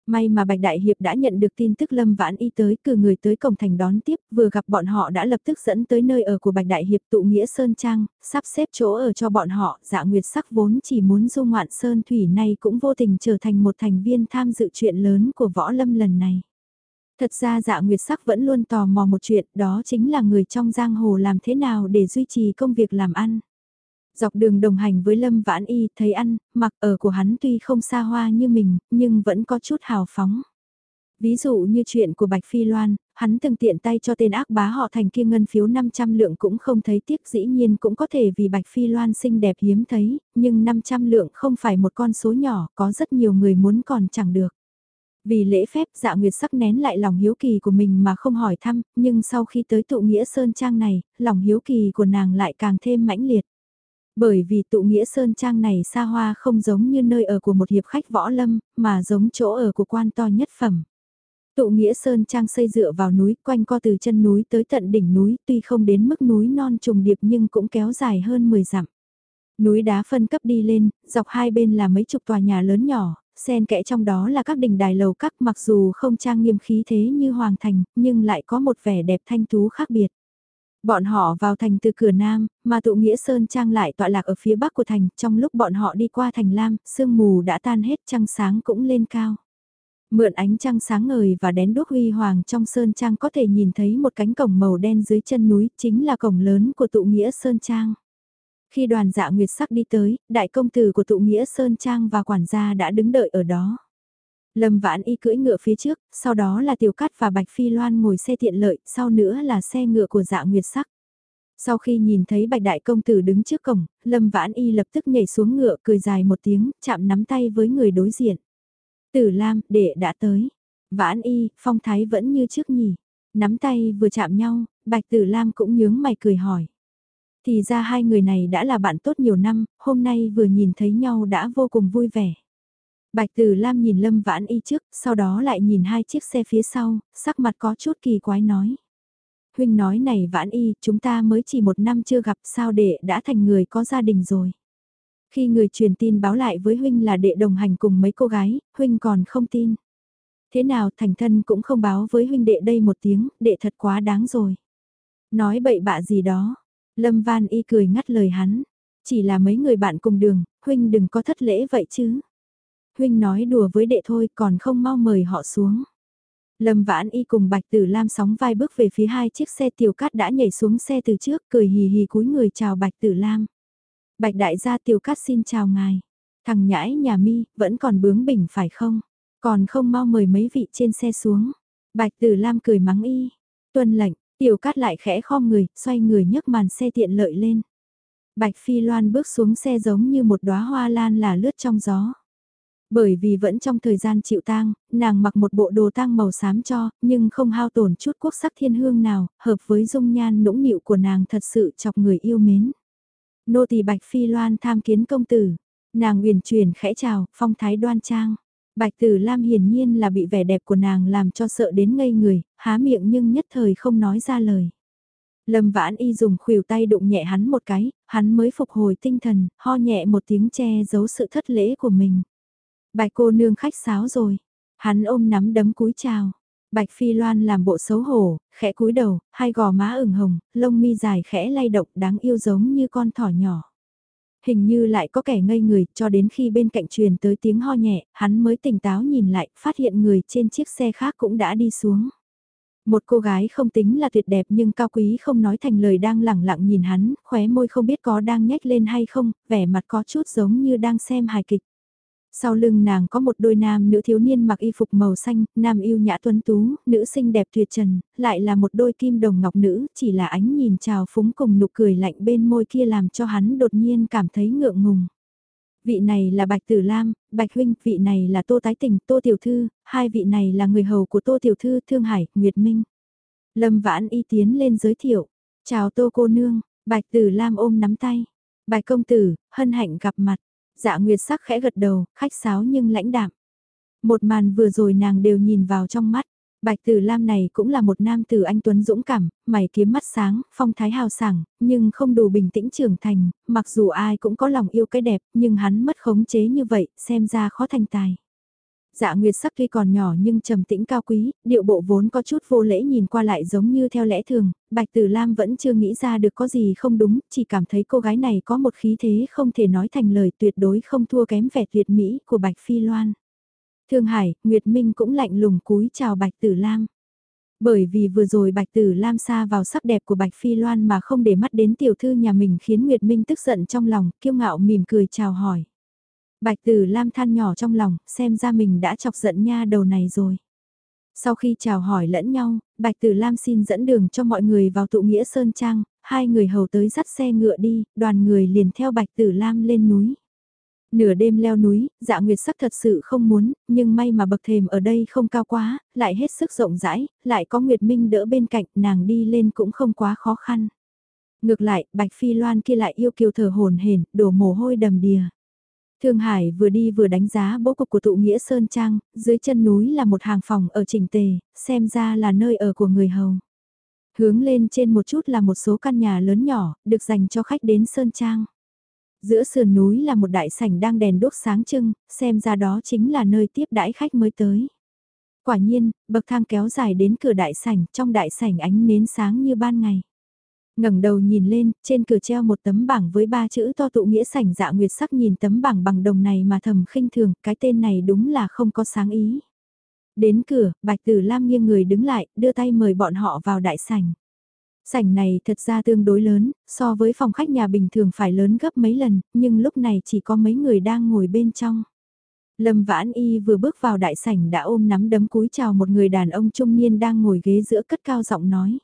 May mà Bạch Đại Hiệp đã nhận được tin tức Lâm Vãn Y tới cử người tới cổng thành đón tiếp, vừa gặp bọn họ đã lập tức dẫn tới nơi ở của Bạch Đại Hiệp tụ nghĩa Sơn Trang, sắp xếp chỗ ở cho bọn họ, dạ nguyệt sắc vốn chỉ muốn du ngoạn Sơn Thủy này cũng vô tình trở thành một thành viên tham dự chuyện lớn của võ lâm lần này. Thật ra dạ nguyệt sắc vẫn luôn tò mò một chuyện đó chính là người trong giang hồ làm thế nào để duy trì công việc làm ăn. Dọc đường đồng hành với Lâm Vãn Y thấy ăn, mặc ở của hắn tuy không xa hoa như mình, nhưng vẫn có chút hào phóng. Ví dụ như chuyện của Bạch Phi Loan, hắn từng tiện tay cho tên ác bá họ thành kia ngân phiếu 500 lượng cũng không thấy tiếc dĩ nhiên cũng có thể vì Bạch Phi Loan xinh đẹp hiếm thấy, nhưng 500 lượng không phải một con số nhỏ, có rất nhiều người muốn còn chẳng được. Vì lễ phép dạ nguyệt sắc nén lại lòng hiếu kỳ của mình mà không hỏi thăm, nhưng sau khi tới tụ nghĩa sơn trang này, lòng hiếu kỳ của nàng lại càng thêm mãnh liệt. Bởi vì tụ nghĩa sơn trang này xa hoa không giống như nơi ở của một hiệp khách võ lâm, mà giống chỗ ở của quan to nhất phẩm. Tụ nghĩa sơn trang xây dựa vào núi, quanh co từ chân núi tới tận đỉnh núi, tuy không đến mức núi non trùng điệp nhưng cũng kéo dài hơn 10 dặm. Núi đá phân cấp đi lên, dọc hai bên là mấy chục tòa nhà lớn nhỏ, xen kẽ trong đó là các đình đài lầu các mặc dù không trang nghiêm khí thế như hoàng thành, nhưng lại có một vẻ đẹp thanh tú khác biệt. Bọn họ vào thành từ cửa Nam, mà tụ nghĩa Sơn Trang lại tọa lạc ở phía bắc của thành, trong lúc bọn họ đi qua thành Lam, sương mù đã tan hết trăng sáng cũng lên cao. Mượn ánh trăng sáng ngời và đén đuốc huy hoàng trong Sơn Trang có thể nhìn thấy một cánh cổng màu đen dưới chân núi, chính là cổng lớn của tụ nghĩa Sơn Trang. Khi đoàn dạ nguyệt sắc đi tới, đại công tử của tụ nghĩa Sơn Trang và quản gia đã đứng đợi ở đó. Lâm Vãn Y cưỡi ngựa phía trước, sau đó là Tiểu Cát và Bạch Phi Loan ngồi xe tiện lợi, sau nữa là xe ngựa của dạ nguyệt sắc. Sau khi nhìn thấy bạch đại công tử đứng trước cổng, Lâm Vãn Y lập tức nhảy xuống ngựa cười dài một tiếng, chạm nắm tay với người đối diện. Tử Lam, đệ đã tới. Vãn Y, phong thái vẫn như trước nhỉ. Nắm tay vừa chạm nhau, bạch tử Lam cũng nhướng mày cười hỏi. Thì ra hai người này đã là bạn tốt nhiều năm, hôm nay vừa nhìn thấy nhau đã vô cùng vui vẻ. Bạch Tử Lam nhìn Lâm Vãn Y trước, sau đó lại nhìn hai chiếc xe phía sau, sắc mặt có chút kỳ quái nói. Huynh nói này Vãn Y, chúng ta mới chỉ một năm chưa gặp sao đệ đã thành người có gia đình rồi. Khi người truyền tin báo lại với Huynh là đệ đồng hành cùng mấy cô gái, Huynh còn không tin. Thế nào thành thân cũng không báo với Huynh đệ đây một tiếng, đệ thật quá đáng rồi. Nói bậy bạ gì đó, Lâm Van Y cười ngắt lời hắn. Chỉ là mấy người bạn cùng đường, Huynh đừng có thất lễ vậy chứ. Huynh nói đùa với đệ thôi còn không mau mời họ xuống. Lâm Vãn Y cùng Bạch Tử Lam sóng vai bước về phía hai chiếc xe tiểu cát đã nhảy xuống xe từ trước cười hì hì cúi người chào Bạch Tử Lam. Bạch đại gia tiểu cát xin chào ngài. Thằng nhãi nhà mi, vẫn còn bướng bỉnh phải không? Còn không mau mời mấy vị trên xe xuống. Bạch Tử Lam cười mắng y. Tuân lệnh, tiểu cát lại khẽ khom người, xoay người nhấc màn xe tiện lợi lên. Bạch Phi Loan bước xuống xe giống như một đóa hoa lan là lướt trong gió. Bởi vì vẫn trong thời gian chịu tang, nàng mặc một bộ đồ tang màu xám cho, nhưng không hao tổn chút quốc sắc thiên hương nào, hợp với dung nhan nũng nịu của nàng thật sự chọc người yêu mến. Nô tỳ Bạch Phi Loan tham kiến công tử, nàng uyển chuyển khẽ chào, phong thái đoan trang. Bạch Tử Lam hiển nhiên là bị vẻ đẹp của nàng làm cho sợ đến ngây người, há miệng nhưng nhất thời không nói ra lời. Lâm Vãn Y dùng khuỷu tay đụng nhẹ hắn một cái, hắn mới phục hồi tinh thần, ho nhẹ một tiếng che giấu sự thất lễ của mình. Bạch cô nương khách sáo rồi. Hắn ôm nắm đấm cúi chào. Bạch Phi Loan làm bộ xấu hổ, khẽ cúi đầu, hai gò má ửng hồng, lông mi dài khẽ lay động đáng yêu giống như con thỏ nhỏ. Hình như lại có kẻ ngây người, cho đến khi bên cạnh truyền tới tiếng ho nhẹ, hắn mới tỉnh táo nhìn lại, phát hiện người trên chiếc xe khác cũng đã đi xuống. Một cô gái không tính là tuyệt đẹp nhưng cao quý không nói thành lời đang lẳng lặng nhìn hắn, khóe môi không biết có đang nhếch lên hay không, vẻ mặt có chút giống như đang xem hài kịch. Sau lưng nàng có một đôi nam nữ thiếu niên mặc y phục màu xanh, nam yêu nhã tuấn tú, nữ xinh đẹp tuyệt trần, lại là một đôi kim đồng ngọc nữ, chỉ là ánh nhìn trào phúng cùng nụ cười lạnh bên môi kia làm cho hắn đột nhiên cảm thấy ngượng ngùng. Vị này là Bạch Tử Lam, Bạch Huynh, vị này là Tô Tái Tình, Tô Tiểu Thư, hai vị này là người hầu của Tô Tiểu Thư, Thương Hải, Nguyệt Minh. Lâm Vãn Y tiến lên giới thiệu, chào Tô cô nương, Bạch Tử Lam ôm nắm tay, Bạch Công Tử, hân hạnh gặp mặt. Dạ Nguyệt sắc khẽ gật đầu, khách sáo nhưng lãnh đạm. Một màn vừa rồi nàng đều nhìn vào trong mắt. Bạch Tử Lam này cũng là một nam tử anh tuấn dũng cảm, mày kiếm mắt sáng, phong thái hào sảng, nhưng không đủ bình tĩnh trưởng thành, mặc dù ai cũng có lòng yêu cái đẹp, nhưng hắn mất khống chế như vậy, xem ra khó thành tài. Dạ Nguyệt sắc tuy còn nhỏ nhưng trầm tĩnh cao quý, điệu bộ vốn có chút vô lễ nhìn qua lại giống như theo lẽ thường, Bạch Tử Lam vẫn chưa nghĩ ra được có gì không đúng, chỉ cảm thấy cô gái này có một khí thế không thể nói thành lời tuyệt đối không thua kém vẻ tuyệt mỹ của Bạch Phi Loan. Thương Hải, Nguyệt Minh cũng lạnh lùng cúi chào Bạch Tử Lam. Bởi vì vừa rồi Bạch Tử Lam xa vào sắc đẹp của Bạch Phi Loan mà không để mắt đến tiểu thư nhà mình khiến Nguyệt Minh tức giận trong lòng, kiêu ngạo mỉm cười chào hỏi. Bạch Tử Lam than nhỏ trong lòng, xem ra mình đã chọc giận nha đầu này rồi. Sau khi chào hỏi lẫn nhau, Bạch Tử Lam xin dẫn đường cho mọi người vào tụ nghĩa Sơn Trang, hai người hầu tới dắt xe ngựa đi, đoàn người liền theo Bạch Tử Lam lên núi. Nửa đêm leo núi, dạ nguyệt sắc thật sự không muốn, nhưng may mà bậc thềm ở đây không cao quá, lại hết sức rộng rãi, lại có Nguyệt Minh đỡ bên cạnh, nàng đi lên cũng không quá khó khăn. Ngược lại, Bạch Phi Loan kia lại yêu kiều thở hồn hển, đổ mồ hôi đầm đìa. Thương Hải vừa đi vừa đánh giá bố cục của tụ nghĩa Sơn Trang, dưới chân núi là một hàng phòng ở chỉnh tề, xem ra là nơi ở của người hầu. Hướng lên trên một chút là một số căn nhà lớn nhỏ, được dành cho khách đến Sơn Trang. Giữa sườn núi là một đại sảnh đang đèn đốt sáng trưng, xem ra đó chính là nơi tiếp đãi khách mới tới. Quả nhiên, bậc thang kéo dài đến cửa đại sảnh, trong đại sảnh ánh nến sáng như ban ngày ngẩng đầu nhìn lên, trên cửa treo một tấm bảng với ba chữ to tụ nghĩa sảnh dạ nguyệt sắc nhìn tấm bảng bằng đồng này mà thầm khinh thường, cái tên này đúng là không có sáng ý. Đến cửa, Bạch Tử Lam nghiêng người đứng lại, đưa tay mời bọn họ vào đại sảnh. Sảnh này thật ra tương đối lớn, so với phòng khách nhà bình thường phải lớn gấp mấy lần, nhưng lúc này chỉ có mấy người đang ngồi bên trong. Lâm Vãn Y vừa bước vào đại sảnh đã ôm nắm đấm cúi chào một người đàn ông trung niên đang ngồi ghế giữa cất cao giọng nói.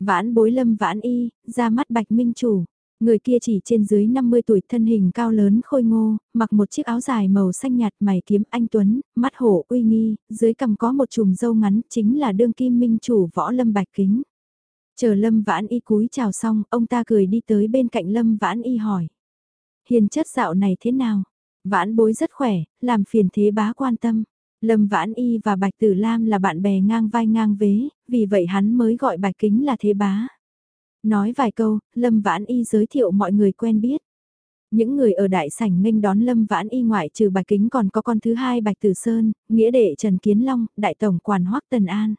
Vãn bối lâm vãn y, ra mắt bạch minh chủ. Người kia chỉ trên dưới 50 tuổi thân hình cao lớn khôi ngô, mặc một chiếc áo dài màu xanh nhạt mày kiếm anh Tuấn, mắt hổ uy nghi, dưới cầm có một chùm dâu ngắn chính là đương kim minh chủ võ lâm bạch kính. Chờ lâm vãn y cúi chào xong, ông ta cười đi tới bên cạnh lâm vãn y hỏi. Hiền chất dạo này thế nào? Vãn bối rất khỏe, làm phiền thế bá quan tâm. Lâm Vãn Y và Bạch Tử Lam là bạn bè ngang vai ngang vế, vì vậy hắn mới gọi Bạch Kính là thế bá. Nói vài câu, Lâm Vãn Y giới thiệu mọi người quen biết. Những người ở đại sảnh nghênh đón Lâm Vãn Y ngoại trừ Bạch Kính còn có con thứ hai Bạch Tử Sơn, nghĩa đệ Trần Kiến Long, đại tổng quản Hoắc Tần An.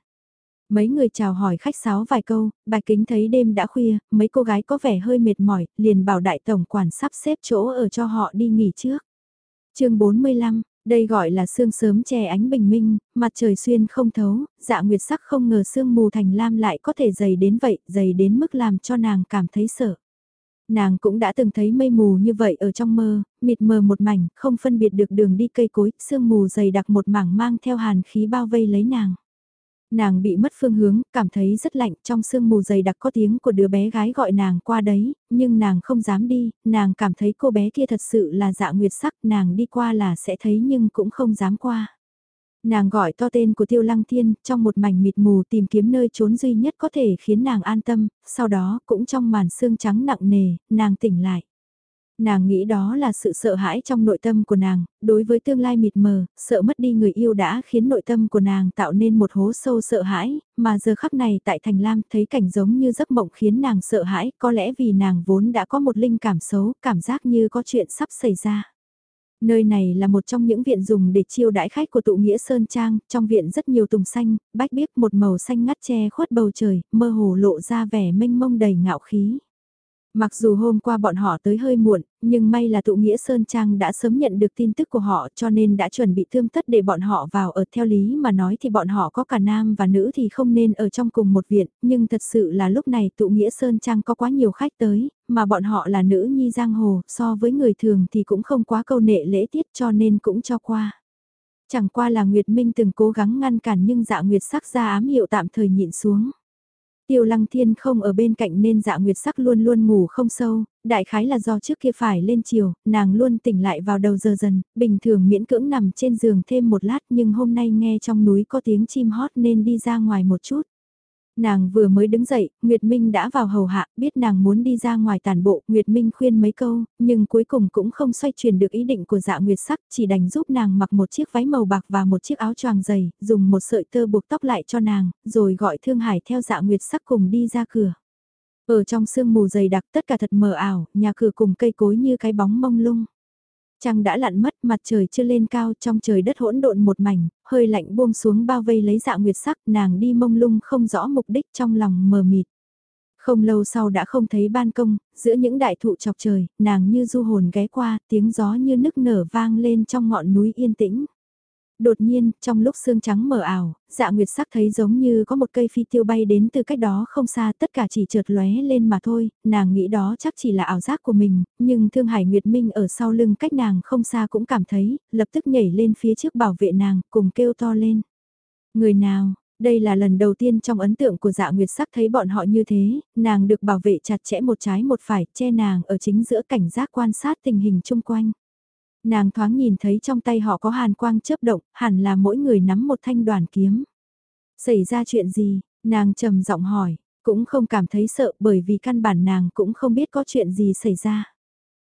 Mấy người chào hỏi khách sáo vài câu, Bạch Kính thấy đêm đã khuya, mấy cô gái có vẻ hơi mệt mỏi, liền bảo đại tổng quản sắp xếp chỗ ở cho họ đi nghỉ trước. chương 45, đây gọi là sương sớm che ánh bình minh, mặt trời xuyên không thấu, dạ nguyệt sắc không ngờ sương mù thành lam lại có thể dày đến vậy, dày đến mức làm cho nàng cảm thấy sợ. Nàng cũng đã từng thấy mây mù như vậy ở trong mơ, mịt mờ một mảnh, không phân biệt được đường đi cây cối, sương mù dày đặc một mảng mang theo hàn khí bao vây lấy nàng. Nàng bị mất phương hướng, cảm thấy rất lạnh, trong sương mù dày đặc có tiếng của đứa bé gái gọi nàng qua đấy, nhưng nàng không dám đi, nàng cảm thấy cô bé kia thật sự là dạ nguyệt sắc, nàng đi qua là sẽ thấy nhưng cũng không dám qua. Nàng gọi to tên của Tiêu Lăng Thiên, trong một mảnh mịt mù tìm kiếm nơi trốn duy nhất có thể khiến nàng an tâm, sau đó cũng trong màn sương trắng nặng nề, nàng tỉnh lại. Nàng nghĩ đó là sự sợ hãi trong nội tâm của nàng, đối với tương lai mịt mờ, sợ mất đi người yêu đã khiến nội tâm của nàng tạo nên một hố sâu sợ hãi, mà giờ khắc này tại Thành Lam thấy cảnh giống như giấc mộng khiến nàng sợ hãi, có lẽ vì nàng vốn đã có một linh cảm xấu, cảm giác như có chuyện sắp xảy ra. Nơi này là một trong những viện dùng để chiêu đãi khách của tụ nghĩa Sơn Trang, trong viện rất nhiều tùng xanh, bách biếc một màu xanh ngắt che khuất bầu trời, mơ hồ lộ ra vẻ mênh mông đầy ngạo khí. Mặc dù hôm qua bọn họ tới hơi muộn, nhưng may là tụ nghĩa Sơn Trang đã sớm nhận được tin tức của họ cho nên đã chuẩn bị thương tất để bọn họ vào ở theo lý mà nói thì bọn họ có cả nam và nữ thì không nên ở trong cùng một viện, nhưng thật sự là lúc này tụ nghĩa Sơn Trang có quá nhiều khách tới, mà bọn họ là nữ nhi giang hồ, so với người thường thì cũng không quá câu nệ lễ tiết cho nên cũng cho qua. Chẳng qua là Nguyệt Minh từng cố gắng ngăn cản nhưng dạ Nguyệt sắc ra ám hiệu tạm thời nhịn xuống. Tiêu lăng thiên không ở bên cạnh nên dạ nguyệt sắc luôn luôn ngủ không sâu, đại khái là do trước kia phải lên chiều, nàng luôn tỉnh lại vào đầu giờ dần, bình thường miễn cưỡng nằm trên giường thêm một lát nhưng hôm nay nghe trong núi có tiếng chim hót nên đi ra ngoài một chút. Nàng vừa mới đứng dậy, Nguyệt Minh đã vào hầu hạ, biết nàng muốn đi ra ngoài tàn bộ, Nguyệt Minh khuyên mấy câu, nhưng cuối cùng cũng không xoay chuyển được ý định của dạ Nguyệt sắc, chỉ đành giúp nàng mặc một chiếc váy màu bạc và một chiếc áo choàng dày, dùng một sợi tơ buộc tóc lại cho nàng, rồi gọi Thương Hải theo dạ Nguyệt sắc cùng đi ra cửa. Ở trong sương mù dày đặc tất cả thật mờ ảo, nhà cửa cùng cây cối như cái bóng mông lung. Trăng đã lặn mất, mặt trời chưa lên cao, trong trời đất hỗn độn một mảnh, hơi lạnh buông xuống bao vây lấy dạ nguyệt sắc, nàng đi mông lung không rõ mục đích trong lòng mờ mịt. Không lâu sau đã không thấy ban công, giữa những đại thụ chọc trời, nàng như du hồn ghé qua, tiếng gió như nức nở vang lên trong ngọn núi yên tĩnh. Đột nhiên, trong lúc sương trắng mờ ảo, dạ nguyệt sắc thấy giống như có một cây phi tiêu bay đến từ cách đó không xa tất cả chỉ trượt lóe lên mà thôi, nàng nghĩ đó chắc chỉ là ảo giác của mình, nhưng Thương Hải Nguyệt Minh ở sau lưng cách nàng không xa cũng cảm thấy, lập tức nhảy lên phía trước bảo vệ nàng, cùng kêu to lên. Người nào, đây là lần đầu tiên trong ấn tượng của dạ nguyệt sắc thấy bọn họ như thế, nàng được bảo vệ chặt chẽ một trái một phải, che nàng ở chính giữa cảnh giác quan sát tình hình chung quanh. Nàng thoáng nhìn thấy trong tay họ có hàn quang chớp động, hẳn là mỗi người nắm một thanh đoàn kiếm. Xảy ra chuyện gì, nàng trầm giọng hỏi, cũng không cảm thấy sợ bởi vì căn bản nàng cũng không biết có chuyện gì xảy ra.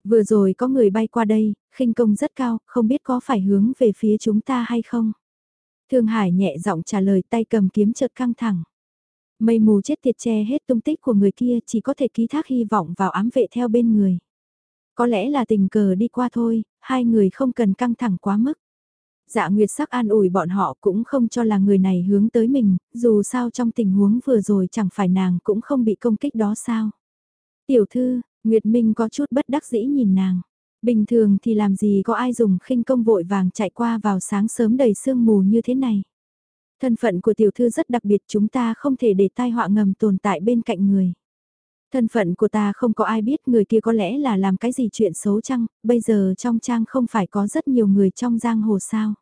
Vừa rồi có người bay qua đây, khinh công rất cao, không biết có phải hướng về phía chúng ta hay không. Thương Hải nhẹ giọng trả lời tay cầm kiếm chợt căng thẳng. Mây mù chết tiệt che hết tung tích của người kia chỉ có thể ký thác hy vọng vào ám vệ theo bên người. Có lẽ là tình cờ đi qua thôi, hai người không cần căng thẳng quá mức. Dạ Nguyệt sắc an ủi bọn họ cũng không cho là người này hướng tới mình, dù sao trong tình huống vừa rồi chẳng phải nàng cũng không bị công kích đó sao. Tiểu thư, Nguyệt Minh có chút bất đắc dĩ nhìn nàng. Bình thường thì làm gì có ai dùng khinh công vội vàng chạy qua vào sáng sớm đầy sương mù như thế này. Thân phận của tiểu thư rất đặc biệt chúng ta không thể để tai họa ngầm tồn tại bên cạnh người. Thân phận của ta không có ai biết người kia có lẽ là làm cái gì chuyện xấu chăng, bây giờ trong trang không phải có rất nhiều người trong giang hồ sao.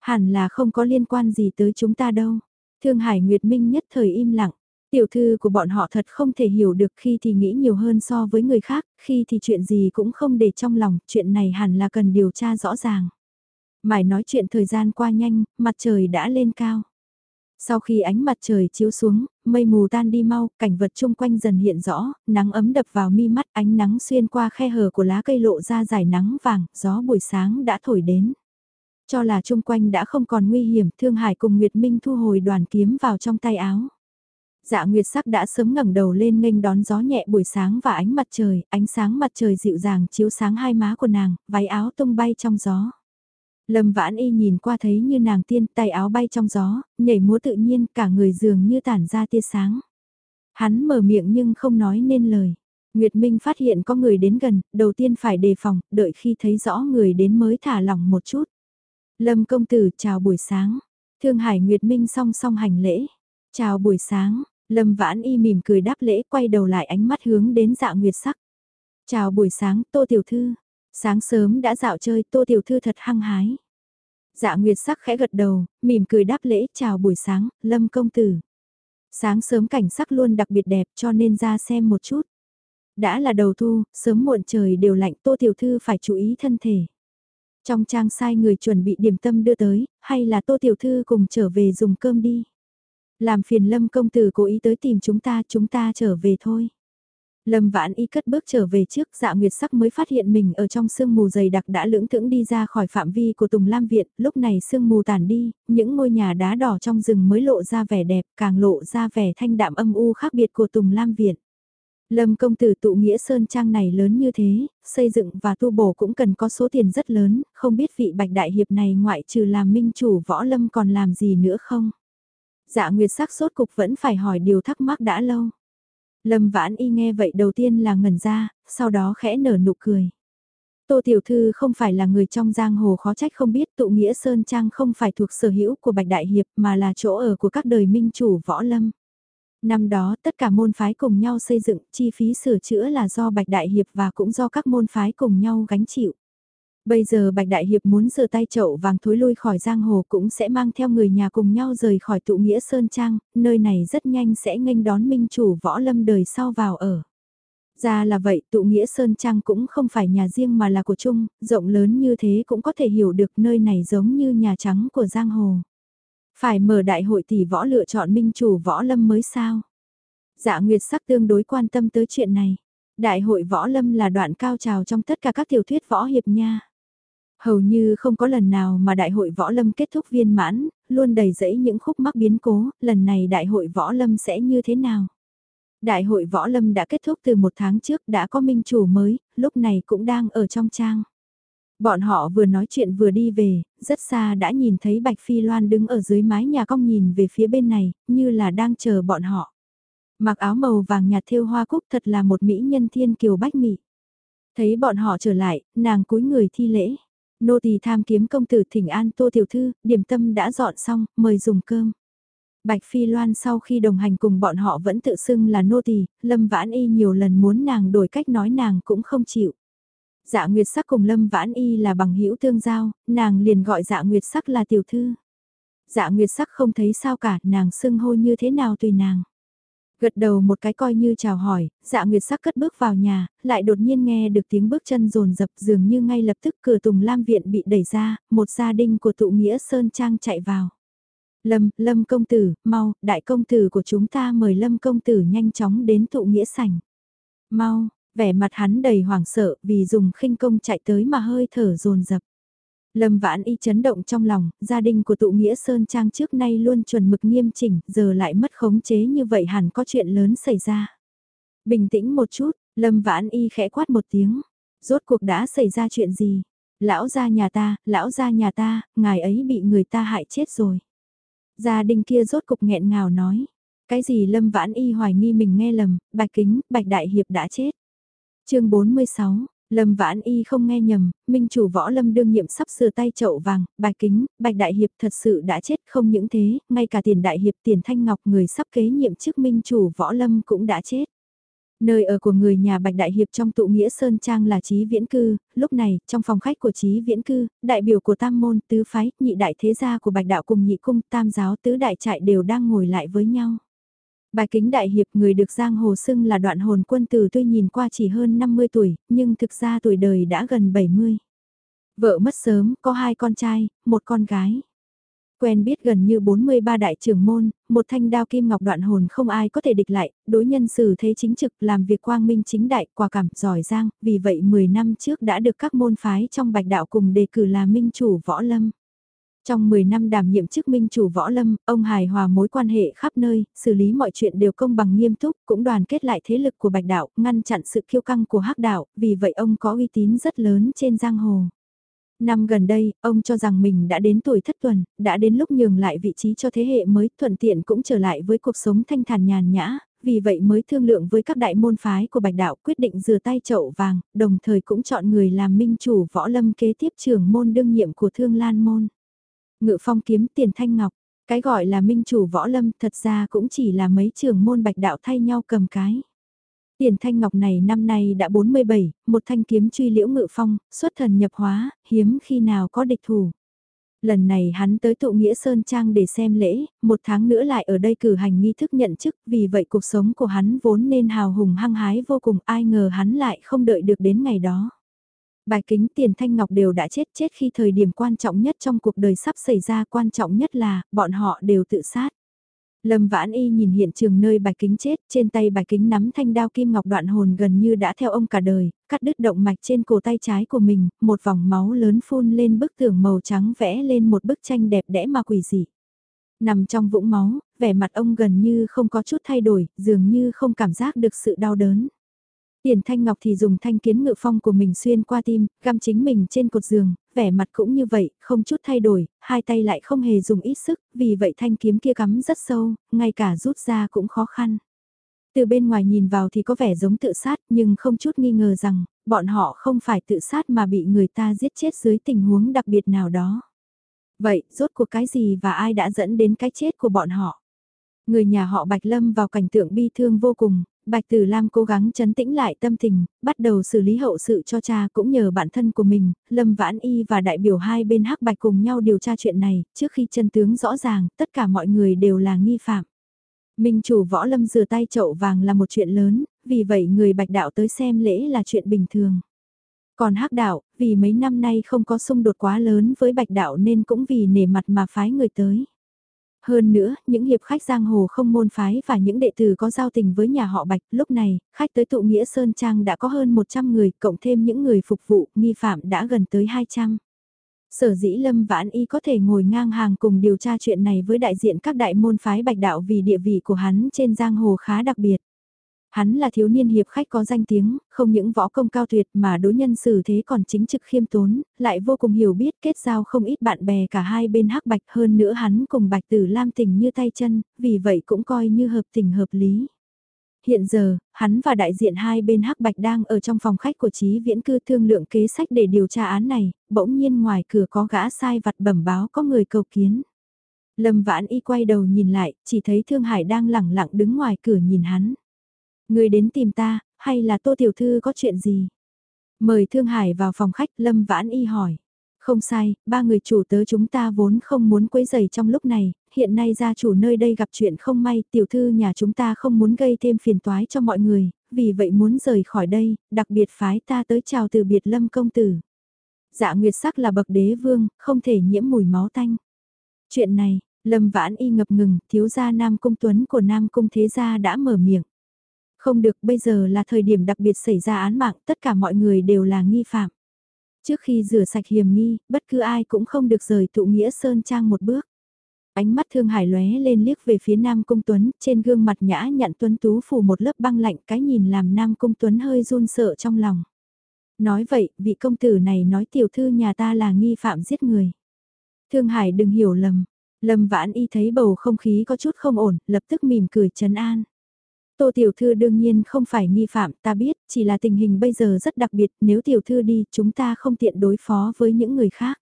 Hẳn là không có liên quan gì tới chúng ta đâu. Thương Hải Nguyệt Minh nhất thời im lặng. Tiểu thư của bọn họ thật không thể hiểu được khi thì nghĩ nhiều hơn so với người khác, khi thì chuyện gì cũng không để trong lòng, chuyện này hẳn là cần điều tra rõ ràng. Mải nói chuyện thời gian qua nhanh, mặt trời đã lên cao. Sau khi ánh mặt trời chiếu xuống, mây mù tan đi mau, cảnh vật chung quanh dần hiện rõ, nắng ấm đập vào mi mắt, ánh nắng xuyên qua khe hở của lá cây lộ ra dài nắng vàng, gió buổi sáng đã thổi đến. Cho là chung quanh đã không còn nguy hiểm, Thương Hải cùng Nguyệt Minh thu hồi đoàn kiếm vào trong tay áo. Dạ Nguyệt sắc đã sớm ngẩng đầu lên nghênh đón gió nhẹ buổi sáng và ánh mặt trời, ánh sáng mặt trời dịu dàng chiếu sáng hai má của nàng, váy áo tung bay trong gió. Lâm vãn y nhìn qua thấy như nàng tiên tay áo bay trong gió, nhảy múa tự nhiên cả người dường như tản ra tia sáng. Hắn mở miệng nhưng không nói nên lời. Nguyệt Minh phát hiện có người đến gần, đầu tiên phải đề phòng, đợi khi thấy rõ người đến mới thả lỏng một chút. Lâm công tử chào buổi sáng. Thương Hải Nguyệt Minh song song hành lễ. Chào buổi sáng, Lâm Vãn Y mỉm cười đáp lễ quay đầu lại ánh mắt hướng đến dạ Nguyệt sắc. Chào buổi sáng, Tô Tiểu Thư. Sáng sớm đã dạo chơi tô tiểu thư thật hăng hái. Dạ Nguyệt sắc khẽ gật đầu, mỉm cười đáp lễ chào buổi sáng, Lâm công tử. Sáng sớm cảnh sắc luôn đặc biệt đẹp cho nên ra xem một chút. Đã là đầu thu, sớm muộn trời đều lạnh tô tiểu thư phải chú ý thân thể. Trong trang sai người chuẩn bị điểm tâm đưa tới, hay là tô tiểu thư cùng trở về dùng cơm đi. Làm phiền lâm công tử cố ý tới tìm chúng ta, chúng ta trở về thôi. Lâm Vãn Y cất bước trở về trước dạ nguyệt sắc mới phát hiện mình ở trong sương mù dày đặc đã lưỡng thững đi ra khỏi phạm vi của Tùng Lam Viện, lúc này sương mù tản đi, những ngôi nhà đá đỏ trong rừng mới lộ ra vẻ đẹp, càng lộ ra vẻ thanh đạm âm u khác biệt của Tùng Lam Viện. Lâm công tử tụ nghĩa sơn trang này lớn như thế, xây dựng và tu bổ cũng cần có số tiền rất lớn, không biết vị bạch đại hiệp này ngoại trừ làm minh chủ võ lâm còn làm gì nữa không? Dạ Nguyệt sắc sốt cục vẫn phải hỏi điều thắc mắc đã lâu. Lâm Vãn Y nghe vậy đầu tiên là ngẩn ra, sau đó khẽ nở nụ cười. Tô Tiểu Thư không phải là người trong giang hồ khó trách không biết tụ nghĩa Sơn Trang không phải thuộc sở hữu của Bạch Đại Hiệp mà là chỗ ở của các đời minh chủ võ lâm. Năm đó tất cả môn phái cùng nhau xây dựng, chi phí sửa chữa là do Bạch Đại Hiệp và cũng do các môn phái cùng nhau gánh chịu. Bây giờ Bạch Đại Hiệp muốn rửa tay chậu vàng thối lui khỏi giang hồ cũng sẽ mang theo người nhà cùng nhau rời khỏi tụ nghĩa Sơn Trang, nơi này rất nhanh sẽ nghênh đón minh chủ võ lâm đời sau vào ở. Ra là vậy, tụ nghĩa Sơn Trang cũng không phải nhà riêng mà là của chung, rộng lớn như thế cũng có thể hiểu được nơi này giống như nhà trắng của giang hồ. Phải mở đại hội tỷ võ lựa chọn minh chủ võ lâm mới sao? Dạ Nguyệt sắc tương đối quan tâm tới chuyện này. Đại hội võ lâm là đoạn cao trào trong tất cả các tiểu thuyết võ hiệp nha. Hầu như không có lần nào mà đại hội võ lâm kết thúc viên mãn, luôn đầy rẫy những khúc mắc biến cố, lần này đại hội võ lâm sẽ như thế nào? Đại hội võ lâm đã kết thúc từ một tháng trước đã có minh chủ mới, lúc này cũng đang ở trong trang. Bọn họ vừa nói chuyện vừa đi về, rất xa đã nhìn thấy Bạch Phi Loan đứng ở dưới mái nhà cong nhìn về phía bên này, như là đang chờ bọn họ. Mặc áo màu vàng nhạt thêu hoa cúc thật là một mỹ nhân thiên kiều bách mỹ. Thấy bọn họ trở lại, nàng cúi người thi lễ. Nô tỳ tham kiếm công tử thỉnh an tô tiểu thư, điểm tâm đã dọn xong, mời dùng cơm. Bạch Phi Loan sau khi đồng hành cùng bọn họ vẫn tự xưng là nô tỳ, Lâm Vãn Y nhiều lần muốn nàng đổi cách nói nàng cũng không chịu. Dạ Nguyệt Sắc cùng Lâm Vãn Y là bằng hữu tương giao, nàng liền gọi Dạ Nguyệt Sắc là tiểu thư. Dạ Nguyệt Sắc không thấy sao cả, nàng xưng hô như thế nào tùy nàng. Gật đầu một cái coi như chào hỏi, dạ nguyệt sắc cất bước vào nhà, lại đột nhiên nghe được tiếng bước chân rồn rập dường như ngay lập tức cửa tùng lam viện bị đẩy ra, một gia đình của tụ nghĩa Sơn Trang chạy vào. Lâm, Lâm công tử, mau, đại công tử của chúng ta mời Lâm công tử nhanh chóng đến tụ nghĩa sảnh. Mau, vẻ mặt hắn đầy hoảng sợ vì dùng khinh công chạy tới mà hơi thở rồn rập. Lâm Vãn Y chấn động trong lòng, gia đình của tụ nghĩa Sơn Trang trước nay luôn chuẩn mực nghiêm chỉnh, giờ lại mất khống chế như vậy hẳn có chuyện lớn xảy ra. Bình tĩnh một chút, Lâm Vãn Y khẽ quát một tiếng, rốt cuộc đã xảy ra chuyện gì? Lão gia nhà ta, lão gia nhà ta, ngài ấy bị người ta hại chết rồi. Gia đình kia rốt cục nghẹn ngào nói, cái gì Lâm Vãn Y hoài nghi mình nghe lầm, Bạch Kính, Bạch Đại Hiệp đã chết. chương 46 Lâm Vãn Y không nghe nhầm, minh chủ võ lâm đương nhiệm sắp sửa tay chậu vàng, bạch kính, bạch đại hiệp thật sự đã chết không những thế, ngay cả tiền đại hiệp tiền thanh ngọc người sắp kế nhiệm chức minh chủ võ lâm cũng đã chết. Nơi ở của người nhà Bạch Đại Hiệp trong tụ nghĩa Sơn Trang là Trí Viễn Cư, lúc này, trong phòng khách của Trí Viễn Cư, đại biểu của Tam Môn, Tứ Phái, nhị đại thế gia của Bạch Đạo cùng nhị cung, Tam Giáo, Tứ Đại Trại đều đang ngồi lại với nhau. Bài kính đại hiệp người được giang hồ xưng là đoạn hồn quân tử tuy nhìn qua chỉ hơn 50 tuổi, nhưng thực ra tuổi đời đã gần 70. Vợ mất sớm, có hai con trai, một con gái. Quen biết gần như 43 đại trưởng môn, một thanh đao kim ngọc đoạn hồn không ai có thể địch lại, đối nhân xử thế chính trực làm việc quang minh chính đại, quả cảm, giỏi giang, vì vậy 10 năm trước đã được các môn phái trong bạch đạo cùng đề cử là minh chủ võ lâm. Trong 10 năm đảm nhiệm chức minh chủ võ lâm, ông hài hòa mối quan hệ khắp nơi, xử lý mọi chuyện đều công bằng nghiêm túc, cũng đoàn kết lại thế lực của bạch đạo, ngăn chặn sự kiêu căng của hắc đạo, vì vậy ông có uy tín rất lớn trên giang hồ. Năm gần đây, ông cho rằng mình đã đến tuổi thất tuần, đã đến lúc nhường lại vị trí cho thế hệ mới, thuận tiện cũng trở lại với cuộc sống thanh thản nhàn nhã, vì vậy mới thương lượng với các đại môn phái của Bạch Đạo quyết định rửa tay chậu vàng, đồng thời cũng chọn người làm minh chủ võ lâm kế tiếp trưởng môn đương nhiệm của Thương Lan Môn. Ngự phong kiếm tiền thanh ngọc, cái gọi là minh chủ võ lâm thật ra cũng chỉ là mấy trường môn Bạch Đạo thay nhau cầm cái. Tiền thanh ngọc này năm nay đã 47, một thanh kiếm truy liễu ngự phong, xuất thần nhập hóa, hiếm khi nào có địch thủ. Lần này hắn tới tụ nghĩa Sơn Trang để xem lễ, một tháng nữa lại ở đây cử hành nghi thức nhận chức, vì vậy cuộc sống của hắn vốn nên hào hùng hăng hái vô cùng, ai ngờ hắn lại không đợi được đến ngày đó. Bài kính tiền thanh ngọc đều đã chết chết khi thời điểm quan trọng nhất trong cuộc đời sắp xảy ra quan trọng nhất là, bọn họ đều tự sát. Lâm Vãn Y nhìn hiện trường nơi bài kính chết, trên tay bài kính nắm thanh đao kim ngọc đoạn hồn gần như đã theo ông cả đời, cắt đứt động mạch trên cổ tay trái của mình, một vòng máu lớn phun lên bức tường màu trắng vẽ lên một bức tranh đẹp đẽ mà quỷ dị. Nằm trong vũng máu, vẻ mặt ông gần như không có chút thay đổi, dường như không cảm giác được sự đau đớn. Tiền Thanh Ngọc thì dùng thanh kiến ngự phong của mình xuyên qua tim, găm chính mình trên cột giường, vẻ mặt cũng như vậy, không chút thay đổi, hai tay lại không hề dùng ít sức, vì vậy thanh kiếm kia cắm rất sâu, ngay cả rút ra cũng khó khăn. Từ bên ngoài nhìn vào thì có vẻ giống tự sát nhưng không chút nghi ngờ rằng, bọn họ không phải tự sát mà bị người ta giết chết dưới tình huống đặc biệt nào đó. Vậy, rốt cuộc cái gì và ai đã dẫn đến cái chết của bọn họ? Người nhà họ Bạch Lâm vào cảnh tượng bi thương vô cùng, Bạch Tử Lam cố gắng chấn tĩnh lại tâm tình, bắt đầu xử lý hậu sự cho cha cũng nhờ bản thân của mình, Lâm Vãn Y và đại biểu hai bên Hắc Bạch cùng nhau điều tra chuyện này, trước khi chân tướng rõ ràng, tất cả mọi người đều là nghi phạm. Minh chủ võ lâm rửa tay chậu vàng là một chuyện lớn, vì vậy người bạch đạo tới xem lễ là chuyện bình thường. Còn hắc đạo, vì mấy năm nay không có xung đột quá lớn với bạch đạo nên cũng vì nể mặt mà phái người tới. Hơn nữa, những hiệp khách giang hồ không môn phái và những đệ tử có giao tình với nhà họ Bạch, lúc này, khách tới tụ nghĩa Sơn Trang đã có hơn 100 người, cộng thêm những người phục vụ, nghi phạm đã gần tới 200. Sở dĩ Lâm Vãn Y có thể ngồi ngang hàng cùng điều tra chuyện này với đại diện các đại môn phái Bạch Đạo vì địa vị của hắn trên giang hồ khá đặc biệt. Hắn là thiếu niên hiệp khách có danh tiếng, không những võ công cao tuyệt mà đối nhân xử thế còn chính trực khiêm tốn, lại vô cùng hiểu biết kết giao không ít bạn bè cả hai bên hắc bạch hơn nữa hắn cùng bạch tử lam tình như tay chân, vì vậy cũng coi như hợp tình hợp lý. Hiện giờ, hắn và đại diện hai bên hắc bạch đang ở trong phòng khách của trí viễn cư thương lượng kế sách để điều tra án này, bỗng nhiên ngoài cửa có gã sai vặt bẩm báo có người cầu kiến. Lâm vãn y quay đầu nhìn lại, chỉ thấy Thương Hải đang lẳng lặng đứng ngoài cửa nhìn hắn. Người đến tìm ta, hay là tô tiểu thư có chuyện gì? Mời Thương Hải vào phòng khách Lâm Vãn Y hỏi. Không sai, ba người chủ tớ chúng ta vốn không muốn quấy rầy trong lúc này, hiện nay gia chủ nơi đây gặp chuyện không may, tiểu thư nhà chúng ta không muốn gây thêm phiền toái cho mọi người, vì vậy muốn rời khỏi đây, đặc biệt phái ta tới chào từ biệt Lâm công tử. Dạ Nguyệt sắc là bậc đế vương, không thể nhiễm mùi máu tanh. Chuyện này, Lâm Vãn Y ngập ngừng, thiếu gia Nam Cung Tuấn của Nam Cung Thế Gia đã mở miệng. Không được, bây giờ là thời điểm đặc biệt xảy ra án mạng, tất cả mọi người đều là nghi phạm. Trước khi rửa sạch hiểm nghi, bất cứ ai cũng không được rời tụ nghĩa Sơn Trang một bước. Ánh mắt thương hải lóe lên liếc về phía Nam Cung Tuấn, trên gương mặt nhã nhặn Tuấn Tú phủ một lớp băng lạnh cái nhìn làm Nam Cung Tuấn hơi run sợ trong lòng. Nói vậy, vị công tử này nói tiểu thư nhà ta là nghi phạm giết người. Thương hải đừng hiểu lầm. Lâm vãn y thấy bầu không khí có chút không ổn, lập tức mỉm cười trấn an. Tô Tiểu Thư đương nhiên không phải nghi phạm, ta biết, chỉ là tình hình bây giờ rất đặc biệt, nếu Tiểu Thư đi, chúng ta không tiện đối phó với những người khác.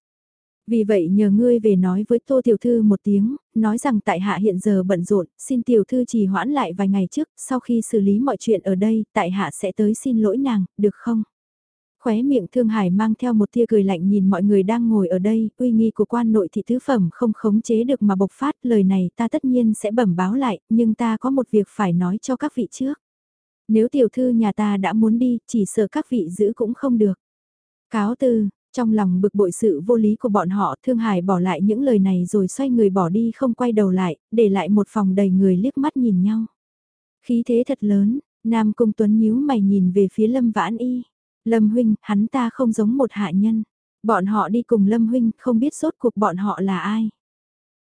Vì vậy nhờ ngươi về nói với Tô Tiểu Thư một tiếng, nói rằng tại hạ hiện giờ bận rộn, xin Tiểu Thư trì hoãn lại vài ngày trước, sau khi xử lý mọi chuyện ở đây, tại hạ sẽ tới xin lỗi nàng, được không? Khóe miệng Thương Hải mang theo một tia cười lạnh nhìn mọi người đang ngồi ở đây, uy nghi của quan nội thị thứ phẩm không khống chế được mà bộc phát lời này ta tất nhiên sẽ bẩm báo lại, nhưng ta có một việc phải nói cho các vị trước. Nếu tiểu thư nhà ta đã muốn đi, chỉ sợ các vị giữ cũng không được. Cáo từ, trong lòng bực bội sự vô lý của bọn họ, Thương Hải bỏ lại những lời này rồi xoay người bỏ đi không quay đầu lại, để lại một phòng đầy người liếc mắt nhìn nhau. Khí thế thật lớn, Nam Cung Tuấn nhíu mày nhìn về phía Lâm Vãn Y. Lâm Huynh, hắn ta không giống một hạ nhân. Bọn họ đi cùng Lâm Huynh, không biết sốt cuộc bọn họ là ai.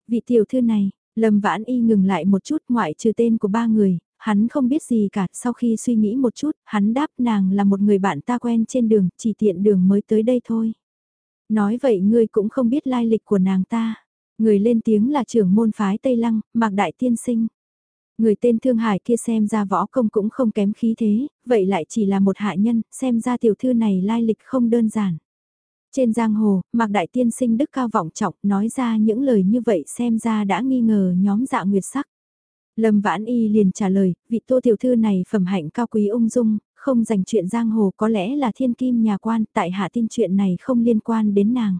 Vị tiểu thư này, Lâm Vãn Y ngừng lại một chút ngoại trừ tên của ba người, hắn không biết gì cả, sau khi suy nghĩ một chút, hắn đáp nàng là một người bạn ta quen trên đường, chỉ tiện đường mới tới đây thôi. Nói vậy ngươi cũng không biết lai lịch của nàng ta. Người lên tiếng là trưởng môn phái Tây Lăng, Mạc Đại Tiên Sinh. Người tên Thương Hải kia xem ra võ công cũng không kém khí thế, vậy lại chỉ là một hạ nhân, xem ra tiểu thư này lai lịch không đơn giản. Trên giang hồ, Mạc Đại Tiên Sinh đức cao vọng trọng nói ra những lời như vậy xem ra đã nghi ngờ nhóm dạ nguyệt sắc. Lâm Vãn Y liền trả lời, vị tô tiểu thư này phẩm hạnh cao quý ung dung, không dành chuyện giang hồ có lẽ là thiên kim nhà quan, tại hạ tin chuyện này không liên quan đến nàng.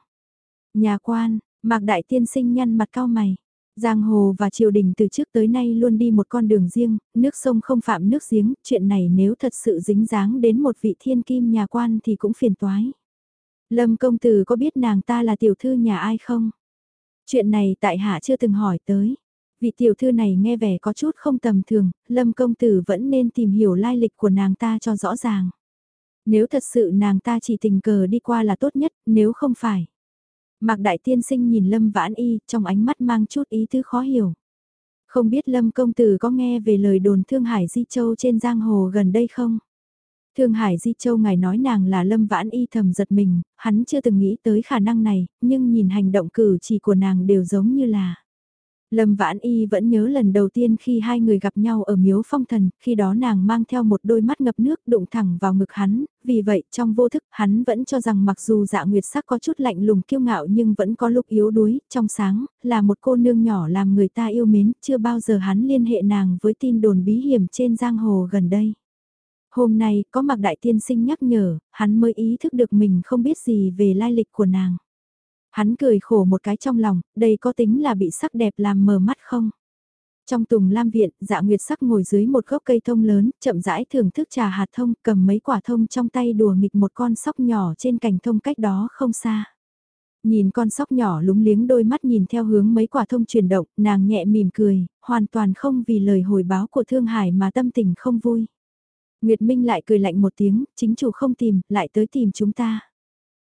Nhà quan, Mạc Đại Tiên sinh nhăn mặt cao mày. Giang hồ và triều đình từ trước tới nay luôn đi một con đường riêng, nước sông không phạm nước giếng, chuyện này nếu thật sự dính dáng đến một vị thiên kim nhà quan thì cũng phiền toái. Lâm công tử có biết nàng ta là tiểu thư nhà ai không? Chuyện này tại hạ chưa từng hỏi tới. Vị tiểu thư này nghe vẻ có chút không tầm thường, Lâm công tử vẫn nên tìm hiểu lai lịch của nàng ta cho rõ ràng. Nếu thật sự nàng ta chỉ tình cờ đi qua là tốt nhất, nếu không phải. Mạc Đại Tiên Sinh nhìn Lâm Vãn Y, trong ánh mắt mang chút ý tứ khó hiểu. Không biết Lâm Công Tử có nghe về lời đồn Thương Hải Di Châu trên giang hồ gần đây không? Thương Hải Di Châu ngài nói nàng là Lâm Vãn Y thầm giật mình, hắn chưa từng nghĩ tới khả năng này, nhưng nhìn hành động cử chỉ của nàng đều giống như là... Lâm Vãn Y vẫn nhớ lần đầu tiên khi hai người gặp nhau ở miếu phong thần, khi đó nàng mang theo một đôi mắt ngập nước đụng thẳng vào ngực hắn, vì vậy trong vô thức hắn vẫn cho rằng mặc dù dạ nguyệt sắc có chút lạnh lùng kiêu ngạo nhưng vẫn có lúc yếu đuối, trong sáng, là một cô nương nhỏ làm người ta yêu mến, chưa bao giờ hắn liên hệ nàng với tin đồn bí hiểm trên giang hồ gần đây. Hôm nay, có mặc đại tiên sinh nhắc nhở, hắn mới ý thức được mình không biết gì về lai lịch của nàng. Hắn cười khổ một cái trong lòng, đây có tính là bị sắc đẹp làm mờ mắt không? Trong tùng lam viện, dạ nguyệt sắc ngồi dưới một gốc cây thông lớn, chậm rãi thưởng thức trà hạt thông, cầm mấy quả thông trong tay đùa nghịch một con sóc nhỏ trên cành thông cách đó không xa. Nhìn con sóc nhỏ lúng liếng đôi mắt nhìn theo hướng mấy quả thông chuyển động, nàng nhẹ mỉm cười, hoàn toàn không vì lời hồi báo của Thương Hải mà tâm tình không vui. Nguyệt Minh lại cười lạnh một tiếng, chính chủ không tìm, lại tới tìm chúng ta.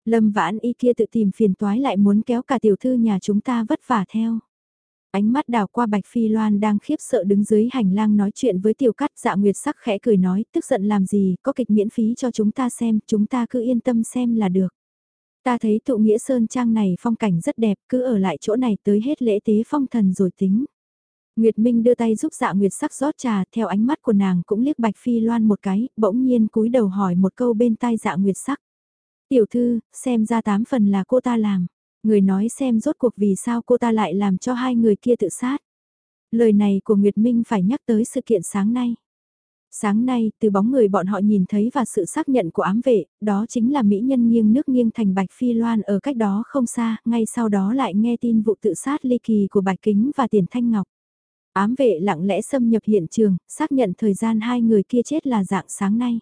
Lâm vãn y kia tự tìm phiền toái lại muốn kéo cả tiểu thư nhà chúng ta vất vả theo. Ánh mắt đào qua Bạch Phi Loan đang khiếp sợ đứng dưới hành lang nói chuyện với tiểu cắt dạ nguyệt sắc khẽ cười nói tức giận làm gì có kịch miễn phí cho chúng ta xem chúng ta cứ yên tâm xem là được. Ta thấy tụ nghĩa sơn trang này phong cảnh rất đẹp cứ ở lại chỗ này tới hết lễ tế phong thần rồi tính. Nguyệt Minh đưa tay giúp dạ Nguyệt sắc rót trà theo ánh mắt của nàng cũng liếc Bạch Phi Loan một cái, bỗng nhiên cúi đầu hỏi một câu bên tai dạ Nguyệt sắc. Tiểu thư, xem ra tám phần là cô ta làm. Người nói xem rốt cuộc vì sao cô ta lại làm cho hai người kia tự sát. Lời này của Nguyệt Minh phải nhắc tới sự kiện sáng nay. Sáng nay, từ bóng người bọn họ nhìn thấy và sự xác nhận của ám vệ, đó chính là mỹ nhân nghiêng nước nghiêng thành Bạch Phi Loan ở cách đó không xa, ngay sau đó lại nghe tin vụ tự sát ly kỳ của Bạch Kính và Tiền Thanh Ngọc. Ám vệ lặng lẽ xâm nhập hiện trường, xác nhận thời gian hai người kia chết là dạng sáng nay.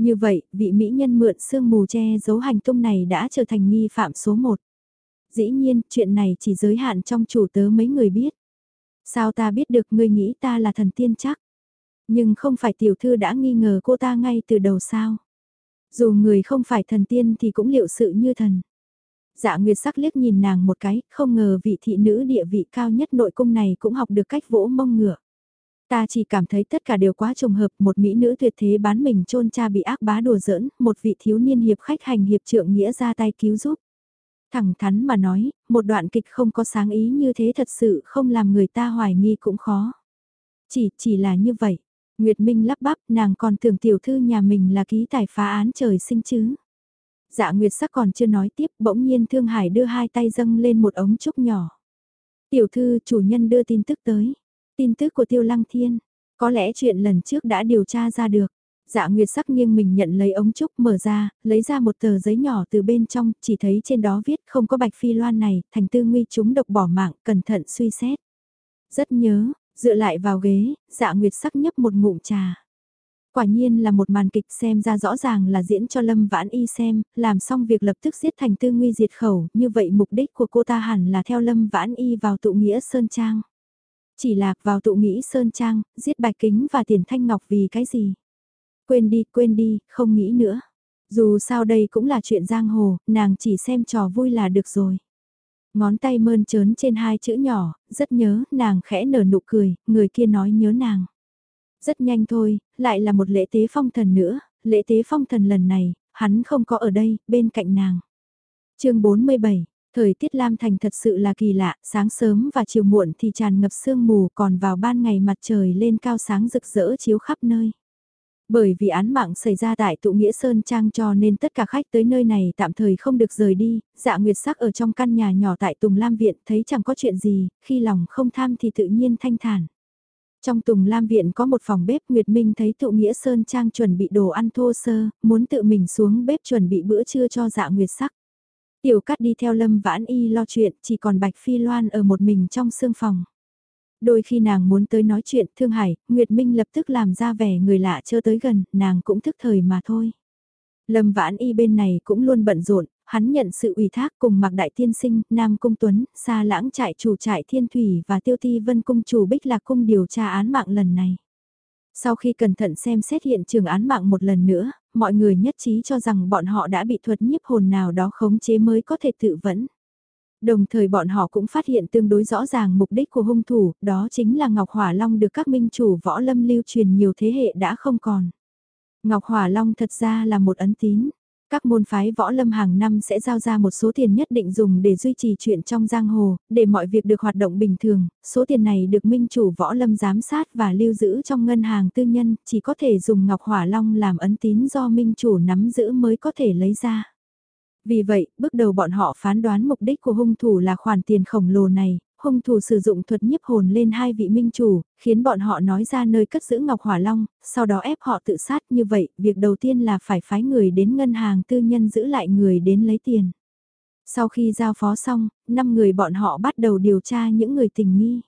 Như vậy, vị mỹ nhân mượn sương mù che giấu hành tung này đã trở thành nghi phạm số một. Dĩ nhiên, chuyện này chỉ giới hạn trong chủ tớ mấy người biết. Sao ta biết được ngươi nghĩ ta là thần tiên chắc? Nhưng không phải tiểu thư đã nghi ngờ cô ta ngay từ đầu sao? Dù người không phải thần tiên thì cũng liệu sự như thần. Dạ Nguyệt sắc liếc nhìn nàng một cái, không ngờ vị thị nữ địa vị cao nhất nội cung này cũng học được cách vỗ mông ngựa. Ta chỉ cảm thấy tất cả đều quá trùng hợp, một mỹ nữ tuyệt thế bán mình chôn cha bị ác bá đùa giỡn, một vị thiếu niên hiệp khách hành hiệp trượng nghĩa ra tay cứu giúp. Thẳng thắn mà nói, một đoạn kịch không có sáng ý như thế thật sự không làm người ta hoài nghi cũng khó. Chỉ, chỉ là như vậy. Nguyệt Minh lắp bắp, nàng còn tưởng tiểu thư nhà mình là ký tài phá án trời sinh chứ. Dạ Nguyệt sắc còn chưa nói tiếp, bỗng nhiên Thương Hải đưa hai tay dâng lên một ống trúc nhỏ. Tiểu thư chủ nhân đưa tin tức tới tin tức của Tiêu Lăng Thiên. Có lẽ chuyện lần trước đã điều tra ra được. Dạ Nguyệt sắc nghiêng mình nhận lấy ống trúc mở ra, lấy ra một tờ giấy nhỏ từ bên trong, chỉ thấy trên đó viết không có bạch phi loan này, thành tư nguy chúng độc bỏ mạng, cẩn thận suy xét. Rất nhớ, dựa lại vào ghế, dạ Nguyệt sắc nhấp một ngụm trà. Quả nhiên là một màn kịch xem ra rõ ràng là diễn cho Lâm Vãn Y xem, làm xong việc lập tức giết thành tư nguy diệt khẩu, như vậy mục đích của cô ta hẳn là theo Lâm Vãn Y vào tụ nghĩa Sơn Trang. Chỉ lạc vào tụ nghĩ Sơn Trang, giết Bạch Kính và Tiền Thanh Ngọc vì cái gì? Quên đi, quên đi, không nghĩ nữa. Dù sao đây cũng là chuyện giang hồ, nàng chỉ xem trò vui là được rồi. Ngón tay mơn trớn trên hai chữ nhỏ, rất nhớ, nàng khẽ nở nụ cười, người kia nói nhớ nàng. Rất nhanh thôi, lại là một lễ tế phong thần nữa, lễ tế phong thần lần này, hắn không có ở đây, bên cạnh nàng. chương 47, thời tiết Lam Thành thật sự là kỳ lạ, sáng sớm và chiều muộn thì tràn ngập sương mù còn vào ban ngày mặt trời lên cao sáng rực rỡ chiếu khắp nơi. Bởi vì án mạng xảy ra tại tụ nghĩa Sơn Trang cho nên tất cả khách tới nơi này tạm thời không được rời đi, dạ nguyệt sắc ở trong căn nhà nhỏ tại Tùng Lam Viện thấy chẳng có chuyện gì, khi lòng không tham thì tự nhiên thanh thản. Trong Tùng Lam Viện có một phòng bếp Nguyệt Minh thấy tụ nghĩa Sơn Trang chuẩn bị đồ ăn thô sơ, muốn tự mình xuống bếp chuẩn bị bữa trưa cho dạ nguyệt sắc. Tiểu cắt đi theo Lâm Vãn Y lo chuyện, chỉ còn Bạch Phi Loan ở một mình trong sương phòng. Đôi khi nàng muốn tới nói chuyện Thương Hải, Nguyệt Minh lập tức làm ra vẻ người lạ chưa tới gần, nàng cũng thức thời mà thôi. Lâm Vãn Y bên này cũng luôn bận rộn, hắn nhận sự ủy thác cùng Mạc Đại Tiên Sinh, Nam Cung Tuấn, xa lãng trại chủ trại Thiên Thủy và Tiêu Ti Vân Cung chủ Bích Lạc Cung điều tra án mạng lần này. Sau khi cẩn thận xem xét hiện trường án mạng một lần nữa, mọi người nhất trí cho rằng bọn họ đã bị thuật nhiếp hồn nào đó khống chế mới có thể tự vẫn. Đồng thời bọn họ cũng phát hiện tương đối rõ ràng mục đích của hung thủ, đó chính là Ngọc Hỏa Long được các minh chủ võ lâm lưu truyền nhiều thế hệ đã không còn. Ngọc Hỏa Long thật ra là một ấn tín. Các môn phái võ lâm hàng năm sẽ giao ra một số tiền nhất định dùng để duy trì chuyện trong giang hồ, để mọi việc được hoạt động bình thường. Số tiền này được minh chủ võ lâm giám sát và lưu giữ trong ngân hàng tư nhân, chỉ có thể dùng Ngọc Hỏa Long làm ấn tín do minh chủ nắm giữ mới có thể lấy ra. Vì vậy, bước đầu bọn họ phán đoán mục đích của hung thủ là khoản tiền khổng lồ này, hung thủ sử dụng thuật nhiếp hồn lên hai vị minh chủ, khiến bọn họ nói ra nơi cất giữ Ngọc Hỏa Long, sau đó ép họ tự sát như vậy, việc đầu tiên là phải phái người đến ngân hàng tư nhân giữ lại người đến lấy tiền. Sau khi giao phó xong, năm người bọn họ bắt đầu điều tra những người tình nghi.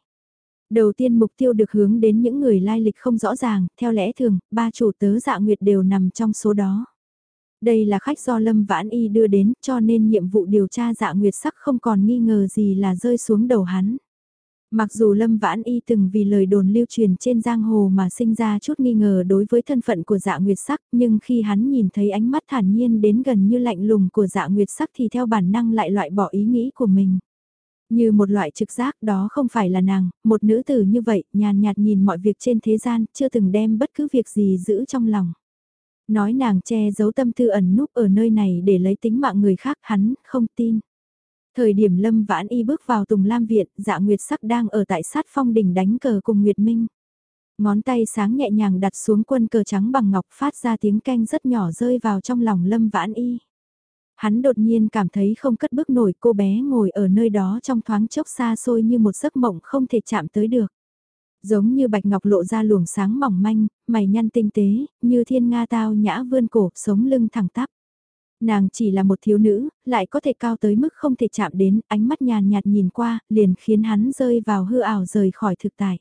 Đầu tiên mục tiêu được hướng đến những người lai lịch không rõ ràng, theo lẽ thường, ba chủ tớ dạ nguyệt đều nằm trong số đó. Đây là khách do Lâm Vãn Y đưa đến cho nên nhiệm vụ điều tra dạ nguyệt sắc không còn nghi ngờ gì là rơi xuống đầu hắn. Mặc dù Lâm Vãn Y từng vì lời đồn lưu truyền trên giang hồ mà sinh ra chút nghi ngờ đối với thân phận của dạ nguyệt sắc nhưng khi hắn nhìn thấy ánh mắt thản nhiên đến gần như lạnh lùng của dạ nguyệt sắc thì theo bản năng lại loại bỏ ý nghĩ của mình. Như một loại trực giác đó không phải là nàng, một nữ tử như vậy nhàn nhạt nhìn mọi việc trên thế gian chưa từng đem bất cứ việc gì giữ trong lòng. Nói nàng che giấu tâm tư ẩn núp ở nơi này để lấy tính mạng người khác hắn không tin. Thời điểm Lâm Vãn Y bước vào Tùng Lam Viện, dạ Nguyệt Sắc đang ở tại sát phong đỉnh đánh cờ cùng Nguyệt Minh. Ngón tay sáng nhẹ nhàng đặt xuống quân cờ trắng bằng ngọc phát ra tiếng canh rất nhỏ rơi vào trong lòng Lâm Vãn Y. Hắn đột nhiên cảm thấy không cất bước nổi cô bé ngồi ở nơi đó trong thoáng chốc xa xôi như một giấc mộng không thể chạm tới được. Giống như bạch ngọc lộ ra luồng sáng mỏng manh, mày nhăn tinh tế, như thiên nga tao nhã vươn cổ, sống lưng thẳng tắp. Nàng chỉ là một thiếu nữ, lại có thể cao tới mức không thể chạm đến, ánh mắt nhàn nhạt nhìn qua, liền khiến hắn rơi vào hư ảo rời khỏi thực tại.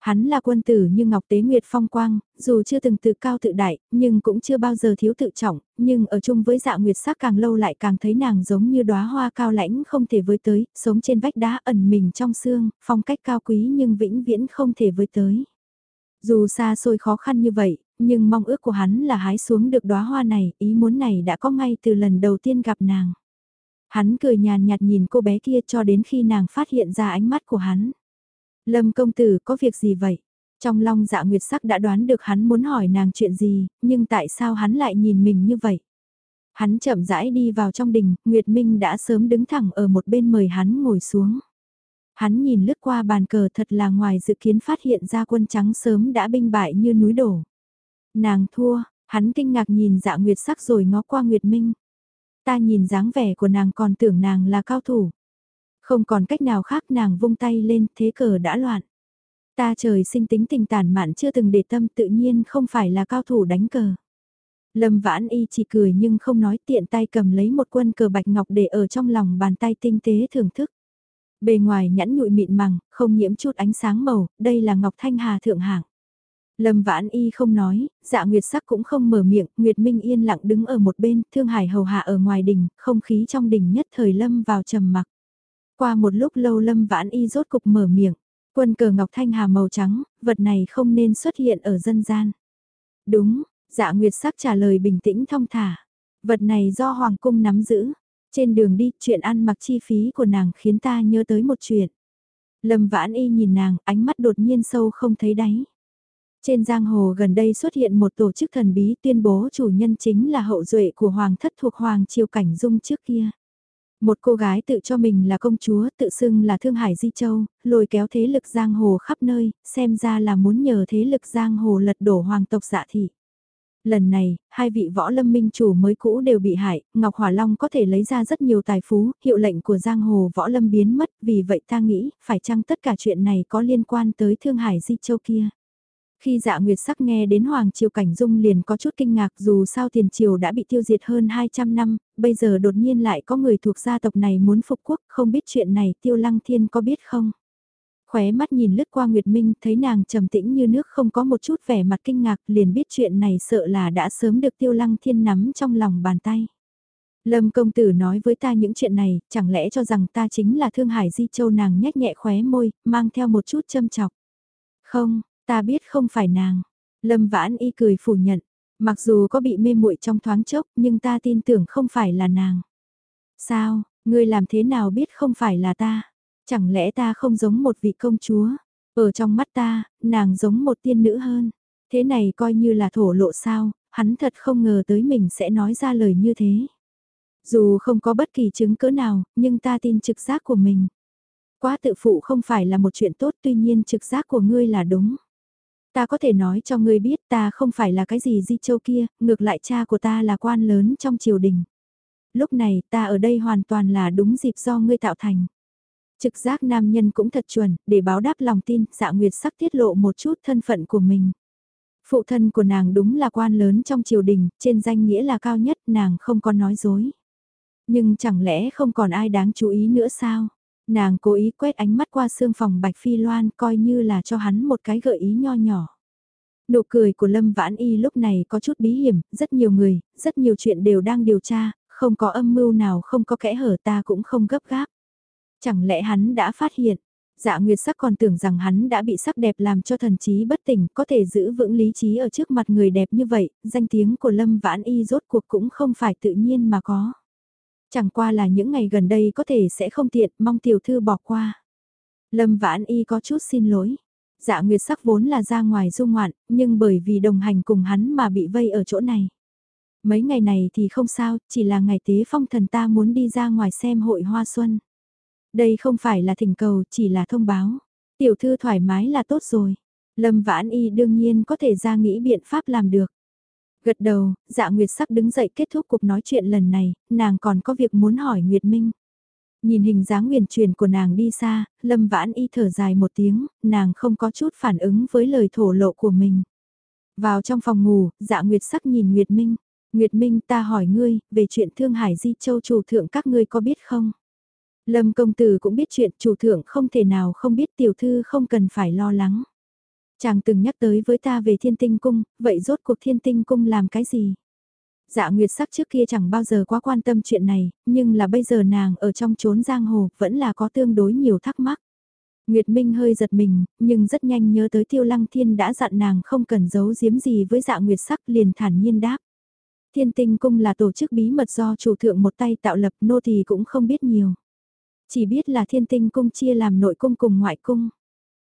Hắn là quân tử như Ngọc Tế Nguyệt phong quang, dù chưa từng tự cao tự đại, nhưng cũng chưa bao giờ thiếu tự trọng, nhưng ở chung với dạ nguyệt sắc càng lâu lại càng thấy nàng giống như đóa hoa cao lãnh không thể với tới, sống trên vách đá ẩn mình trong xương, phong cách cao quý nhưng vĩnh viễn không thể với tới. Dù xa xôi khó khăn như vậy, nhưng mong ước của hắn là hái xuống được đóa hoa này, ý muốn này đã có ngay từ lần đầu tiên gặp nàng. Hắn cười nhàn nhạt nhìn cô bé kia cho đến khi nàng phát hiện ra ánh mắt của hắn. Lâm công tử có việc gì vậy? Trong long dạ nguyệt sắc đã đoán được hắn muốn hỏi nàng chuyện gì, nhưng tại sao hắn lại nhìn mình như vậy? Hắn chậm rãi đi vào trong đình, Nguyệt Minh đã sớm đứng thẳng ở một bên mời hắn ngồi xuống. Hắn nhìn lướt qua bàn cờ thật là ngoài dự kiến phát hiện ra quân trắng sớm đã binh bại như núi đổ. Nàng thua, hắn kinh ngạc nhìn dạ nguyệt sắc rồi ngó qua Nguyệt Minh. Ta nhìn dáng vẻ của nàng còn tưởng nàng là cao thủ. Không còn cách nào khác nàng vung tay lên, thế cờ đã loạn. Ta trời sinh tính tình tàn mạn chưa từng để tâm tự nhiên không phải là cao thủ đánh cờ. Lâm Vãn Y chỉ cười nhưng không nói tiện tay cầm lấy một quân cờ bạch ngọc để ở trong lòng bàn tay tinh tế thưởng thức. Bề ngoài nhẵn nhụi mịn màng, không nhiễm chút ánh sáng màu, đây là ngọc thanh hà thượng hạng. Lâm Vãn Y không nói, dạ Nguyệt sắc cũng không mở miệng, Nguyệt Minh yên lặng đứng ở một bên, Thương Hải hầu hạ ở ngoài đỉnh, không khí trong đỉnh nhất thời Lâm vào trầm mặc. Qua một lúc lâu Lâm Vãn Y rốt cục mở miệng, quân cờ ngọc thanh hà màu trắng, vật này không nên xuất hiện ở dân gian. Đúng, dạ Nguyệt sắc trả lời bình tĩnh thong thả, vật này do Hoàng cung nắm giữ. Trên đường đi, chuyện ăn mặc chi phí của nàng khiến ta nhớ tới một chuyện. Lâm Vãn Y nhìn nàng, ánh mắt đột nhiên sâu không thấy đáy. Trên giang hồ gần đây xuất hiện một tổ chức thần bí tuyên bố chủ nhân chính là hậu duệ của hoàng thất thuộc hoàng triều cảnh dung trước kia. Một cô gái tự cho mình là công chúa, tự xưng là Thương Hải Di Châu, lôi kéo thế lực giang hồ khắp nơi, xem ra là muốn nhờ thế lực giang hồ lật đổ hoàng tộc dạ thị. Lần này, hai vị võ lâm minh chủ mới cũ đều bị hại, Ngọc Hỏa Long có thể lấy ra rất nhiều tài phú, hiệu lệnh của giang hồ võ lâm biến mất, vì vậy ta nghĩ, phải chăng tất cả chuyện này có liên quan tới Thương Hải Di Châu kia. Khi dạ nguyệt sắc nghe đến Hoàng Triều Cảnh Dung liền có chút kinh ngạc dù sao tiền triều đã bị tiêu diệt hơn 200 năm, bây giờ đột nhiên lại có người thuộc gia tộc này muốn phục quốc, không biết chuyện này tiêu lăng thiên có biết không? Khóe mắt nhìn lướt qua Nguyệt Minh thấy nàng trầm tĩnh như nước không có một chút vẻ mặt kinh ngạc liền biết chuyện này sợ là đã sớm được tiêu lăng thiên nắm trong lòng bàn tay. Lâm công tử nói với ta những chuyện này, chẳng lẽ cho rằng ta chính là Thương Hải Di Châu nàng nhếch nhẹ khóe môi, mang theo một chút châm chọc. Không, Ta biết không phải nàng. Lâm vãn y cười phủ nhận. Mặc dù có bị mê muội trong thoáng chốc nhưng ta tin tưởng không phải là nàng. Sao, ngươi làm thế nào biết không phải là ta? Chẳng lẽ ta không giống một vị công chúa? Ở trong mắt ta, nàng giống một tiên nữ hơn. Thế này coi như là thổ lộ sao, hắn thật không ngờ tới mình sẽ nói ra lời như thế. Dù không có bất kỳ chứng cỡ nào, nhưng ta tin trực giác của mình. Quá tự phụ không phải là một chuyện tốt tuy nhiên trực giác của ngươi là đúng. Ta có thể nói cho ngươi biết ta không phải là cái gì di châu kia, ngược lại cha của ta là quan lớn trong triều đình. Lúc này ta ở đây hoàn toàn là đúng dịp do ngươi tạo thành. Trực giác nam nhân cũng thật chuẩn, để báo đáp lòng tin, dạ nguyệt sắc tiết lộ một chút thân phận của mình. Phụ thân của nàng đúng là quan lớn trong triều đình, trên danh nghĩa là cao nhất, nàng không có nói dối. Nhưng chẳng lẽ không còn ai đáng chú ý nữa sao? Nàng cố ý quét ánh mắt qua xương phòng Bạch Phi Loan coi như là cho hắn một cái gợi ý nho nhỏ. Nụ cười của Lâm Vãn Y lúc này có chút bí hiểm, rất nhiều người, rất nhiều chuyện đều đang điều tra, không có âm mưu nào không có kẽ hở ta cũng không gấp gáp. Chẳng lẽ hắn đã phát hiện, dạ nguyệt sắc còn tưởng rằng hắn đã bị sắc đẹp làm cho thần trí bất tỉnh có thể giữ vững lý trí ở trước mặt người đẹp như vậy, danh tiếng của Lâm Vãn Y rốt cuộc cũng không phải tự nhiên mà có. Chẳng qua là những ngày gần đây có thể sẽ không tiện, mong tiểu thư bỏ qua. Lâm Vãn Y có chút xin lỗi. Dạ Nguyệt sắc vốn là ra ngoài du ngoạn, nhưng bởi vì đồng hành cùng hắn mà bị vây ở chỗ này. Mấy ngày này thì không sao, chỉ là ngày tế phong thần ta muốn đi ra ngoài xem hội hoa xuân. Đây không phải là thỉnh cầu, chỉ là thông báo. Tiểu thư thoải mái là tốt rồi. Lâm Vãn Y đương nhiên có thể ra nghĩ biện pháp làm được. Gật đầu, dạ Nguyệt sắc đứng dậy kết thúc cuộc nói chuyện lần này, nàng còn có việc muốn hỏi Nguyệt Minh. Nhìn hình dáng nguyền truyền của nàng đi xa, Lâm Vãn Y thở dài một tiếng, nàng không có chút phản ứng với lời thổ lộ của mình. Vào trong phòng ngủ, dạ Nguyệt sắc nhìn Nguyệt Minh. Nguyệt Minh ta hỏi ngươi, về chuyện Thương Hải Di Châu chủ thượng các ngươi có biết không? Lâm công tử cũng biết chuyện chủ thượng không thể nào không biết tiểu thư không cần phải lo lắng. Chàng từng nhắc tới với ta về thiên tinh cung, vậy rốt cuộc thiên tinh cung làm cái gì? Dạ Nguyệt sắc trước kia chẳng bao giờ quá quan tâm chuyện này, nhưng là bây giờ nàng ở trong chốn giang hồ vẫn là có tương đối nhiều thắc mắc. Nguyệt Minh hơi giật mình, nhưng rất nhanh nhớ tới Tiêu Lăng Thiên đã dặn nàng không cần giấu giếm gì với dạ Nguyệt sắc liền thản nhiên đáp. Thiên tinh cung là tổ chức bí mật do chủ thượng một tay tạo lập nô thì cũng không biết nhiều. Chỉ biết là thiên tinh cung chia làm nội cung cùng ngoại cung.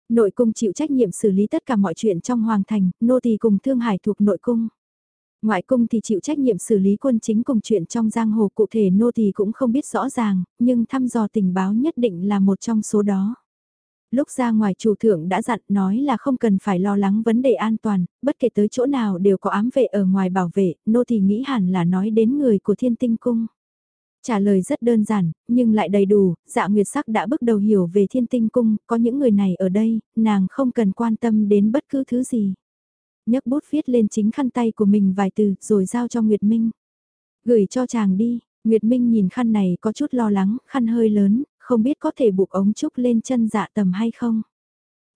Nội cung chịu trách nhiệm xử lý tất cả mọi chuyện trong hoàng thành, nô tỳ cùng Thương Hải thuộc nội cung. Ngoại cung thì chịu trách nhiệm xử lý quân chính cùng chuyện trong giang hồ cụ thể nô tỳ cũng không biết rõ ràng, nhưng thăm dò tình báo nhất định là một trong số đó. Lúc ra ngoài chủ thượng đã dặn nói là không cần phải lo lắng vấn đề an toàn, bất kể tới chỗ nào đều có ám vệ ở ngoài bảo vệ, nô tỳ nghĩ hẳn là nói đến người của thiên tinh cung. Trả lời rất đơn giản, nhưng lại đầy đủ, dạ nguyệt sắc đã bước đầu hiểu về thiên tinh cung, có những người này ở đây, nàng không cần quan tâm đến bất cứ thứ gì. nhấc bút viết lên chính khăn tay của mình vài từ rồi giao cho Nguyệt Minh. Gửi cho chàng đi, Nguyệt Minh nhìn khăn này có chút lo lắng, khăn hơi lớn, không biết có thể buộc ống trúc lên chân dạ tầm hay không.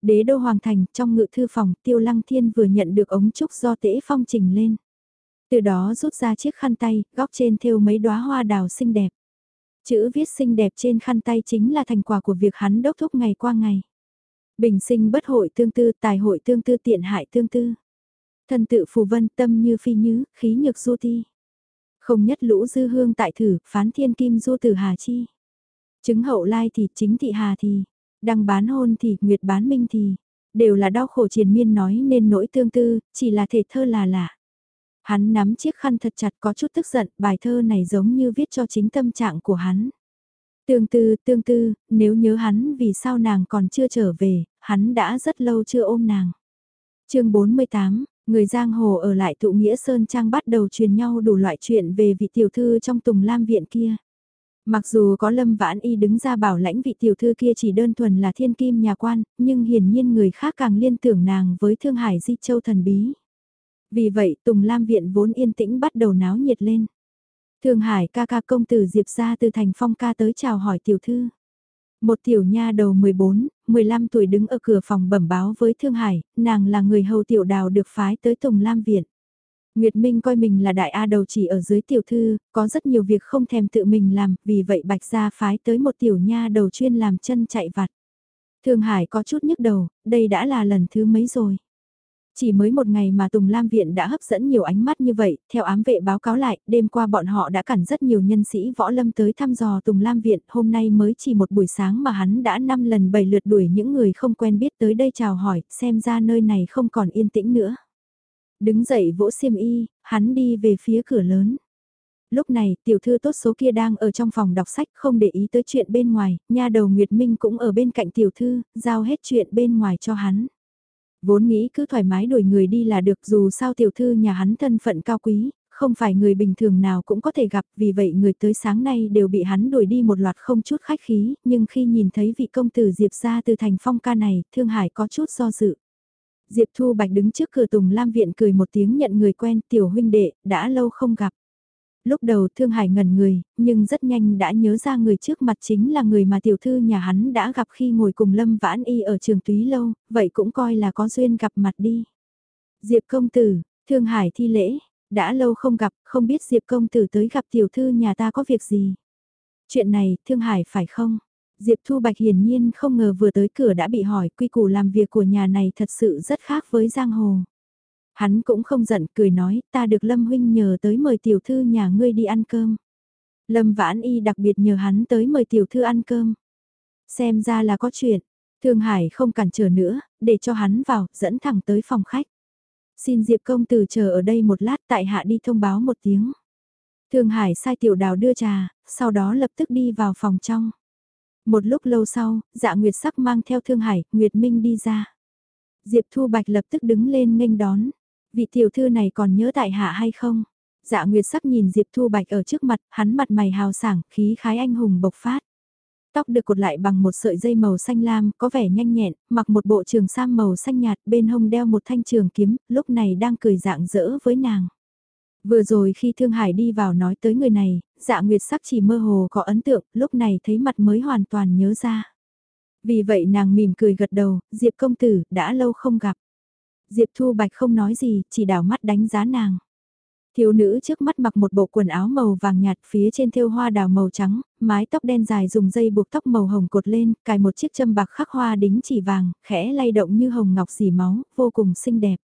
Đế đô hoàng thành, trong ngự thư phòng, tiêu lăng thiên vừa nhận được ống trúc do tễ phong trình lên. Từ đó rút ra chiếc khăn tay, góc trên thêu mấy đóa hoa đào xinh đẹp. Chữ viết xinh đẹp trên khăn tay chính là thành quả của việc hắn đốc thúc ngày qua ngày. Bình sinh bất hội tương tư, tài hội tương tư tiện hại tương tư. Thần tự phù vân tâm như phi nhứ, khí nhược du ti. Không nhất lũ dư hương tại thử, phán thiên kim du tử hà chi. Chứng hậu lai thì chính thị hà thì, đăng bán hôn thì nguyệt bán minh thì, đều là đau khổ triền miên nói nên nỗi tương tư, chỉ là thể thơ là lạ. Hắn nắm chiếc khăn thật chặt có chút tức giận, bài thơ này giống như viết cho chính tâm trạng của hắn. Tương tư, tương tư, nếu nhớ hắn vì sao nàng còn chưa trở về, hắn đã rất lâu chưa ôm nàng. chương 48, người giang hồ ở lại tụ nghĩa Sơn Trang bắt đầu truyền nhau đủ loại chuyện về vị tiểu thư trong tùng lam viện kia. Mặc dù có Lâm Vãn Y đứng ra bảo lãnh vị tiểu thư kia chỉ đơn thuần là thiên kim nhà quan, nhưng hiển nhiên người khác càng liên tưởng nàng với Thương Hải Di Châu thần bí. Vì vậy Tùng Lam Viện vốn yên tĩnh bắt đầu náo nhiệt lên. Thương Hải ca ca công tử Diệp ra từ thành phong ca tới chào hỏi tiểu thư. Một tiểu nha đầu 14, 15 tuổi đứng ở cửa phòng bẩm báo với Thương Hải, nàng là người hầu tiểu đào được phái tới Tùng Lam Viện. Nguyệt Minh coi mình là đại A đầu chỉ ở dưới tiểu thư, có rất nhiều việc không thèm tự mình làm, vì vậy Bạch Gia phái tới một tiểu nha đầu chuyên làm chân chạy vặt. Thương Hải có chút nhức đầu, đây đã là lần thứ mấy rồi. Chỉ mới một ngày mà Tùng Lam Viện đã hấp dẫn nhiều ánh mắt như vậy, theo ám vệ báo cáo lại, đêm qua bọn họ đã cản rất nhiều nhân sĩ võ lâm tới thăm dò Tùng Lam Viện, hôm nay mới chỉ một buổi sáng mà hắn đã 5 lần 7 lượt đuổi những người không quen biết tới đây chào hỏi, xem ra nơi này không còn yên tĩnh nữa. Đứng dậy vỗ xiêm y, hắn đi về phía cửa lớn. Lúc này, tiểu thư tốt số kia đang ở trong phòng đọc sách không để ý tới chuyện bên ngoài, nha đầu Nguyệt Minh cũng ở bên cạnh tiểu thư, giao hết chuyện bên ngoài cho hắn. Vốn nghĩ cứ thoải mái đuổi người đi là được dù sao tiểu thư nhà hắn thân phận cao quý, không phải người bình thường nào cũng có thể gặp vì vậy người tới sáng nay đều bị hắn đuổi đi một loạt không chút khách khí, nhưng khi nhìn thấy vị công tử Diệp ra từ thành phong ca này, Thương Hải có chút do dự. Diệp Thu Bạch đứng trước cửa Tùng Lam Viện cười một tiếng nhận người quen tiểu huynh đệ, đã lâu không gặp. Lúc đầu Thương Hải ngẩn người, nhưng rất nhanh đã nhớ ra người trước mặt chính là người mà tiểu thư nhà hắn đã gặp khi ngồi cùng Lâm Vãn Y ở trường túy lâu, vậy cũng coi là có duyên gặp mặt đi. Diệp công tử, Thương Hải thi lễ, đã lâu không gặp, không biết Diệp công tử tới gặp tiểu thư nhà ta có việc gì. Chuyện này, Thương Hải phải không? Diệp Thu Bạch hiển nhiên không ngờ vừa tới cửa đã bị hỏi quy củ làm việc của nhà này thật sự rất khác với giang hồ. Hắn cũng không giận cười nói ta được Lâm Huynh nhờ tới mời tiểu thư nhà ngươi đi ăn cơm. Lâm Vãn Y đặc biệt nhờ hắn tới mời tiểu thư ăn cơm. Xem ra là có chuyện, Thương Hải không cản trở nữa, để cho hắn vào, dẫn thẳng tới phòng khách. Xin Diệp công tử chờ ở đây một lát tại hạ đi thông báo một tiếng. Thương Hải sai tiểu đào đưa trà, sau đó lập tức đi vào phòng trong. Một lúc lâu sau, dạ Nguyệt sắc mang theo Thương Hải, Nguyệt Minh đi ra. Diệp Thu Bạch lập tức đứng lên nghênh đón. Vị tiểu thư này còn nhớ tại hạ hay không? Dạ Nguyệt sắc nhìn Diệp Thu Bạch ở trước mặt, hắn mặt mày hào sảng, khí khái anh hùng bộc phát. Tóc được cột lại bằng một sợi dây màu xanh lam, có vẻ nhanh nhẹn, mặc một bộ trường sam màu xanh nhạt, bên hông đeo một thanh trường kiếm, lúc này đang cười dạng dỡ với nàng. Vừa rồi khi Thương Hải đi vào nói tới người này, dạ nguyệt sắc chỉ mơ hồ có ấn tượng, lúc này thấy mặt mới hoàn toàn nhớ ra. Vì vậy nàng mỉm cười gật đầu, Diệp công tử, đã lâu không gặp. Diệp Thu Bạch không nói gì, chỉ đảo mắt đánh giá nàng. Thiếu nữ trước mắt mặc một bộ quần áo màu vàng nhạt phía trên thêu hoa đào màu trắng, mái tóc đen dài dùng dây buộc tóc màu hồng cột lên, cài một chiếc châm bạc khắc hoa đính chỉ vàng, khẽ lay động như hồng ngọc dì máu, vô cùng xinh đẹp.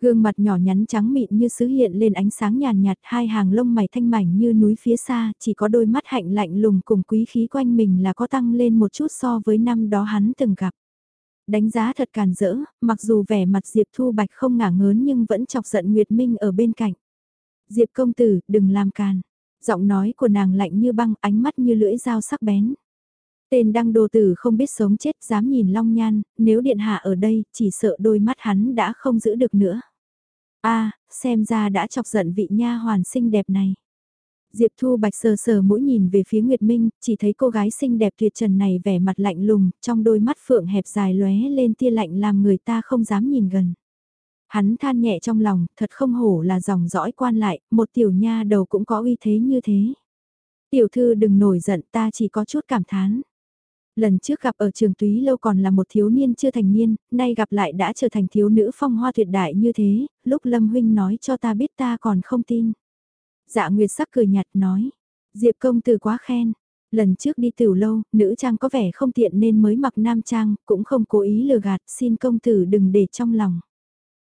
Gương mặt nhỏ nhắn trắng mịn như sứ hiện lên ánh sáng nhàn nhạt, hai hàng lông mày thanh mảnh như núi phía xa, chỉ có đôi mắt hạnh lạnh lùng cùng quý khí quanh mình là có tăng lên một chút so với năm đó hắn từng gặp. Đánh giá thật càn rỡ, mặc dù vẻ mặt Diệp Thu Bạch không ngả ngớn nhưng vẫn chọc giận Nguyệt Minh ở bên cạnh. Diệp công tử, đừng làm càn. Giọng nói của nàng lạnh như băng, ánh mắt như lưỡi dao sắc bén. Tên đăng đồ tử không biết sống chết dám nhìn long nhan, nếu điện hạ ở đây, chỉ sợ đôi mắt hắn đã không giữ được nữa. a xem ra đã chọc giận vị nha hoàn xinh đẹp này. Diệp Thu Bạch sờ sờ mũi nhìn về phía Nguyệt Minh, chỉ thấy cô gái xinh đẹp tuyệt trần này vẻ mặt lạnh lùng, trong đôi mắt phượng hẹp dài lóe lên tia lạnh làm người ta không dám nhìn gần. Hắn than nhẹ trong lòng, thật không hổ là dòng dõi quan lại, một tiểu nha đầu cũng có uy thế như thế. Tiểu thư đừng nổi giận ta chỉ có chút cảm thán. Lần trước gặp ở trường túy lâu còn là một thiếu niên chưa thành niên, nay gặp lại đã trở thành thiếu nữ phong hoa tuyệt đại như thế, lúc Lâm Huynh nói cho ta biết ta còn không tin. Dạ Nguyệt sắc cười nhạt nói, Diệp công tử quá khen. Lần trước đi tiểu lâu, nữ trang có vẻ không tiện nên mới mặc nam trang, cũng không cố ý lừa gạt, xin công tử đừng để trong lòng.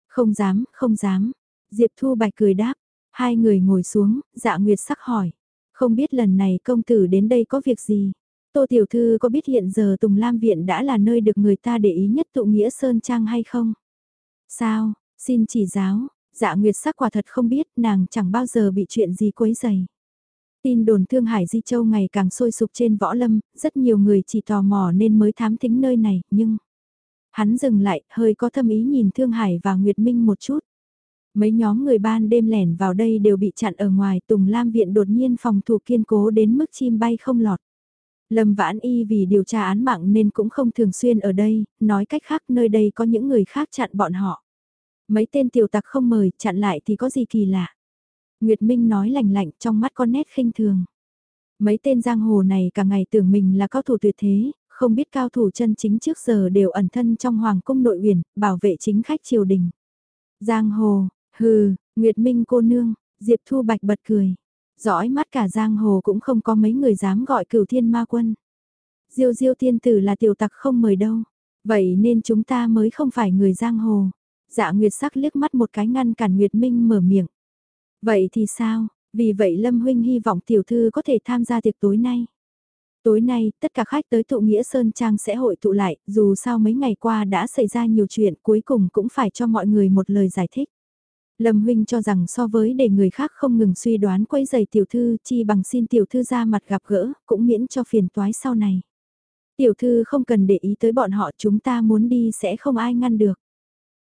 Không dám, không dám. Diệp Thu Bạch cười đáp, hai người ngồi xuống, dạ Nguyệt sắc hỏi. Không biết lần này công tử đến đây có việc gì? Tô Tiểu Thư có biết hiện giờ Tùng Lam Viện đã là nơi được người ta để ý nhất tụ nghĩa Sơn Trang hay không? Sao, xin chỉ giáo, dạ Nguyệt sắc quả thật không biết nàng chẳng bao giờ bị chuyện gì quấy dày. Tin đồn Thương Hải Di Châu ngày càng sôi sục trên võ lâm, rất nhiều người chỉ tò mò nên mới thám thính nơi này, nhưng... Hắn dừng lại, hơi có thâm ý nhìn Thương Hải và Nguyệt Minh một chút. Mấy nhóm người ban đêm lẻn vào đây đều bị chặn ở ngoài Tùng Lam Viện đột nhiên phòng thủ kiên cố đến mức chim bay không lọt. Lâm Vãn Y vì điều tra án mạng nên cũng không thường xuyên ở đây, nói cách khác nơi đây có những người khác chặn bọn họ. Mấy tên tiểu tặc không mời, chặn lại thì có gì kỳ lạ. Nguyệt Minh nói lành lạnh trong mắt con nét khinh thường. Mấy tên giang hồ này cả ngày tưởng mình là cao thủ tuyệt thế, không biết cao thủ chân chính trước giờ đều ẩn thân trong hoàng cung nội uyển, bảo vệ chính khách triều đình. Giang hồ, hừ, Nguyệt Minh cô nương, Diệp Thu Bạch bật cười. Dõi mắt cả giang hồ cũng không có mấy người dám gọi cửu thiên ma quân. Diêu diêu tiên tử là tiểu tặc không mời đâu. Vậy nên chúng ta mới không phải người giang hồ. Dạ Nguyệt sắc liếc mắt một cái ngăn cản Nguyệt Minh mở miệng. Vậy thì sao, vì vậy Lâm Huynh hy vọng tiểu thư có thể tham gia tiệc tối nay. Tối nay, tất cả khách tới tụ nghĩa Sơn Trang sẽ hội tụ lại, dù sao mấy ngày qua đã xảy ra nhiều chuyện cuối cùng cũng phải cho mọi người một lời giải thích. Lâm Huynh cho rằng so với để người khác không ngừng suy đoán quấy giày tiểu thư chi bằng xin tiểu thư ra mặt gặp gỡ, cũng miễn cho phiền toái sau này. Tiểu thư không cần để ý tới bọn họ chúng ta muốn đi sẽ không ai ngăn được.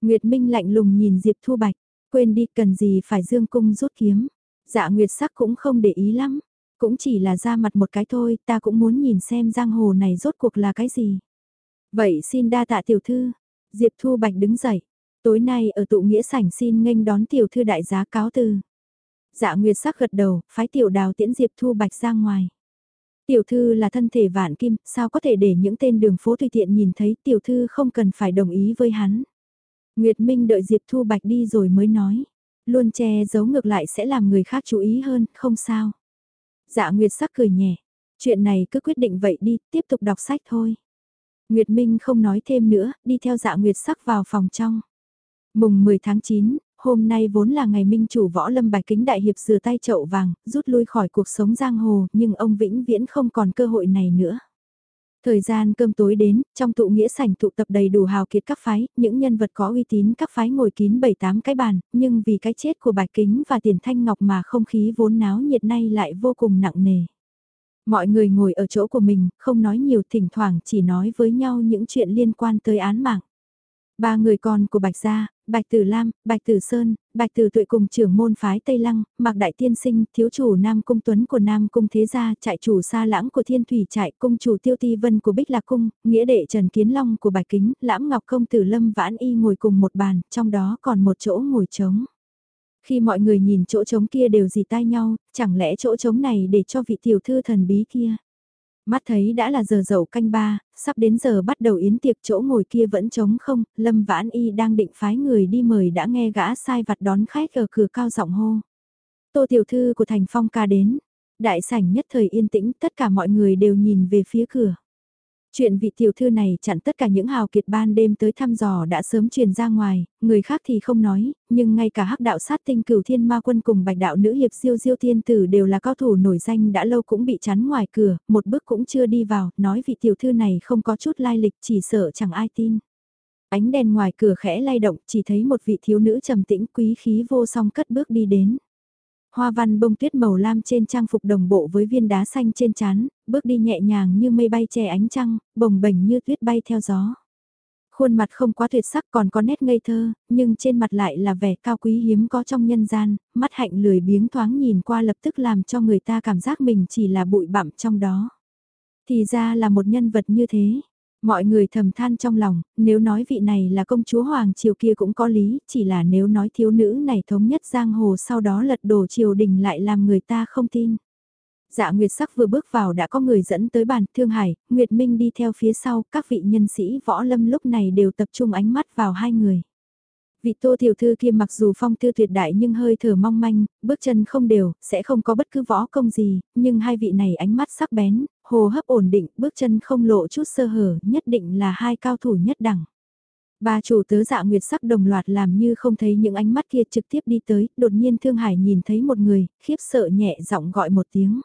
Nguyệt Minh lạnh lùng nhìn Diệp Thu Bạch, quên đi cần gì phải dương cung rút kiếm. Dạ Nguyệt sắc cũng không để ý lắm, cũng chỉ là ra mặt một cái thôi, ta cũng muốn nhìn xem giang hồ này rốt cuộc là cái gì. Vậy xin đa tạ tiểu thư, Diệp Thu Bạch đứng dậy, Tối nay ở tụ nghĩa sảnh xin nghênh đón tiểu thư đại giá cáo từ. Dạ Nguyệt sắc gật đầu, phái tiểu đào tiễn Diệp Thu Bạch ra ngoài. Tiểu thư là thân thể vạn kim, sao có thể để những tên đường phố tùy tiện nhìn thấy tiểu thư không cần phải đồng ý với hắn. Nguyệt Minh đợi Diệp Thu Bạch đi rồi mới nói. Luôn che giấu ngược lại sẽ làm người khác chú ý hơn, không sao. Dạ Nguyệt sắc cười nhẹ. Chuyện này cứ quyết định vậy đi, tiếp tục đọc sách thôi. Nguyệt Minh không nói thêm nữa, đi theo dạ Nguyệt sắc vào phòng trong. Mùng 10 tháng 9, hôm nay vốn là ngày minh chủ võ lâm bài kính đại hiệp sửa tay chậu vàng, rút lui khỏi cuộc sống giang hồ, nhưng ông vĩnh viễn không còn cơ hội này nữa. Thời gian cơm tối đến, trong tụ nghĩa sảnh tụ tập đầy đủ hào kiệt các phái, những nhân vật có uy tín các phái ngồi kín 7-8 cái bàn, nhưng vì cái chết của bạch kính và tiền thanh ngọc mà không khí vốn náo nhiệt nay lại vô cùng nặng nề. Mọi người ngồi ở chỗ của mình, không nói nhiều thỉnh thoảng chỉ nói với nhau những chuyện liên quan tới án mạng. Ba người con của Bạch Gia, Bạch Tử Lam, Bạch Tử Sơn, Bạch Tử Tuệ cùng trưởng môn phái Tây Lăng, Mạc Đại Tiên Sinh, thiếu chủ Nam Cung Tuấn của Nam Cung Thế Gia, trại chủ Sa Lãng của Thiên Thủy trại, cung chủ Tiêu Ti Vân của Bích Lạc Cung, nghĩa đệ Trần Kiến Long của Bạch Kính, Lãm Ngọc Công Tử Lâm Vãn Y ngồi cùng một bàn, trong đó còn một chỗ ngồi trống. Khi mọi người nhìn chỗ trống kia đều dì tai nhau, chẳng lẽ chỗ trống này để cho vị tiểu thư thần bí kia. Mắt thấy đã là giờ dậu canh ba, sắp đến giờ bắt đầu yến tiệc chỗ ngồi kia vẫn trống không, Lâm Vãn Y đang định phái người đi mời đã nghe gã sai vặt đón khách ở cửa cao giọng hô. Tô tiểu thư của Thành Phong ca đến, đại sảnh nhất thời yên tĩnh tất cả mọi người đều nhìn về phía cửa. Chuyện vị tiểu thư này chặn tất cả những hào kiệt ban đêm tới thăm dò đã sớm truyền ra ngoài, người khác thì không nói, nhưng ngay cả hắc đạo sát tinh cửu thiên ma quân cùng bạch đạo nữ hiệp siêu diêu thiên tử đều là cao thủ nổi danh đã lâu cũng bị chắn ngoài cửa, một bước cũng chưa đi vào, nói vị tiểu thư này không có chút lai lịch chỉ sợ chẳng ai tin. Ánh đèn ngoài cửa khẽ lay động chỉ thấy một vị thiếu nữ trầm tĩnh quý khí vô song cất bước đi đến. Hoa văn bông tuyết màu lam trên trang phục đồng bộ với viên đá xanh trên chán, bước đi nhẹ nhàng như mây bay che ánh trăng, bồng bềnh như tuyết bay theo gió. Khuôn mặt không quá tuyệt sắc còn có nét ngây thơ, nhưng trên mặt lại là vẻ cao quý hiếm có trong nhân gian, mắt hạnh lười biếng thoáng nhìn qua lập tức làm cho người ta cảm giác mình chỉ là bụi bặm trong đó. Thì ra là một nhân vật như thế. Mọi người thầm than trong lòng, nếu nói vị này là công chúa Hoàng Triều kia cũng có lý, chỉ là nếu nói thiếu nữ này thống nhất giang hồ sau đó lật đổ triều đình lại làm người ta không tin. Dạ Nguyệt Sắc vừa bước vào đã có người dẫn tới bàn Thương Hải, Nguyệt Minh đi theo phía sau, các vị nhân sĩ võ lâm lúc này đều tập trung ánh mắt vào hai người. Vị tô tiểu thư kia mặc dù phong tư tuyệt đại nhưng hơi thở mong manh, bước chân không đều, sẽ không có bất cứ võ công gì, nhưng hai vị này ánh mắt sắc bén, hồ hấp ổn định, bước chân không lộ chút sơ hở, nhất định là hai cao thủ nhất đẳng. Ba chủ tớ dạ nguyệt sắc đồng loạt làm như không thấy những ánh mắt kia trực tiếp đi tới, đột nhiên Thương Hải nhìn thấy một người, khiếp sợ nhẹ giọng gọi một tiếng.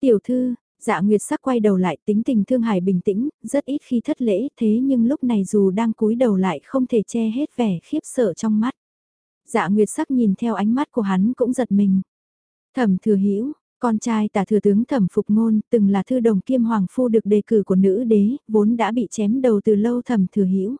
Tiểu thư, dạ nguyệt sắc quay đầu lại tính tình Thương Hải bình tĩnh, rất ít khi thất lễ thế nhưng lúc này dù đang cúi đầu lại không thể che hết vẻ khiếp sợ trong mắt. Dạ nguyệt sắc nhìn theo ánh mắt của hắn cũng giật mình. Thẩm thừa hiểu con trai tả thừa tướng thẩm phục ngôn từng là thư đồng kiêm hoàng phu được đề cử của nữ đế, vốn đã bị chém đầu từ lâu thẩm thừa hiểu.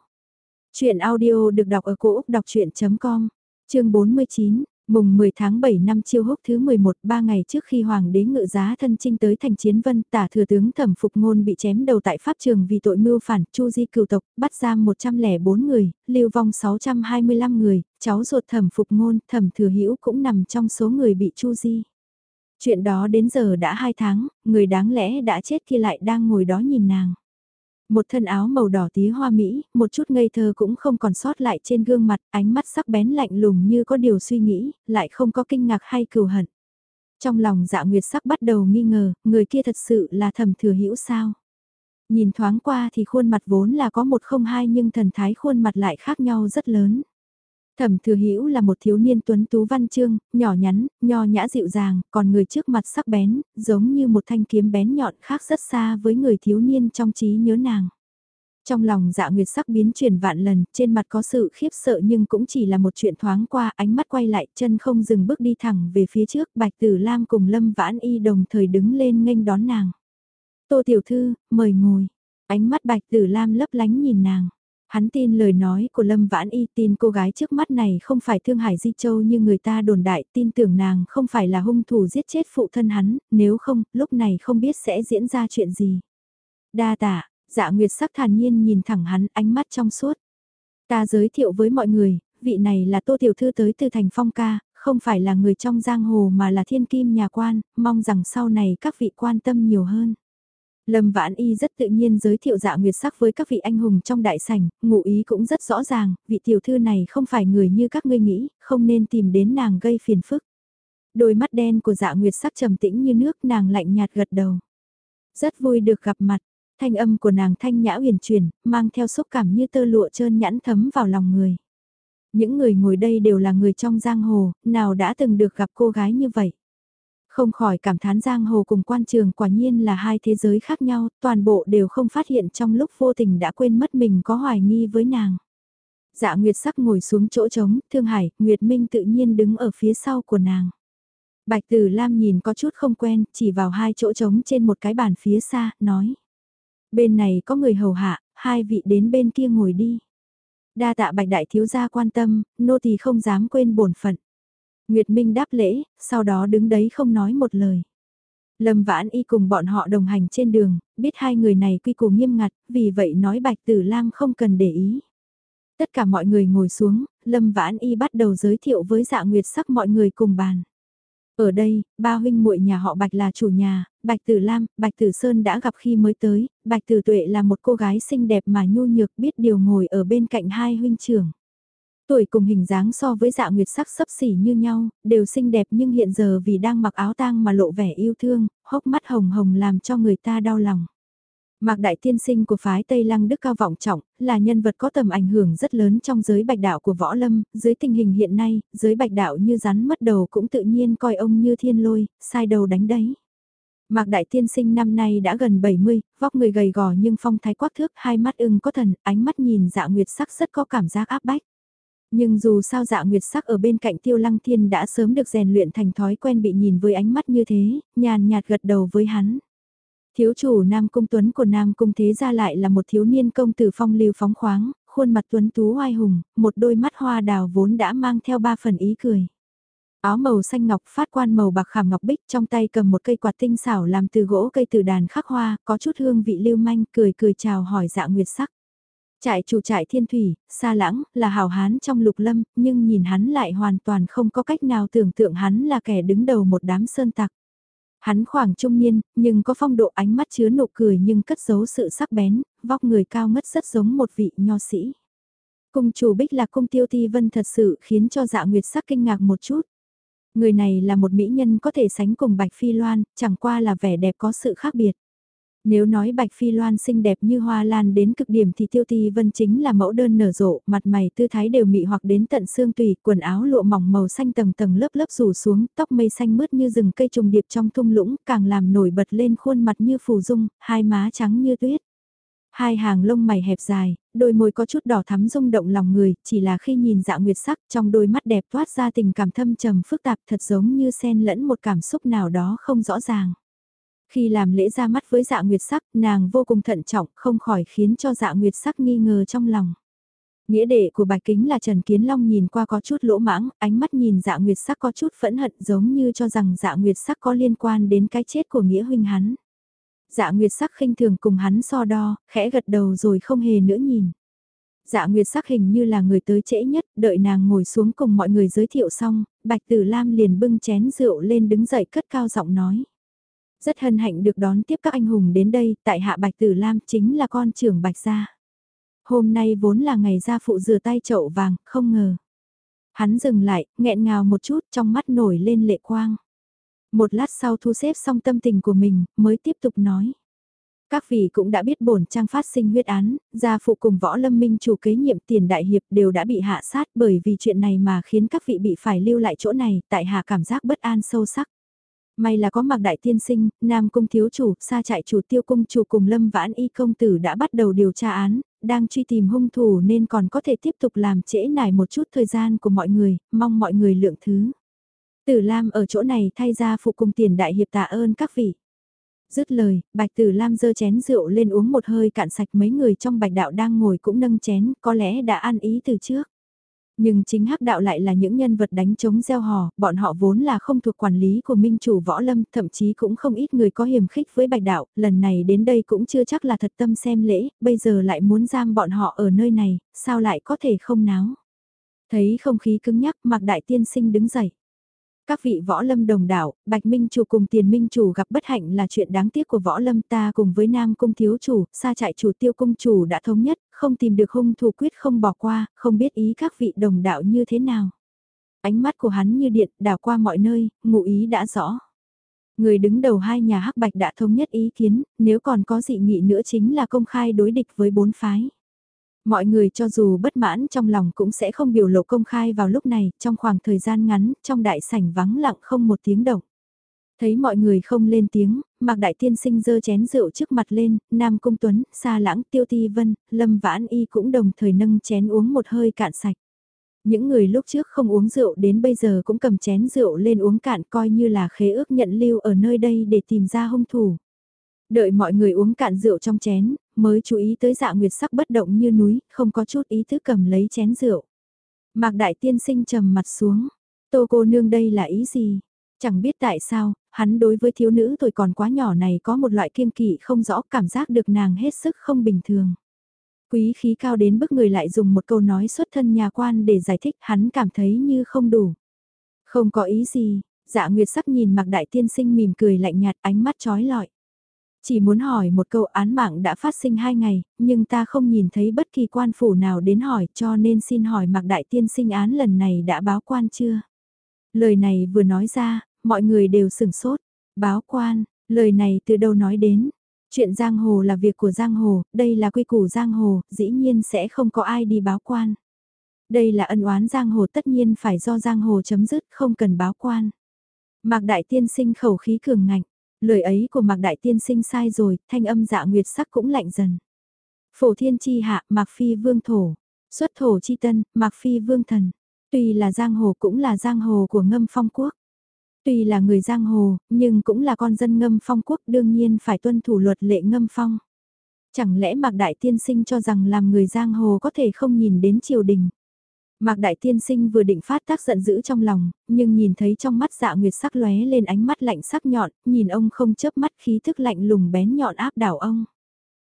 Chuyện audio được đọc ở cổ Úc đọc chuyện.com, chương 49, Mùng 10 tháng 7 năm chiêu húc thứ 11, ba ngày trước khi Hoàng đế ngự giá thân chinh tới thành chiến vân, tả thừa tướng thẩm phục ngôn bị chém đầu tại Pháp trường vì tội mưu phản, chu di cựu tộc, bắt giam 104 người, lưu vong 625 người, cháu ruột thẩm phục ngôn, thẩm thừa hữu cũng nằm trong số người bị chu di. Chuyện đó đến giờ đã 2 tháng, người đáng lẽ đã chết kia lại đang ngồi đó nhìn nàng. Một thân áo màu đỏ tía hoa mỹ, một chút ngây thơ cũng không còn sót lại trên gương mặt, ánh mắt sắc bén lạnh lùng như có điều suy nghĩ, lại không có kinh ngạc hay cừu hận. Trong lòng dạ nguyệt sắc bắt đầu nghi ngờ, người kia thật sự là thầm thừa hiểu sao. Nhìn thoáng qua thì khuôn mặt vốn là có một không hai nhưng thần thái khuôn mặt lại khác nhau rất lớn. Thẩm Thừa Hữu là một thiếu niên tuấn tú văn chương, nhỏ nhắn, nho nhã dịu dàng, còn người trước mặt sắc bén, giống như một thanh kiếm bén nhọn khác rất xa với người thiếu niên trong trí nhớ nàng. Trong lòng dạ nguyệt sắc biến chuyển vạn lần, trên mặt có sự khiếp sợ nhưng cũng chỉ là một chuyện thoáng qua, ánh mắt quay lại, chân không dừng bước đi thẳng về phía trước, Bạch Tử Lam cùng Lâm Vãn Y đồng thời đứng lên nghênh đón nàng. Tô Tiểu Thư, mời ngồi. Ánh mắt Bạch Tử Lam lấp lánh nhìn nàng. Hắn tin lời nói của Lâm Vãn Y tin cô gái trước mắt này không phải Thương Hải Di Châu như người ta đồn đại tin tưởng nàng không phải là hung thủ giết chết phụ thân hắn, nếu không, lúc này không biết sẽ diễn ra chuyện gì. Đa tạ, dạ nguyệt sắc thản nhiên nhìn thẳng hắn ánh mắt trong suốt. Ta giới thiệu với mọi người, vị này là Tô Tiểu Thư tới từ thành phong ca, không phải là người trong giang hồ mà là thiên kim nhà quan, mong rằng sau này các vị quan tâm nhiều hơn. Lâm Vãn Y rất tự nhiên giới thiệu dạ nguyệt sắc với các vị anh hùng trong đại sảnh, ngụ ý cũng rất rõ ràng, vị tiểu thư này không phải người như các ngươi nghĩ, không nên tìm đến nàng gây phiền phức. Đôi mắt đen của dạ nguyệt sắc trầm tĩnh như nước nàng lạnh nhạt gật đầu. Rất vui được gặp mặt, thanh âm của nàng thanh nhã huyền truyền, mang theo xúc cảm như tơ lụa trơn nhẵn thấm vào lòng người. Những người ngồi đây đều là người trong giang hồ, nào đã từng được gặp cô gái như vậy. Không khỏi cảm thán giang hồ cùng quan trường quả nhiên là hai thế giới khác nhau, toàn bộ đều không phát hiện trong lúc vô tình đã quên mất mình có hoài nghi với nàng. Dạ Nguyệt sắc ngồi xuống chỗ trống, Thương Hải, Nguyệt Minh tự nhiên đứng ở phía sau của nàng. Bạch Tử Lam nhìn có chút không quen, chỉ vào hai chỗ trống trên một cái bàn phía xa, nói. Bên này có người hầu hạ, hai vị đến bên kia ngồi đi. Đa tạ Bạch Đại Thiếu Gia quan tâm, nô tỳ không dám quên bổn phận. Nguyệt Minh đáp lễ, sau đó đứng đấy không nói một lời. Lâm Vãn Y cùng bọn họ đồng hành trên đường, biết hai người này quy củ nghiêm ngặt, vì vậy nói Bạch Tử Lam không cần để ý. Tất cả mọi người ngồi xuống, Lâm Vãn Y bắt đầu giới thiệu với dạ nguyệt sắc mọi người cùng bàn. Ở đây, ba huynh muội nhà họ Bạch là chủ nhà, Bạch Tử Lam, Bạch Tử Sơn đã gặp khi mới tới, Bạch Tử Tuệ là một cô gái xinh đẹp mà nhu nhược biết điều ngồi ở bên cạnh hai huynh trưởng. Tuổi cùng hình dáng so với dạ nguyệt sắc sấp xỉ như nhau, đều xinh đẹp nhưng hiện giờ vì đang mặc áo tang mà lộ vẻ yêu thương, hốc mắt hồng hồng làm cho người ta đau lòng. Mạc Đại Tiên Sinh của phái Tây Lăng Đức Cao Vọng Trọng, là nhân vật có tầm ảnh hưởng rất lớn trong giới bạch đạo của Võ Lâm, dưới tình hình hiện nay, giới bạch đạo như rắn mất đầu cũng tự nhiên coi ông như thiên lôi, sai đầu đánh đấy. Mạc Đại Tiên Sinh năm nay đã gần 70, vóc người gầy gò nhưng phong thái quắc thước, hai mắt ưng có thần, ánh mắt nhìn dạ nguyệt sắc rất có cảm giác áp bách. Nhưng dù sao dạ nguyệt sắc ở bên cạnh tiêu lăng thiên đã sớm được rèn luyện thành thói quen bị nhìn với ánh mắt như thế, nhàn nhạt gật đầu với hắn. Thiếu chủ Nam Cung Tuấn của Nam Cung Thế gia lại là một thiếu niên công tử phong lưu phóng khoáng, khuôn mặt tuấn tú oai hùng, một đôi mắt hoa đào vốn đã mang theo ba phần ý cười. Áo màu xanh ngọc phát quan màu bạc khảm ngọc bích trong tay cầm một cây quạt tinh xảo làm từ gỗ cây từ đàn khắc hoa, có chút hương vị lưu manh, cười cười chào hỏi dạ nguyệt sắc. Trại chủ trại thiên thủy, xa lãng, là hào hán trong lục lâm, nhưng nhìn hắn lại hoàn toàn không có cách nào tưởng tượng hắn là kẻ đứng đầu một đám sơn tặc. Hắn khoảng trung niên, nhưng có phong độ ánh mắt chứa nụ cười nhưng cất giấu sự sắc bén, vóc người cao ngất rất giống một vị nho sĩ. Cung chủ bích là cung tiêu ti vân thật sự khiến cho dạ nguyệt sắc kinh ngạc một chút. Người này là một mỹ nhân có thể sánh cùng Bạch Phi Loan, chẳng qua là vẻ đẹp có sự khác biệt. Nếu nói Bạch Phi Loan xinh đẹp như hoa lan đến cực điểm thì Tiêu Ti Vân chính là mẫu đơn nở rộ, mặt mày tư thái đều mị hoặc đến tận xương tùy, quần áo lụa mỏng màu xanh tầng tầng lớp lớp rủ xuống, tóc mây xanh mướt như rừng cây trùng điệp trong thung lũng, càng làm nổi bật lên khuôn mặt như phù dung, hai má trắng như tuyết. Hai hàng lông mày hẹp dài, đôi môi có chút đỏ thắm rung động lòng người, chỉ là khi nhìn dạ nguyệt sắc trong đôi mắt đẹp toát ra tình cảm thâm trầm phức tạp thật giống như xen lẫn một cảm xúc nào đó không rõ ràng. Khi làm lễ ra mắt với dạ nguyệt sắc, nàng vô cùng thận trọng, không khỏi khiến cho dạ nguyệt sắc nghi ngờ trong lòng. Nghĩa đệ của bạch kính là Trần Kiến Long nhìn qua có chút lỗ mãng, ánh mắt nhìn dạ nguyệt sắc có chút phẫn hận giống như cho rằng dạ nguyệt sắc có liên quan đến cái chết của nghĩa huynh hắn. Dạ Nguyệt sắc khinh thường cùng hắn so đo, khẽ gật đầu rồi không hề nữa nhìn. Dạ Nguyệt sắc hình như là người tới trễ nhất, đợi nàng ngồi xuống cùng mọi người giới thiệu xong, Bạch Tử Lam liền bưng chén rượu lên đứng dậy cất cao giọng nói. Rất hân hạnh được đón tiếp các anh hùng đến đây, tại hạ Bạch Tử Lam chính là con trưởng Bạch Gia. Hôm nay vốn là ngày gia phụ rửa tay chậu vàng, không ngờ. Hắn dừng lại, nghẹn ngào một chút trong mắt nổi lên lệ quang. Một lát sau thu xếp xong tâm tình của mình, mới tiếp tục nói. Các vị cũng đã biết bổn trang phát sinh huyết án, gia phụ cùng võ lâm minh chủ kế nhiệm tiền đại hiệp đều đã bị hạ sát bởi vì chuyện này mà khiến các vị bị phải lưu lại chỗ này, tại hạ cảm giác bất an sâu sắc. May là có mặc đại tiên sinh, nam cung thiếu chủ, xa trại chủ tiêu cung chủ cùng lâm vãn y công tử đã bắt đầu điều tra án, đang truy tìm hung thủ nên còn có thể tiếp tục làm trễ nải một chút thời gian của mọi người, mong mọi người lượng thứ. Tử Lam ở chỗ này thay ra phụ cùng tiền đại hiệp tạ ơn các vị. Dứt lời, Bạch Tử Lam dơ chén rượu lên uống một hơi cạn sạch mấy người trong Bạch Đạo đang ngồi cũng nâng chén, có lẽ đã ăn ý từ trước. Nhưng chính hắc đạo lại là những nhân vật đánh chống gieo hò, bọn họ vốn là không thuộc quản lý của minh chủ võ lâm, thậm chí cũng không ít người có hiểm khích với bạch đạo, lần này đến đây cũng chưa chắc là thật tâm xem lễ, bây giờ lại muốn giam bọn họ ở nơi này, sao lại có thể không náo. Thấy không khí cứng nhắc, mặc Đại Tiên Sinh đứng dậy. Các vị võ lâm đồng đảo, Bạch Minh Chủ cùng Tiền Minh Chủ gặp bất hạnh là chuyện đáng tiếc của võ lâm ta cùng với Nam Cung Thiếu Chủ, xa trại chủ tiêu cung chủ đã thống nhất, không tìm được hung thủ quyết không bỏ qua, không biết ý các vị đồng đạo như thế nào. Ánh mắt của hắn như điện đảo qua mọi nơi, ngụ ý đã rõ. Người đứng đầu hai nhà hắc bạch đã thống nhất ý kiến, nếu còn có dị nghị nữa chính là công khai đối địch với bốn phái. Mọi người cho dù bất mãn trong lòng cũng sẽ không biểu lộ công khai vào lúc này, trong khoảng thời gian ngắn, trong đại sảnh vắng lặng không một tiếng động. Thấy mọi người không lên tiếng, Mạc Đại Tiên Sinh dơ chén rượu trước mặt lên, Nam Cung Tuấn, Sa Lãng, Tiêu Ti Vân, Lâm Vãn Y cũng đồng thời nâng chén uống một hơi cạn sạch. Những người lúc trước không uống rượu đến bây giờ cũng cầm chén rượu lên uống cạn coi như là khế ước nhận lưu ở nơi đây để tìm ra hung thủ. Đợi mọi người uống cạn rượu trong chén, mới chú ý tới dạ nguyệt sắc bất động như núi, không có chút ý thức cầm lấy chén rượu. Mạc Đại Tiên Sinh trầm mặt xuống, tô cô nương đây là ý gì? Chẳng biết tại sao, hắn đối với thiếu nữ tuổi còn quá nhỏ này có một loại kiêng kỵ không rõ cảm giác được nàng hết sức không bình thường. Quý khí cao đến bức người lại dùng một câu nói xuất thân nhà quan để giải thích hắn cảm thấy như không đủ. Không có ý gì, dạ nguyệt sắc nhìn mặc đại tiên sinh mỉm cười lạnh nhạt ánh mắt trói lọi. Chỉ muốn hỏi một câu án mạng đã phát sinh hai ngày, nhưng ta không nhìn thấy bất kỳ quan phủ nào đến hỏi cho nên xin hỏi mặc đại tiên sinh án lần này đã báo quan chưa? Lời này vừa nói ra, mọi người đều sửng sốt. Báo quan, lời này từ đâu nói đến? Chuyện giang hồ là việc của giang hồ, đây là quy củ giang hồ, dĩ nhiên sẽ không có ai đi báo quan. Đây là ân oán giang hồ tất nhiên phải do giang hồ chấm dứt, không cần báo quan. Mạc Đại Tiên sinh khẩu khí cường ngạnh, lời ấy của Mạc Đại Tiên sinh sai rồi, thanh âm dạ nguyệt sắc cũng lạnh dần. Phổ thiên chi hạ, Mạc Phi vương thổ, xuất thổ chi tân, Mạc Phi vương thần. Tuy là giang hồ cũng là giang hồ của ngâm phong quốc. Tuy là người giang hồ, nhưng cũng là con dân ngâm phong quốc đương nhiên phải tuân thủ luật lệ ngâm phong. Chẳng lẽ Mạc Đại Tiên Sinh cho rằng làm người giang hồ có thể không nhìn đến triều đình. Mạc Đại Tiên Sinh vừa định phát tác giận dữ trong lòng, nhưng nhìn thấy trong mắt dạ nguyệt sắc lóe lên ánh mắt lạnh sắc nhọn, nhìn ông không chớp mắt khí thức lạnh lùng bén nhọn áp đảo ông.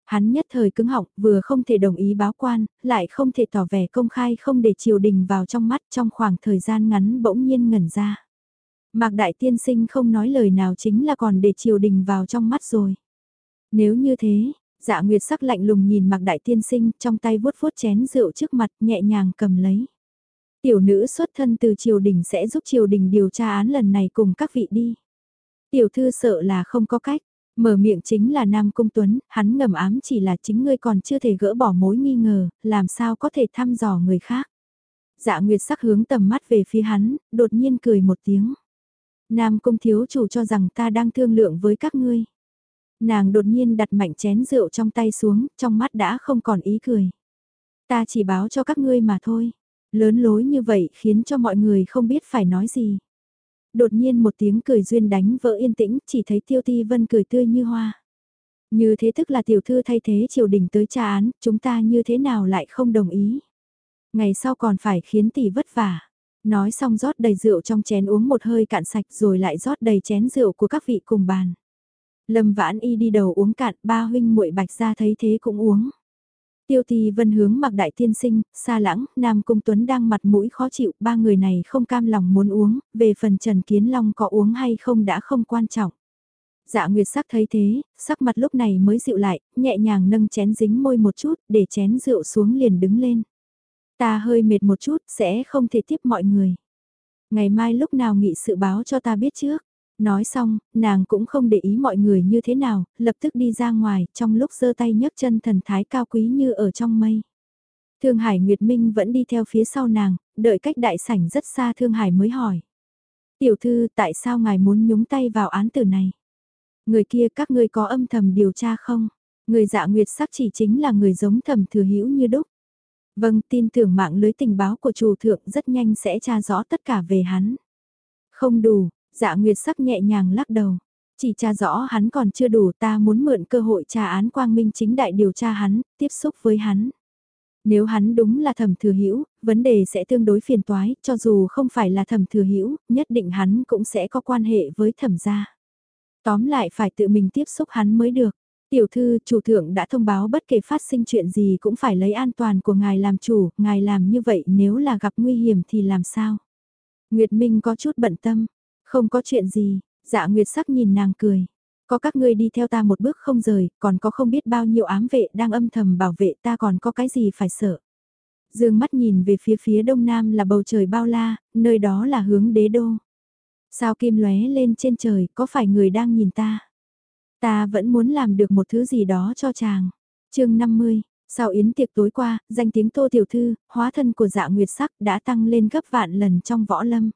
Hắn nhất thời cứng họng, vừa không thể đồng ý báo quan, lại không thể tỏ vẻ công khai không để triều đình vào trong mắt trong khoảng thời gian ngắn bỗng nhiên ngẩn ra. Mạc Đại Tiên Sinh không nói lời nào chính là còn để triều đình vào trong mắt rồi. Nếu như thế, dạ nguyệt sắc lạnh lùng nhìn Mạc Đại Tiên Sinh trong tay vuốt vuốt chén rượu trước mặt nhẹ nhàng cầm lấy. Tiểu nữ xuất thân từ triều đình sẽ giúp triều đình điều tra án lần này cùng các vị đi. Tiểu thư sợ là không có cách, mở miệng chính là Nam Cung Tuấn, hắn ngầm ám chỉ là chính ngươi còn chưa thể gỡ bỏ mối nghi ngờ, làm sao có thể thăm dò người khác. Dạ Nguyệt sắc hướng tầm mắt về phía hắn, đột nhiên cười một tiếng. Nam Cung thiếu chủ cho rằng ta đang thương lượng với các ngươi. Nàng đột nhiên đặt mạnh chén rượu trong tay xuống, trong mắt đã không còn ý cười. Ta chỉ báo cho các ngươi mà thôi. Lớn lối như vậy khiến cho mọi người không biết phải nói gì. Đột nhiên một tiếng cười duyên đánh vỡ yên tĩnh, chỉ thấy Tiêu Ti Vân cười tươi như hoa. Như thế tức là tiểu thư thay thế triều đình tới tra án, chúng ta như thế nào lại không đồng ý. Ngày sau còn phải khiến tỷ vất vả. Nói xong rót đầy rượu trong chén uống một hơi cạn sạch rồi lại rót đầy chén rượu của các vị cùng bàn. Lâm vãn y đi đầu uống cạn, ba huynh muội bạch ra thấy thế cũng uống. Tiêu Tì Vân hướng mặc đại tiên sinh, xa lãng, Nam Cung Tuấn đang mặt mũi khó chịu, ba người này không cam lòng muốn uống, về phần Trần Kiến Long có uống hay không đã không quan trọng. Dạ Nguyệt sắc thấy thế, sắc mặt lúc này mới dịu lại, nhẹ nhàng nâng chén dính môi một chút, để chén rượu xuống liền đứng lên. Ta hơi mệt một chút, sẽ không thể tiếp mọi người. Ngày mai lúc nào nghị sự báo cho ta biết trước. Nói xong, nàng cũng không để ý mọi người như thế nào, lập tức đi ra ngoài, trong lúc giơ tay nhấc chân thần thái cao quý như ở trong mây. Thương Hải Nguyệt Minh vẫn đi theo phía sau nàng, đợi cách đại sảnh rất xa Thương Hải mới hỏi. Tiểu thư, tại sao ngài muốn nhúng tay vào án tử này? Người kia các ngươi có âm thầm điều tra không? Người dạ nguyệt sắc chỉ chính là người giống thầm thừa hữu như đúc. Vâng, tin tưởng mạng lưới tình báo của chủ thượng rất nhanh sẽ tra rõ tất cả về hắn. Không đủ, Dạ Nguyệt sắc nhẹ nhàng lắc đầu. Chỉ tra rõ hắn còn chưa đủ ta muốn mượn cơ hội tra án quang minh chính đại điều tra hắn, tiếp xúc với hắn. Nếu hắn đúng là thẩm thừa hữu vấn đề sẽ tương đối phiền toái, cho dù không phải là thẩm thừa hữu nhất định hắn cũng sẽ có quan hệ với thẩm gia. Tóm lại phải tự mình tiếp xúc hắn mới được. Tiểu thư, chủ thượng đã thông báo bất kể phát sinh chuyện gì cũng phải lấy an toàn của ngài làm chủ, ngài làm như vậy nếu là gặp nguy hiểm thì làm sao? Nguyệt Minh có chút bận tâm, không có chuyện gì, dạ nguyệt sắc nhìn nàng cười. Có các ngươi đi theo ta một bước không rời, còn có không biết bao nhiêu ám vệ đang âm thầm bảo vệ ta còn có cái gì phải sợ. Dương mắt nhìn về phía phía đông nam là bầu trời bao la, nơi đó là hướng đế đô. Sao kim lóe lên trên trời, có phải người đang nhìn ta? Ta vẫn muốn làm được một thứ gì đó cho chàng. chương 50, sau yến tiệc tối qua, danh tiếng tô tiểu thư, hóa thân của dạ nguyệt sắc đã tăng lên gấp vạn lần trong võ lâm.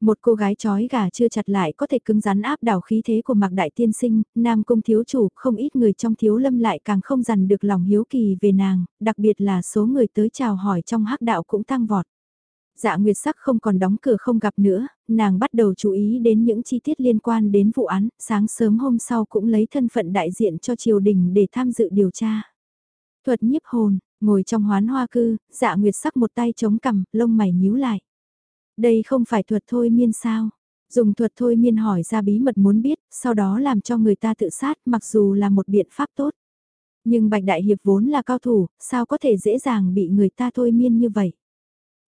Một cô gái trói gà chưa chặt lại có thể cứng rắn áp đảo khí thế của Mạc Đại Tiên Sinh, Nam Cung Thiếu Chủ, không ít người trong Thiếu Lâm lại càng không dằn được lòng hiếu kỳ về nàng, đặc biệt là số người tới chào hỏi trong hắc đạo cũng tăng vọt. Dạ Nguyệt Sắc không còn đóng cửa không gặp nữa, nàng bắt đầu chú ý đến những chi tiết liên quan đến vụ án, sáng sớm hôm sau cũng lấy thân phận đại diện cho triều đình để tham dự điều tra. Thuật nhiếp hồn, ngồi trong hoán hoa cư, dạ Nguyệt Sắc một tay chống cằm, lông mày nhíu lại. Đây không phải thuật thôi miên sao? Dùng thuật thôi miên hỏi ra bí mật muốn biết, sau đó làm cho người ta tự sát mặc dù là một biện pháp tốt. Nhưng Bạch Đại Hiệp vốn là cao thủ, sao có thể dễ dàng bị người ta thôi miên như vậy?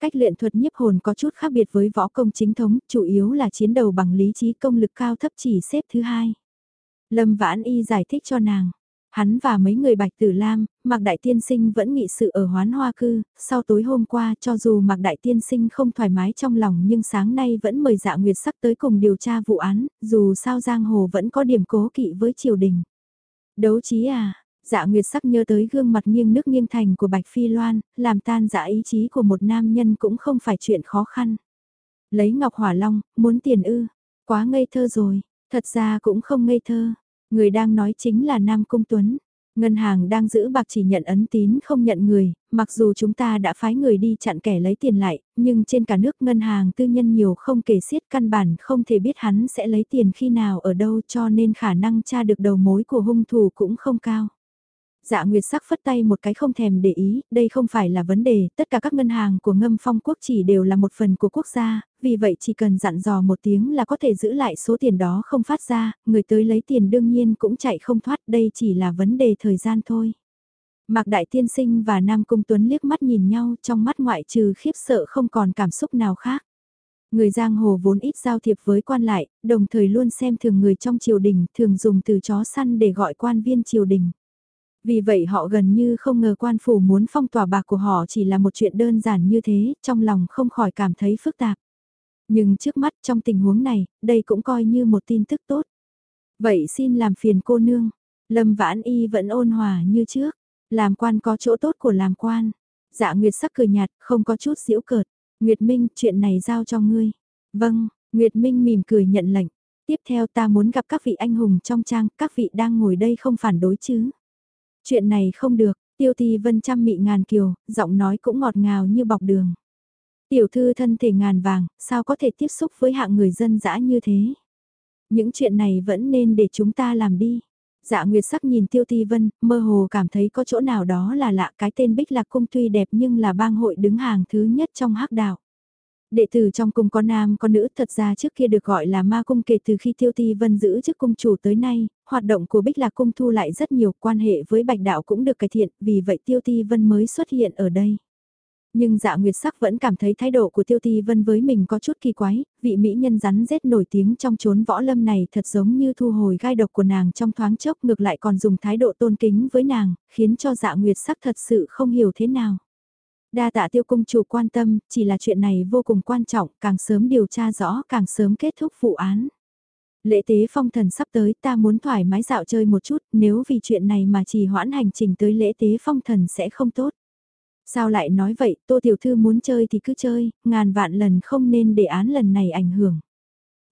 Cách luyện thuật nhiếp hồn có chút khác biệt với võ công chính thống, chủ yếu là chiến đầu bằng lý trí công lực cao thấp chỉ xếp thứ hai. Lâm Vãn Y giải thích cho nàng. Hắn và mấy người Bạch Tử Lam, Mạc Đại Tiên Sinh vẫn nghị sự ở hoán hoa cư, sau tối hôm qua cho dù Mạc Đại Tiên Sinh không thoải mái trong lòng nhưng sáng nay vẫn mời dạ nguyệt sắc tới cùng điều tra vụ án, dù sao Giang Hồ vẫn có điểm cố kỵ với triều đình. Đấu trí à, dạ nguyệt sắc nhớ tới gương mặt nghiêng nước nghiêng thành của Bạch Phi Loan, làm tan dạ ý chí của một nam nhân cũng không phải chuyện khó khăn. Lấy Ngọc Hỏa Long, muốn tiền ư, quá ngây thơ rồi, thật ra cũng không ngây thơ, Người đang nói chính là Nam Cung Tuấn. Ngân hàng đang giữ bạc chỉ nhận ấn tín không nhận người, mặc dù chúng ta đã phái người đi chặn kẻ lấy tiền lại, nhưng trên cả nước ngân hàng tư nhân nhiều không kể xiết căn bản không thể biết hắn sẽ lấy tiền khi nào ở đâu cho nên khả năng tra được đầu mối của hung thủ cũng không cao. Dạ Nguyệt sắc phất tay một cái không thèm để ý, đây không phải là vấn đề, tất cả các ngân hàng của ngâm phong quốc chỉ đều là một phần của quốc gia, vì vậy chỉ cần dặn dò một tiếng là có thể giữ lại số tiền đó không phát ra, người tới lấy tiền đương nhiên cũng chạy không thoát, đây chỉ là vấn đề thời gian thôi. Mạc Đại Tiên Sinh và Nam Cung Tuấn liếc mắt nhìn nhau trong mắt ngoại trừ khiếp sợ không còn cảm xúc nào khác. Người giang hồ vốn ít giao thiệp với quan lại, đồng thời luôn xem thường người trong triều đình, thường dùng từ chó săn để gọi quan viên triều đình. Vì vậy họ gần như không ngờ quan phủ muốn phong tỏa bạc của họ chỉ là một chuyện đơn giản như thế, trong lòng không khỏi cảm thấy phức tạp. Nhưng trước mắt trong tình huống này, đây cũng coi như một tin tức tốt. Vậy xin làm phiền cô nương. Lâm Vãn Y vẫn ôn hòa như trước. Làm quan có chỗ tốt của làm quan. Dạ Nguyệt sắc cười nhạt, không có chút giễu cợt. Nguyệt Minh, chuyện này giao cho ngươi. Vâng, Nguyệt Minh mỉm cười nhận lệnh. Tiếp theo ta muốn gặp các vị anh hùng trong trang, các vị đang ngồi đây không phản đối chứ. Chuyện này không được, tiêu ti vân trăm mị ngàn kiều, giọng nói cũng ngọt ngào như bọc đường. Tiểu thư thân thể ngàn vàng, sao có thể tiếp xúc với hạng người dân dã như thế? Những chuyện này vẫn nên để chúng ta làm đi. Dạ Nguyệt sắc nhìn Tiêu Ti Vân, mơ hồ cảm thấy có chỗ nào đó là lạ cái tên Bích Lạc Cung tuy đẹp nhưng là bang hội đứng hàng thứ nhất trong hắc đạo. Đệ tử trong cung có nam có nữ thật ra trước kia được gọi là ma cung kể từ khi Tiêu Ti Vân giữ chức cung chủ tới nay, hoạt động của Bích Lạc Cung thu lại rất nhiều quan hệ với Bạch Đạo cũng được cải thiện, vì vậy Tiêu Ti Vân mới xuất hiện ở đây. Nhưng dạ nguyệt sắc vẫn cảm thấy thái độ của Tiêu Ti Vân với mình có chút kỳ quái, vị mỹ nhân rắn rết nổi tiếng trong chốn võ lâm này thật giống như thu hồi gai độc của nàng trong thoáng chốc ngược lại còn dùng thái độ tôn kính với nàng, khiến cho dạ nguyệt sắc thật sự không hiểu thế nào. Đa tạ tiêu cung chủ quan tâm, chỉ là chuyện này vô cùng quan trọng, càng sớm điều tra rõ càng sớm kết thúc vụ án. Lễ tế phong thần sắp tới ta muốn thoải mái dạo chơi một chút, nếu vì chuyện này mà chỉ hoãn hành trình tới lễ tế phong thần sẽ không tốt. Sao lại nói vậy, Tô Tiểu Thư muốn chơi thì cứ chơi, ngàn vạn lần không nên để án lần này ảnh hưởng.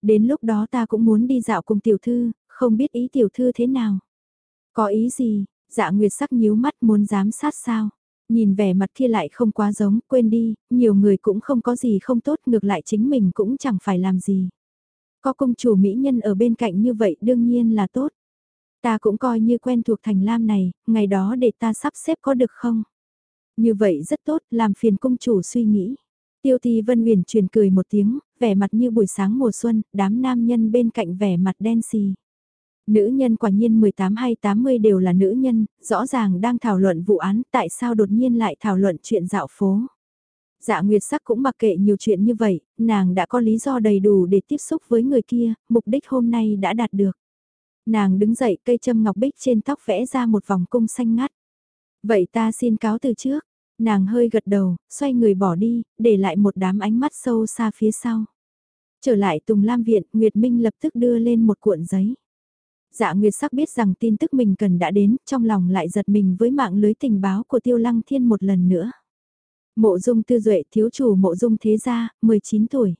Đến lúc đó ta cũng muốn đi dạo cùng Tiểu Thư, không biết ý Tiểu Thư thế nào. Có ý gì, dạ nguyệt sắc nhíu mắt muốn giám sát sao. Nhìn vẻ mặt kia lại không quá giống, quên đi, nhiều người cũng không có gì không tốt ngược lại chính mình cũng chẳng phải làm gì. Có công chủ mỹ nhân ở bên cạnh như vậy đương nhiên là tốt. Ta cũng coi như quen thuộc thành lam này, ngày đó để ta sắp xếp có được không? Như vậy rất tốt, làm phiền công chủ suy nghĩ. Tiêu Thi Vân Huyền truyền cười một tiếng, vẻ mặt như buổi sáng mùa xuân, đám nam nhân bên cạnh vẻ mặt đen xì. Nữ nhân quả nhiên 18 hay 80 đều là nữ nhân, rõ ràng đang thảo luận vụ án, tại sao đột nhiên lại thảo luận chuyện dạo phố. Dạ Nguyệt Sắc cũng mặc kệ nhiều chuyện như vậy, nàng đã có lý do đầy đủ để tiếp xúc với người kia, mục đích hôm nay đã đạt được. Nàng đứng dậy cây châm ngọc bích trên tóc vẽ ra một vòng cung xanh ngắt. Vậy ta xin cáo từ trước. Nàng hơi gật đầu, xoay người bỏ đi, để lại một đám ánh mắt sâu xa phía sau. Trở lại Tùng Lam Viện, Nguyệt Minh lập tức đưa lên một cuộn giấy. Dạ Nguyệt sắc biết rằng tin tức mình cần đã đến, trong lòng lại giật mình với mạng lưới tình báo của Tiêu Lăng Thiên một lần nữa. Mộ Dung Tư Duệ thiếu chủ Mộ Dung Thế Gia, 19 tuổi.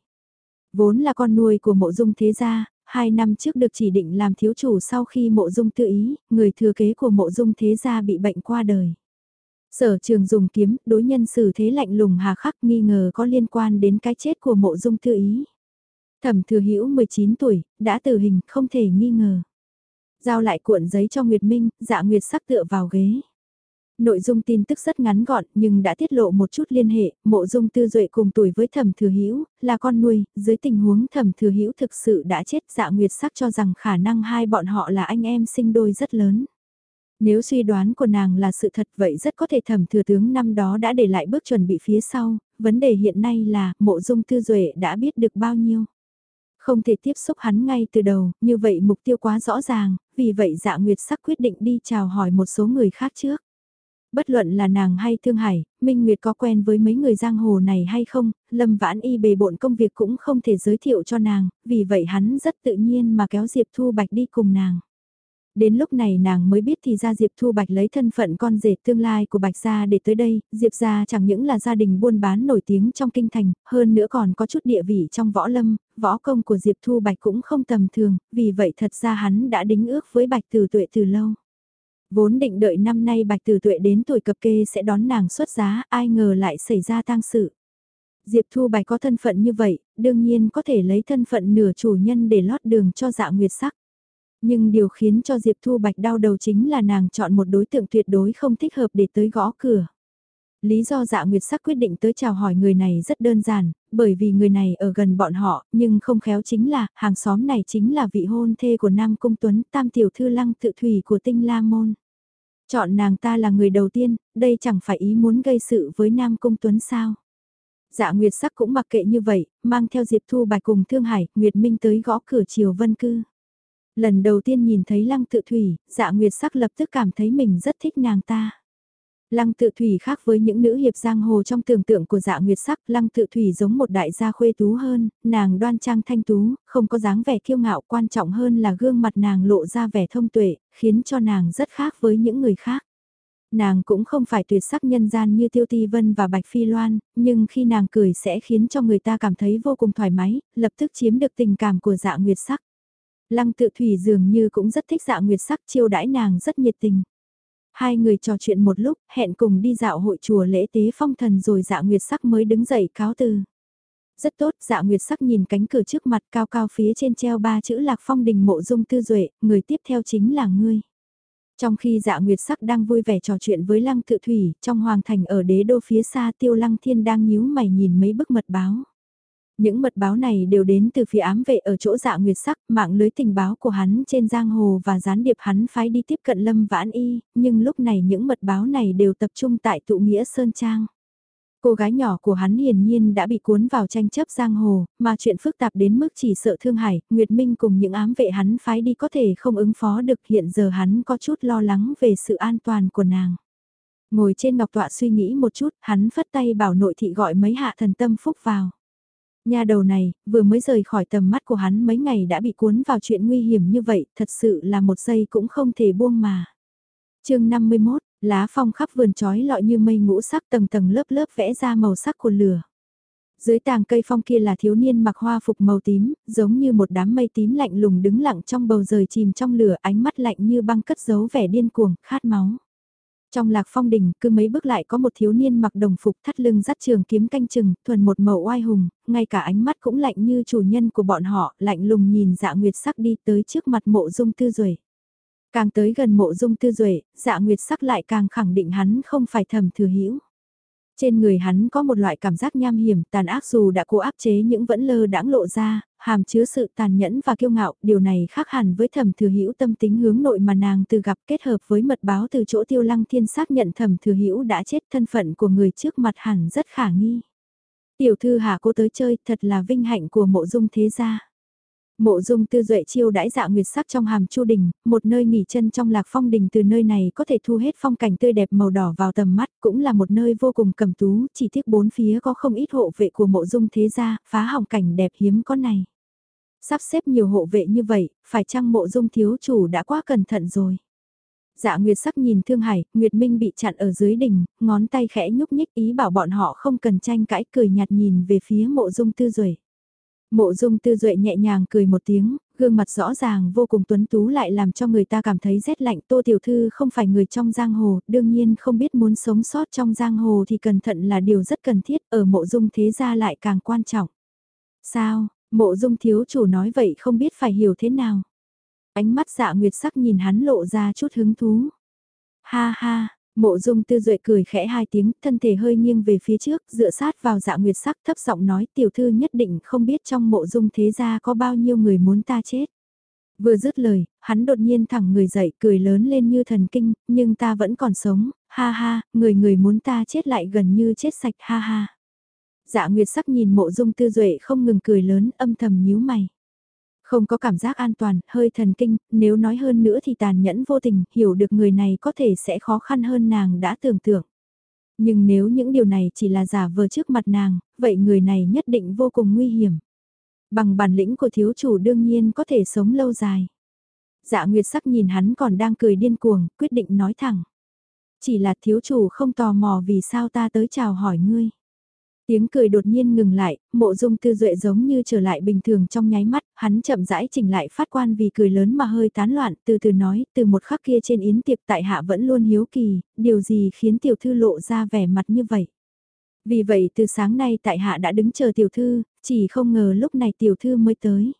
Vốn là con nuôi của Mộ Dung Thế Gia, hai năm trước được chỉ định làm thiếu chủ sau khi Mộ Dung Tư ý, người thừa kế của Mộ Dung Thế Gia bị bệnh qua đời. Sở trường dùng kiếm, đối nhân xử thế lạnh lùng hà khắc nghi ngờ có liên quan đến cái chết của mộ dung tư ý. Thẩm thừa hữu 19 tuổi, đã tử hình, không thể nghi ngờ. Giao lại cuộn giấy cho Nguyệt Minh, dạ Nguyệt sắc tựa vào ghế. Nội dung tin tức rất ngắn gọn nhưng đã tiết lộ một chút liên hệ, mộ dung tư duệ cùng tuổi với thẩm thừa hữu là con nuôi, dưới tình huống thẩm thừa hữu thực sự đã chết dạ nguyệt sắc cho rằng khả năng hai bọn họ là anh em sinh đôi rất lớn. Nếu suy đoán của nàng là sự thật vậy rất có thể thẩm thừa tướng năm đó đã để lại bước chuẩn bị phía sau, vấn đề hiện nay là mộ dung tư duệ đã biết được bao nhiêu. Không thể tiếp xúc hắn ngay từ đầu, như vậy mục tiêu quá rõ ràng, vì vậy dạ nguyệt sắc quyết định đi chào hỏi một số người khác trước. Bất luận là nàng hay Thương Hải, Minh Nguyệt có quen với mấy người giang hồ này hay không, Lâm Vãn Y bề bộn công việc cũng không thể giới thiệu cho nàng, vì vậy hắn rất tự nhiên mà kéo Diệp Thu Bạch đi cùng nàng. Đến lúc này nàng mới biết thì ra Diệp Thu Bạch lấy thân phận con rể tương lai của Bạch Gia để tới đây, Diệp Gia chẳng những là gia đình buôn bán nổi tiếng trong kinh thành, hơn nữa còn có chút địa vị trong võ lâm, võ công của Diệp Thu Bạch cũng không tầm thường, vì vậy thật ra hắn đã đính ước với Bạch Tử Tuệ từ lâu. Vốn định đợi năm nay Bạch Tử Tuệ đến tuổi cập kê sẽ đón nàng xuất giá, ai ngờ lại xảy ra tang sự. Diệp Thu Bạch có thân phận như vậy, đương nhiên có thể lấy thân phận nửa chủ nhân để lót đường cho dạ nguyệt sắc. Nhưng điều khiến cho Diệp Thu Bạch đau đầu chính là nàng chọn một đối tượng tuyệt đối không thích hợp để tới gõ cửa. Lý do dạ nguyệt sắc quyết định tới chào hỏi người này rất đơn giản, bởi vì người này ở gần bọn họ, nhưng không khéo chính là, hàng xóm này chính là vị hôn thê của Nam Cung Tuấn, tam tiểu thư lăng tự thủy của tinh La Môn. Chọn nàng ta là người đầu tiên, đây chẳng phải ý muốn gây sự với Nam Cung Tuấn sao. Dạ Nguyệt sắc cũng mặc kệ như vậy, mang theo Diệp Thu Bạch cùng Thương Hải, Nguyệt Minh tới gõ cửa chiều vân cư. Lần đầu tiên nhìn thấy lăng tự thủy, dạ Nguyệt sắc lập tức cảm thấy mình rất thích nàng ta. Lăng tự thủy khác với những nữ hiệp giang hồ trong tưởng tượng của dạ nguyệt sắc, lăng tự thủy giống một đại gia khuê tú hơn, nàng đoan trang thanh tú, không có dáng vẻ kiêu ngạo quan trọng hơn là gương mặt nàng lộ ra vẻ thông tuệ, khiến cho nàng rất khác với những người khác. Nàng cũng không phải tuyệt sắc nhân gian như Tiêu Ti Vân và Bạch Phi Loan, nhưng khi nàng cười sẽ khiến cho người ta cảm thấy vô cùng thoải mái, lập tức chiếm được tình cảm của dạ nguyệt sắc. Lăng tự thủy dường như cũng rất thích dạ nguyệt sắc chiêu đãi nàng rất nhiệt tình. Hai người trò chuyện một lúc, hẹn cùng đi dạo hội chùa lễ tế phong thần rồi dạ nguyệt sắc mới đứng dậy cáo từ. Rất tốt, dạ nguyệt sắc nhìn cánh cửa trước mặt cao cao phía trên treo ba chữ lạc phong đình mộ dung tư duệ người tiếp theo chính là ngươi. Trong khi dạ nguyệt sắc đang vui vẻ trò chuyện với lăng tự thủy, trong hoàng thành ở đế đô phía xa tiêu lăng thiên đang nhíu mày nhìn mấy bức mật báo. Những mật báo này đều đến từ phía ám vệ ở chỗ dạ nguyệt sắc, mạng lưới tình báo của hắn trên giang hồ và gián điệp hắn phái đi tiếp cận Lâm Vãn Y, nhưng lúc này những mật báo này đều tập trung tại tụ nghĩa Sơn Trang. Cô gái nhỏ của hắn hiển nhiên đã bị cuốn vào tranh chấp giang hồ, mà chuyện phức tạp đến mức chỉ sợ Thương Hải, Nguyệt Minh cùng những ám vệ hắn phái đi có thể không ứng phó được hiện giờ hắn có chút lo lắng về sự an toàn của nàng. Ngồi trên ngọc tọa suy nghĩ một chút, hắn phất tay bảo nội thị gọi mấy hạ thần tâm phúc vào. Nhà đầu này, vừa mới rời khỏi tầm mắt của hắn mấy ngày đã bị cuốn vào chuyện nguy hiểm như vậy, thật sự là một giây cũng không thể buông mà. chương 51, lá phong khắp vườn trói lọi như mây ngũ sắc tầng tầng lớp lớp vẽ ra màu sắc của lửa. Dưới tàng cây phong kia là thiếu niên mặc hoa phục màu tím, giống như một đám mây tím lạnh lùng đứng lặng trong bầu rời chìm trong lửa ánh mắt lạnh như băng cất giấu vẻ điên cuồng, khát máu. Trong lạc phong đình, cứ mấy bước lại có một thiếu niên mặc đồng phục thắt lưng dắt trường kiếm canh chừng, thuần một màu oai hùng, ngay cả ánh mắt cũng lạnh như chủ nhân của bọn họ, lạnh lùng nhìn dạ nguyệt sắc đi tới trước mặt mộ dung tư duệ Càng tới gần mộ dung tư duệ dạ nguyệt sắc lại càng khẳng định hắn không phải thầm thừa hiểu. Trên người hắn có một loại cảm giác nham hiểm, tàn ác dù đã cố áp chế những vẫn lơ đãng lộ ra, hàm chứa sự tàn nhẫn và kiêu ngạo, điều này khác hẳn với thẩm thừa hữu tâm tính hướng nội mà nàng từ gặp kết hợp với mật báo từ chỗ tiêu lăng thiên xác nhận thẩm thừa hữu đã chết thân phận của người trước mặt hẳn rất khả nghi. Tiểu thư hạ cô tới chơi thật là vinh hạnh của mộ dung thế gia. Mộ dung tư duệ chiêu đãi dạ nguyệt sắc trong hàm chu đình, một nơi nghỉ chân trong lạc phong đình từ nơi này có thể thu hết phong cảnh tươi đẹp màu đỏ vào tầm mắt, cũng là một nơi vô cùng cầm tú, chỉ tiếc bốn phía có không ít hộ vệ của mộ dung thế gia, phá hỏng cảnh đẹp hiếm có này. Sắp xếp nhiều hộ vệ như vậy, phải chăng mộ dung thiếu chủ đã quá cẩn thận rồi. Dạ Nguyệt sắc nhìn Thương Hải, Nguyệt Minh bị chặn ở dưới đỉnh, ngón tay khẽ nhúc nhích ý bảo bọn họ không cần tranh cãi cười nhạt nhìn về phía mộ dung tư duệ Mộ dung tư duệ nhẹ nhàng cười một tiếng, gương mặt rõ ràng vô cùng tuấn tú lại làm cho người ta cảm thấy rét lạnh. Tô Tiểu Thư không phải người trong giang hồ, đương nhiên không biết muốn sống sót trong giang hồ thì cẩn thận là điều rất cần thiết, ở mộ dung thế gia lại càng quan trọng. Sao, mộ dung thiếu chủ nói vậy không biết phải hiểu thế nào. Ánh mắt dạ nguyệt sắc nhìn hắn lộ ra chút hứng thú. Ha ha, Mộ dung tư duệ cười khẽ hai tiếng, thân thể hơi nghiêng về phía trước, dựa sát vào dạ nguyệt sắc thấp giọng nói tiểu thư nhất định không biết trong mộ dung thế gia có bao nhiêu người muốn ta chết. Vừa dứt lời, hắn đột nhiên thẳng người dậy cười lớn lên như thần kinh, nhưng ta vẫn còn sống, ha ha, người người muốn ta chết lại gần như chết sạch ha ha. Dạ Nguyệt sắc nhìn mộ dung tư duệ không ngừng cười lớn âm thầm nhíu mày. Không có cảm giác an toàn, hơi thần kinh, nếu nói hơn nữa thì tàn nhẫn vô tình, hiểu được người này có thể sẽ khó khăn hơn nàng đã tưởng tượng. Nhưng nếu những điều này chỉ là giả vờ trước mặt nàng, vậy người này nhất định vô cùng nguy hiểm. Bằng bản lĩnh của thiếu chủ đương nhiên có thể sống lâu dài. Dạ Nguyệt sắc nhìn hắn còn đang cười điên cuồng, quyết định nói thẳng. Chỉ là thiếu chủ không tò mò vì sao ta tới chào hỏi ngươi. Tiếng cười đột nhiên ngừng lại, mộ dung tư duệ giống như trở lại bình thường trong nháy mắt, hắn chậm rãi chỉnh lại phát quan vì cười lớn mà hơi tán loạn, từ từ nói, từ một khắc kia trên yến tiệc tại hạ vẫn luôn hiếu kỳ, điều gì khiến tiểu thư lộ ra vẻ mặt như vậy. Vì vậy từ sáng nay tại hạ đã đứng chờ tiểu thư, chỉ không ngờ lúc này tiểu thư mới tới.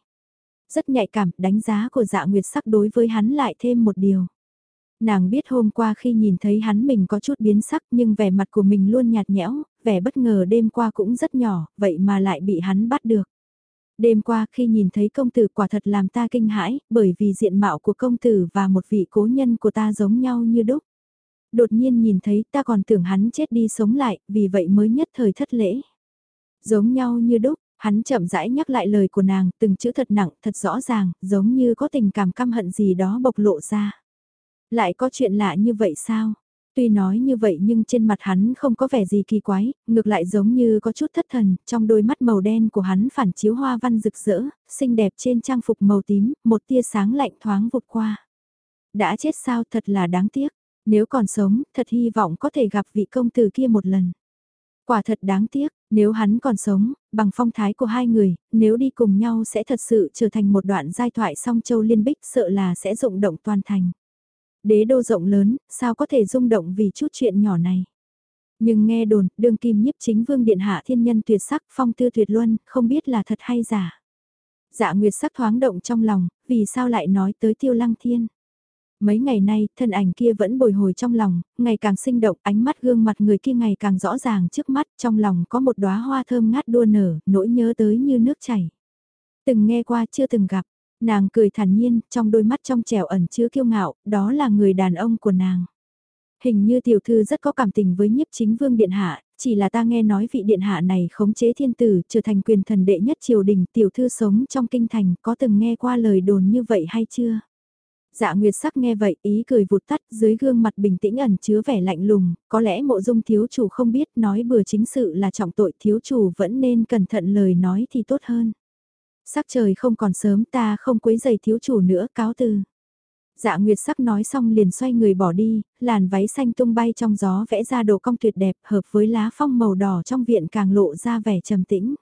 Rất nhạy cảm, đánh giá của dạ nguyệt sắc đối với hắn lại thêm một điều. Nàng biết hôm qua khi nhìn thấy hắn mình có chút biến sắc nhưng vẻ mặt của mình luôn nhạt nhẽo, vẻ bất ngờ đêm qua cũng rất nhỏ, vậy mà lại bị hắn bắt được. Đêm qua khi nhìn thấy công tử quả thật làm ta kinh hãi, bởi vì diện mạo của công tử và một vị cố nhân của ta giống nhau như đúc. Đột nhiên nhìn thấy ta còn tưởng hắn chết đi sống lại, vì vậy mới nhất thời thất lễ. Giống nhau như đúc, hắn chậm rãi nhắc lại lời của nàng, từng chữ thật nặng, thật rõ ràng, giống như có tình cảm căm hận gì đó bộc lộ ra. Lại có chuyện lạ như vậy sao? Tuy nói như vậy nhưng trên mặt hắn không có vẻ gì kỳ quái, ngược lại giống như có chút thất thần, trong đôi mắt màu đen của hắn phản chiếu hoa văn rực rỡ, xinh đẹp trên trang phục màu tím, một tia sáng lạnh thoáng vụt qua. Đã chết sao thật là đáng tiếc, nếu còn sống, thật hy vọng có thể gặp vị công tử kia một lần. Quả thật đáng tiếc, nếu hắn còn sống, bằng phong thái của hai người, nếu đi cùng nhau sẽ thật sự trở thành một đoạn giai thoại song châu liên bích sợ là sẽ rụng động toàn thành. Đế đô rộng lớn, sao có thể rung động vì chút chuyện nhỏ này. Nhưng nghe đồn, đương kim nhiếp chính vương điện hạ thiên nhân tuyệt sắc phong tư tuyệt luân, không biết là thật hay giả. Dạ nguyệt sắc thoáng động trong lòng, vì sao lại nói tới tiêu lăng thiên. Mấy ngày nay, thân ảnh kia vẫn bồi hồi trong lòng, ngày càng sinh động, ánh mắt gương mặt người kia ngày càng rõ ràng trước mắt, trong lòng có một đóa hoa thơm ngát đua nở, nỗi nhớ tới như nước chảy. Từng nghe qua chưa từng gặp, nàng cười thản nhiên, trong đôi mắt trong trẻo ẩn chứa kiêu ngạo, đó là người đàn ông của nàng. Hình như tiểu thư rất có cảm tình với nhiếp chính vương điện hạ, chỉ là ta nghe nói vị điện hạ này khống chế thiên tử trở thành quyền thần đệ nhất triều đình tiểu thư sống trong kinh thành có từng nghe qua lời đồn như vậy hay chưa? Dạ Nguyệt sắc nghe vậy, ý cười vụt tắt, dưới gương mặt bình tĩnh ẩn chứa vẻ lạnh lùng, có lẽ mộ dung thiếu chủ không biết nói bừa chính sự là trọng tội thiếu chủ vẫn nên cẩn thận lời nói thì tốt hơn. Sắc trời không còn sớm ta không quấy giày thiếu chủ nữa cáo từ. Dạ Nguyệt sắc nói xong liền xoay người bỏ đi, làn váy xanh tung bay trong gió vẽ ra độ cong tuyệt đẹp hợp với lá phong màu đỏ trong viện càng lộ ra vẻ trầm tĩnh.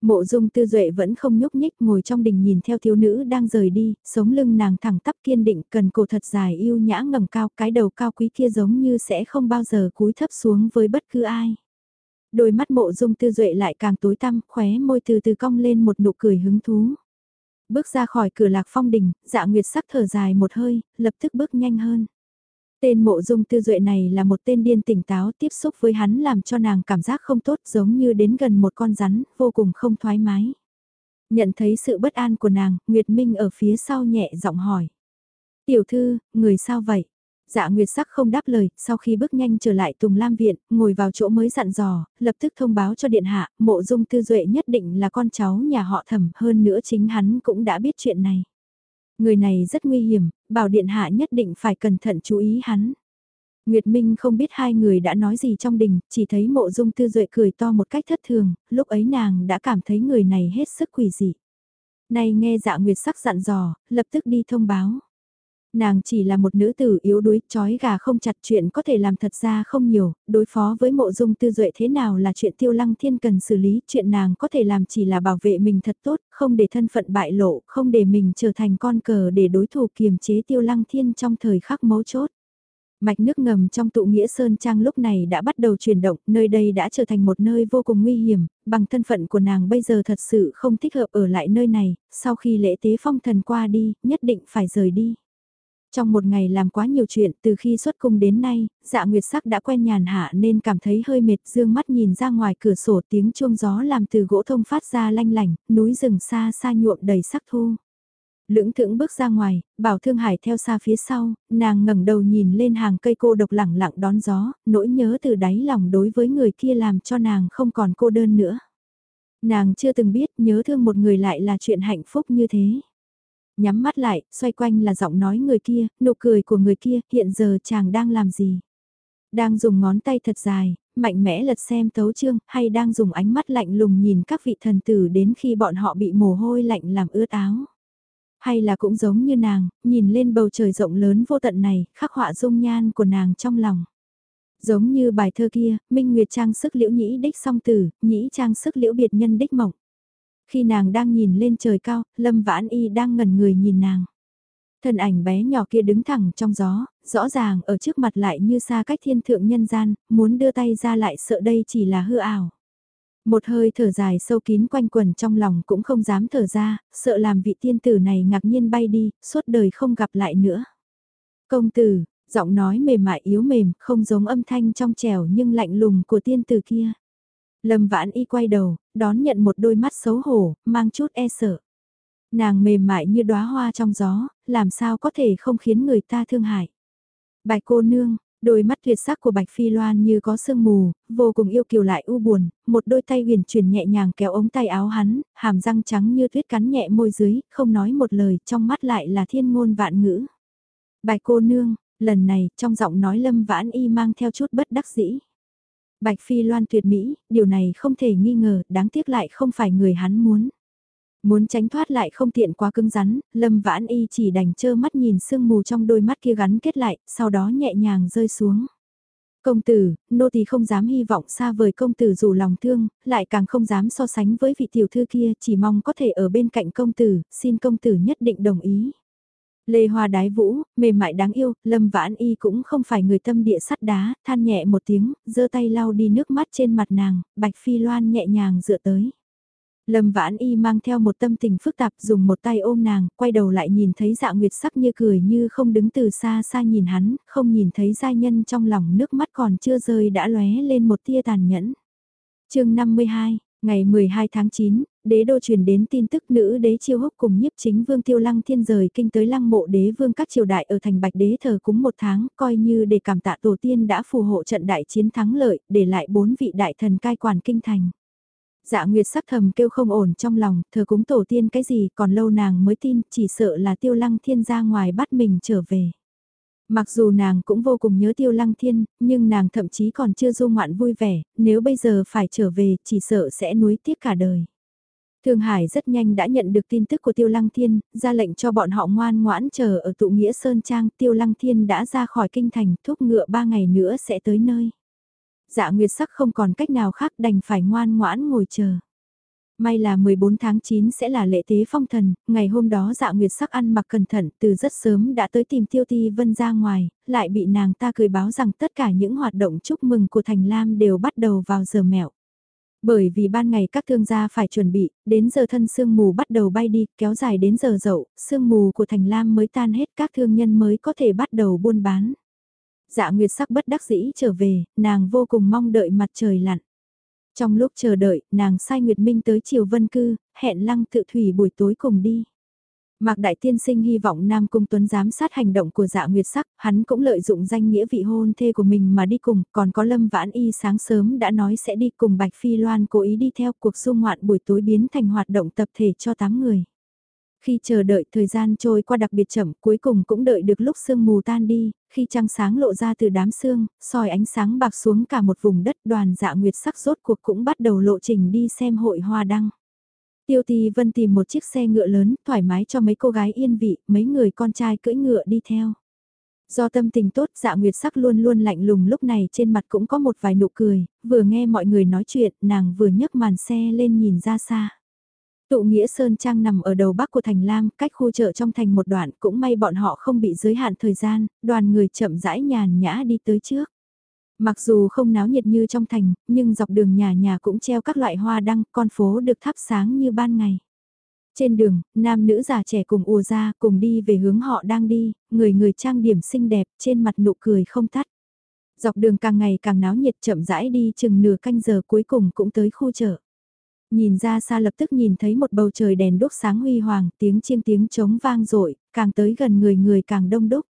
Mộ dung tư duệ vẫn không nhúc nhích ngồi trong đình nhìn theo thiếu nữ đang rời đi, sống lưng nàng thẳng tắp kiên định cần cổ thật dài yêu nhã ngầm cao cái đầu cao quý kia giống như sẽ không bao giờ cúi thấp xuống với bất cứ ai. Đôi mắt mộ dung tư duệ lại càng tối tăm, khóe môi từ từ cong lên một nụ cười hứng thú. Bước ra khỏi cửa lạc phong đình, dạ nguyệt sắc thở dài một hơi, lập tức bước nhanh hơn. Tên mộ dung tư duệ này là một tên điên tỉnh táo tiếp xúc với hắn làm cho nàng cảm giác không tốt giống như đến gần một con rắn, vô cùng không thoải mái. Nhận thấy sự bất an của nàng, Nguyệt Minh ở phía sau nhẹ giọng hỏi. Tiểu thư, người sao vậy? Dạ Nguyệt sắc không đáp lời, sau khi bước nhanh trở lại Tùng Lam Viện, ngồi vào chỗ mới dặn dò, lập tức thông báo cho Điện Hạ, mộ dung tư duệ nhất định là con cháu nhà họ thẩm hơn nữa chính hắn cũng đã biết chuyện này. Người này rất nguy hiểm, bảo điện hạ nhất định phải cẩn thận chú ý hắn. Nguyệt Minh không biết hai người đã nói gì trong đình, chỉ thấy mộ dung tư duệ cười to một cách thất thường, lúc ấy nàng đã cảm thấy người này hết sức quỷ dị. Nay nghe dạ Nguyệt sắc dặn dò, lập tức đi thông báo. Nàng chỉ là một nữ tử yếu đuối, chói gà không chặt chuyện có thể làm thật ra không nhiều, đối phó với mộ dung tư duệ thế nào là chuyện tiêu lăng thiên cần xử lý, chuyện nàng có thể làm chỉ là bảo vệ mình thật tốt, không để thân phận bại lộ, không để mình trở thành con cờ để đối thủ kiềm chế tiêu lăng thiên trong thời khắc mấu chốt. Mạch nước ngầm trong tụ nghĩa Sơn Trang lúc này đã bắt đầu chuyển động, nơi đây đã trở thành một nơi vô cùng nguy hiểm, bằng thân phận của nàng bây giờ thật sự không thích hợp ở lại nơi này, sau khi lễ tế phong thần qua đi, nhất định phải rời đi. Trong một ngày làm quá nhiều chuyện từ khi xuất cung đến nay, dạ nguyệt sắc đã quen nhàn hạ nên cảm thấy hơi mệt dương mắt nhìn ra ngoài cửa sổ tiếng chuông gió làm từ gỗ thông phát ra lanh lành, núi rừng xa xa nhuộm đầy sắc thu. Lưỡng thưởng bước ra ngoài, bảo thương hải theo xa phía sau, nàng ngẩng đầu nhìn lên hàng cây cô độc lẳng lặng đón gió, nỗi nhớ từ đáy lòng đối với người kia làm cho nàng không còn cô đơn nữa. Nàng chưa từng biết nhớ thương một người lại là chuyện hạnh phúc như thế nhắm mắt lại, xoay quanh là giọng nói người kia, nụ cười của người kia, hiện giờ chàng đang làm gì? Đang dùng ngón tay thật dài, mạnh mẽ lật xem tấu chương, hay đang dùng ánh mắt lạnh lùng nhìn các vị thần tử đến khi bọn họ bị mồ hôi lạnh làm ướt áo? Hay là cũng giống như nàng, nhìn lên bầu trời rộng lớn vô tận này, khắc họa dung nhan của nàng trong lòng? Giống như bài thơ kia, Minh Nguyệt trang sức liễu nhĩ đích song tử, nhĩ trang sức liễu biệt nhân đích mộng. Khi nàng đang nhìn lên trời cao, Lâm Vãn Y đang ngẩn người nhìn nàng. Thân ảnh bé nhỏ kia đứng thẳng trong gió, rõ ràng ở trước mặt lại như xa cách thiên thượng nhân gian, muốn đưa tay ra lại sợ đây chỉ là hư ảo. Một hơi thở dài sâu kín quanh quần trong lòng cũng không dám thở ra, sợ làm vị tiên tử này ngạc nhiên bay đi, suốt đời không gặp lại nữa. Công tử, giọng nói mềm mại yếu mềm, không giống âm thanh trong trẻo nhưng lạnh lùng của tiên tử kia. Lâm vãn y quay đầu, đón nhận một đôi mắt xấu hổ, mang chút e sợ. Nàng mềm mại như đóa hoa trong gió, làm sao có thể không khiến người ta thương hại. Bạch cô nương, đôi mắt tuyệt sắc của Bạch Phi Loan như có sương mù, vô cùng yêu kiều lại u buồn, một đôi tay huyền chuyển nhẹ nhàng kéo ống tay áo hắn, hàm răng trắng như tuyết cắn nhẹ môi dưới, không nói một lời, trong mắt lại là thiên ngôn vạn ngữ. Bạch cô nương, lần này trong giọng nói lâm vãn y mang theo chút bất đắc dĩ. Bạch Phi Loan tuyệt mỹ, điều này không thể nghi ngờ, đáng tiếc lại không phải người hắn muốn. Muốn tránh thoát lại không tiện quá cứng rắn, Lâm Vãn Y chỉ đành trơ mắt nhìn sương mù trong đôi mắt kia gắn kết lại, sau đó nhẹ nhàng rơi xuống. Công tử, nô tỳ không dám hy vọng xa vời công tử dù lòng thương, lại càng không dám so sánh với vị tiểu thư kia, chỉ mong có thể ở bên cạnh công tử, xin công tử nhất định đồng ý. Lê Hoa đái vũ, mềm mại đáng yêu, Lâm Vãn Y cũng không phải người tâm địa sắt đá, than nhẹ một tiếng, giơ tay lau đi nước mắt trên mặt nàng, Bạch Phi Loan nhẹ nhàng dựa tới. Lâm Vãn Y mang theo một tâm tình phức tạp dùng một tay ôm nàng, quay đầu lại nhìn thấy dạ nguyệt sắc như cười như không đứng từ xa xa nhìn hắn, không nhìn thấy giai nhân trong lòng nước mắt còn chưa rơi đã lóe lên một tia tàn nhẫn. chương 52, ngày 12 tháng 9, đế đô truyền đến tin tức nữ đế chiêu húc cùng nhiếp chính vương tiêu lăng thiên rời kinh tới lăng mộ đế vương các triều đại ở thành bạch đế thờ cúng một tháng, coi như để cảm tạ tổ tiên đã phù hộ trận đại chiến thắng lợi, để lại bốn vị đại thần cai quản kinh thành. Dạ Nguyệt sắc thầm kêu không ổn trong lòng, thờ cúng tổ tiên cái gì còn lâu nàng mới tin, chỉ sợ là tiêu lăng thiên ra ngoài bắt mình trở về. Mặc dù nàng cũng vô cùng nhớ tiêu lăng thiên, nhưng nàng thậm chí còn chưa du ngoạn vui vẻ, nếu bây giờ phải trở về chỉ sợ sẽ nuối tiếc cả đời. Thương Hải rất nhanh đã nhận được tin tức của Tiêu Lăng Thiên, ra lệnh cho bọn họ ngoan ngoãn chờ ở tụ nghĩa Sơn Trang. Tiêu Lăng Thiên đã ra khỏi kinh thành, thúc ngựa ba ngày nữa sẽ tới nơi. Dạ Nguyệt Sắc không còn cách nào khác đành phải ngoan ngoãn ngồi chờ. May là 14 tháng 9 sẽ là lễ tế phong thần, ngày hôm đó dạ Nguyệt Sắc ăn mặc cẩn thận từ rất sớm đã tới tìm Tiêu Ti Vân ra ngoài, lại bị nàng ta cười báo rằng tất cả những hoạt động chúc mừng của Thành Lam đều bắt đầu vào giờ mẹo. Bởi vì ban ngày các thương gia phải chuẩn bị, đến giờ thân sương mù bắt đầu bay đi, kéo dài đến giờ dậu, sương mù của Thành Lam mới tan hết các thương nhân mới có thể bắt đầu buôn bán. Dạ Nguyệt sắc bất đắc dĩ trở về, nàng vô cùng mong đợi mặt trời lặn. Trong lúc chờ đợi, nàng sai Nguyệt Minh tới Triều Vân Cư, hẹn lăng tự thủy buổi tối cùng đi. Mạc Đại Tiên Sinh hy vọng Nam Cung Tuấn giám sát hành động của dạ Nguyệt Sắc, hắn cũng lợi dụng danh nghĩa vị hôn thê của mình mà đi cùng, còn có Lâm Vãn Y sáng sớm đã nói sẽ đi cùng Bạch Phi Loan cố ý đi theo cuộc du ngoạn buổi tối biến thành hoạt động tập thể cho 8 người. Khi chờ đợi thời gian trôi qua đặc biệt chậm cuối cùng cũng đợi được lúc sương mù tan đi, khi trăng sáng lộ ra từ đám sương, soi ánh sáng bạc xuống cả một vùng đất đoàn dạ nguyệt sắc rốt cuộc cũng bắt đầu lộ trình đi xem hội hoa đăng. Tiêu Tì Vân tìm một chiếc xe ngựa lớn, thoải mái cho mấy cô gái yên vị, mấy người con trai cưỡi ngựa đi theo. Do tâm tình tốt dạ nguyệt sắc luôn luôn lạnh lùng lúc này trên mặt cũng có một vài nụ cười, vừa nghe mọi người nói chuyện, nàng vừa nhấc màn xe lên nhìn ra xa. Tụ Nghĩa Sơn Trang nằm ở đầu bắc của thành Lam, cách khu chợ trong thành một đoạn, cũng may bọn họ không bị giới hạn thời gian, đoàn người chậm rãi nhàn nhã đi tới trước. Mặc dù không náo nhiệt như trong thành, nhưng dọc đường nhà nhà cũng treo các loại hoa đăng, con phố được thắp sáng như ban ngày. Trên đường, nam nữ già trẻ cùng ùa ra, cùng đi về hướng họ đang đi, người người trang điểm xinh đẹp, trên mặt nụ cười không tắt. Dọc đường càng ngày càng náo nhiệt chậm rãi đi chừng nửa canh giờ cuối cùng cũng tới khu chợ. Nhìn ra xa lập tức nhìn thấy một bầu trời đèn đốt sáng huy hoàng, tiếng chiêng tiếng trống vang dội càng tới gần người người càng đông đúc.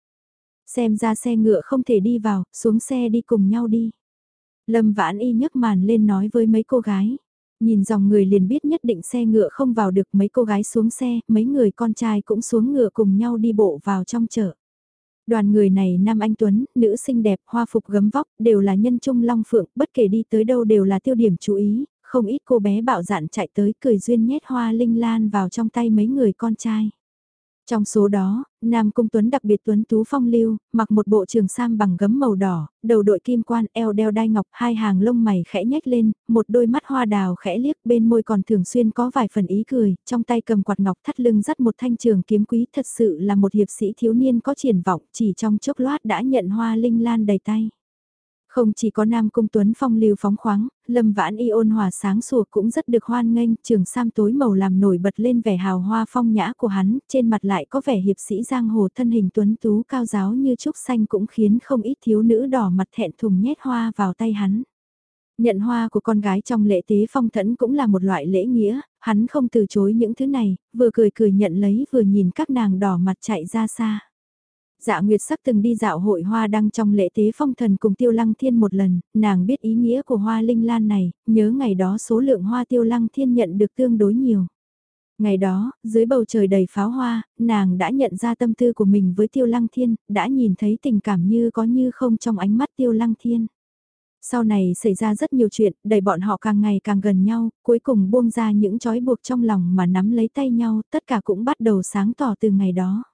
Xem ra xe ngựa không thể đi vào, xuống xe đi cùng nhau đi. Lâm vãn y nhấc màn lên nói với mấy cô gái. Nhìn dòng người liền biết nhất định xe ngựa không vào được mấy cô gái xuống xe, mấy người con trai cũng xuống ngựa cùng nhau đi bộ vào trong chợ. Đoàn người này nam anh Tuấn, nữ xinh đẹp, hoa phục gấm vóc, đều là nhân trung long phượng, bất kể đi tới đâu đều là tiêu điểm chú ý, không ít cô bé bạo dạn chạy tới cười duyên nhét hoa linh lan vào trong tay mấy người con trai. Trong số đó, Nam Cung Tuấn đặc biệt Tuấn Tú Phong lưu, mặc một bộ trường sam bằng gấm màu đỏ, đầu đội kim quan eo đeo đai ngọc, hai hàng lông mày khẽ nhếch lên, một đôi mắt hoa đào khẽ liếc bên môi còn thường xuyên có vài phần ý cười, trong tay cầm quạt ngọc thắt lưng dắt một thanh trường kiếm quý thật sự là một hiệp sĩ thiếu niên có triển vọng chỉ trong chốc lát đã nhận hoa linh lan đầy tay. Không chỉ có Nam Cung Tuấn Phong lưu phóng khoáng, Lâm Vãn Y ôn hòa sáng sủa cũng rất được hoan nghênh, trường sam tối màu làm nổi bật lên vẻ hào hoa phong nhã của hắn, trên mặt lại có vẻ hiệp sĩ giang hồ thân hình tuấn tú cao giáo như trúc xanh cũng khiến không ít thiếu nữ đỏ mặt thẹn thùng nhét hoa vào tay hắn. Nhận hoa của con gái trong lễ tế phong thẫn cũng là một loại lễ nghĩa, hắn không từ chối những thứ này, vừa cười cười nhận lấy vừa nhìn các nàng đỏ mặt chạy ra xa. Dạ Nguyệt sắc từng đi dạo hội hoa đăng trong lễ tế phong thần cùng Tiêu Lăng Thiên một lần, nàng biết ý nghĩa của hoa linh lan này, nhớ ngày đó số lượng hoa Tiêu Lăng Thiên nhận được tương đối nhiều. Ngày đó, dưới bầu trời đầy pháo hoa, nàng đã nhận ra tâm tư của mình với Tiêu Lăng Thiên, đã nhìn thấy tình cảm như có như không trong ánh mắt Tiêu Lăng Thiên. Sau này xảy ra rất nhiều chuyện, đẩy bọn họ càng ngày càng gần nhau, cuối cùng buông ra những trói buộc trong lòng mà nắm lấy tay nhau, tất cả cũng bắt đầu sáng tỏ từ ngày đó.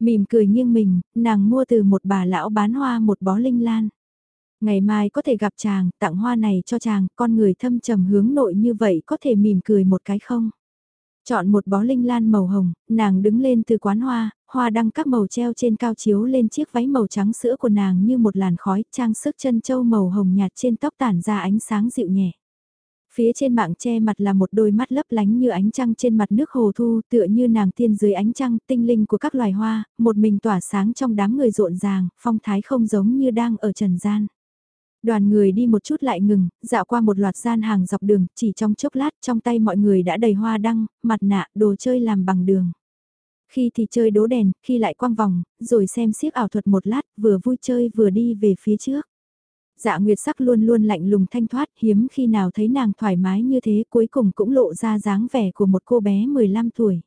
Mỉm cười nghiêng mình, nàng mua từ một bà lão bán hoa một bó linh lan. Ngày mai có thể gặp chàng, tặng hoa này cho chàng, con người thâm trầm hướng nội như vậy có thể mỉm cười một cái không? Chọn một bó linh lan màu hồng, nàng đứng lên từ quán hoa, hoa đăng các màu treo trên cao chiếu lên chiếc váy màu trắng sữa của nàng như một làn khói, trang sức chân châu màu hồng nhạt trên tóc tản ra ánh sáng dịu nhẹ. Phía trên mạng che mặt là một đôi mắt lấp lánh như ánh trăng trên mặt nước hồ thu tựa như nàng tiên dưới ánh trăng tinh linh của các loài hoa, một mình tỏa sáng trong đám người rộn ràng, phong thái không giống như đang ở trần gian. Đoàn người đi một chút lại ngừng, dạo qua một loạt gian hàng dọc đường, chỉ trong chốc lát trong tay mọi người đã đầy hoa đăng, mặt nạ, đồ chơi làm bằng đường. Khi thì chơi đố đèn, khi lại quang vòng, rồi xem xiếc ảo thuật một lát, vừa vui chơi vừa đi về phía trước. Dạ Nguyệt sắc luôn luôn lạnh lùng thanh thoát, hiếm khi nào thấy nàng thoải mái như thế cuối cùng cũng lộ ra dáng vẻ của một cô bé 15 tuổi.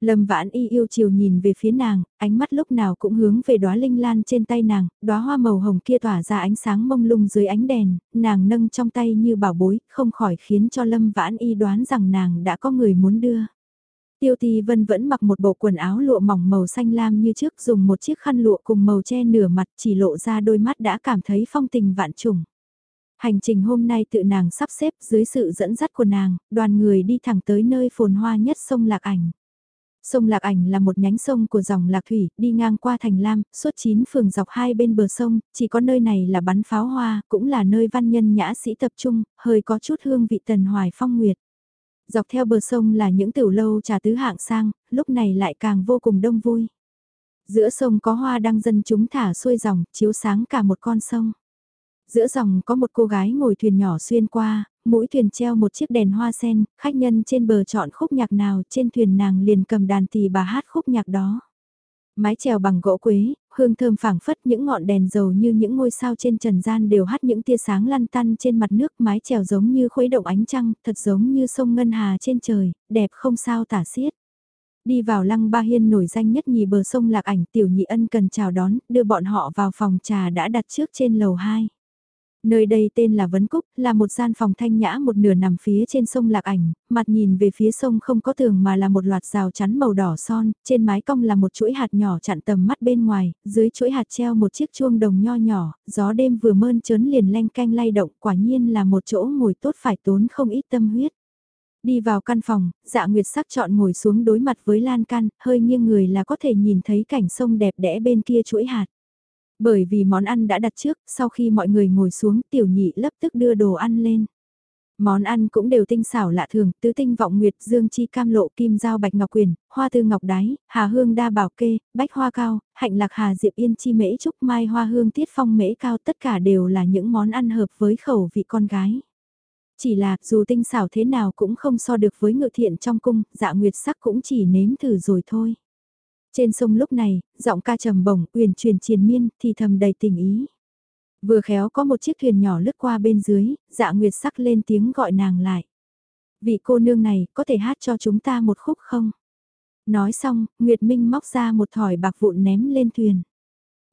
Lâm Vãn Y yêu chiều nhìn về phía nàng, ánh mắt lúc nào cũng hướng về đóa linh lan trên tay nàng, đóa hoa màu hồng kia tỏa ra ánh sáng mông lung dưới ánh đèn, nàng nâng trong tay như bảo bối, không khỏi khiến cho Lâm Vãn Y đoán rằng nàng đã có người muốn đưa. Tiêu Tì Vân vẫn mặc một bộ quần áo lụa mỏng màu xanh lam như trước dùng một chiếc khăn lụa cùng màu che nửa mặt chỉ lộ ra đôi mắt đã cảm thấy phong tình vạn trùng. Hành trình hôm nay tự nàng sắp xếp dưới sự dẫn dắt của nàng, đoàn người đi thẳng tới nơi phồn hoa nhất sông Lạc Ảnh. Sông Lạc Ảnh là một nhánh sông của dòng Lạc Thủy, đi ngang qua Thành Lam, suốt chín phường dọc hai bên bờ sông, chỉ có nơi này là bắn pháo hoa, cũng là nơi văn nhân nhã sĩ tập trung, hơi có chút hương vị tần hoài phong nguyệt. Dọc theo bờ sông là những tiểu lâu trà tứ hạng sang, lúc này lại càng vô cùng đông vui. Giữa sông có hoa đăng dân chúng thả xuôi dòng, chiếu sáng cả một con sông. Giữa dòng có một cô gái ngồi thuyền nhỏ xuyên qua, mũi thuyền treo một chiếc đèn hoa sen, khách nhân trên bờ chọn khúc nhạc nào trên thuyền nàng liền cầm đàn tỳ bà hát khúc nhạc đó. Mái chèo bằng gỗ quế, hương thơm phảng phất những ngọn đèn dầu như những ngôi sao trên trần gian đều hắt những tia sáng lăn tăn trên mặt nước mái trèo giống như khuấy động ánh trăng, thật giống như sông Ngân Hà trên trời, đẹp không sao tả xiết. Đi vào lăng ba hiên nổi danh nhất nhì bờ sông lạc ảnh tiểu nhị ân cần chào đón, đưa bọn họ vào phòng trà đã đặt trước trên lầu 2. Nơi đây tên là Vấn Cúc, là một gian phòng thanh nhã một nửa nằm phía trên sông Lạc Ảnh, mặt nhìn về phía sông không có tường mà là một loạt rào chắn màu đỏ son, trên mái cong là một chuỗi hạt nhỏ chặn tầm mắt bên ngoài, dưới chuỗi hạt treo một chiếc chuông đồng nho nhỏ, gió đêm vừa mơn trớn liền leng canh lay động, quả nhiên là một chỗ ngồi tốt phải tốn không ít tâm huyết. Đi vào căn phòng, dạ nguyệt sắc chọn ngồi xuống đối mặt với lan can, hơi nghiêng người là có thể nhìn thấy cảnh sông đẹp đẽ bên kia chuỗi hạt. Bởi vì món ăn đã đặt trước, sau khi mọi người ngồi xuống tiểu nhị lập tức đưa đồ ăn lên. Món ăn cũng đều tinh xảo lạ thường, tứ tinh vọng nguyệt, dương chi cam lộ, kim giao bạch ngọc quyền, hoa tư ngọc đái, hà hương đa bảo kê, bách hoa cao, hạnh lạc hà diệp yên chi mễ trúc mai hoa hương tiết phong mễ cao tất cả đều là những món ăn hợp với khẩu vị con gái. Chỉ là dù tinh xảo thế nào cũng không so được với ngự thiện trong cung, dạ nguyệt sắc cũng chỉ nếm thử rồi thôi. Trên sông lúc này, giọng ca trầm bổng, uyển truyền triền miên, thì thầm đầy tình ý. Vừa khéo có một chiếc thuyền nhỏ lướt qua bên dưới, dạ nguyệt sắc lên tiếng gọi nàng lại. Vị cô nương này, có thể hát cho chúng ta một khúc không? Nói xong, Nguyệt Minh móc ra một thỏi bạc vụn ném lên thuyền.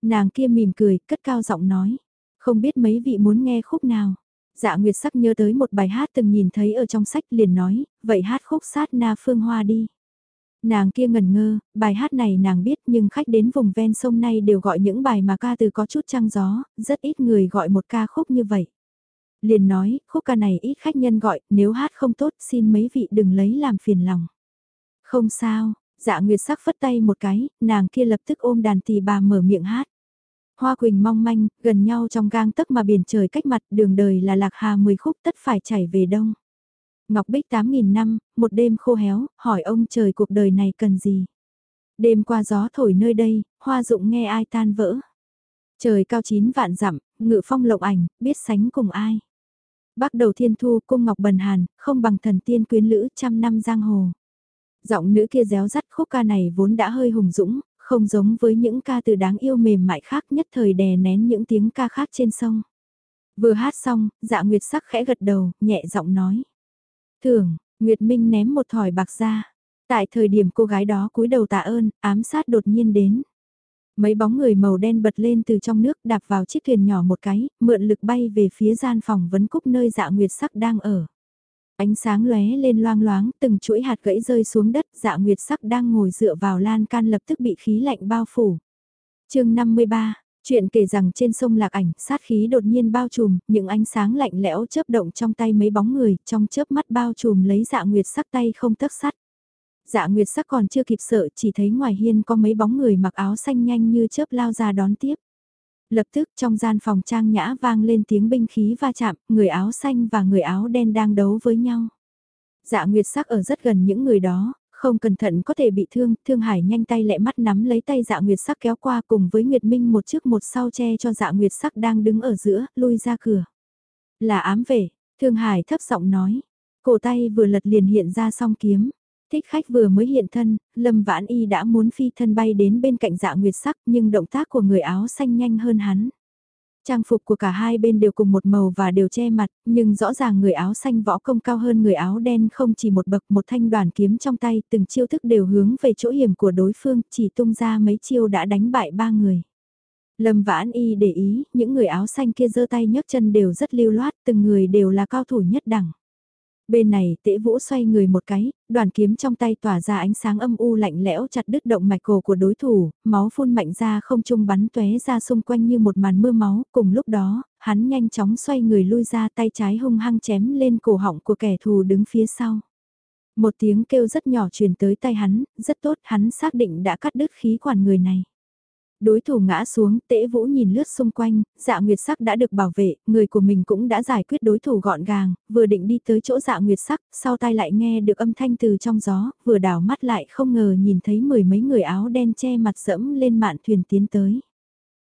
Nàng kia mỉm cười, cất cao giọng nói. Không biết mấy vị muốn nghe khúc nào. Dạ Nguyệt sắc nhớ tới một bài hát từng nhìn thấy ở trong sách liền nói, vậy hát khúc sát na phương hoa đi. Nàng kia ngần ngơ, bài hát này nàng biết nhưng khách đến vùng ven sông này đều gọi những bài mà ca từ có chút trăng gió, rất ít người gọi một ca khúc như vậy. Liền nói, khúc ca này ít khách nhân gọi, nếu hát không tốt xin mấy vị đừng lấy làm phiền lòng. Không sao, dạ nguyệt sắc phất tay một cái, nàng kia lập tức ôm đàn tỳ bà mở miệng hát. Hoa quỳnh mong manh, gần nhau trong gang tấc mà biển trời cách mặt đường đời là lạc hà mười khúc tất phải chảy về đông. Ngọc Bích 8.000 năm, một đêm khô héo, hỏi ông trời cuộc đời này cần gì? Đêm qua gió thổi nơi đây, hoa dụng nghe ai tan vỡ. Trời cao chín vạn dặm, ngự phong lộng ảnh, biết sánh cùng ai. Bắt đầu thiên thu cung ngọc bần hàn, không bằng thần tiên quyến lữ trăm năm giang hồ. Giọng nữ kia réo rắt khúc ca này vốn đã hơi hùng dũng, không giống với những ca từ đáng yêu mềm mại khác nhất thời đè nén những tiếng ca khác trên sông. Vừa hát xong, dạ nguyệt sắc khẽ gật đầu, nhẹ giọng nói. Thường, Nguyệt Minh ném một thỏi bạc ra. Tại thời điểm cô gái đó cúi đầu tạ ơn, ám sát đột nhiên đến. Mấy bóng người màu đen bật lên từ trong nước đạp vào chiếc thuyền nhỏ một cái, mượn lực bay về phía gian phòng vấn cúc nơi dạ nguyệt sắc đang ở. Ánh sáng lóe lên loang loáng, từng chuỗi hạt gãy rơi xuống đất, dạ nguyệt sắc đang ngồi dựa vào lan can lập tức bị khí lạnh bao phủ. chương 53, chuyện kể rằng trên sông Lạc Ảnh, sát khí đột nhiên bao trùm, những ánh sáng lạnh lẽo chớp động trong tay mấy bóng người, trong chớp mắt bao trùm lấy dạ nguyệt sắc tay không tấc sắt. Dạ Nguyệt sắc còn chưa kịp sợ chỉ thấy ngoài hiên có mấy bóng người mặc áo xanh nhanh như chớp lao ra đón tiếp. Lập tức trong gian phòng trang nhã vang lên tiếng binh khí va chạm, người áo xanh và người áo đen đang đấu với nhau. Dạ Nguyệt sắc ở rất gần những người đó, không cẩn thận có thể bị thương, Thương Hải nhanh tay lẹ mắt nắm lấy tay Dạ Nguyệt sắc kéo qua cùng với Nguyệt Minh một trước một sau che cho Dạ Nguyệt sắc đang đứng ở giữa, lui ra cửa. Là ám vệ, Thương Hải thấp giọng nói, cổ tay vừa lật liền hiện ra song kiếm. Thích khách vừa mới hiện thân, Lâm Vãn Y đã muốn phi thân bay đến bên cạnh dạ nguyệt sắc nhưng động tác của người áo xanh nhanh hơn hắn. Trang phục của cả hai bên đều cùng một màu và đều che mặt, nhưng rõ ràng người áo xanh võ công cao hơn người áo đen không chỉ một bậc một thanh đoàn kiếm trong tay, từng chiêu thức đều hướng về chỗ hiểm của đối phương, chỉ tung ra mấy chiêu đã đánh bại ba người. Lâm Vãn Y để ý, những người áo xanh kia giơ tay nhấc chân đều rất lưu loát, từng người đều là cao thủ nhất đẳng. Bên này tễ vũ xoay người một cái, đoàn kiếm trong tay tỏa ra ánh sáng âm u lạnh lẽo chặt đứt động mạch cổ của đối thủ, máu phun mạnh ra không trung bắn tóe ra xung quanh như một màn mưa máu, cùng lúc đó, hắn nhanh chóng xoay người lui ra tay trái hung hăng chém lên cổ họng của kẻ thù đứng phía sau. Một tiếng kêu rất nhỏ truyền tới tay hắn, rất tốt hắn xác định đã cắt đứt khí quản người này. Đối thủ ngã xuống, tễ vũ nhìn lướt xung quanh, dạ nguyệt sắc đã được bảo vệ, người của mình cũng đã giải quyết đối thủ gọn gàng, vừa định đi tới chỗ dạ nguyệt sắc, sau tai lại nghe được âm thanh từ trong gió, vừa đảo mắt lại không ngờ nhìn thấy mười mấy người áo đen che mặt dẫm lên mạn thuyền tiến tới.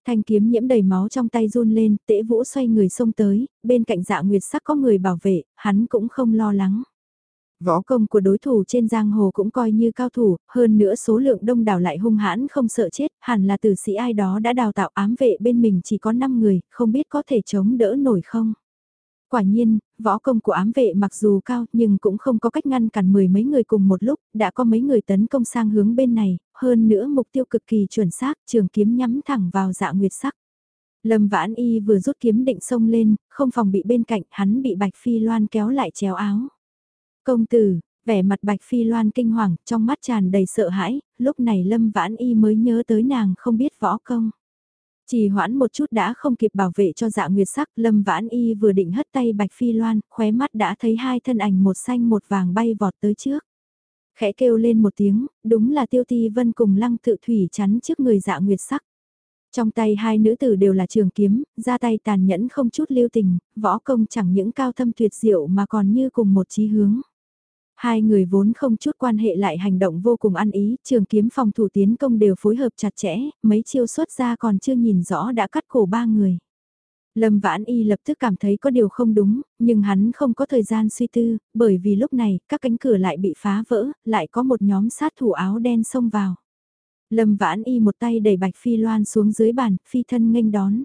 Thanh kiếm nhiễm đầy máu trong tay run lên, tễ vũ xoay người xông tới, bên cạnh dạ nguyệt sắc có người bảo vệ, hắn cũng không lo lắng. Võ công của đối thủ trên giang hồ cũng coi như cao thủ, hơn nữa số lượng đông đảo lại hung hãn không sợ chết, hẳn là tử sĩ ai đó đã đào tạo ám vệ bên mình chỉ có 5 người, không biết có thể chống đỡ nổi không. Quả nhiên, võ công của ám vệ mặc dù cao nhưng cũng không có cách ngăn cản mười mấy người cùng một lúc, đã có mấy người tấn công sang hướng bên này, hơn nữa mục tiêu cực kỳ chuẩn xác, trường kiếm nhắm thẳng vào dạ nguyệt sắc. Lâm Vãn Y vừa rút kiếm định xông lên, không phòng bị bên cạnh, hắn bị Bạch Phi Loan kéo lại chéo áo. Công tử, vẻ mặt Bạch Phi Loan kinh hoàng, trong mắt tràn đầy sợ hãi, lúc này Lâm Vãn Y mới nhớ tới nàng không biết võ công. Chỉ hoãn một chút đã không kịp bảo vệ cho dạ nguyệt sắc, Lâm Vãn Y vừa định hất tay Bạch Phi Loan, khóe mắt đã thấy hai thân ảnh một xanh một vàng bay vọt tới trước. Khẽ kêu lên một tiếng, đúng là Tiêu Ti Vân cùng Lăng Tự Thủy chắn trước người dạ nguyệt sắc. Trong tay hai nữ tử đều là trường kiếm, ra tay tàn nhẫn không chút lưu tình, võ công chẳng những cao thâm tuyệt diệu mà còn như cùng một chí hướng. Hai người vốn không chút quan hệ lại hành động vô cùng ăn ý, trường kiếm phòng thủ tiến công đều phối hợp chặt chẽ, mấy chiêu xuất ra còn chưa nhìn rõ đã cắt cổ ba người. Lâm Vãn Y lập tức cảm thấy có điều không đúng, nhưng hắn không có thời gian suy tư, bởi vì lúc này, các cánh cửa lại bị phá vỡ, lại có một nhóm sát thủ áo đen xông vào. Lâm Vãn Y một tay đẩy Bạch Phi Loan xuống dưới bàn, phi thân nghênh đón.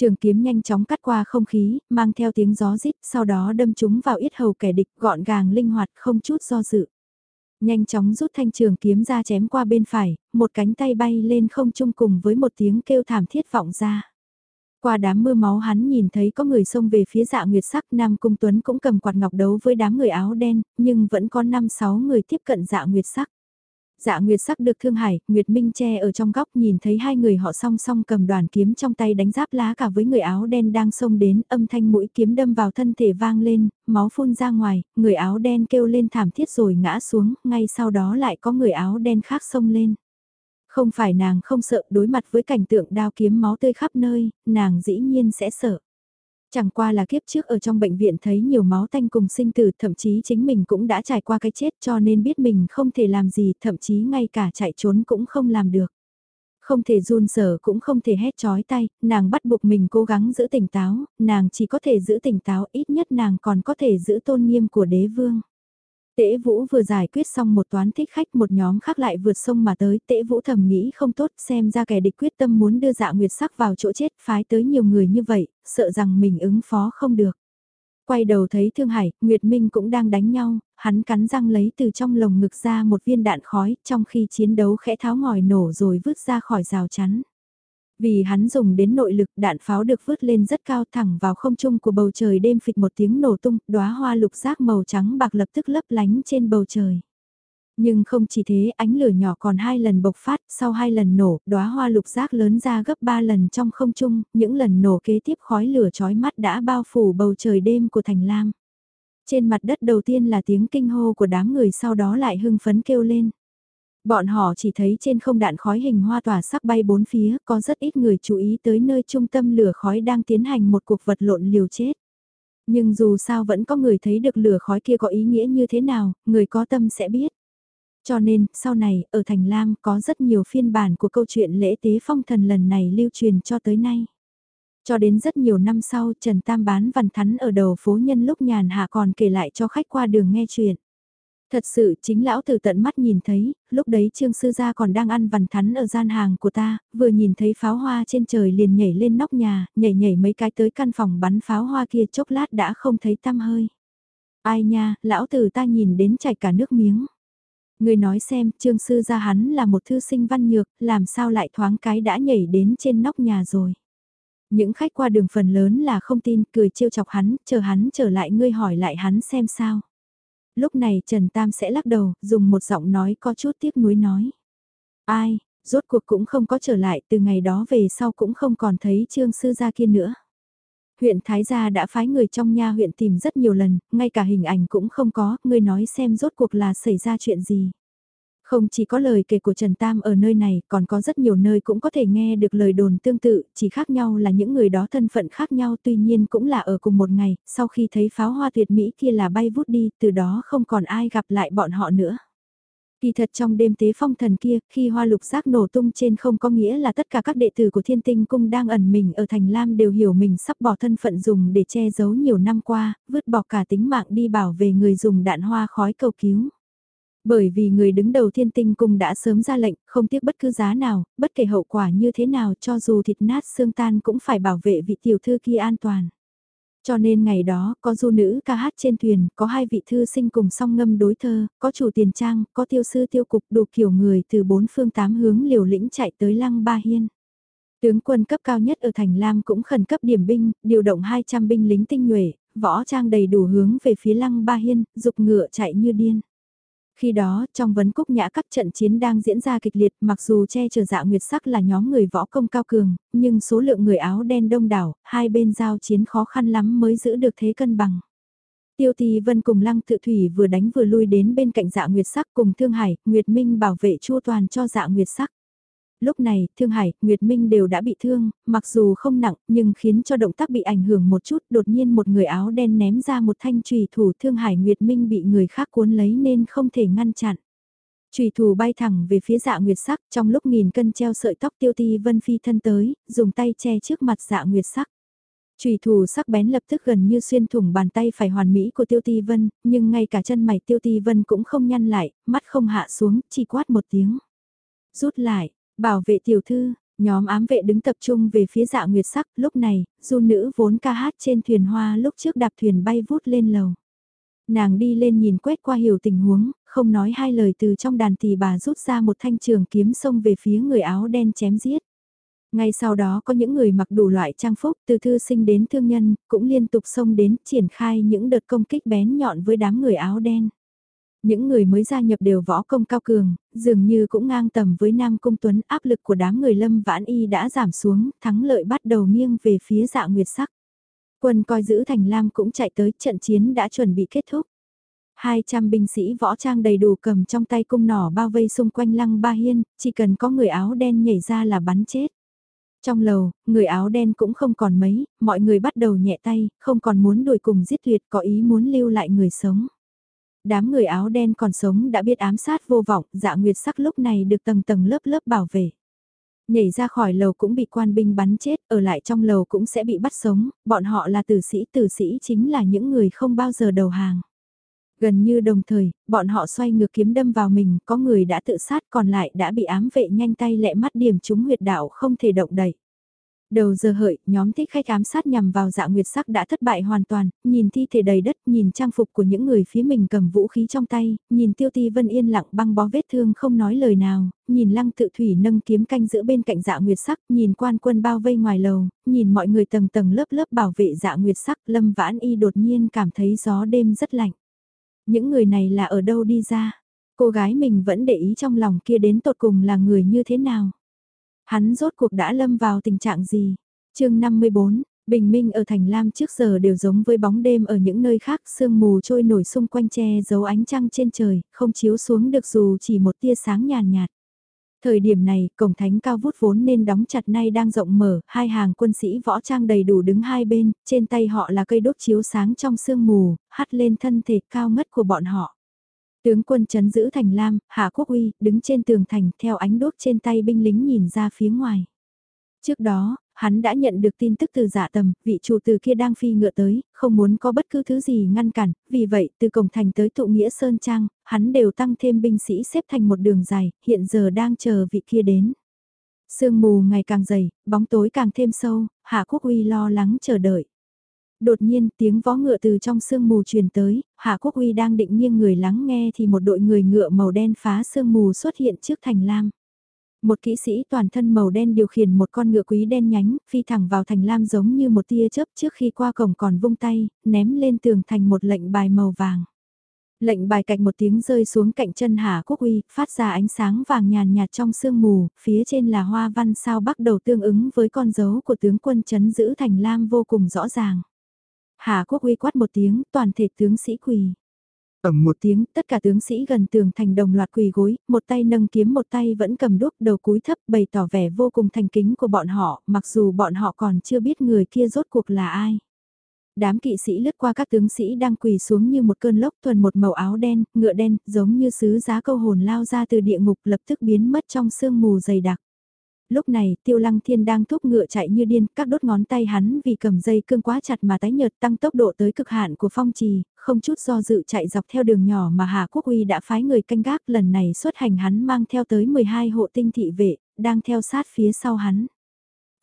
Trường kiếm nhanh chóng cắt qua không khí, mang theo tiếng gió rít, sau đó đâm chúng vào yết hầu kẻ địch gọn gàng linh hoạt không chút do dự. Nhanh chóng rút thanh trường kiếm ra chém qua bên phải, một cánh tay bay lên không trung cùng với một tiếng kêu thảm thiết vọng ra. Qua đám mưa máu hắn nhìn thấy có người xông về phía dạ nguyệt sắc Nam Cung Tuấn cũng cầm quạt ngọc đấu với đám người áo đen, nhưng vẫn có 5-6 người tiếp cận dạ nguyệt sắc. Dạ Nguyệt sắc được Thương Hải, Nguyệt Minh che ở trong góc nhìn thấy hai người họ song song cầm đoàn kiếm trong tay đánh giáp lá cả với người áo đen đang xông đến, âm thanh mũi kiếm đâm vào thân thể vang lên, máu phun ra ngoài, người áo đen kêu lên thảm thiết rồi ngã xuống, ngay sau đó lại có người áo đen khác xông lên. Không phải nàng không sợ đối mặt với cảnh tượng đao kiếm máu tươi khắp nơi, nàng dĩ nhiên sẽ sợ. Chẳng qua là kiếp trước ở trong bệnh viện thấy nhiều máu tanh cùng sinh tử, thậm chí chính mình cũng đã trải qua cái chết cho nên biết mình không thể làm gì, thậm chí ngay cả chạy trốn cũng không làm được. Không thể run sở cũng không thể hét chói tay, nàng bắt buộc mình cố gắng giữ tỉnh táo, nàng chỉ có thể giữ tỉnh táo, ít nhất nàng còn có thể giữ tôn nghiêm của đế vương. Tễ Vũ vừa giải quyết xong một toán thích khách một nhóm khác lại vượt sông mà tới, Tễ Vũ thầm nghĩ không tốt xem ra kẻ địch quyết tâm muốn đưa dạ nguyệt sắc vào chỗ chết phái tới nhiều người như vậy, sợ rằng mình ứng phó không được. Quay đầu thấy Thương Hải, Nguyệt Minh cũng đang đánh nhau, hắn cắn răng lấy từ trong lồng ngực ra một viên đạn khói, trong khi chiến đấu khẽ tháo ngòi nổ rồi vứt ra khỏi rào chắn. Vì hắn dùng đến nội lực đạn pháo được vứt lên rất cao thẳng vào không trung của bầu trời đêm phịch một tiếng nổ tung, đóa hoa lục giác màu trắng bạc lập tức lấp lánh trên bầu trời. Nhưng không chỉ thế ánh lửa nhỏ còn hai lần bộc phát, sau hai lần nổ, đóa hoa lục giác lớn ra gấp ba lần trong không trung, những lần nổ kế tiếp khói lửa chói mắt đã bao phủ bầu trời đêm của thành lam. Trên mặt đất đầu tiên là tiếng kinh hô của đám người sau đó lại hưng phấn kêu lên. Bọn họ chỉ thấy trên không đạn khói hình hoa tỏa sắc bay bốn phía, có rất ít người chú ý tới nơi trung tâm lửa khói đang tiến hành một cuộc vật lộn liều chết. Nhưng dù sao vẫn có người thấy được lửa khói kia có ý nghĩa như thế nào, người có tâm sẽ biết. Cho nên, sau này, ở Thành Lam có rất nhiều phiên bản của câu chuyện lễ tế phong thần lần này lưu truyền cho tới nay. Cho đến rất nhiều năm sau, Trần Tam bán văn thắn ở đầu phố nhân lúc nhàn hạ còn kể lại cho khách qua đường nghe chuyện. Thật sự chính lão từ tận mắt nhìn thấy, lúc đấy trương sư gia còn đang ăn vằn thắn ở gian hàng của ta, vừa nhìn thấy pháo hoa trên trời liền nhảy lên nóc nhà, nhảy nhảy mấy cái tới căn phòng bắn pháo hoa kia chốc lát đã không thấy tăm hơi. Ai nha, lão tử ta nhìn đến chảy cả nước miếng. Người nói xem, trương sư gia hắn là một thư sinh văn nhược, làm sao lại thoáng cái đã nhảy đến trên nóc nhà rồi. Những khách qua đường phần lớn là không tin, cười trêu chọc hắn, chờ hắn trở lại ngươi hỏi lại hắn xem sao lúc này Trần Tam sẽ lắc đầu, dùng một giọng nói có chút tiếc nuối nói. Ai, rốt cuộc cũng không có trở lại, từ ngày đó về sau cũng không còn thấy trương sư gia kia nữa. Huyện Thái Gia đã phái người trong nha huyện tìm rất nhiều lần, ngay cả hình ảnh cũng không có, người nói xem rốt cuộc là xảy ra chuyện gì. Không chỉ có lời kể của Trần Tam ở nơi này, còn có rất nhiều nơi cũng có thể nghe được lời đồn tương tự, chỉ khác nhau là những người đó thân phận khác nhau tuy nhiên cũng là ở cùng một ngày, sau khi thấy pháo hoa tuyệt mỹ kia là bay vút đi, từ đó không còn ai gặp lại bọn họ nữa. Kỳ thật trong đêm tế phong thần kia, khi hoa lục giác nổ tung trên không có nghĩa là tất cả các đệ tử của thiên tinh cung đang ẩn mình ở thành Lam đều hiểu mình sắp bỏ thân phận dùng để che giấu nhiều năm qua, vứt bỏ cả tính mạng đi bảo về người dùng đạn hoa khói cầu cứu. Bởi vì người đứng đầu thiên tinh cung đã sớm ra lệnh, không tiếc bất cứ giá nào, bất kể hậu quả như thế nào cho dù thịt nát xương tan cũng phải bảo vệ vị tiểu thư kia an toàn. Cho nên ngày đó, có du nữ ca hát trên thuyền, có hai vị thư sinh cùng song ngâm đối thơ, có chủ tiền trang, có tiêu sư tiêu cục đủ kiểu người từ bốn phương tám hướng liều lĩnh chạy tới lăng ba hiên. Tướng quân cấp cao nhất ở thành Lam cũng khẩn cấp điểm binh, điều động 200 binh lính tinh nhuệ, võ trang đầy đủ hướng về phía lăng ba hiên, dục ngựa chạy như điên. Khi đó, trong vấn cúc nhã các trận chiến đang diễn ra kịch liệt mặc dù che chở dạ nguyệt sắc là nhóm người võ công cao cường, nhưng số lượng người áo đen đông đảo, hai bên giao chiến khó khăn lắm mới giữ được thế cân bằng. Tiêu Tì Vân cùng Lăng Tự Thủy vừa đánh vừa lui đến bên cạnh dạ nguyệt sắc cùng Thương Hải, Nguyệt Minh bảo vệ chua toàn cho dạ nguyệt sắc. Lúc này, Thương Hải, Nguyệt Minh đều đã bị thương, mặc dù không nặng, nhưng khiến cho động tác bị ảnh hưởng một chút, đột nhiên một người áo đen ném ra một thanh trùy thủ Thương Hải Nguyệt Minh bị người khác cuốn lấy nên không thể ngăn chặn. Trùy thủ bay thẳng về phía dạ nguyệt sắc, trong lúc nghìn cân treo sợi tóc tiêu ti vân phi thân tới, dùng tay che trước mặt dạ nguyệt sắc. Trùy thủ sắc bén lập tức gần như xuyên thủng bàn tay phải hoàn mỹ của Tiêu Ti Vân, nhưng ngay cả chân mày Tiêu Ti Vân cũng không nhăn lại, mắt không hạ xuống, chỉ quát một tiếng. Rút lại, Bảo vệ tiểu thư, nhóm ám vệ đứng tập trung về phía dạ nguyệt sắc, lúc này, du nữ vốn ca hát trên thuyền hoa lúc trước đạp thuyền bay vút lên lầu. Nàng đi lên nhìn quét qua hiểu tình huống, không nói hai lời từ trong đàn thì bà rút ra một thanh trường kiếm xông về phía người áo đen chém giết. Ngay sau đó có những người mặc đủ loại trang phục từ thư sinh đến thương nhân, cũng liên tục xông đến triển khai những đợt công kích bén nhọn với đám người áo đen. Những người mới gia nhập đều võ công cao cường, dường như cũng ngang tầm với Nam Cung Tuấn áp lực của đám người lâm vãn y đã giảm xuống, thắng lợi bắt đầu nghiêng về phía dạ nguyệt sắc. Quân coi giữ thành Lam cũng chạy tới trận chiến đã chuẩn bị kết thúc. 200 binh sĩ võ trang đầy đủ cầm trong tay cung nỏ bao vây xung quanh lăng ba hiên, chỉ cần có người áo đen nhảy ra là bắn chết. Trong lầu, người áo đen cũng không còn mấy, mọi người bắt đầu nhẹ tay, không còn muốn đuổi cùng giết tuyệt có ý muốn lưu lại người sống. Đám người áo đen còn sống đã biết ám sát vô vọng, dạ nguyệt sắc lúc này được tầng tầng lớp lớp bảo vệ. Nhảy ra khỏi lầu cũng bị quan binh bắn chết, ở lại trong lầu cũng sẽ bị bắt sống, bọn họ là tử sĩ, tử sĩ chính là những người không bao giờ đầu hàng. Gần như đồng thời, bọn họ xoay ngược kiếm đâm vào mình, có người đã tự sát còn lại đã bị ám vệ nhanh tay lẹ mắt điểm trúng huyệt đạo không thể động đậy. Đầu giờ hợi, nhóm thích khách ám sát nhằm vào dạ nguyệt sắc đã thất bại hoàn toàn, nhìn thi thể đầy đất, nhìn trang phục của những người phía mình cầm vũ khí trong tay, nhìn tiêu ti vân yên lặng băng bó vết thương không nói lời nào, nhìn lăng tự thủy nâng kiếm canh giữa bên cạnh dạ nguyệt sắc, nhìn quan quân bao vây ngoài lầu, nhìn mọi người tầng tầng lớp lớp bảo vệ dạ nguyệt sắc, lâm vãn y đột nhiên cảm thấy gió đêm rất lạnh. Những người này là ở đâu đi ra? Cô gái mình vẫn để ý trong lòng kia đến tột cùng là người như thế nào? Hắn rốt cuộc đã lâm vào tình trạng gì? chương 54, Bình minh ở thành Lam trước giờ đều giống với bóng đêm ở những nơi khác, sương mù trôi nổi xung quanh che giấu ánh trăng trên trời, không chiếu xuống được dù chỉ một tia sáng nhàn nhạt, Thời điểm này, cổng thánh cao vút vốn nên đóng chặt nay đang rộng mở, hai hàng quân sĩ võ trang đầy đủ đứng hai bên, trên tay họ là cây đốt chiếu sáng trong sương mù, hắt lên thân thể cao ngất của bọn họ. Tướng quân chấn giữ thành Lam, Hạ Quốc Uy, đứng trên tường thành theo ánh đốt trên tay binh lính nhìn ra phía ngoài. Trước đó, hắn đã nhận được tin tức từ giả tầm, vị chủ từ kia đang phi ngựa tới, không muốn có bất cứ thứ gì ngăn cản, vì vậy từ cổng thành tới tụ nghĩa Sơn Trang, hắn đều tăng thêm binh sĩ xếp thành một đường dài, hiện giờ đang chờ vị kia đến. Sương mù ngày càng dày, bóng tối càng thêm sâu, Hạ Quốc Uy lo lắng chờ đợi. Đột nhiên tiếng vó ngựa từ trong sương mù truyền tới, Hạ Quốc Uy đang định nghiêng người lắng nghe thì một đội người ngựa màu đen phá sương mù xuất hiện trước thành lam. Một kỹ sĩ toàn thân màu đen điều khiển một con ngựa quý đen nhánh, phi thẳng vào thành lam giống như một tia chớp trước khi qua cổng còn vung tay, ném lên tường thành một lệnh bài màu vàng. Lệnh bài cạnh một tiếng rơi xuống cạnh chân Hà Quốc Uy, phát ra ánh sáng vàng nhàn nhạt trong sương mù, phía trên là hoa văn sao bắt đầu tương ứng với con dấu của tướng quân chấn giữ thành lam vô cùng rõ ràng. Hà Quốc Uy quát một tiếng, toàn thể tướng sĩ quỳ ầm một tiếng, tất cả tướng sĩ gần tường thành đồng loạt quỳ gối, một tay nâng kiếm một tay vẫn cầm đuốc đầu cúi thấp bày tỏ vẻ vô cùng thành kính của bọn họ, mặc dù bọn họ còn chưa biết người kia rốt cuộc là ai. Đám kỵ sĩ lướt qua các tướng sĩ đang quỳ xuống như một cơn lốc thuần một màu áo đen, ngựa đen, giống như sứ giá câu hồn lao ra từ địa ngục lập tức biến mất trong sương mù dày đặc. Lúc này, tiêu lăng thiên đang thúc ngựa chạy như điên, các đốt ngón tay hắn vì cầm dây cương quá chặt mà tái nhợt tăng tốc độ tới cực hạn của phong trì, không chút do dự chạy dọc theo đường nhỏ mà Hà Quốc Uy đã phái người canh gác lần này xuất hành hắn mang theo tới 12 hộ tinh thị vệ, đang theo sát phía sau hắn.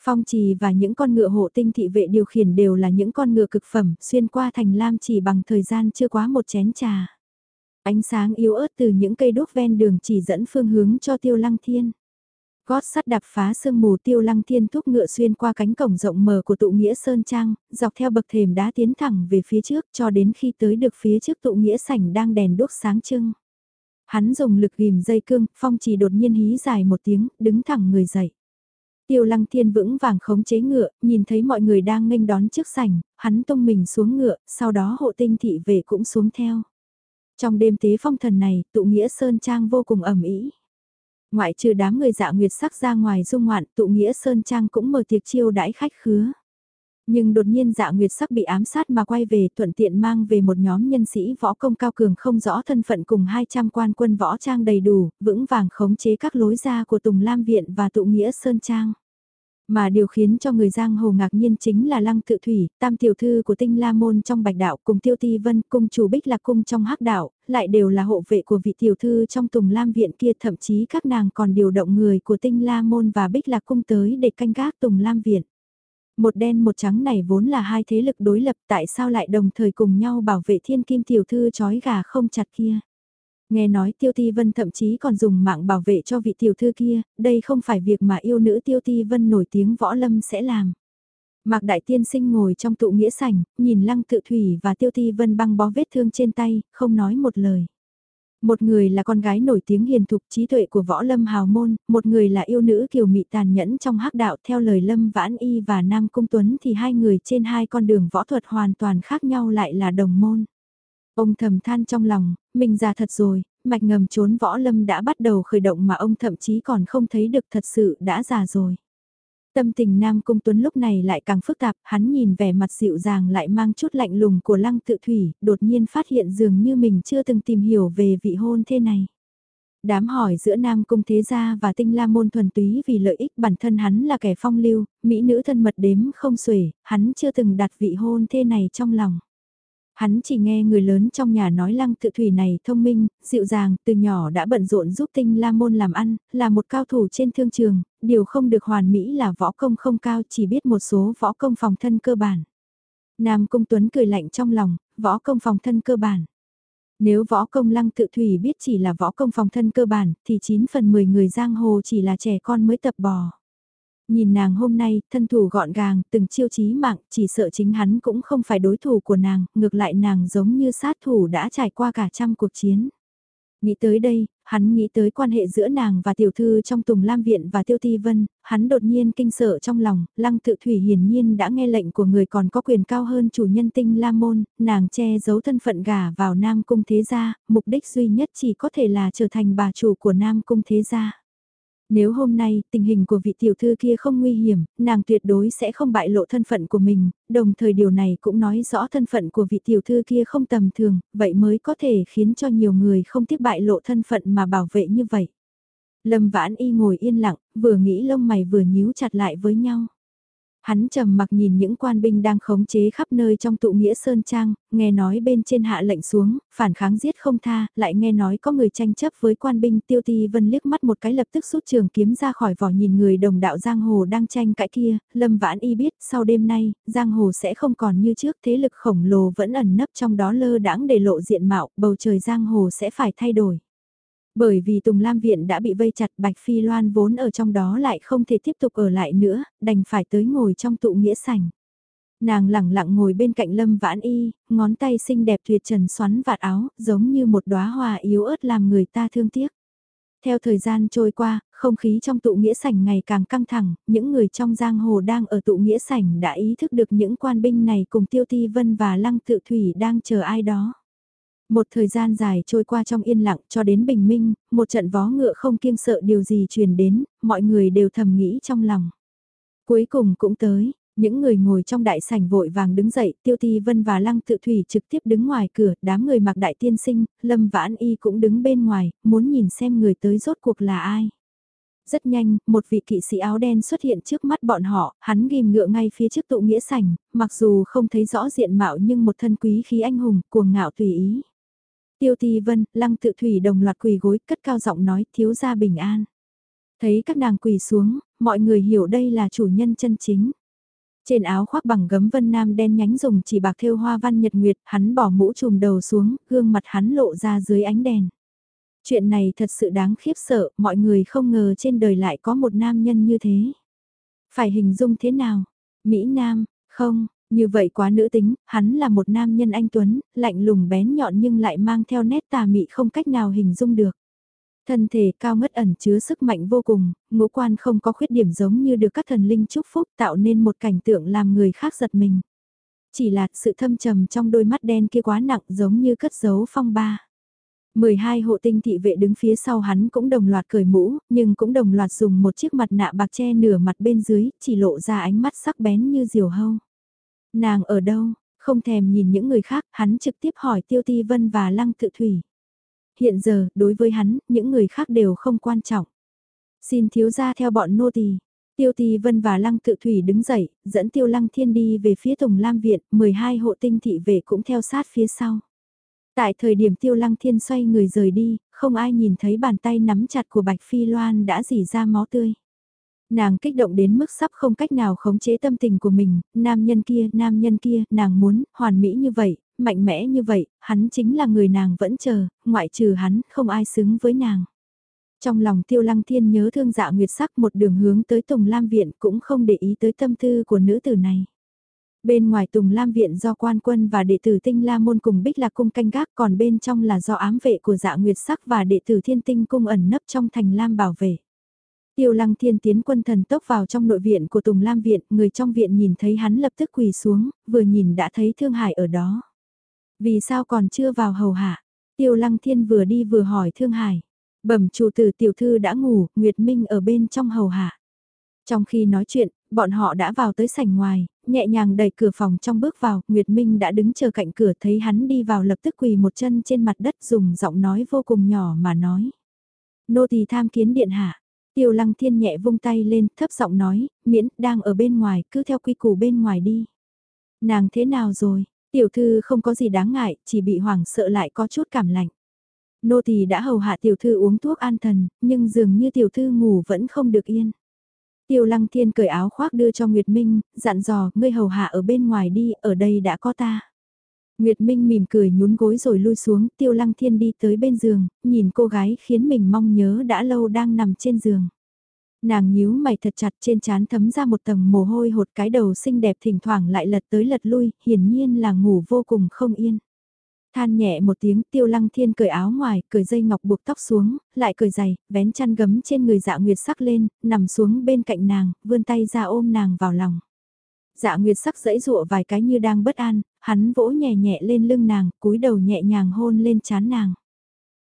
Phong trì và những con ngựa hộ tinh thị vệ điều khiển đều là những con ngựa cực phẩm xuyên qua thành lam chỉ bằng thời gian chưa quá một chén trà. Ánh sáng yếu ớt từ những cây đốt ven đường chỉ dẫn phương hướng cho tiêu lăng thiên. Gót sắt đạp phá sương mù tiêu lăng thiên thúc ngựa xuyên qua cánh cổng rộng mở của tụ nghĩa Sơn Trang, dọc theo bậc thềm đá tiến thẳng về phía trước cho đến khi tới được phía trước tụ nghĩa sảnh đang đèn đốt sáng trưng. Hắn dùng lực ghim dây cương, phong trì đột nhiên hí dài một tiếng, đứng thẳng người dậy. Tiêu lăng thiên vững vàng khống chế ngựa, nhìn thấy mọi người đang nghênh đón trước sảnh, hắn tung mình xuống ngựa, sau đó hộ tinh thị về cũng xuống theo. Trong đêm tế phong thần này, tụ nghĩa Sơn Trang vô cùng ẩm ý. Ngoại trừ đám người dạ nguyệt sắc ra ngoài dung ngoạn, tụ nghĩa Sơn Trang cũng mở tiệc chiêu đãi khách khứa. Nhưng đột nhiên dạ nguyệt sắc bị ám sát mà quay về thuận tiện mang về một nhóm nhân sĩ võ công cao cường không rõ thân phận cùng 200 quan quân võ trang đầy đủ, vững vàng khống chế các lối ra của Tùng Lam Viện và tụ nghĩa Sơn Trang. Mà điều khiến cho người giang hồ ngạc nhiên chính là lăng tự thủy, tam tiểu thư của tinh la môn trong bạch đạo cùng tiêu ti vân cung chủ bích lạc cung trong hắc đạo, lại đều là hộ vệ của vị tiểu thư trong tùng lam viện kia thậm chí các nàng còn điều động người của tinh la môn và bích lạc cung tới để canh gác tùng lam viện. Một đen một trắng này vốn là hai thế lực đối lập tại sao lại đồng thời cùng nhau bảo vệ thiên kim tiểu thư chói gà không chặt kia. Nghe nói Tiêu Ti Vân thậm chí còn dùng mạng bảo vệ cho vị tiểu thư kia, đây không phải việc mà yêu nữ Tiêu Ti Vân nổi tiếng võ lâm sẽ làm. Mạc Đại Tiên Sinh ngồi trong tụ nghĩa sảnh, nhìn Lăng Tự Thủy và Tiêu Ti Vân băng bó vết thương trên tay, không nói một lời. Một người là con gái nổi tiếng hiền thục trí tuệ của võ lâm hào môn, một người là yêu nữ kiều mị tàn nhẫn trong hắc đạo theo lời lâm vãn y và nam cung tuấn thì hai người trên hai con đường võ thuật hoàn toàn khác nhau lại là đồng môn. Ông thầm than trong lòng, mình già thật rồi, mạch ngầm trốn võ lâm đã bắt đầu khởi động mà ông thậm chí còn không thấy được thật sự đã già rồi. Tâm tình Nam Cung Tuấn lúc này lại càng phức tạp, hắn nhìn vẻ mặt dịu dàng lại mang chút lạnh lùng của lăng tự thủy, đột nhiên phát hiện dường như mình chưa từng tìm hiểu về vị hôn thế này. Đám hỏi giữa Nam Cung Thế Gia và Tinh La Môn thuần túy vì lợi ích bản thân hắn là kẻ phong lưu, mỹ nữ thân mật đếm không xuể, hắn chưa từng đặt vị hôn thê này trong lòng. Hắn chỉ nghe người lớn trong nhà nói lăng tự thủy này thông minh, dịu dàng, từ nhỏ đã bận rộn giúp tinh la môn làm ăn, là một cao thủ trên thương trường, điều không được hoàn mỹ là võ công không cao chỉ biết một số võ công phòng thân cơ bản. Nam Cung Tuấn cười lạnh trong lòng, võ công phòng thân cơ bản. Nếu võ công lăng tự thủy biết chỉ là võ công phòng thân cơ bản, thì 9 phần 10 người giang hồ chỉ là trẻ con mới tập bò. Nhìn nàng hôm nay, thân thủ gọn gàng, từng chiêu chí mạng, chỉ sợ chính hắn cũng không phải đối thủ của nàng, ngược lại nàng giống như sát thủ đã trải qua cả trăm cuộc chiến. Nghĩ tới đây, hắn nghĩ tới quan hệ giữa nàng và tiểu thư trong Tùng Lam Viện và Tiêu Ti Vân, hắn đột nhiên kinh sợ trong lòng, lăng tự thủy hiển nhiên đã nghe lệnh của người còn có quyền cao hơn chủ nhân tinh Lam Môn, nàng che giấu thân phận gả vào Nam Cung Thế Gia, mục đích duy nhất chỉ có thể là trở thành bà chủ của Nam Cung Thế Gia. Nếu hôm nay tình hình của vị tiểu thư kia không nguy hiểm, nàng tuyệt đối sẽ không bại lộ thân phận của mình, đồng thời điều này cũng nói rõ thân phận của vị tiểu thư kia không tầm thường, vậy mới có thể khiến cho nhiều người không tiếp bại lộ thân phận mà bảo vệ như vậy. Lâm vãn y ngồi yên lặng, vừa nghĩ lông mày vừa nhíu chặt lại với nhau. Hắn trầm mặc nhìn những quan binh đang khống chế khắp nơi trong tụ nghĩa Sơn Trang, nghe nói bên trên hạ lệnh xuống, phản kháng giết không tha, lại nghe nói có người tranh chấp với quan binh tiêu ti vân liếc mắt một cái lập tức rút trường kiếm ra khỏi vỏ nhìn người đồng đạo Giang Hồ đang tranh cãi kia, Lâm Vãn Y biết sau đêm nay, Giang Hồ sẽ không còn như trước thế lực khổng lồ vẫn ẩn nấp trong đó lơ đãng để lộ diện mạo, bầu trời Giang Hồ sẽ phải thay đổi. Bởi vì Tùng Lam Viện đã bị vây chặt Bạch Phi Loan vốn ở trong đó lại không thể tiếp tục ở lại nữa, đành phải tới ngồi trong tụ nghĩa sảnh. Nàng lẳng lặng ngồi bên cạnh Lâm Vãn Y, ngón tay xinh đẹp tuyệt trần xoắn vạt áo, giống như một đóa hoa yếu ớt làm người ta thương tiếc. Theo thời gian trôi qua, không khí trong tụ nghĩa sảnh ngày càng căng thẳng, những người trong giang hồ đang ở tụ nghĩa sảnh đã ý thức được những quan binh này cùng Tiêu Ti Vân và Lăng Tự Thủy đang chờ ai đó. Một thời gian dài trôi qua trong yên lặng cho đến bình minh, một trận vó ngựa không kiêng sợ điều gì truyền đến, mọi người đều thầm nghĩ trong lòng. Cuối cùng cũng tới, những người ngồi trong đại sảnh vội vàng đứng dậy, Tiêu Ti Vân và Lăng Tự Thủy trực tiếp đứng ngoài cửa, đám người mặc đại tiên sinh, Lâm Vãn Y cũng đứng bên ngoài, muốn nhìn xem người tới rốt cuộc là ai. Rất nhanh, một vị kỵ sĩ áo đen xuất hiện trước mắt bọn họ, hắn ghim ngựa ngay phía trước tụ nghĩa sảnh, mặc dù không thấy rõ diện mạo nhưng một thân quý khí anh hùng, cuồng ngạo tùy ý. Tiêu Ti Vân, Lăng Tự Thủy đồng loạt quỳ gối, cất cao giọng nói, thiếu gia bình an. Thấy các nàng quỳ xuống, mọi người hiểu đây là chủ nhân chân chính. Trên áo khoác bằng gấm vân nam đen nhánh dùng chỉ bạc thêu hoa văn nhật nguyệt, hắn bỏ mũ trùm đầu xuống, gương mặt hắn lộ ra dưới ánh đèn. Chuyện này thật sự đáng khiếp sợ, mọi người không ngờ trên đời lại có một nam nhân như thế. Phải hình dung thế nào? Mỹ Nam, không, như vậy quá nữ tính, hắn là một nam nhân anh Tuấn, lạnh lùng bén nhọn nhưng lại mang theo nét tà mị không cách nào hình dung được. Thân thể cao ngất ẩn chứa sức mạnh vô cùng, ngũ quan không có khuyết điểm giống như được các thần linh chúc phúc tạo nên một cảnh tượng làm người khác giật mình. Chỉ là sự thâm trầm trong đôi mắt đen kia quá nặng giống như cất giấu phong ba. 12 hộ tinh thị vệ đứng phía sau hắn cũng đồng loạt cởi mũ, nhưng cũng đồng loạt dùng một chiếc mặt nạ bạc che nửa mặt bên dưới, chỉ lộ ra ánh mắt sắc bén như diều hâu. Nàng ở đâu? Không thèm nhìn những người khác, hắn trực tiếp hỏi Tiêu Ti Vân và Lăng Tự Thủy. Hiện giờ, đối với hắn, những người khác đều không quan trọng. Xin thiếu gia theo bọn nô tỳ. Tiêu Ti Vân và Lăng Tự Thủy đứng dậy, dẫn Tiêu Lăng Thiên đi về phía Tùng Lam Viện, 12 hộ tinh thị vệ cũng theo sát phía sau. Tại thời điểm Tiêu Lăng Thiên xoay người rời đi, không ai nhìn thấy bàn tay nắm chặt của Bạch Phi Loan đã dỉ ra máu tươi. Nàng kích động đến mức sắp không cách nào khống chế tâm tình của mình, nam nhân kia, nam nhân kia, nàng muốn, hoàn mỹ như vậy, mạnh mẽ như vậy, hắn chính là người nàng vẫn chờ, ngoại trừ hắn, không ai xứng với nàng. Trong lòng tiêu lăng thiên nhớ thương dạ nguyệt sắc một đường hướng tới Tùng Lam Viện cũng không để ý tới tâm tư của nữ tử này. Bên ngoài Tùng Lam Viện do quan quân và đệ tử tinh La Môn cùng Bích Lạc Cung canh gác còn bên trong là do ám vệ của dạ nguyệt sắc và đệ tử thiên tinh cung ẩn nấp trong thành Lam bảo vệ. Tiêu lăng thiên tiến quân thần tốc vào trong nội viện của Tùng Lam Viện, người trong viện nhìn thấy hắn lập tức quỳ xuống, vừa nhìn đã thấy Thương Hải ở đó. Vì sao còn chưa vào hầu hạ? Tiêu Lăng Thiên vừa đi vừa hỏi Thương Hải. Bẩm chủ tử tiểu thư đã ngủ, Nguyệt Minh ở bên trong hầu hạ. Trong khi nói chuyện, bọn họ đã vào tới sảnh ngoài, nhẹ nhàng đẩy cửa phòng trong bước vào, Nguyệt Minh đã đứng chờ cạnh cửa thấy hắn đi vào lập tức quỳ một chân trên mặt đất dùng giọng nói vô cùng nhỏ mà nói. Nô tỳ tham kiến điện hạ. Tiêu lăng thiên nhẹ vung tay lên, thấp giọng nói, miễn, đang ở bên ngoài, cứ theo quy củ bên ngoài đi. Nàng thế nào rồi? Tiểu thư không có gì đáng ngại, chỉ bị hoảng sợ lại có chút cảm lạnh. Nô tỳ đã hầu hạ tiểu thư uống thuốc an thần, nhưng dường như tiểu thư ngủ vẫn không được yên. Tiêu lăng thiên cởi áo khoác đưa cho Nguyệt Minh, dặn dò, ngươi hầu hạ ở bên ngoài đi, ở đây đã có ta. Nguyệt Minh mỉm cười nhún gối rồi lui xuống, tiêu lăng thiên đi tới bên giường, nhìn cô gái khiến mình mong nhớ đã lâu đang nằm trên giường. Nàng nhíu mày thật chặt trên trán thấm ra một tầng mồ hôi hột cái đầu xinh đẹp thỉnh thoảng lại lật tới lật lui, hiển nhiên là ngủ vô cùng không yên. Than nhẹ một tiếng tiêu lăng thiên cởi áo ngoài, cởi dây ngọc buộc tóc xuống, lại cởi giày, vén chăn gấm trên người dạ nguyệt sắc lên, nằm xuống bên cạnh nàng, vươn tay ra ôm nàng vào lòng. Dạ nguyệt sắc dẫy dụa vài cái như đang bất an, hắn vỗ nhẹ nhẹ lên lưng nàng, cúi đầu nhẹ nhàng hôn lên chán nàng.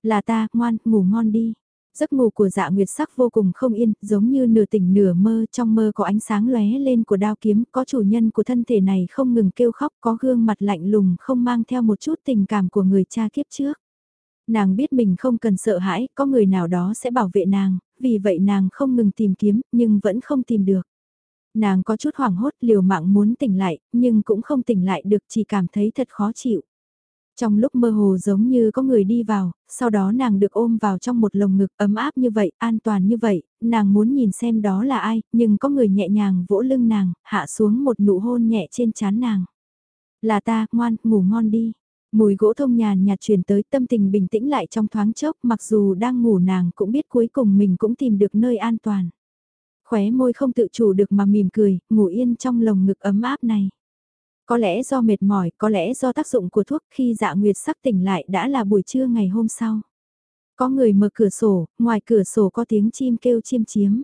Là ta, ngoan, ngủ ngon đi. Giấc ngủ của dạ nguyệt sắc vô cùng không yên, giống như nửa tỉnh nửa mơ, trong mơ có ánh sáng lóe lên của đao kiếm, có chủ nhân của thân thể này không ngừng kêu khóc, có gương mặt lạnh lùng không mang theo một chút tình cảm của người cha kiếp trước. Nàng biết mình không cần sợ hãi, có người nào đó sẽ bảo vệ nàng, vì vậy nàng không ngừng tìm kiếm, nhưng vẫn không tìm được. Nàng có chút hoảng hốt liều mạng muốn tỉnh lại, nhưng cũng không tỉnh lại được chỉ cảm thấy thật khó chịu. Trong lúc mơ hồ giống như có người đi vào, sau đó nàng được ôm vào trong một lồng ngực ấm áp như vậy, an toàn như vậy, nàng muốn nhìn xem đó là ai, nhưng có người nhẹ nhàng vỗ lưng nàng, hạ xuống một nụ hôn nhẹ trên trán nàng. Là ta, ngoan, ngủ ngon đi. Mùi gỗ thông nhàn nhạt truyền tới tâm tình bình tĩnh lại trong thoáng chốc mặc dù đang ngủ nàng cũng biết cuối cùng mình cũng tìm được nơi an toàn. Khóe môi không tự chủ được mà mỉm cười, ngủ yên trong lồng ngực ấm áp này. Có lẽ do mệt mỏi, có lẽ do tác dụng của thuốc khi dạ nguyệt sắc tỉnh lại đã là buổi trưa ngày hôm sau. Có người mở cửa sổ, ngoài cửa sổ có tiếng chim kêu chiêm chiếm.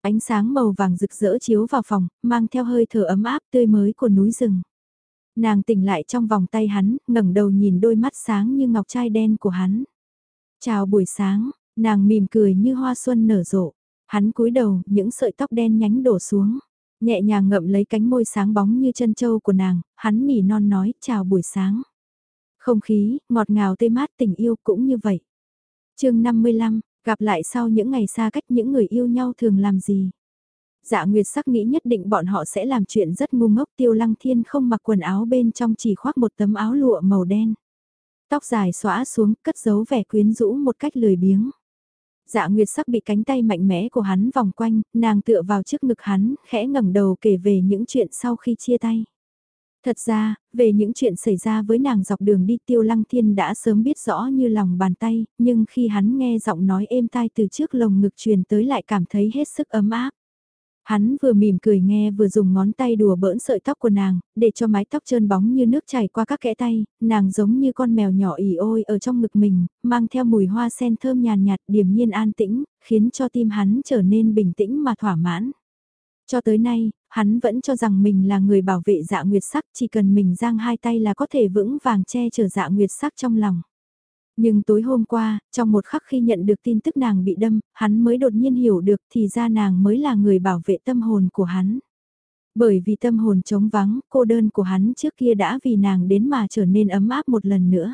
Ánh sáng màu vàng rực rỡ chiếu vào phòng, mang theo hơi thở ấm áp tươi mới của núi rừng. Nàng tỉnh lại trong vòng tay hắn, ngẩng đầu nhìn đôi mắt sáng như ngọc trai đen của hắn. Chào buổi sáng, nàng mỉm cười như hoa xuân nở rộ. Hắn cúi đầu, những sợi tóc đen nhánh đổ xuống. Nhẹ nhàng ngậm lấy cánh môi sáng bóng như chân châu của nàng, hắn nỉ non nói chào buổi sáng. Không khí, ngọt ngào tươi mát tình yêu cũng như vậy. chương 55, gặp lại sau những ngày xa cách những người yêu nhau thường làm gì? Dạ Nguyệt sắc nghĩ nhất định bọn họ sẽ làm chuyện rất ngu ngốc tiêu lăng thiên không mặc quần áo bên trong chỉ khoác một tấm áo lụa màu đen. Tóc dài xõa xuống cất giấu vẻ quyến rũ một cách lười biếng. Dạ Nguyệt sắc bị cánh tay mạnh mẽ của hắn vòng quanh, nàng tựa vào trước ngực hắn, khẽ ngẩng đầu kể về những chuyện sau khi chia tay. Thật ra, về những chuyện xảy ra với nàng dọc đường đi tiêu lăng thiên đã sớm biết rõ như lòng bàn tay, nhưng khi hắn nghe giọng nói êm tai từ trước lồng ngực truyền tới lại cảm thấy hết sức ấm áp. Hắn vừa mỉm cười nghe vừa dùng ngón tay đùa bỡn sợi tóc của nàng, để cho mái tóc trơn bóng như nước chảy qua các kẽ tay, nàng giống như con mèo nhỏ ỉ ôi ở trong ngực mình, mang theo mùi hoa sen thơm nhàn nhạt, điềm nhiên an tĩnh, khiến cho tim hắn trở nên bình tĩnh mà thỏa mãn. Cho tới nay, hắn vẫn cho rằng mình là người bảo vệ dạ nguyệt sắc, chỉ cần mình giang hai tay là có thể vững vàng che chở dạ nguyệt sắc trong lòng. Nhưng tối hôm qua, trong một khắc khi nhận được tin tức nàng bị đâm, hắn mới đột nhiên hiểu được thì ra nàng mới là người bảo vệ tâm hồn của hắn. Bởi vì tâm hồn trống vắng, cô đơn của hắn trước kia đã vì nàng đến mà trở nên ấm áp một lần nữa.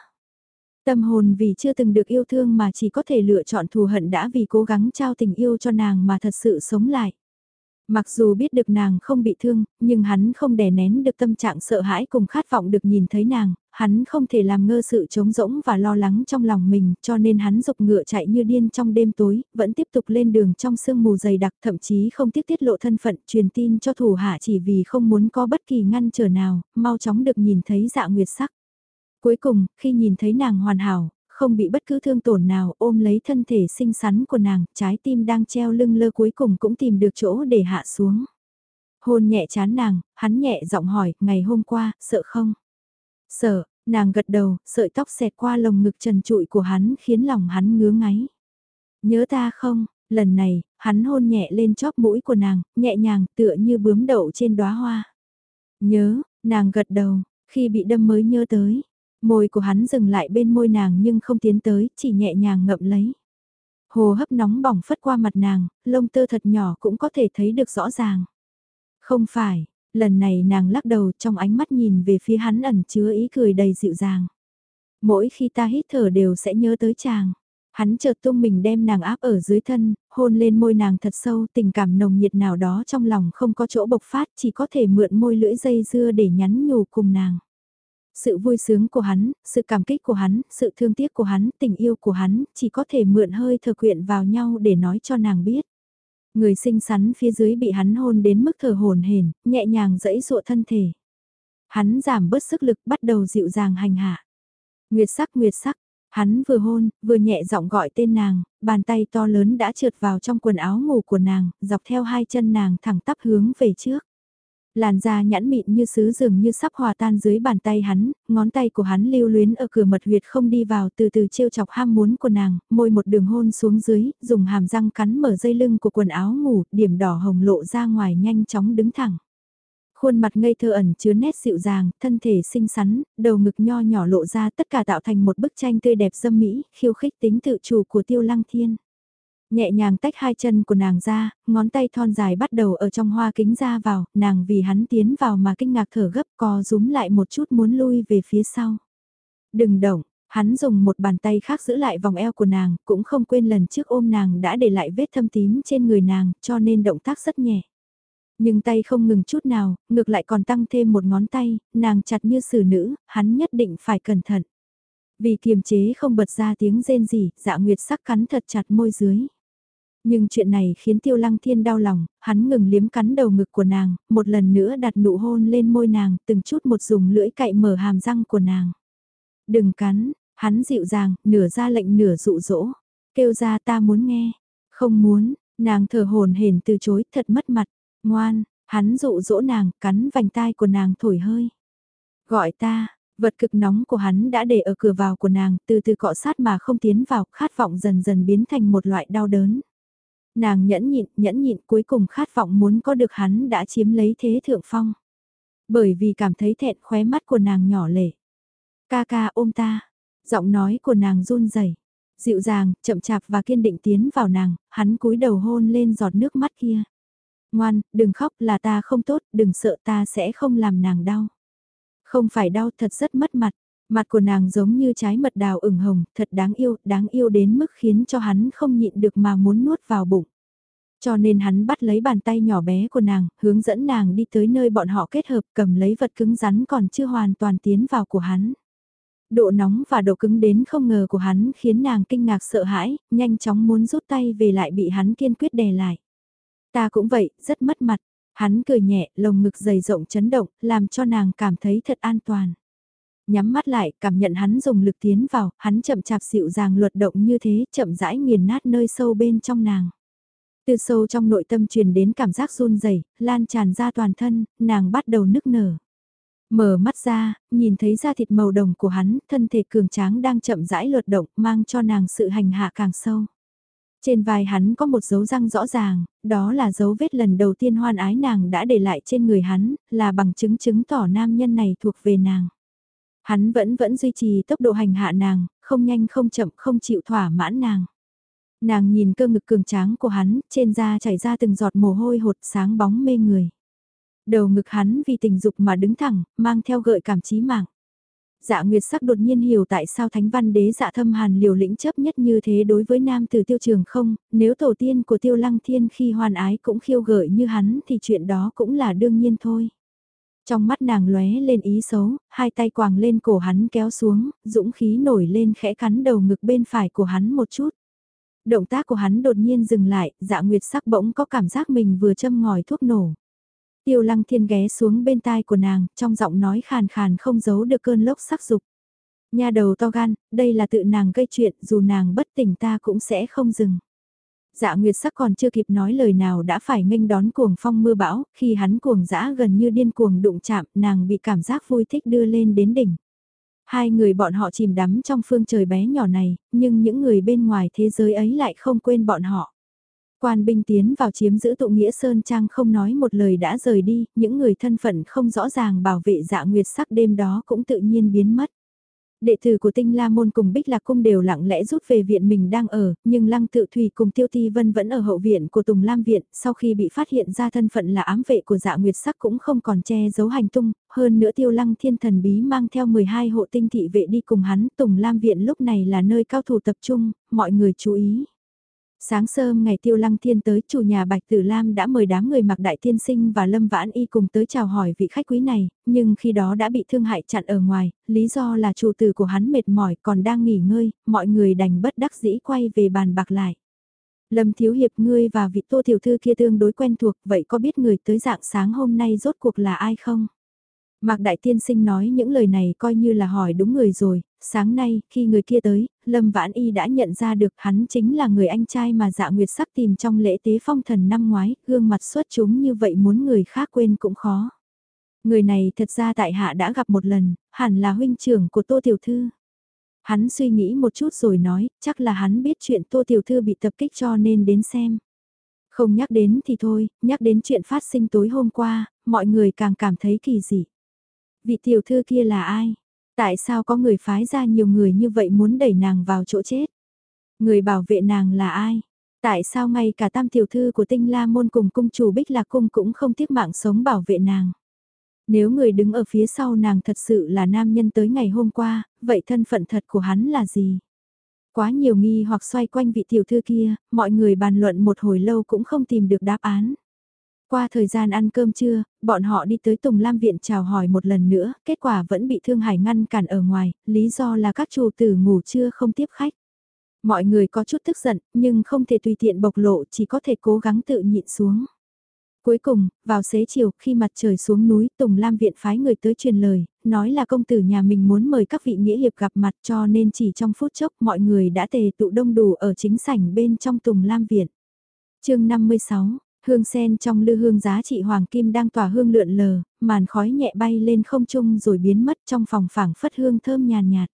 Tâm hồn vì chưa từng được yêu thương mà chỉ có thể lựa chọn thù hận đã vì cố gắng trao tình yêu cho nàng mà thật sự sống lại. Mặc dù biết được nàng không bị thương, nhưng hắn không đè nén được tâm trạng sợ hãi cùng khát vọng được nhìn thấy nàng, hắn không thể làm ngơ sự trống rỗng và lo lắng trong lòng mình, cho nên hắn dục ngựa chạy như điên trong đêm tối, vẫn tiếp tục lên đường trong sương mù dày đặc, thậm chí không tiếc tiết lộ thân phận, truyền tin cho thủ hạ chỉ vì không muốn có bất kỳ ngăn trở nào, mau chóng được nhìn thấy dạ nguyệt sắc. Cuối cùng, khi nhìn thấy nàng hoàn hảo, không bị bất cứ thương tổn nào ôm lấy thân thể xinh xắn của nàng, trái tim đang treo lưng lơ cuối cùng cũng tìm được chỗ để hạ xuống. Hôn nhẹ chán nàng, hắn nhẹ giọng hỏi, ngày hôm qua, sợ không? Sợ, nàng gật đầu, sợi tóc xẹt qua lồng ngực trần trụi của hắn khiến lòng hắn ngứa ngáy. Nhớ ta không? Lần này, hắn hôn nhẹ lên chóp mũi của nàng, nhẹ nhàng tựa như bướm đậu trên đóa hoa. Nhớ, nàng gật đầu, khi bị đâm mới nhớ tới, Môi của hắn dừng lại bên môi nàng nhưng không tiến tới, chỉ nhẹ nhàng ngậm lấy. Hồ hấp nóng bỏng phất qua mặt nàng, lông tơ thật nhỏ cũng có thể thấy được rõ ràng. Không phải, lần này nàng lắc đầu trong ánh mắt nhìn về phía hắn ẩn chứa ý cười đầy dịu dàng. Mỗi khi ta hít thở đều sẽ nhớ tới chàng. Hắn chợt tung mình đem nàng áp ở dưới thân, hôn lên môi nàng thật sâu, tình cảm nồng nhiệt nào đó trong lòng không có chỗ bộc phát, chỉ có thể mượn môi lưỡi dây dưa để nhắn nhủ cùng nàng. Sự vui sướng của hắn, sự cảm kích của hắn, sự thương tiếc của hắn, tình yêu của hắn, chỉ có thể mượn hơi thở quyện vào nhau để nói cho nàng biết. Người xinh xắn phía dưới bị hắn hôn đến mức thở hồn hển, nhẹ nhàng dẫy dụa thân thể. Hắn giảm bớt sức lực bắt đầu dịu dàng hành hạ. Nguyệt sắc nguyệt sắc, hắn vừa hôn, vừa nhẹ giọng gọi tên nàng, bàn tay to lớn đã trượt vào trong quần áo ngủ của nàng, dọc theo hai chân nàng thẳng tắp hướng về trước. Làn da nhẵn mịn như sứ dường như sắp hòa tan dưới bàn tay hắn, ngón tay của hắn lưu luyến ở cửa mật huyệt không đi vào từ từ trêu chọc ham muốn của nàng, môi một đường hôn xuống dưới, dùng hàm răng cắn mở dây lưng của quần áo ngủ, điểm đỏ hồng lộ ra ngoài nhanh chóng đứng thẳng. Khuôn mặt ngây thơ ẩn chứa nét dịu dàng, thân thể xinh xắn, đầu ngực nho nhỏ lộ ra tất cả tạo thành một bức tranh tươi đẹp dâm mỹ, khiêu khích tính tự chủ của tiêu lăng thiên. Nhẹ nhàng tách hai chân của nàng ra, ngón tay thon dài bắt đầu ở trong hoa kính ra vào, nàng vì hắn tiến vào mà kinh ngạc thở gấp co rúm lại một chút muốn lui về phía sau. Đừng động, hắn dùng một bàn tay khác giữ lại vòng eo của nàng, cũng không quên lần trước ôm nàng đã để lại vết thâm tím trên người nàng, cho nên động tác rất nhẹ. Nhưng tay không ngừng chút nào, ngược lại còn tăng thêm một ngón tay, nàng chặt như xử nữ, hắn nhất định phải cẩn thận. Vì kiềm chế không bật ra tiếng rên gì, dạ nguyệt sắc cắn thật chặt môi dưới. Nhưng chuyện này khiến Tiêu Lăng Thiên đau lòng, hắn ngừng liếm cắn đầu ngực của nàng, một lần nữa đặt nụ hôn lên môi nàng, từng chút một dùng lưỡi cậy mở hàm răng của nàng. Đừng cắn, hắn dịu dàng, nửa ra lệnh nửa dụ dỗ, kêu ra ta muốn nghe, không muốn, nàng thở hồn hển từ chối, thật mất mặt, ngoan, hắn dụ dỗ nàng, cắn vành tai của nàng thổi hơi. Gọi ta, vật cực nóng của hắn đã để ở cửa vào của nàng, từ từ cọ sát mà không tiến vào, khát vọng dần dần biến thành một loại đau đớn. Nàng nhẫn nhịn, nhẫn nhịn cuối cùng khát vọng muốn có được hắn đã chiếm lấy thế thượng phong. Bởi vì cảm thấy thẹn khóe mắt của nàng nhỏ lệ. Ca ca ôm ta, giọng nói của nàng run rẩy dịu dàng, chậm chạp và kiên định tiến vào nàng, hắn cúi đầu hôn lên giọt nước mắt kia. Ngoan, đừng khóc là ta không tốt, đừng sợ ta sẽ không làm nàng đau. Không phải đau thật rất mất mặt, mặt của nàng giống như trái mật đào ửng hồng, thật đáng yêu, đáng yêu đến mức khiến cho hắn không nhịn được mà muốn nuốt vào bụng. Cho nên hắn bắt lấy bàn tay nhỏ bé của nàng, hướng dẫn nàng đi tới nơi bọn họ kết hợp cầm lấy vật cứng rắn còn chưa hoàn toàn tiến vào của hắn. Độ nóng và độ cứng đến không ngờ của hắn khiến nàng kinh ngạc sợ hãi, nhanh chóng muốn rút tay về lại bị hắn kiên quyết đè lại. Ta cũng vậy, rất mất mặt. Hắn cười nhẹ, lồng ngực dày rộng chấn động, làm cho nàng cảm thấy thật an toàn. Nhắm mắt lại, cảm nhận hắn dùng lực tiến vào, hắn chậm chạp dịu dàng luật động như thế, chậm rãi nghiền nát nơi sâu bên trong nàng. Từ sâu trong nội tâm truyền đến cảm giác run rẩy, lan tràn ra toàn thân, nàng bắt đầu nức nở. Mở mắt ra, nhìn thấy da thịt màu đồng của hắn, thân thể cường tráng đang chậm rãi luật động, mang cho nàng sự hành hạ càng sâu. Trên vai hắn có một dấu răng rõ ràng, đó là dấu vết lần đầu tiên hoan ái nàng đã để lại trên người hắn, là bằng chứng chứng tỏ nam nhân này thuộc về nàng. Hắn vẫn vẫn duy trì tốc độ hành hạ nàng, không nhanh không chậm không chịu thỏa mãn nàng. Nàng nhìn cơ ngực cường tráng của hắn, trên da chảy ra từng giọt mồ hôi hột sáng bóng mê người. Đầu ngực hắn vì tình dục mà đứng thẳng, mang theo gợi cảm trí mạng. Dạ Nguyệt sắc đột nhiên hiểu tại sao Thánh Văn Đế dạ thâm hàn liều lĩnh chấp nhất như thế đối với nam từ tiêu trường không, nếu tổ tiên của tiêu lăng thiên khi hoàn ái cũng khiêu gợi như hắn thì chuyện đó cũng là đương nhiên thôi. Trong mắt nàng lóe lên ý xấu, hai tay quàng lên cổ hắn kéo xuống, dũng khí nổi lên khẽ cắn đầu ngực bên phải của hắn một chút. Động tác của hắn đột nhiên dừng lại, dạ nguyệt sắc bỗng có cảm giác mình vừa châm ngòi thuốc nổ. Tiêu lăng thiên ghé xuống bên tai của nàng, trong giọng nói khàn khàn không giấu được cơn lốc sắc dục. Nhà đầu to gan, đây là tự nàng gây chuyện, dù nàng bất tỉnh ta cũng sẽ không dừng. Dạ Nguyệt sắc còn chưa kịp nói lời nào đã phải nghênh đón cuồng phong mưa bão, khi hắn cuồng dã gần như điên cuồng đụng chạm, nàng bị cảm giác vui thích đưa lên đến đỉnh. Hai người bọn họ chìm đắm trong phương trời bé nhỏ này, nhưng những người bên ngoài thế giới ấy lại không quên bọn họ. Quan binh tiến vào chiếm giữ tụ nghĩa Sơn Trang không nói một lời đã rời đi, những người thân phận không rõ ràng bảo vệ dạ nguyệt sắc đêm đó cũng tự nhiên biến mất. Đệ tử của tinh la môn cùng Bích Lạc Cung đều lặng lẽ rút về viện mình đang ở, nhưng Lăng Tự Thủy cùng Tiêu Ti Vân vẫn ở hậu viện của Tùng Lam Viện, sau khi bị phát hiện ra thân phận là ám vệ của dạ Nguyệt Sắc cũng không còn che giấu hành tung, hơn nữa Tiêu Lăng Thiên Thần Bí mang theo 12 hộ tinh thị vệ đi cùng hắn, Tùng Lam Viện lúc này là nơi cao thủ tập trung, mọi người chú ý. Sáng sớm ngày tiêu lăng thiên tới chủ nhà Bạch Tử Lam đã mời đám người mặc đại tiên sinh và Lâm Vãn Y cùng tới chào hỏi vị khách quý này, nhưng khi đó đã bị thương hại chặn ở ngoài, lý do là chủ tử của hắn mệt mỏi còn đang nghỉ ngơi, mọi người đành bất đắc dĩ quay về bàn bạc lại. Lâm Thiếu Hiệp ngươi và vị tô tiểu thư kia tương đối quen thuộc, vậy có biết người tới dạng sáng hôm nay rốt cuộc là ai không? Mạc Đại Tiên Sinh nói những lời này coi như là hỏi đúng người rồi, sáng nay, khi người kia tới, Lâm Vãn Y đã nhận ra được hắn chính là người anh trai mà dạ nguyệt sắc tìm trong lễ tế phong thần năm ngoái, gương mặt xuất chúng như vậy muốn người khác quên cũng khó. Người này thật ra tại hạ đã gặp một lần, hẳn là huynh trưởng của Tô Tiểu Thư. Hắn suy nghĩ một chút rồi nói, chắc là hắn biết chuyện Tô Tiểu Thư bị tập kích cho nên đến xem. Không nhắc đến thì thôi, nhắc đến chuyện phát sinh tối hôm qua, mọi người càng cảm thấy kỳ dị. Vị tiểu thư kia là ai? Tại sao có người phái ra nhiều người như vậy muốn đẩy nàng vào chỗ chết? Người bảo vệ nàng là ai? Tại sao ngay cả tam tiểu thư của tinh la môn cùng cung chủ bích lạc cung cũng không tiếc mạng sống bảo vệ nàng? Nếu người đứng ở phía sau nàng thật sự là nam nhân tới ngày hôm qua, vậy thân phận thật của hắn là gì? Quá nhiều nghi hoặc xoay quanh vị tiểu thư kia, mọi người bàn luận một hồi lâu cũng không tìm được đáp án. Qua thời gian ăn cơm trưa, bọn họ đi tới Tùng Lam Viện chào hỏi một lần nữa, kết quả vẫn bị Thương Hải ngăn cản ở ngoài, lý do là các chủ tử ngủ trưa không tiếp khách. Mọi người có chút tức giận, nhưng không thể tùy tiện bộc lộ, chỉ có thể cố gắng tự nhịn xuống. Cuối cùng, vào xế chiều, khi mặt trời xuống núi, Tùng Lam Viện phái người tới truyền lời, nói là công tử nhà mình muốn mời các vị nghĩa hiệp gặp mặt cho nên chỉ trong phút chốc mọi người đã tề tụ đông đủ ở chính sảnh bên trong Tùng Lam Viện. chương 56, Hương sen trong lư hương giá trị hoàng kim đang tỏa hương lượn lờ, màn khói nhẹ bay lên không trung rồi biến mất trong phòng phảng phất hương thơm nhàn nhạt,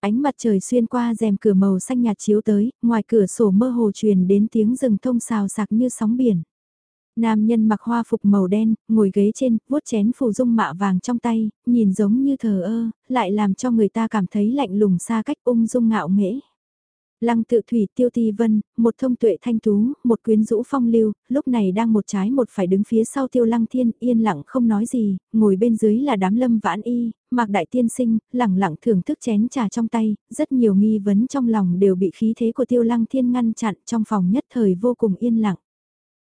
Ánh mặt trời xuyên qua rèm cửa màu xanh nhạt chiếu tới, ngoài cửa sổ mơ hồ truyền đến tiếng rừng thông xào sạc như sóng biển. Nam nhân mặc hoa phục màu đen, ngồi ghế trên, vuốt chén phù dung mạ vàng trong tay, nhìn giống như thờ ơ, lại làm cho người ta cảm thấy lạnh lùng xa cách ung dung ngạo nghễ. Lăng tự thủy tiêu ti vân, một thông tuệ thanh tú, một quyến rũ phong lưu, lúc này đang một trái một phải đứng phía sau tiêu lăng thiên, yên lặng không nói gì, ngồi bên dưới là đám lâm vãn y, mạc đại tiên sinh, lẳng lặng thưởng thức chén trà trong tay, rất nhiều nghi vấn trong lòng đều bị khí thế của tiêu lăng thiên ngăn chặn trong phòng nhất thời vô cùng yên lặng.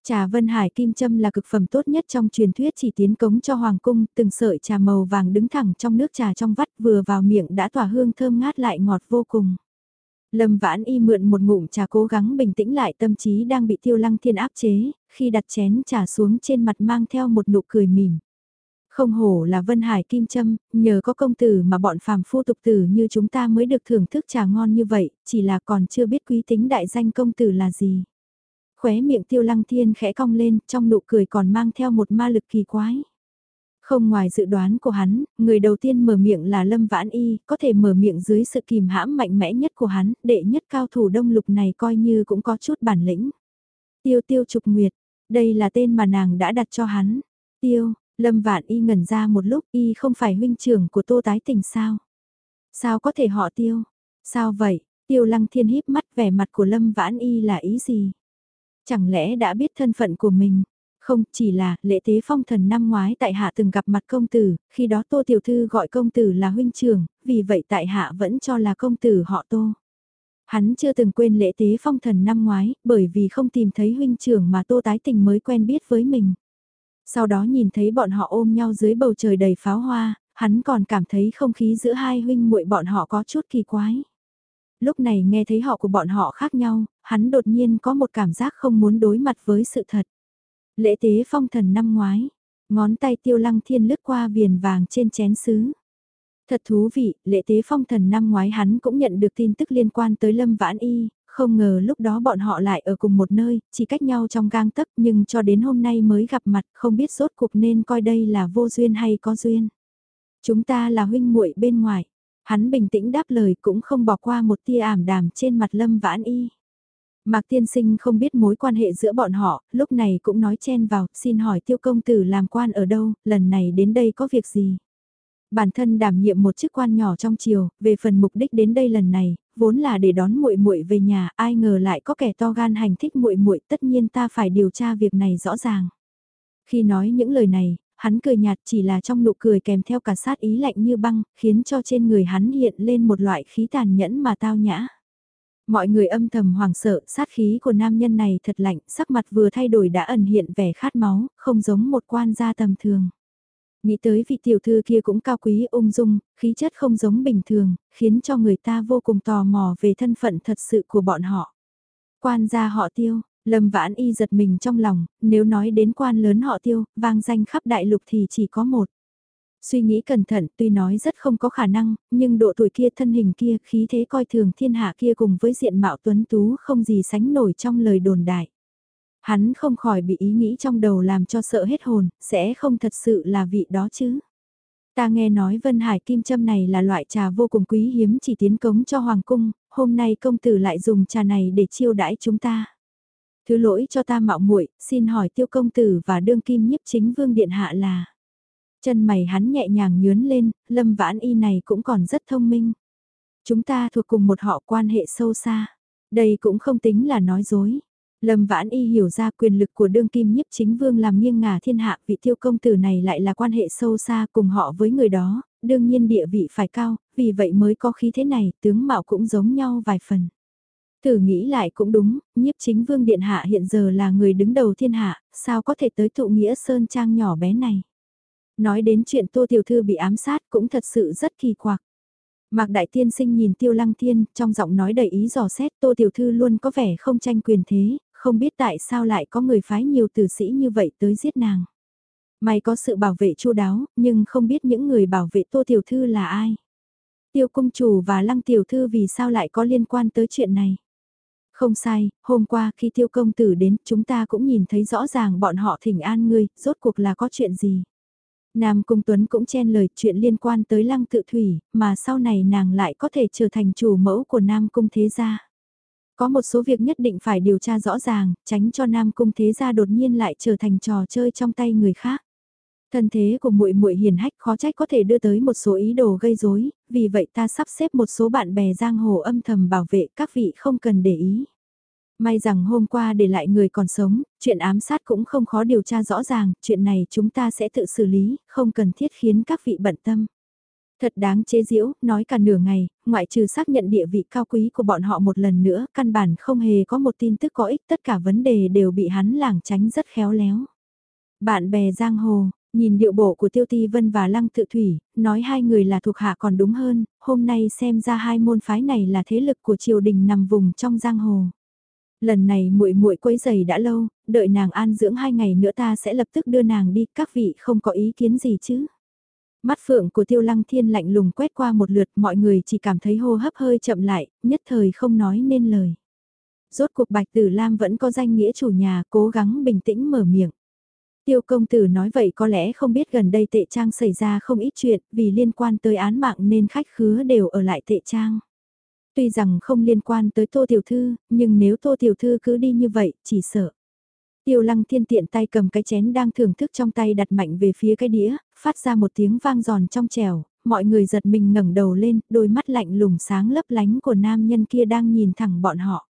Trà Vân Hải Kim Châm là cực phẩm tốt nhất trong truyền thuyết chỉ tiến cống cho Hoàng Cung, từng sợi trà màu vàng đứng thẳng trong nước trà trong vắt vừa vào miệng đã tỏa hương thơm ngát lại ngọt vô cùng. Lâm Vãn Y mượn một ngụm trà cố gắng bình tĩnh lại tâm trí đang bị tiêu lăng thiên áp chế, khi đặt chén trà xuống trên mặt mang theo một nụ cười mỉm. Không hổ là Vân Hải Kim Trâm, nhờ có công tử mà bọn phàm phu tục tử như chúng ta mới được thưởng thức trà ngon như vậy, chỉ là còn chưa biết quý tính đại danh công tử là gì. Khóe miệng tiêu lăng thiên khẽ cong lên, trong nụ cười còn mang theo một ma lực kỳ quái. Không ngoài dự đoán của hắn, người đầu tiên mở miệng là Lâm Vãn Y, có thể mở miệng dưới sự kìm hãm mạnh mẽ nhất của hắn, đệ nhất cao thủ đông lục này coi như cũng có chút bản lĩnh. Tiêu tiêu trục nguyệt, đây là tên mà nàng đã đặt cho hắn. Tiêu, Lâm Vãn Y ngẩn ra một lúc, Y không phải huynh trưởng của tô tái tình sao? Sao có thể họ tiêu? Sao vậy? Tiêu lăng thiên híp mắt vẻ mặt của Lâm Vãn Y là ý gì? Chẳng lẽ đã biết thân phận của mình? Không, chỉ là, lễ tế phong thần năm ngoái tại hạ từng gặp mặt công tử, khi đó tô tiểu thư gọi công tử là huynh trưởng, vì vậy tại hạ vẫn cho là công tử họ tô. Hắn chưa từng quên lễ tế phong thần năm ngoái, bởi vì không tìm thấy huynh trưởng mà tô tái tình mới quen biết với mình. Sau đó nhìn thấy bọn họ ôm nhau dưới bầu trời đầy pháo hoa, hắn còn cảm thấy không khí giữa hai huynh muội bọn họ có chút kỳ quái. Lúc này nghe thấy họ của bọn họ khác nhau, hắn đột nhiên có một cảm giác không muốn đối mặt với sự thật. Lễ tế phong thần năm ngoái, ngón tay tiêu lăng thiên lướt qua viền vàng trên chén sứ. Thật thú vị, lễ tế phong thần năm ngoái hắn cũng nhận được tin tức liên quan tới Lâm Vãn Y, không ngờ lúc đó bọn họ lại ở cùng một nơi, chỉ cách nhau trong gang tấc nhưng cho đến hôm nay mới gặp mặt, không biết rốt cuộc nên coi đây là vô duyên hay có duyên. Chúng ta là huynh muội bên ngoài. Hắn bình tĩnh đáp lời cũng không bỏ qua một tia ảm đàm trên mặt Lâm Vãn Y. Mạc Tiên Sinh không biết mối quan hệ giữa bọn họ, lúc này cũng nói chen vào, xin hỏi tiêu công tử làm quan ở đâu, lần này đến đây có việc gì? Bản thân đảm nhiệm một chức quan nhỏ trong triều, về phần mục đích đến đây lần này, vốn là để đón muội muội về nhà, ai ngờ lại có kẻ to gan hành thích muội muội, tất nhiên ta phải điều tra việc này rõ ràng. Khi nói những lời này, hắn cười nhạt chỉ là trong nụ cười kèm theo cả sát ý lạnh như băng, khiến cho trên người hắn hiện lên một loại khí tàn nhẫn mà tao nhã. Mọi người âm thầm hoảng sợ, sát khí của nam nhân này thật lạnh, sắc mặt vừa thay đổi đã ẩn hiện vẻ khát máu, không giống một quan gia tầm thường. Nghĩ tới vị tiểu thư kia cũng cao quý ung dung, khí chất không giống bình thường, khiến cho người ta vô cùng tò mò về thân phận thật sự của bọn họ. Quan gia họ tiêu, Lâm Vãn Y giật mình trong lòng, nếu nói đến quan lớn họ tiêu, vang danh khắp đại lục thì chỉ có một. Suy nghĩ cẩn thận tuy nói rất không có khả năng, nhưng độ tuổi kia thân hình kia khí thế coi thường thiên hạ kia cùng với diện mạo tuấn tú không gì sánh nổi trong lời đồn đại. Hắn không khỏi bị ý nghĩ trong đầu làm cho sợ hết hồn, sẽ không thật sự là vị đó chứ. Ta nghe nói Vân Hải Kim Châm này là loại trà vô cùng quý hiếm chỉ tiến cống cho Hoàng Cung, hôm nay công tử lại dùng trà này để chiêu đãi chúng ta. Thứ lỗi cho ta mạo muội xin hỏi tiêu công tử và đương kim nhiếp chính vương điện hạ là. Chân mày hắn nhẹ nhàng nhướn lên, lâm vãn y này cũng còn rất thông minh. Chúng ta thuộc cùng một họ quan hệ sâu xa. Đây cũng không tính là nói dối. Lâm Vãn Y hiểu ra quyền lực của đương kim nhiếp chính vương làm nghiêng ngả thiên hạ vị tiêu công tử này lại là quan hệ sâu xa cùng họ với người đó, đương nhiên địa vị phải cao, vì vậy mới có khí thế này, tướng mạo cũng giống nhau vài phần. Thử nghĩ lại cũng đúng, nhiếp chính vương điện hạ hiện giờ là người đứng đầu thiên hạ, sao có thể tới tụ nghĩa sơn trang nhỏ bé này. Nói đến chuyện tô tiểu thư bị ám sát cũng thật sự rất kỳ quặc. Mạc Đại Tiên Sinh nhìn Tiêu Lăng Thiên, trong giọng nói đầy ý dò xét Tô Tiểu Thư luôn có vẻ không tranh quyền thế, không biết tại sao lại có người phái nhiều tử sĩ như vậy tới giết nàng. May có sự bảo vệ chu đáo, nhưng không biết những người bảo vệ Tô Tiểu Thư là ai. Tiêu Cung Chủ và Lăng Tiểu Thư vì sao lại có liên quan tới chuyện này. Không sai, hôm qua khi Tiêu Công Tử đến chúng ta cũng nhìn thấy rõ ràng bọn họ thỉnh an ngươi, rốt cuộc là có chuyện gì. Nam Cung Tuấn cũng chen lời chuyện liên quan tới lăng tự thủy, mà sau này nàng lại có thể trở thành chủ mẫu của Nam Cung Thế Gia. Có một số việc nhất định phải điều tra rõ ràng, tránh cho Nam Cung Thế Gia đột nhiên lại trở thành trò chơi trong tay người khác. Thân thế của muội muội hiền hách khó trách có thể đưa tới một số ý đồ gây rối, vì vậy ta sắp xếp một số bạn bè giang hồ âm thầm bảo vệ các vị không cần để ý. May rằng hôm qua để lại người còn sống, chuyện ám sát cũng không khó điều tra rõ ràng, chuyện này chúng ta sẽ tự xử lý, không cần thiết khiến các vị bận tâm. Thật đáng chế giễu, nói cả nửa ngày, ngoại trừ xác nhận địa vị cao quý của bọn họ một lần nữa, căn bản không hề có một tin tức có ích, tất cả vấn đề đều bị hắn lảng tránh rất khéo léo. Bạn bè giang hồ, nhìn điệu bộ của Tiêu Ti Vân và Lăng Tự Thủy, nói hai người là thuộc hạ còn đúng hơn, hôm nay xem ra hai môn phái này là thế lực của triều đình nằm vùng trong giang hồ. Lần này muội muội quấy giày đã lâu, đợi nàng an dưỡng hai ngày nữa ta sẽ lập tức đưa nàng đi, các vị không có ý kiến gì chứ. Mắt phượng của tiêu lăng thiên lạnh lùng quét qua một lượt mọi người chỉ cảm thấy hô hấp hơi chậm lại, nhất thời không nói nên lời. Rốt cuộc Bạch Tử Lam vẫn có danh nghĩa chủ nhà cố gắng bình tĩnh mở miệng. Tiêu công tử nói vậy có lẽ không biết gần đây tệ trang xảy ra không ít chuyện vì liên quan tới án mạng nên khách khứa đều ở lại tệ trang. Tuy rằng không liên quan tới Tô Tiểu Thư, nhưng nếu Tô Tiểu Thư cứ đi như vậy, chỉ sợ. Tiêu lăng thiên tiện tay cầm cái chén đang thưởng thức trong tay đặt mạnh về phía cái đĩa, phát ra một tiếng vang giòn trong trèo, mọi người giật mình ngẩng đầu lên, đôi mắt lạnh lùng sáng lấp lánh của nam nhân kia đang nhìn thẳng bọn họ.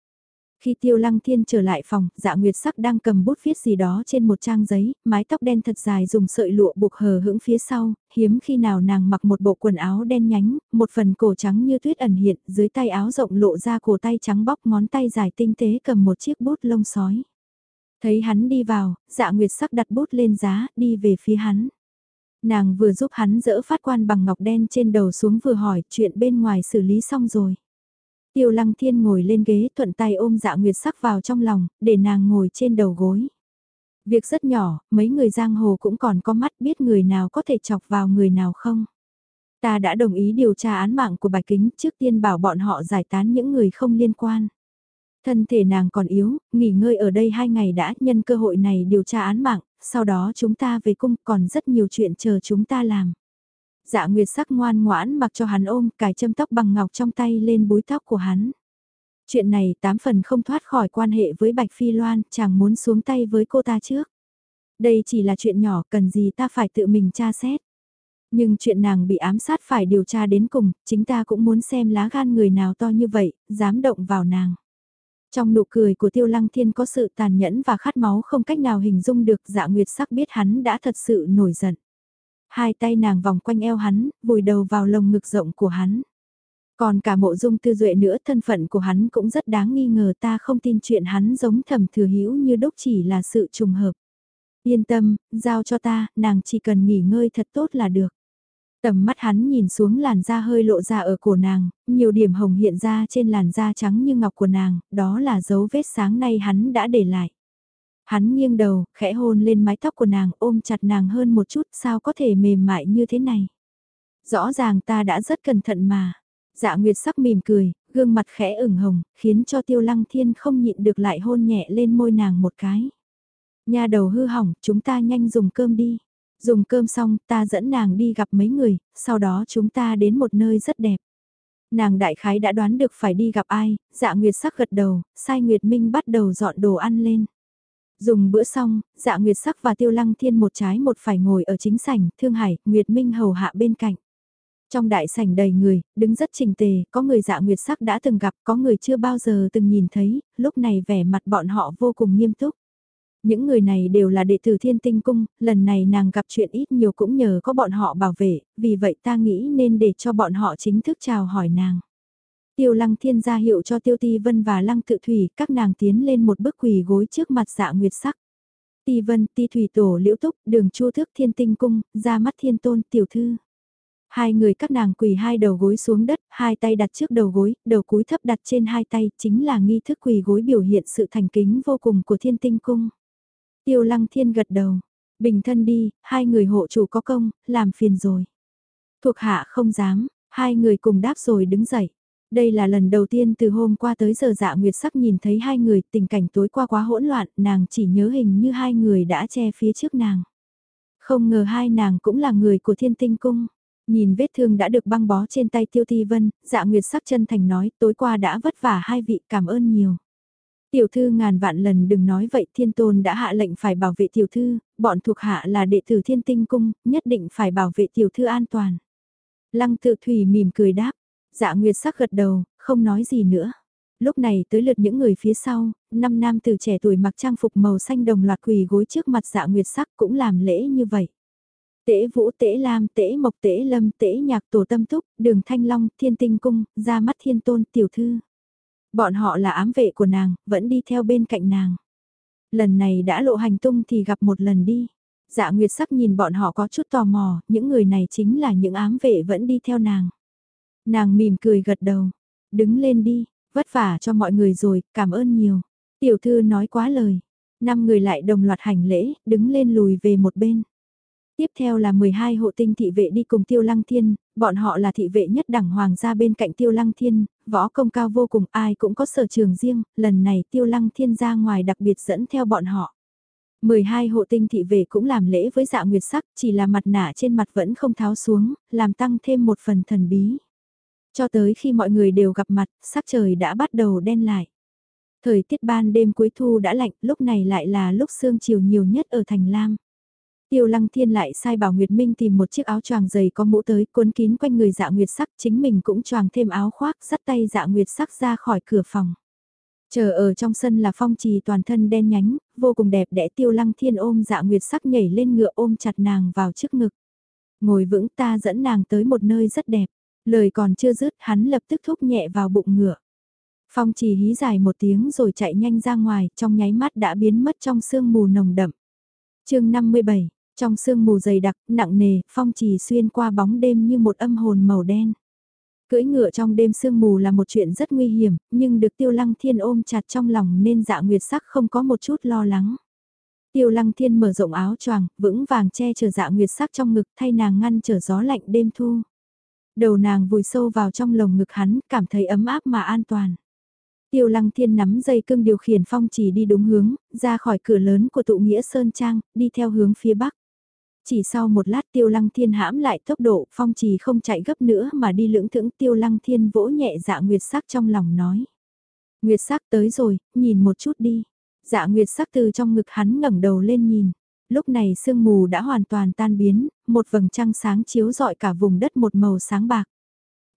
Khi Tiêu Lăng Thiên trở lại phòng, dạ nguyệt sắc đang cầm bút viết gì đó trên một trang giấy, mái tóc đen thật dài dùng sợi lụa buộc hờ hững phía sau, hiếm khi nào nàng mặc một bộ quần áo đen nhánh, một phần cổ trắng như tuyết ẩn hiện, dưới tay áo rộng lộ ra cổ tay trắng bóc ngón tay dài tinh tế cầm một chiếc bút lông sói. Thấy hắn đi vào, dạ nguyệt sắc đặt bút lên giá, đi về phía hắn. Nàng vừa giúp hắn dỡ phát quan bằng ngọc đen trên đầu xuống vừa hỏi chuyện bên ngoài xử lý xong rồi. Tiêu lăng thiên ngồi lên ghế thuận tay ôm dạ nguyệt sắc vào trong lòng, để nàng ngồi trên đầu gối. Việc rất nhỏ, mấy người giang hồ cũng còn có mắt biết người nào có thể chọc vào người nào không. Ta đã đồng ý điều tra án mạng của Bạch Kính trước tiên bảo bọn họ giải tán những người không liên quan. Thân thể nàng còn yếu, nghỉ ngơi ở đây hai ngày đã nhân cơ hội này điều tra án mạng, sau đó chúng ta về cung còn rất nhiều chuyện chờ chúng ta làm. Dạ Nguyệt sắc ngoan ngoãn mặc cho hắn ôm cài châm tóc bằng ngọc trong tay lên búi tóc của hắn. Chuyện này tám phần không thoát khỏi quan hệ với Bạch Phi Loan, chàng muốn xuống tay với cô ta trước. Đây chỉ là chuyện nhỏ cần gì ta phải tự mình tra xét. Nhưng chuyện nàng bị ám sát phải điều tra đến cùng, chính ta cũng muốn xem lá gan người nào to như vậy, dám động vào nàng. Trong nụ cười của tiêu lăng thiên có sự tàn nhẫn và khát máu không cách nào hình dung được dạ nguyệt sắc biết hắn đã thật sự nổi giận. Hai tay nàng vòng quanh eo hắn, vùi đầu vào lồng ngực rộng của hắn. Còn cả mộ dung tư duệ nữa thân phận của hắn cũng rất đáng nghi ngờ ta không tin chuyện hắn giống thẩm thừa hữu như đúc chỉ là sự trùng hợp. Yên tâm, giao cho ta, nàng chỉ cần nghỉ ngơi thật tốt là được. Tầm mắt hắn nhìn xuống làn da hơi lộ ra ở cổ nàng, nhiều điểm hồng hiện ra trên làn da trắng như ngọc của nàng, đó là dấu vết sáng nay hắn đã để lại. Hắn nghiêng đầu, khẽ hôn lên mái tóc của nàng, ôm chặt nàng hơn một chút, sao có thể mềm mại như thế này. Rõ ràng ta đã rất cẩn thận mà. Dạ Nguyệt sắc mỉm cười, gương mặt khẽ ửng hồng, khiến cho Tiêu Lăng Thiên không nhịn được lại hôn nhẹ lên môi nàng một cái. Nhà đầu hư hỏng, chúng ta nhanh dùng cơm đi. Dùng cơm xong, ta dẫn nàng đi gặp mấy người, sau đó chúng ta đến một nơi rất đẹp. Nàng đại khái đã đoán được phải đi gặp ai, dạ Nguyệt sắc gật đầu, sai Nguyệt Minh bắt đầu dọn đồ ăn lên. Dùng bữa xong, dạ Nguyệt sắc và Tiêu Lăng Thiên một trái một phải ngồi ở chính sảnh, Thương Hải, Nguyệt Minh hầu hạ bên cạnh. Trong đại sảnh đầy người, đứng rất trình tề, có người dạ Nguyệt sắc đã từng gặp, có người chưa bao giờ từng nhìn thấy, lúc này vẻ mặt bọn họ vô cùng nghiêm túc. Những người này đều là đệ tử thiên tinh cung, lần này nàng gặp chuyện ít nhiều cũng nhờ có bọn họ bảo vệ, vì vậy ta nghĩ nên để cho bọn họ chính thức chào hỏi nàng. Tiêu lăng thiên ra hiệu cho tiêu ti vân và lăng tự thủy, các nàng tiến lên một bước quỳ gối trước mặt dạ nguyệt sắc. Ti vân, ti thủy tổ liễu túc, đường chu Thước thiên tinh cung, ra mắt thiên tôn tiểu thư. Hai người các nàng quỳ hai đầu gối xuống đất, hai tay đặt trước đầu gối, đầu cúi thấp đặt trên hai tay, chính là nghi thức quỳ gối biểu hiện sự thành kính vô cùng của thiên tinh cung. Tiêu lăng thiên gật đầu. Bình thân đi, hai người hộ chủ có công, làm phiền rồi. Thuộc hạ không dám, hai người cùng đáp rồi đứng dậy. Đây là lần đầu tiên từ hôm qua tới giờ dạ nguyệt sắc nhìn thấy hai người tình cảnh tối qua quá hỗn loạn, nàng chỉ nhớ hình như hai người đã che phía trước nàng. Không ngờ hai nàng cũng là người của thiên tinh cung. Nhìn vết thương đã được băng bó trên tay tiêu thi vân, dạ nguyệt sắc chân thành nói tối qua đã vất vả hai vị cảm ơn nhiều. Tiểu thư ngàn vạn lần đừng nói vậy thiên tôn đã hạ lệnh phải bảo vệ tiểu thư, bọn thuộc hạ là đệ tử thiên tinh cung, nhất định phải bảo vệ tiểu thư an toàn. Lăng tự thủy mỉm cười đáp, dạ nguyệt sắc gật đầu, không nói gì nữa. Lúc này tới lượt những người phía sau, năm nam từ trẻ tuổi mặc trang phục màu xanh đồng loạt quỳ gối trước mặt dạ nguyệt sắc cũng làm lễ như vậy. Tễ Vũ, Tễ Lam, Tễ Mộc, Tễ Lâm, Tễ Nhạc, Tổ Tâm Túc, Đường Thanh Long, Thiên Tinh Cung, ra mắt Thiên Tôn, Tiểu Thư. Bọn họ là ám vệ của nàng, vẫn đi theo bên cạnh nàng. Lần này đã lộ hành tung thì gặp một lần đi. Dạ Nguyệt sắc nhìn bọn họ có chút tò mò, những người này chính là những ám vệ vẫn đi theo nàng. Nàng mỉm cười gật đầu, đứng lên đi, vất vả cho mọi người rồi, cảm ơn nhiều. Tiểu thư nói quá lời. Năm người lại đồng loạt hành lễ, đứng lên lùi về một bên. Tiếp theo là 12 hộ tinh thị vệ đi cùng Tiêu Lăng Thiên, bọn họ là thị vệ nhất đẳng hoàng gia bên cạnh Tiêu Lăng Thiên, võ công cao vô cùng ai cũng có sở trường riêng, lần này Tiêu Lăng Thiên ra ngoài đặc biệt dẫn theo bọn họ. 12 hộ tinh thị vệ cũng làm lễ với dạ nguyệt sắc, chỉ là mặt nạ trên mặt vẫn không tháo xuống, làm tăng thêm một phần thần bí. Cho tới khi mọi người đều gặp mặt, sắc trời đã bắt đầu đen lại. Thời tiết ban đêm cuối thu đã lạnh, lúc này lại là lúc sương chiều nhiều nhất ở thành Lam. Tiêu Lăng Thiên lại sai bảo Nguyệt Minh tìm một chiếc áo choàng dày có mũ tới cuốn kín quanh người dạ Nguyệt sắc chính mình cũng choàng thêm áo khoác dắt tay dạ Nguyệt sắc ra khỏi cửa phòng. Chờ ở trong sân là phong trì toàn thân đen nhánh, vô cùng đẹp đẽ Tiêu Lăng Thiên ôm dạ Nguyệt sắc nhảy lên ngựa ôm chặt nàng vào trước ngực. Ngồi vững ta dẫn nàng tới một nơi rất đẹp. Lời còn chưa dứt hắn lập tức thúc nhẹ vào bụng ngựa. Phong trì hí dài một tiếng rồi chạy nhanh ra ngoài, trong nháy mắt đã biến mất trong sương mù nồng đậm. chương 57, trong sương mù dày đặc, nặng nề, phong trì xuyên qua bóng đêm như một âm hồn màu đen. Cưỡi ngựa trong đêm sương mù là một chuyện rất nguy hiểm, nhưng được tiêu lăng thiên ôm chặt trong lòng nên dạ nguyệt sắc không có một chút lo lắng. Tiêu lăng thiên mở rộng áo choàng, vững vàng che chở dạ nguyệt sắc trong ngực thay nàng ngăn trở gió lạnh đêm thu. Đầu nàng vùi sâu vào trong lồng ngực hắn, cảm thấy ấm áp mà an toàn. Tiêu lăng thiên nắm dây cưng điều khiển phong chỉ đi đúng hướng, ra khỏi cửa lớn của tụ nghĩa Sơn Trang, đi theo hướng phía bắc. Chỉ sau một lát tiêu lăng thiên hãm lại tốc độ, phong trì không chạy gấp nữa mà đi lưỡng thưởng tiêu lăng thiên vỗ nhẹ dạ nguyệt sắc trong lòng nói. Nguyệt sắc tới rồi, nhìn một chút đi. Dạ nguyệt sắc từ trong ngực hắn ngẩng đầu lên nhìn. Lúc này sương mù đã hoàn toàn tan biến, một vầng trăng sáng chiếu rọi cả vùng đất một màu sáng bạc.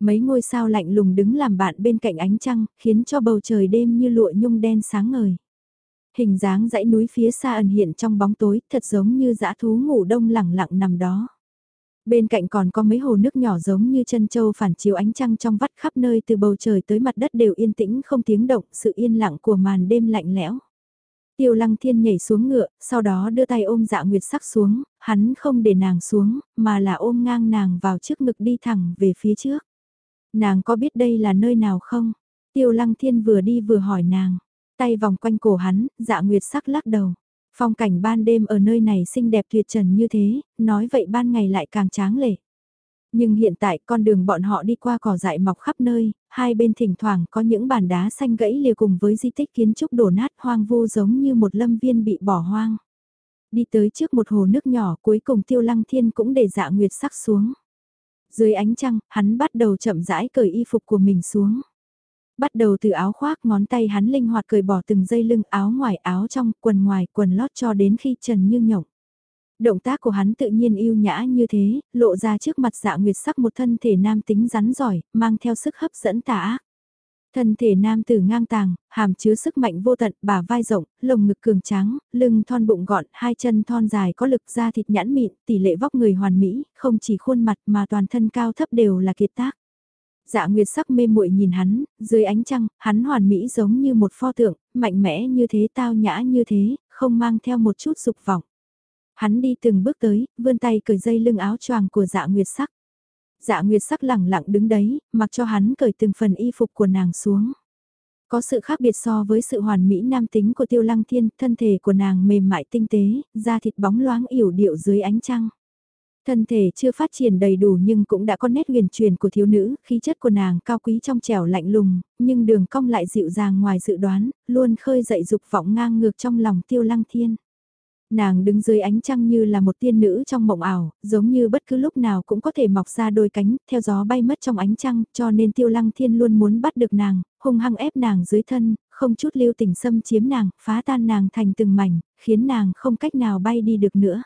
Mấy ngôi sao lạnh lùng đứng làm bạn bên cạnh ánh trăng, khiến cho bầu trời đêm như lụa nhung đen sáng ngời. Hình dáng dãy núi phía xa ẩn hiện trong bóng tối, thật giống như dã thú ngủ đông lẳng lặng nằm đó. Bên cạnh còn có mấy hồ nước nhỏ giống như chân châu phản chiếu ánh trăng trong vắt khắp nơi từ bầu trời tới mặt đất đều yên tĩnh không tiếng động, sự yên lặng của màn đêm lạnh lẽo. Tiêu lăng thiên nhảy xuống ngựa, sau đó đưa tay ôm dạ nguyệt sắc xuống, hắn không để nàng xuống, mà là ôm ngang nàng vào trước ngực đi thẳng về phía trước. Nàng có biết đây là nơi nào không? Tiêu lăng thiên vừa đi vừa hỏi nàng, tay vòng quanh cổ hắn, dạ nguyệt sắc lắc đầu. Phong cảnh ban đêm ở nơi này xinh đẹp tuyệt trần như thế, nói vậy ban ngày lại càng tráng lệ. Nhưng hiện tại con đường bọn họ đi qua cỏ dại mọc khắp nơi, hai bên thỉnh thoảng có những bàn đá xanh gãy lìa cùng với di tích kiến trúc đổ nát hoang vu giống như một lâm viên bị bỏ hoang. Đi tới trước một hồ nước nhỏ cuối cùng tiêu lăng thiên cũng để dạ nguyệt sắc xuống. Dưới ánh trăng, hắn bắt đầu chậm rãi cởi y phục của mình xuống. Bắt đầu từ áo khoác ngón tay hắn linh hoạt cởi bỏ từng dây lưng áo ngoài áo trong, quần ngoài, quần lót cho đến khi trần như nhộng. Động tác của hắn tự nhiên yêu nhã như thế, lộ ra trước mặt dạ nguyệt sắc một thân thể nam tính rắn giỏi, mang theo sức hấp dẫn tà ác. Thân thể nam tử ngang tàng, hàm chứa sức mạnh vô tận, bả vai rộng, lồng ngực cường tráng, lưng thon bụng gọn, hai chân thon dài có lực da thịt nhãn mịn, tỷ lệ vóc người hoàn mỹ, không chỉ khuôn mặt mà toàn thân cao thấp đều là kiệt tác. Dạ Nguyệt sắc mê muội nhìn hắn, dưới ánh trăng, hắn hoàn mỹ giống như một pho tượng, mạnh mẽ như thế tao nhã như thế, không mang theo một chút dục vọng. Hắn đi từng bước tới, vươn tay cởi dây lưng áo choàng của dạ Nguyệt sắc. Dạ Nguyệt sắc lẳng lặng đứng đấy, mặc cho hắn cởi từng phần y phục của nàng xuống. Có sự khác biệt so với sự hoàn mỹ nam tính của Tiêu Lăng Thiên, thân thể của nàng mềm mại tinh tế, da thịt bóng loáng yểu điệu dưới ánh trăng. Thân thể chưa phát triển đầy đủ nhưng cũng đã có nét huyền truyền của thiếu nữ, khí chất của nàng cao quý trong trẻo lạnh lùng, nhưng đường cong lại dịu dàng ngoài dự đoán, luôn khơi dậy dục vọng ngang ngược trong lòng tiêu lăng thiên. Nàng đứng dưới ánh trăng như là một tiên nữ trong mộng ảo, giống như bất cứ lúc nào cũng có thể mọc ra đôi cánh, theo gió bay mất trong ánh trăng, cho nên tiêu lăng thiên luôn muốn bắt được nàng, hung hăng ép nàng dưới thân, không chút lưu tình xâm chiếm nàng, phá tan nàng thành từng mảnh, khiến nàng không cách nào bay đi được nữa.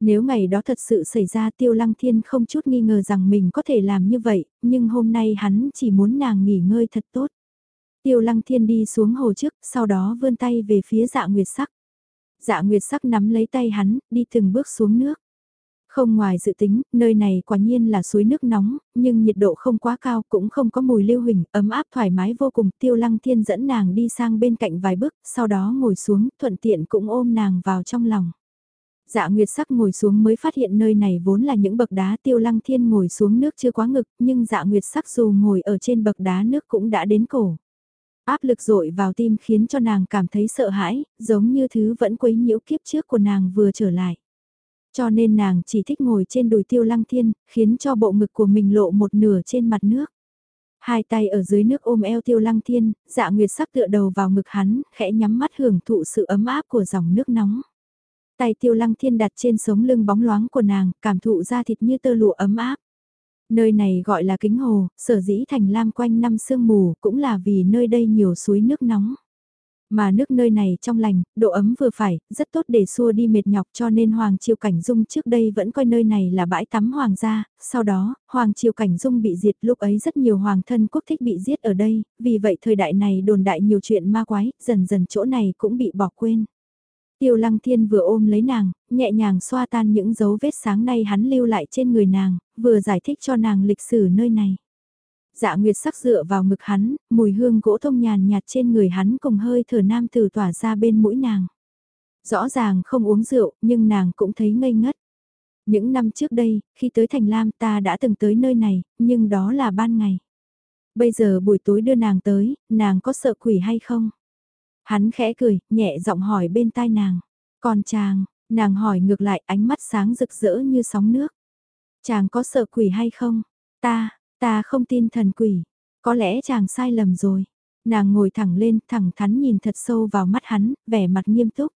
Nếu ngày đó thật sự xảy ra tiêu lăng thiên không chút nghi ngờ rằng mình có thể làm như vậy, nhưng hôm nay hắn chỉ muốn nàng nghỉ ngơi thật tốt. Tiêu lăng thiên đi xuống hồ trước, sau đó vươn tay về phía dạ nguyệt sắc. Dạ nguyệt sắc nắm lấy tay hắn, đi từng bước xuống nước. Không ngoài dự tính, nơi này quả nhiên là suối nước nóng, nhưng nhiệt độ không quá cao cũng không có mùi lưu huỳnh, ấm áp thoải mái vô cùng. Tiêu lăng thiên dẫn nàng đi sang bên cạnh vài bước, sau đó ngồi xuống, thuận tiện cũng ôm nàng vào trong lòng. Dạ Nguyệt sắc ngồi xuống mới phát hiện nơi này vốn là những bậc đá tiêu lăng thiên ngồi xuống nước chưa quá ngực, nhưng dạ Nguyệt sắc dù ngồi ở trên bậc đá nước cũng đã đến cổ. Áp lực dội vào tim khiến cho nàng cảm thấy sợ hãi, giống như thứ vẫn quấy nhiễu kiếp trước của nàng vừa trở lại. Cho nên nàng chỉ thích ngồi trên đùi tiêu lăng thiên, khiến cho bộ ngực của mình lộ một nửa trên mặt nước. Hai tay ở dưới nước ôm eo tiêu lăng thiên, dạ nguyệt sắc tựa đầu vào ngực hắn, khẽ nhắm mắt hưởng thụ sự ấm áp của dòng nước nóng. Tay tiêu lăng thiên đặt trên sống lưng bóng loáng của nàng, cảm thụ da thịt như tơ lụa ấm áp. Nơi này gọi là kính hồ, sở dĩ thành lam quanh năm sương mù, cũng là vì nơi đây nhiều suối nước nóng. Mà nước nơi này trong lành, độ ấm vừa phải, rất tốt để xua đi mệt nhọc cho nên Hoàng Triều Cảnh Dung trước đây vẫn coi nơi này là bãi tắm hoàng gia, sau đó, Hoàng Triều Cảnh Dung bị diệt lúc ấy rất nhiều hoàng thân quốc thích bị giết ở đây, vì vậy thời đại này đồn đại nhiều chuyện ma quái, dần dần chỗ này cũng bị bỏ quên. Tiêu lăng thiên vừa ôm lấy nàng, nhẹ nhàng xoa tan những dấu vết sáng nay hắn lưu lại trên người nàng, vừa giải thích cho nàng lịch sử nơi này. Dạ Nguyệt sắc dựa vào ngực hắn, mùi hương gỗ thông nhàn nhạt trên người hắn cùng hơi thở nam từ tỏa ra bên mũi nàng. Rõ ràng không uống rượu, nhưng nàng cũng thấy ngây ngất. Những năm trước đây, khi tới Thành Lam ta đã từng tới nơi này, nhưng đó là ban ngày. Bây giờ buổi tối đưa nàng tới, nàng có sợ quỷ hay không? Hắn khẽ cười, nhẹ giọng hỏi bên tai nàng. Còn chàng, nàng hỏi ngược lại ánh mắt sáng rực rỡ như sóng nước. Chàng có sợ quỷ hay không? Ta, ta không tin thần quỷ. Có lẽ chàng sai lầm rồi. Nàng ngồi thẳng lên, thẳng thắn nhìn thật sâu vào mắt hắn, vẻ mặt nghiêm túc.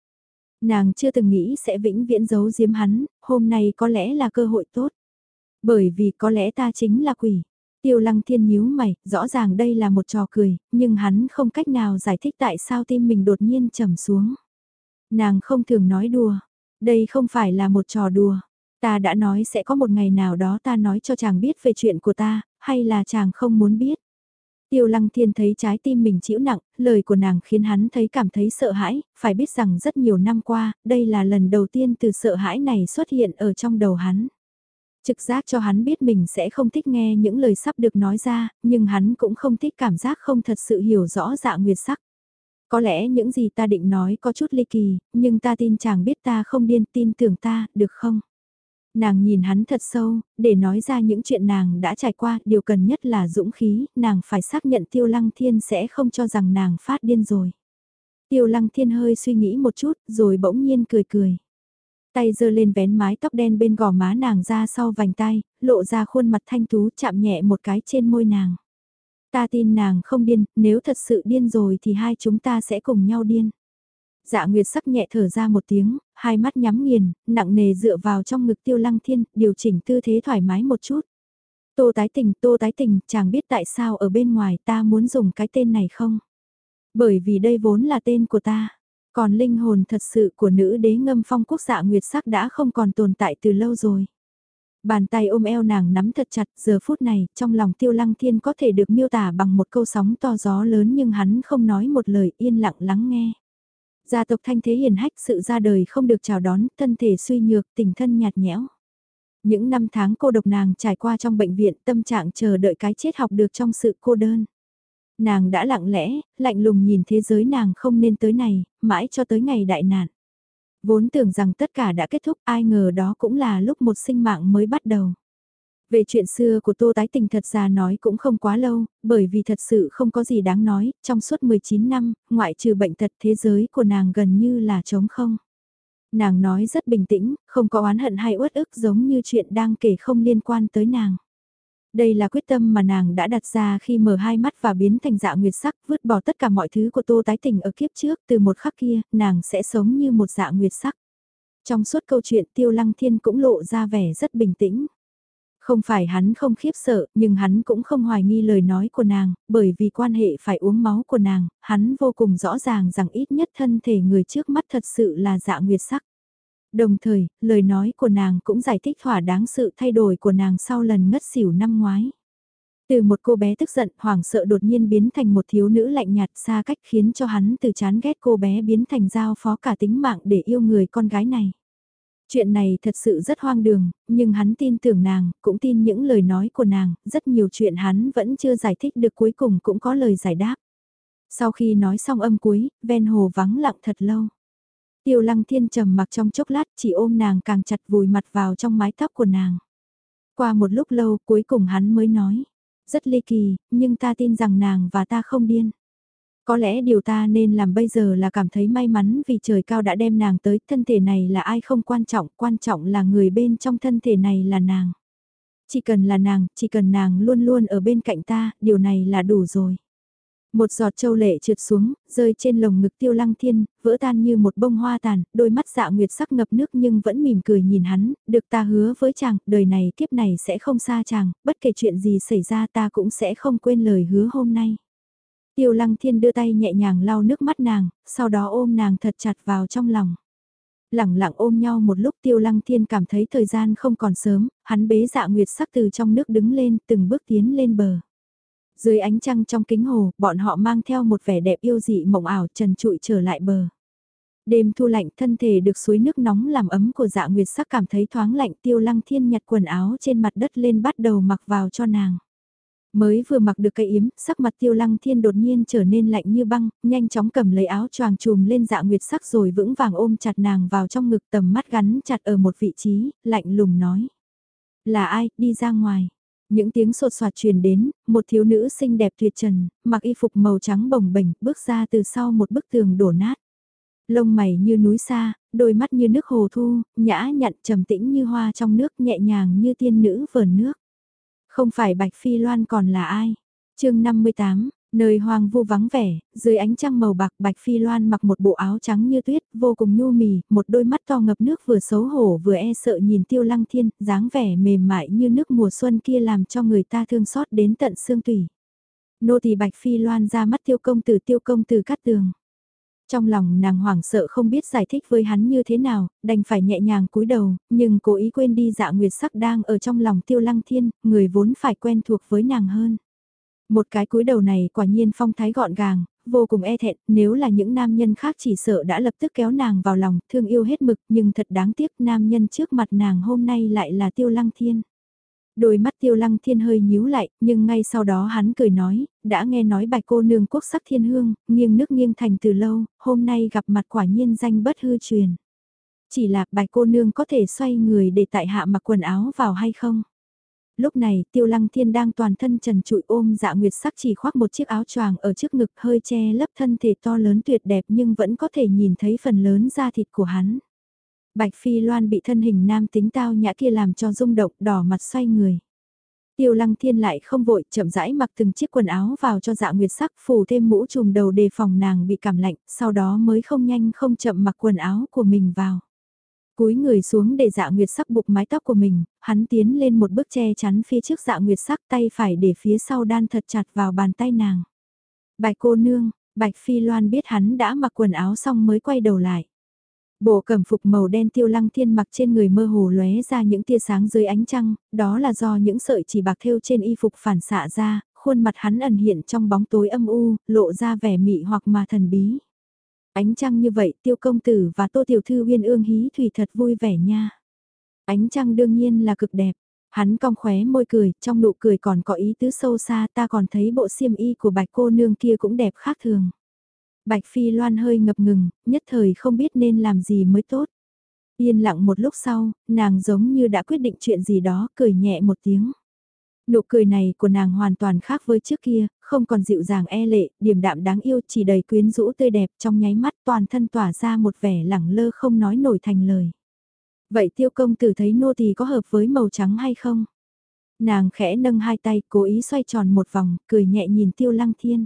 Nàng chưa từng nghĩ sẽ vĩnh viễn giấu giếm hắn, hôm nay có lẽ là cơ hội tốt. Bởi vì có lẽ ta chính là quỷ. Tiêu lăng thiên nhíu mày, rõ ràng đây là một trò cười, nhưng hắn không cách nào giải thích tại sao tim mình đột nhiên trầm xuống. Nàng không thường nói đùa, Đây không phải là một trò đùa. Ta đã nói sẽ có một ngày nào đó ta nói cho chàng biết về chuyện của ta, hay là chàng không muốn biết. Tiêu lăng thiên thấy trái tim mình chịu nặng, lời của nàng khiến hắn thấy cảm thấy sợ hãi, phải biết rằng rất nhiều năm qua, đây là lần đầu tiên từ sợ hãi này xuất hiện ở trong đầu hắn. Trực giác cho hắn biết mình sẽ không thích nghe những lời sắp được nói ra, nhưng hắn cũng không thích cảm giác không thật sự hiểu rõ dạ nguyệt sắc. Có lẽ những gì ta định nói có chút ly kỳ, nhưng ta tin chàng biết ta không điên tin tưởng ta, được không? Nàng nhìn hắn thật sâu, để nói ra những chuyện nàng đã trải qua, điều cần nhất là dũng khí, nàng phải xác nhận tiêu lăng thiên sẽ không cho rằng nàng phát điên rồi. Tiêu lăng thiên hơi suy nghĩ một chút, rồi bỗng nhiên cười cười. Tay giơ lên vén mái tóc đen bên gò má nàng ra sau vành tay, lộ ra khuôn mặt thanh tú chạm nhẹ một cái trên môi nàng. Ta tin nàng không điên, nếu thật sự điên rồi thì hai chúng ta sẽ cùng nhau điên. Dạ Nguyệt sắc nhẹ thở ra một tiếng, hai mắt nhắm nghiền, nặng nề dựa vào trong ngực tiêu lăng thiên, điều chỉnh tư thế thoải mái một chút. Tô tái tình, tô tái tình, chàng biết tại sao ở bên ngoài ta muốn dùng cái tên này không? Bởi vì đây vốn là tên của ta. Còn linh hồn thật sự của nữ đế ngâm phong quốc dạ Nguyệt sắc đã không còn tồn tại từ lâu rồi. Bàn tay ôm eo nàng nắm thật chặt, giờ phút này, trong lòng tiêu lăng thiên có thể được miêu tả bằng một câu sóng to gió lớn nhưng hắn không nói một lời yên lặng lắng nghe. Gia tộc thanh thế hiền hách sự ra đời không được chào đón, thân thể suy nhược, tình thân nhạt nhẽo. Những năm tháng cô độc nàng trải qua trong bệnh viện tâm trạng chờ đợi cái chết học được trong sự cô đơn. Nàng đã lặng lẽ, lạnh lùng nhìn thế giới nàng không nên tới này, mãi cho tới ngày đại nạn. Vốn tưởng rằng tất cả đã kết thúc ai ngờ đó cũng là lúc một sinh mạng mới bắt đầu. Về chuyện xưa của Tô Tái Tình thật ra nói cũng không quá lâu, bởi vì thật sự không có gì đáng nói, trong suốt 19 năm, ngoại trừ bệnh tật thế giới của nàng gần như là trống không. Nàng nói rất bình tĩnh, không có oán hận hay uất ức giống như chuyện đang kể không liên quan tới nàng. Đây là quyết tâm mà nàng đã đặt ra khi mở hai mắt và biến thành dạ nguyệt sắc, vứt bỏ tất cả mọi thứ của tô tái tình ở kiếp trước, từ một khắc kia, nàng sẽ sống như một dạ nguyệt sắc. Trong suốt câu chuyện tiêu lăng thiên cũng lộ ra vẻ rất bình tĩnh. Không phải hắn không khiếp sợ, nhưng hắn cũng không hoài nghi lời nói của nàng, bởi vì quan hệ phải uống máu của nàng, hắn vô cùng rõ ràng rằng ít nhất thân thể người trước mắt thật sự là dạ nguyệt sắc. Đồng thời, lời nói của nàng cũng giải thích thỏa đáng sự thay đổi của nàng sau lần ngất xỉu năm ngoái. Từ một cô bé tức giận, hoảng sợ đột nhiên biến thành một thiếu nữ lạnh nhạt xa cách khiến cho hắn từ chán ghét cô bé biến thành giao phó cả tính mạng để yêu người con gái này. Chuyện này thật sự rất hoang đường, nhưng hắn tin tưởng nàng, cũng tin những lời nói của nàng, rất nhiều chuyện hắn vẫn chưa giải thích được cuối cùng cũng có lời giải đáp. Sau khi nói xong âm cuối, ven hồ vắng lặng thật lâu. Tiêu lăng thiên trầm mặc trong chốc lát chỉ ôm nàng càng chặt vùi mặt vào trong mái tóc của nàng. Qua một lúc lâu cuối cùng hắn mới nói. Rất ly kỳ, nhưng ta tin rằng nàng và ta không điên. Có lẽ điều ta nên làm bây giờ là cảm thấy may mắn vì trời cao đã đem nàng tới, thân thể này là ai không quan trọng, quan trọng là người bên trong thân thể này là nàng. Chỉ cần là nàng, chỉ cần nàng luôn luôn ở bên cạnh ta, điều này là đủ rồi. Một giọt châu lệ trượt xuống, rơi trên lồng ngực tiêu lăng thiên, vỡ tan như một bông hoa tàn, đôi mắt dạ nguyệt sắc ngập nước nhưng vẫn mỉm cười nhìn hắn, được ta hứa với chàng, đời này kiếp này sẽ không xa chàng, bất kể chuyện gì xảy ra ta cũng sẽ không quên lời hứa hôm nay. Tiêu lăng thiên đưa tay nhẹ nhàng lau nước mắt nàng, sau đó ôm nàng thật chặt vào trong lòng. Lặng lặng ôm nhau một lúc tiêu lăng thiên cảm thấy thời gian không còn sớm, hắn bế dạ nguyệt sắc từ trong nước đứng lên từng bước tiến lên bờ. Dưới ánh trăng trong kính hồ, bọn họ mang theo một vẻ đẹp yêu dị mộng ảo trần trụi trở lại bờ. Đêm thu lạnh thân thể được suối nước nóng làm ấm của dạ nguyệt sắc cảm thấy thoáng lạnh tiêu lăng thiên nhặt quần áo trên mặt đất lên bắt đầu mặc vào cho nàng. Mới vừa mặc được cây yếm, sắc mặt tiêu lăng thiên đột nhiên trở nên lạnh như băng, nhanh chóng cầm lấy áo choàng chùm lên dạ nguyệt sắc rồi vững vàng ôm chặt nàng vào trong ngực tầm mắt gắn chặt ở một vị trí, lạnh lùng nói. Là ai, đi ra ngoài. Những tiếng sột soạt truyền đến, một thiếu nữ xinh đẹp tuyệt trần, mặc y phục màu trắng bồng bềnh, bước ra từ sau một bức tường đổ nát. Lông mày như núi xa, đôi mắt như nước hồ thu, nhã nhặn trầm tĩnh như hoa trong nước nhẹ nhàng như tiên nữ vờn nước. Không phải Bạch Phi Loan còn là ai? chương 58, nơi hoang vu vắng vẻ, dưới ánh trăng màu bạc Bạch Phi Loan mặc một bộ áo trắng như tuyết, vô cùng nhu mì, một đôi mắt to ngập nước vừa xấu hổ vừa e sợ nhìn tiêu lăng thiên, dáng vẻ mềm mại như nước mùa xuân kia làm cho người ta thương xót đến tận xương tủy. Nô tỳ Bạch Phi Loan ra mắt tiêu công từ tiêu công từ cắt tường. Trong lòng nàng hoảng sợ không biết giải thích với hắn như thế nào, đành phải nhẹ nhàng cúi đầu, nhưng cố ý quên đi dạ nguyệt sắc đang ở trong lòng tiêu lăng thiên, người vốn phải quen thuộc với nàng hơn. Một cái cúi đầu này quả nhiên phong thái gọn gàng, vô cùng e thẹn, nếu là những nam nhân khác chỉ sợ đã lập tức kéo nàng vào lòng, thương yêu hết mực, nhưng thật đáng tiếc nam nhân trước mặt nàng hôm nay lại là tiêu lăng thiên. Đôi mắt tiêu lăng thiên hơi nhíu lại, nhưng ngay sau đó hắn cười nói, đã nghe nói bạch cô nương quốc sắc thiên hương, nghiêng nước nghiêng thành từ lâu, hôm nay gặp mặt quả nhiên danh bất hư truyền. Chỉ là bạch cô nương có thể xoay người để tại hạ mặc quần áo vào hay không? Lúc này tiêu lăng thiên đang toàn thân trần trụi ôm dạ nguyệt sắc chỉ khoác một chiếc áo choàng ở trước ngực hơi che lấp thân thể to lớn tuyệt đẹp nhưng vẫn có thể nhìn thấy phần lớn da thịt của hắn. Bạch Phi Loan bị thân hình nam tính tao nhã kia làm cho rung động đỏ mặt xoay người. Tiêu lăng thiên lại không vội, chậm rãi mặc từng chiếc quần áo vào cho dạ nguyệt sắc phủ thêm mũ trùm đầu đề phòng nàng bị cảm lạnh, sau đó mới không nhanh không chậm mặc quần áo của mình vào. Cúi người xuống để dạ nguyệt sắc buộc mái tóc của mình, hắn tiến lên một bước che chắn phía trước dạ nguyệt sắc tay phải để phía sau đan thật chặt vào bàn tay nàng. Bạch cô nương, bạch phi loan biết hắn đã mặc quần áo xong mới quay đầu lại. Bộ cẩm phục màu đen tiêu lăng thiên mặc trên người mơ hồ lóe ra những tia sáng dưới ánh trăng, đó là do những sợi chỉ bạc thêu trên y phục phản xạ ra, khuôn mặt hắn ẩn hiện trong bóng tối âm u, lộ ra vẻ mị hoặc mà thần bí. Ánh trăng như vậy tiêu công tử và tô tiểu thư uyên ương hí thủy thật vui vẻ nha. Ánh trăng đương nhiên là cực đẹp. Hắn cong khóe môi cười, trong nụ cười còn có ý tứ sâu xa ta còn thấy bộ xiêm y của bạch cô nương kia cũng đẹp khác thường. Bạch Phi Loan hơi ngập ngừng, nhất thời không biết nên làm gì mới tốt. Yên lặng một lúc sau, nàng giống như đã quyết định chuyện gì đó, cười nhẹ một tiếng. Nụ cười này của nàng hoàn toàn khác với trước kia, không còn dịu dàng e lệ, điềm đạm đáng yêu chỉ đầy quyến rũ tươi đẹp trong nháy mắt toàn thân tỏa ra một vẻ lẳng lơ không nói nổi thành lời. Vậy tiêu công tử thấy nô tỳ có hợp với màu trắng hay không? Nàng khẽ nâng hai tay cố ý xoay tròn một vòng, cười nhẹ nhìn tiêu lăng thiên.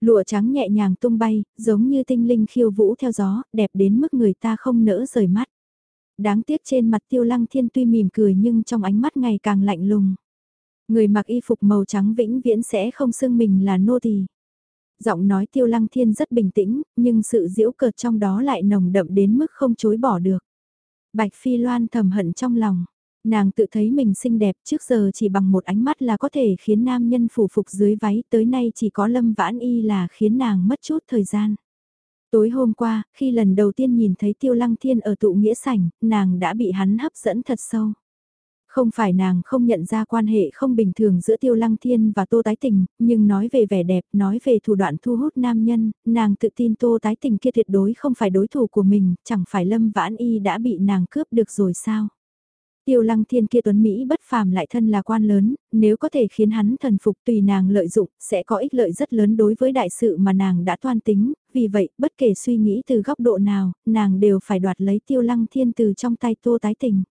Lụa trắng nhẹ nhàng tung bay, giống như tinh linh khiêu vũ theo gió, đẹp đến mức người ta không nỡ rời mắt. Đáng tiếc trên mặt tiêu lăng thiên tuy mỉm cười nhưng trong ánh mắt ngày càng lạnh lùng. Người mặc y phục màu trắng vĩnh viễn sẽ không xưng mình là nô tỳ. Giọng nói tiêu lăng thiên rất bình tĩnh, nhưng sự diễu cợt trong đó lại nồng đậm đến mức không chối bỏ được. Bạch Phi Loan thầm hận trong lòng. Nàng tự thấy mình xinh đẹp trước giờ chỉ bằng một ánh mắt là có thể khiến nam nhân phủ phục dưới váy tới nay chỉ có lâm vãn y là khiến nàng mất chút thời gian. Tối hôm qua, khi lần đầu tiên nhìn thấy tiêu lăng thiên ở tụ nghĩa sảnh, nàng đã bị hắn hấp dẫn thật sâu. Không phải nàng không nhận ra quan hệ không bình thường giữa Tiêu Lăng Thiên và Tô Tái Tình, nhưng nói về vẻ đẹp, nói về thủ đoạn thu hút nam nhân, nàng tự tin Tô Tái Tình kia tuyệt đối không phải đối thủ của mình, chẳng phải Lâm Vãn Y đã bị nàng cướp được rồi sao? Tiêu lăng thiên kia tuấn Mỹ bất phàm lại thân là quan lớn, nếu có thể khiến hắn thần phục tùy nàng lợi dụng, sẽ có ích lợi rất lớn đối với đại sự mà nàng đã toan tính, vì vậy, bất kể suy nghĩ từ góc độ nào, nàng đều phải đoạt lấy tiêu lăng thiên từ trong tay tô tái tình.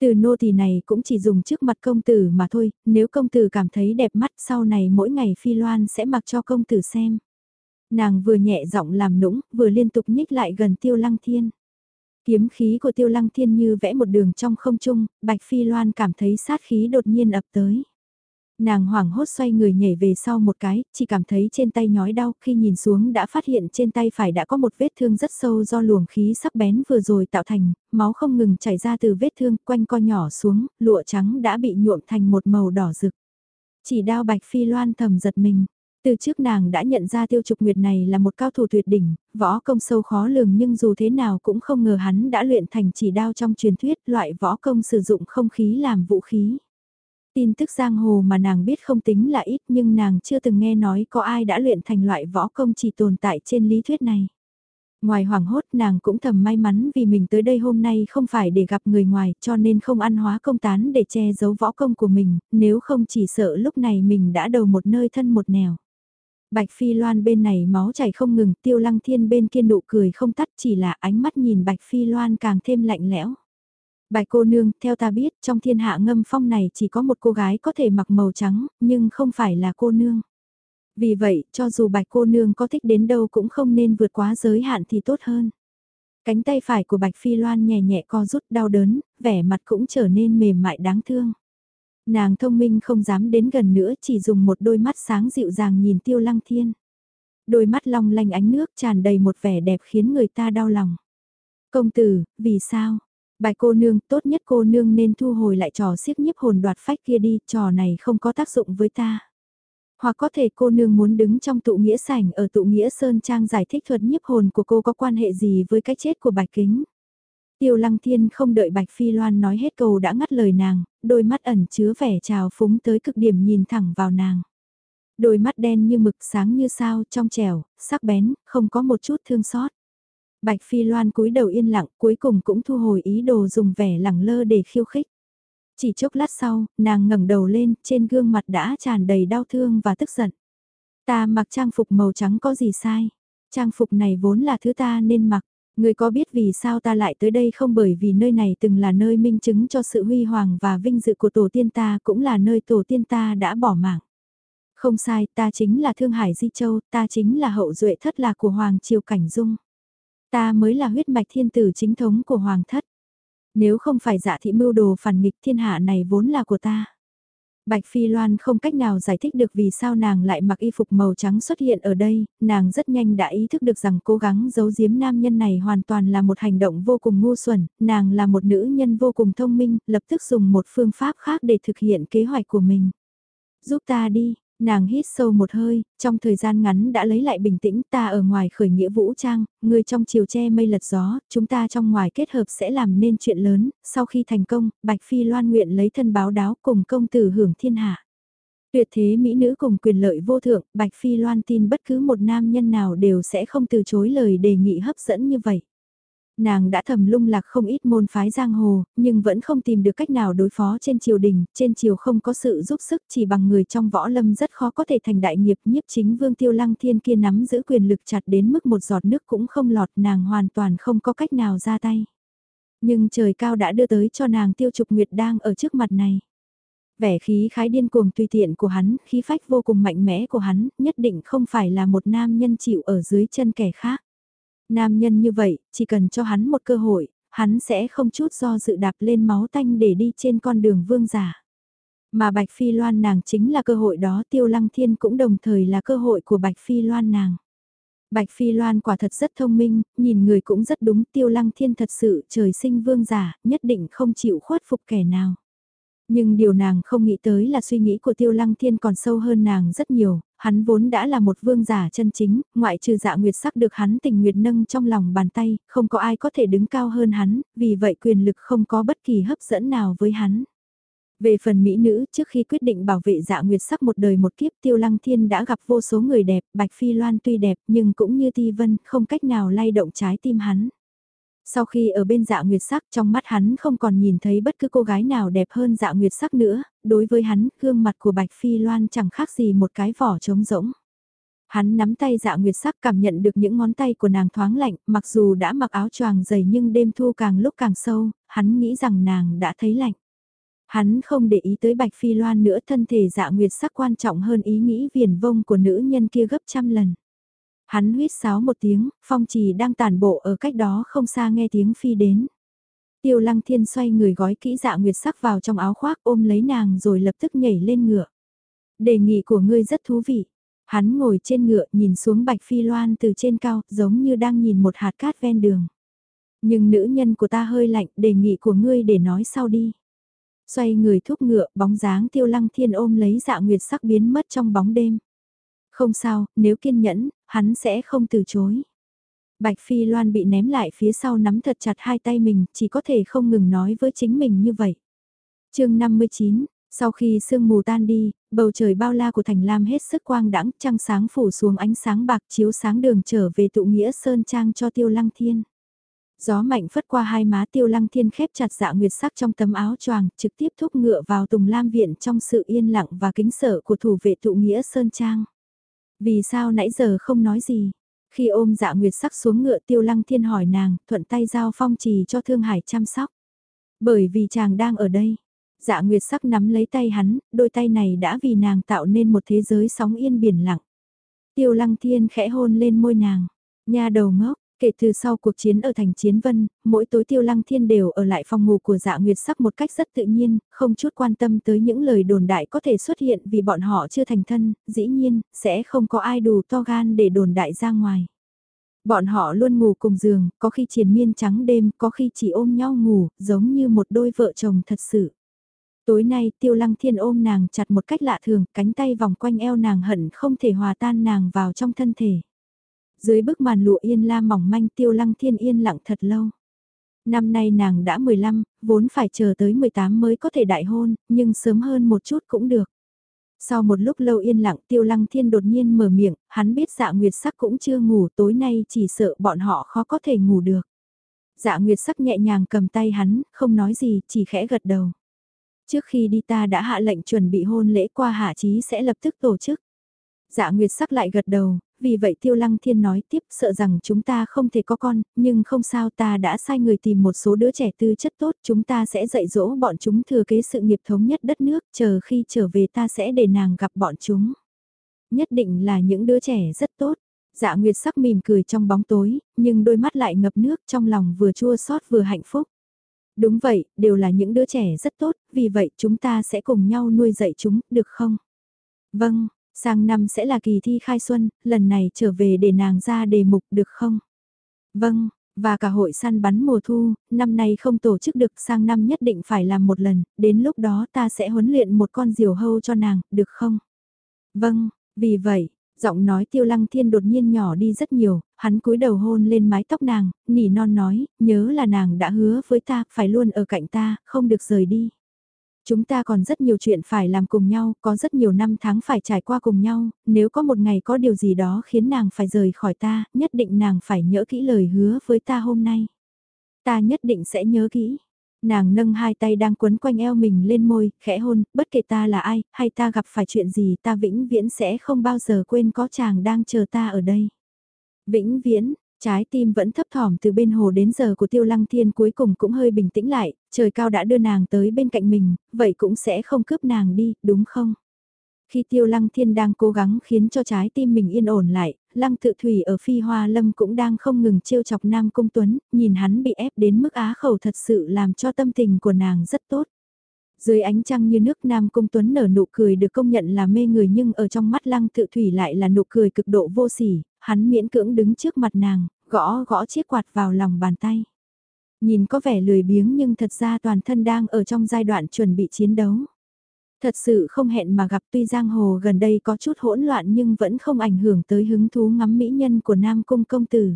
Từ nô tỳ này cũng chỉ dùng trước mặt công tử mà thôi, nếu công tử cảm thấy đẹp mắt sau này mỗi ngày phi loan sẽ mặc cho công tử xem. Nàng vừa nhẹ giọng làm nũng, vừa liên tục nhích lại gần tiêu lăng thiên. Kiếm khí của tiêu lăng thiên như vẽ một đường trong không trung, Bạch Phi Loan cảm thấy sát khí đột nhiên ập tới. Nàng hoảng hốt xoay người nhảy về sau một cái, chỉ cảm thấy trên tay nhói đau, khi nhìn xuống đã phát hiện trên tay phải đã có một vết thương rất sâu do luồng khí sắc bén vừa rồi tạo thành, máu không ngừng chảy ra từ vết thương, quanh co nhỏ xuống, lụa trắng đã bị nhuộm thành một màu đỏ rực. Chỉ đao Bạch Phi Loan thầm giật mình, từ trước nàng đã nhận ra tiêu trục nguyệt này là một cao thủ tuyệt đỉnh, võ công sâu khó lường nhưng dù thế nào cũng không ngờ hắn đã luyện thành chỉ đao trong truyền thuyết loại võ công sử dụng không khí làm vũ khí. Tin tức giang hồ mà nàng biết không tính là ít nhưng nàng chưa từng nghe nói có ai đã luyện thành loại võ công chỉ tồn tại trên lý thuyết này. Ngoài hoảng hốt nàng cũng thầm may mắn vì mình tới đây hôm nay không phải để gặp người ngoài cho nên không ăn hóa công tán để che giấu võ công của mình, nếu không chỉ sợ lúc này mình đã đầu một nơi thân một nẻo. Bạch Phi Loan bên này máu chảy không ngừng, Tiêu Lăng Thiên bên kia nụ cười không tắt chỉ là ánh mắt nhìn Bạch Phi Loan càng thêm lạnh lẽo. Bạch cô nương, theo ta biết, trong thiên hạ ngâm phong này chỉ có một cô gái có thể mặc màu trắng, nhưng không phải là cô nương. Vì vậy, cho dù bạch cô nương có thích đến đâu cũng không nên vượt quá giới hạn thì tốt hơn. Cánh tay phải của bạch phi loan nhẹ nhẹ co rút đau đớn, vẻ mặt cũng trở nên mềm mại đáng thương. Nàng thông minh không dám đến gần nữa chỉ dùng một đôi mắt sáng dịu dàng nhìn tiêu lăng thiên. đôi mắt long lanh ánh nước tràn đầy một vẻ đẹp khiến người ta đau lòng. Công tử, vì sao? Bài cô nương, tốt nhất cô nương nên thu hồi lại trò siếc nhiếp hồn đoạt phách kia đi, trò này không có tác dụng với ta. Hoặc có thể cô nương muốn đứng trong tụ nghĩa sảnh ở tụ nghĩa Sơn Trang giải thích thuật nhiếp hồn của cô có quan hệ gì với cái chết của bạch kính. Tiêu lăng thiên không đợi bạch phi loan nói hết câu đã ngắt lời nàng, đôi mắt ẩn chứa vẻ trào phúng tới cực điểm nhìn thẳng vào nàng. Đôi mắt đen như mực sáng như sao trong trẻo, sắc bén, không có một chút thương xót. Bạch Phi Loan cúi đầu yên lặng cuối cùng cũng thu hồi ý đồ dùng vẻ lẳng lơ để khiêu khích. Chỉ chốc lát sau, nàng ngẩng đầu lên, trên gương mặt đã tràn đầy đau thương và tức giận. Ta mặc trang phục màu trắng có gì sai? Trang phục này vốn là thứ ta nên mặc. Người có biết vì sao ta lại tới đây không bởi vì nơi này từng là nơi minh chứng cho sự huy hoàng và vinh dự của tổ tiên ta cũng là nơi tổ tiên ta đã bỏ mạng. Không sai, ta chính là Thương Hải Di Châu, ta chính là hậu duệ thất lạc của Hoàng Triều Cảnh Dung. Ta mới là huyết mạch thiên tử chính thống của Hoàng thất. Nếu không phải dạ thị mưu đồ phản nghịch thiên hạ này vốn là của ta. Bạch Phi Loan không cách nào giải thích được vì sao nàng lại mặc y phục màu trắng xuất hiện ở đây, nàng rất nhanh đã ý thức được rằng cố gắng giấu giếm nam nhân này hoàn toàn là một hành động vô cùng ngu xuẩn, nàng là một nữ nhân vô cùng thông minh, lập tức dùng một phương pháp khác để thực hiện kế hoạch của mình. Giúp ta đi, Nàng hít sâu một hơi, trong thời gian ngắn đã lấy lại bình tĩnh ta ở ngoài khởi nghĩa vũ trang, người trong chiều che mây lật gió, chúng ta trong ngoài kết hợp sẽ làm nên chuyện lớn, sau khi thành công, Bạch Phi loan nguyện lấy thân báo đáo cùng công tử hưởng thiên hạ. Tuyệt thế mỹ nữ cùng quyền lợi vô thượng, Bạch Phi loan tin bất cứ một nam nhân nào đều sẽ không từ chối lời đề nghị hấp dẫn như vậy. Nàng đã thầm lung lạc không ít môn phái giang hồ, nhưng vẫn không tìm được cách nào đối phó trên triều đình, trên triều không có sự giúp sức chỉ bằng người trong võ lâm rất khó có thể thành đại nghiệp nhiếp chính vương tiêu lăng thiên kia nắm giữ quyền lực chặt đến mức một giọt nước cũng không lọt nàng hoàn toàn không có cách nào ra tay. Nhưng trời cao đã đưa tới cho nàng tiêu trục nguyệt đang ở trước mặt này. Vẻ khí khái điên cuồng tùy tiện của hắn, khí phách vô cùng mạnh mẽ của hắn, nhất định không phải là một nam nhân chịu ở dưới chân kẻ khác. Nam nhân như vậy, chỉ cần cho hắn một cơ hội, hắn sẽ không chút do dự đạp lên máu tanh để đi trên con đường vương giả. Mà Bạch Phi Loan nàng chính là cơ hội đó Tiêu Lăng Thiên cũng đồng thời là cơ hội của Bạch Phi Loan nàng. Bạch Phi Loan quả thật rất thông minh, nhìn người cũng rất đúng Tiêu Lăng Thiên thật sự trời sinh vương giả, nhất định không chịu khuất phục kẻ nào. Nhưng điều nàng không nghĩ tới là suy nghĩ của Tiêu Lăng Thiên còn sâu hơn nàng rất nhiều, hắn vốn đã là một vương giả chân chính, ngoại trừ dạ nguyệt sắc được hắn tình nguyệt nâng trong lòng bàn tay, không có ai có thể đứng cao hơn hắn, vì vậy quyền lực không có bất kỳ hấp dẫn nào với hắn. Về phần mỹ nữ, trước khi quyết định bảo vệ dạ nguyệt sắc một đời một kiếp tiêu lăng thiên đã gặp vô số người đẹp, bạch phi loan tuy đẹp nhưng cũng như ti vân, không cách nào lay động trái tim hắn. Sau khi ở bên dạ nguyệt sắc trong mắt hắn không còn nhìn thấy bất cứ cô gái nào đẹp hơn dạ nguyệt sắc nữa, đối với hắn gương mặt của Bạch Phi Loan chẳng khác gì một cái vỏ trống rỗng. Hắn nắm tay dạ nguyệt sắc cảm nhận được những ngón tay của nàng thoáng lạnh, mặc dù đã mặc áo choàng dày nhưng đêm thu càng lúc càng sâu, hắn nghĩ rằng nàng đã thấy lạnh. Hắn không để ý tới Bạch Phi Loan nữa thân thể dạ nguyệt sắc quan trọng hơn ý nghĩ viền vông của nữ nhân kia gấp trăm lần. Hắn huýt sáo một tiếng, phong trì đang tàn bộ ở cách đó không xa nghe tiếng phi đến. Tiêu lăng thiên xoay người gói kỹ dạ nguyệt sắc vào trong áo khoác ôm lấy nàng rồi lập tức nhảy lên ngựa. Đề nghị của ngươi rất thú vị. Hắn ngồi trên ngựa nhìn xuống bạch phi loan từ trên cao giống như đang nhìn một hạt cát ven đường. Nhưng nữ nhân của ta hơi lạnh đề nghị của ngươi để nói sau đi. Xoay người thúc ngựa bóng dáng tiêu lăng thiên ôm lấy dạ nguyệt sắc biến mất trong bóng đêm. Không sao, nếu kiên nhẫn, hắn sẽ không từ chối. Bạch Phi Loan bị ném lại phía sau nắm thật chặt hai tay mình, chỉ có thể không ngừng nói với chính mình như vậy. chương 59, sau khi sương mù tan đi, bầu trời bao la của thành lam hết sức quang đãng trăng sáng phủ xuống ánh sáng bạc chiếu sáng đường trở về tụ nghĩa sơn trang cho tiêu lăng thiên. Gió mạnh phất qua hai má tiêu lăng thiên khép chặt dạ nguyệt sắc trong tấm áo choàng trực tiếp thúc ngựa vào tùng lam viện trong sự yên lặng và kính sợ của thủ vệ tụ nghĩa sơn trang. Vì sao nãy giờ không nói gì? Khi ôm dạ nguyệt sắc xuống ngựa tiêu lăng thiên hỏi nàng, thuận tay giao phong trì cho Thương Hải chăm sóc. Bởi vì chàng đang ở đây. Dạ nguyệt sắc nắm lấy tay hắn, đôi tay này đã vì nàng tạo nên một thế giới sóng yên biển lặng. Tiêu lăng thiên khẽ hôn lên môi nàng. Nha đầu ngốc, Kể từ sau cuộc chiến ở thành Chiến Vân, mỗi tối Tiêu Lăng Thiên đều ở lại phòng ngủ của dạ nguyệt sắc một cách rất tự nhiên, không chút quan tâm tới những lời đồn đại có thể xuất hiện vì bọn họ chưa thành thân, dĩ nhiên, sẽ không có ai đủ to gan để đồn đại ra ngoài. Bọn họ luôn ngủ cùng giường, có khi triền miên trắng đêm, có khi chỉ ôm nhau ngủ, giống như một đôi vợ chồng thật sự. Tối nay tiêu lăng thiên ôm nàng chặt một cách lạ thường, cánh tay vòng quanh eo nàng hận không thể hòa tan nàng vào trong thân thể. Dưới bức màn lụa yên la mỏng manh tiêu lăng thiên yên lặng thật lâu. Năm nay nàng đã 15, vốn phải chờ tới 18 mới có thể đại hôn, nhưng sớm hơn một chút cũng được. Sau một lúc lâu yên lặng tiêu lăng thiên đột nhiên mở miệng, hắn biết dạ nguyệt sắc cũng chưa ngủ tối nay chỉ sợ bọn họ khó có thể ngủ được. Dạ nguyệt sắc nhẹ nhàng cầm tay hắn, không nói gì, chỉ khẽ gật đầu. Trước khi đi ta đã hạ lệnh chuẩn bị hôn lễ qua hạ trí sẽ lập tức tổ chức. Dạ Nguyệt sắc lại gật đầu, vì vậy Tiêu Lăng Thiên nói tiếp sợ rằng chúng ta không thể có con, nhưng không sao ta đã sai người tìm một số đứa trẻ tư chất tốt, chúng ta sẽ dạy dỗ bọn chúng thừa kế sự nghiệp thống nhất đất nước, chờ khi trở về ta sẽ để nàng gặp bọn chúng. Nhất định là những đứa trẻ rất tốt. Dạ Nguyệt sắc mỉm cười trong bóng tối, nhưng đôi mắt lại ngập nước trong lòng vừa chua xót vừa hạnh phúc. Đúng vậy, đều là những đứa trẻ rất tốt, vì vậy chúng ta sẽ cùng nhau nuôi dạy chúng, được không? Vâng, sang năm sẽ là kỳ thi khai xuân, lần này trở về để nàng ra đề mục được không? Vâng, và cả hội săn bắn mùa thu, năm nay không tổ chức được sang năm nhất định phải làm một lần, đến lúc đó ta sẽ huấn luyện một con diều hâu cho nàng, được không? Vâng, vì vậy, Giọng nói tiêu lăng thiên đột nhiên nhỏ đi rất nhiều, hắn cúi đầu hôn lên mái tóc nàng, nỉ non nói, nhớ là nàng đã hứa với ta, phải luôn ở cạnh ta, không được rời đi. Chúng ta còn rất nhiều chuyện phải làm cùng nhau, có rất nhiều năm tháng phải trải qua cùng nhau, nếu có một ngày có điều gì đó khiến nàng phải rời khỏi ta, nhất định nàng phải nhớ kỹ lời hứa với ta hôm nay. Ta nhất định sẽ nhớ kỹ. Nàng nâng hai tay đang quấn quanh eo mình lên môi, khẽ hôn, bất kể ta là ai, hay ta gặp phải chuyện gì ta vĩnh viễn sẽ không bao giờ quên có chàng đang chờ ta ở đây. Vĩnh viễn, trái tim vẫn thấp thỏm từ bên hồ đến giờ của tiêu lăng thiên cuối cùng cũng hơi bình tĩnh lại, trời cao đã đưa nàng tới bên cạnh mình, vậy cũng sẽ không cướp nàng đi, đúng không? Khi tiêu lăng thiên đang cố gắng khiến cho trái tim mình yên ổn lại, lăng tự thủy ở phi hoa lâm cũng đang không ngừng trêu chọc nam cung tuấn, nhìn hắn bị ép đến mức á khẩu thật sự làm cho tâm tình của nàng rất tốt. Dưới ánh trăng như nước Nam Cung Tuấn nở nụ cười được công nhận là mê người nhưng ở trong mắt lăng tự thủy lại là nụ cười cực độ vô sỉ, hắn miễn cưỡng đứng trước mặt nàng, gõ gõ chiếc quạt vào lòng bàn tay. Nhìn có vẻ lười biếng nhưng thật ra toàn thân đang ở trong giai đoạn chuẩn bị chiến đấu. Thật sự không hẹn mà gặp tuy giang hồ gần đây có chút hỗn loạn nhưng vẫn không ảnh hưởng tới hứng thú ngắm mỹ nhân của Nam Cung công tử.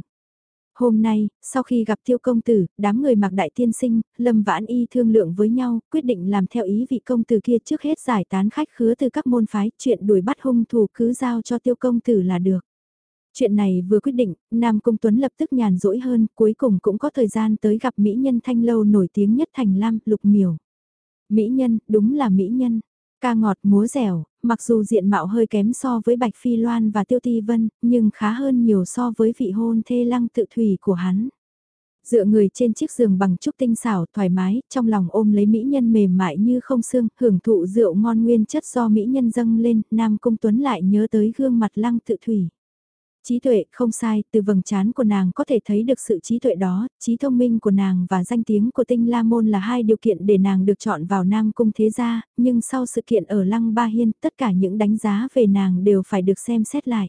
Hôm nay, sau khi gặp tiêu công tử, đám người mặc đại tiên sinh, lâm vãn y thương lượng với nhau, quyết định làm theo ý vị công tử kia trước hết giải tán khách khứa từ các môn phái, chuyện đuổi bắt hung thủ cứ giao cho tiêu công tử là được. Chuyện này vừa quyết định, Nam Cung Tuấn lập tức nhàn rỗi hơn, cuối cùng cũng có thời gian tới gặp mỹ nhân thanh lâu nổi tiếng nhất thành Lam, Lục Miểu. Mỹ nhân, đúng là mỹ nhân. Ca ngọt múa dẻo, mặc dù diện mạo hơi kém so với Bạch Phi Loan và Tiêu Ti Vân, nhưng khá hơn nhiều so với vị hôn thê lăng tự thủy của hắn. Dựa người trên chiếc giường bằng trúc tinh xảo thoải mái, trong lòng ôm lấy mỹ nhân mềm mại như không xương, hưởng thụ rượu ngon nguyên chất do mỹ nhân dâng lên, Nam Cung Tuấn lại nhớ tới gương mặt lăng tự thủy. Trí tuệ không sai, từ vầng trán của nàng có thể thấy được sự trí tuệ đó, trí thông minh của nàng và danh tiếng của tinh la môn là hai điều kiện để nàng được chọn vào Nam Cung Thế Gia, nhưng sau sự kiện ở Lăng Ba Hiên, tất cả những đánh giá về nàng đều phải được xem xét lại.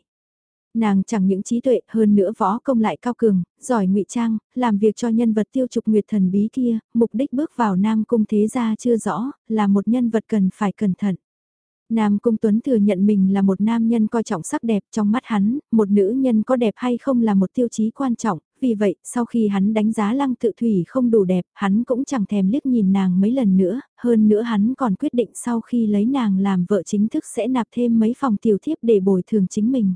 Nàng chẳng những trí tuệ hơn nữa võ công lại cao cường, giỏi ngụy trang, làm việc cho nhân vật tiêu trục nguyệt thần bí kia, mục đích bước vào Nam Cung Thế Gia chưa rõ, là một nhân vật cần phải cẩn thận. Nam Cung Tuấn thừa nhận mình là một nam nhân coi trọng sắc đẹp trong mắt hắn, một nữ nhân có đẹp hay không là một tiêu chí quan trọng, vì vậy, sau khi hắn đánh giá lăng tự thủy không đủ đẹp, hắn cũng chẳng thèm liếc nhìn nàng mấy lần nữa, hơn nữa hắn còn quyết định sau khi lấy nàng làm vợ chính thức sẽ nạp thêm mấy phòng tiểu thiếp để bồi thường chính mình.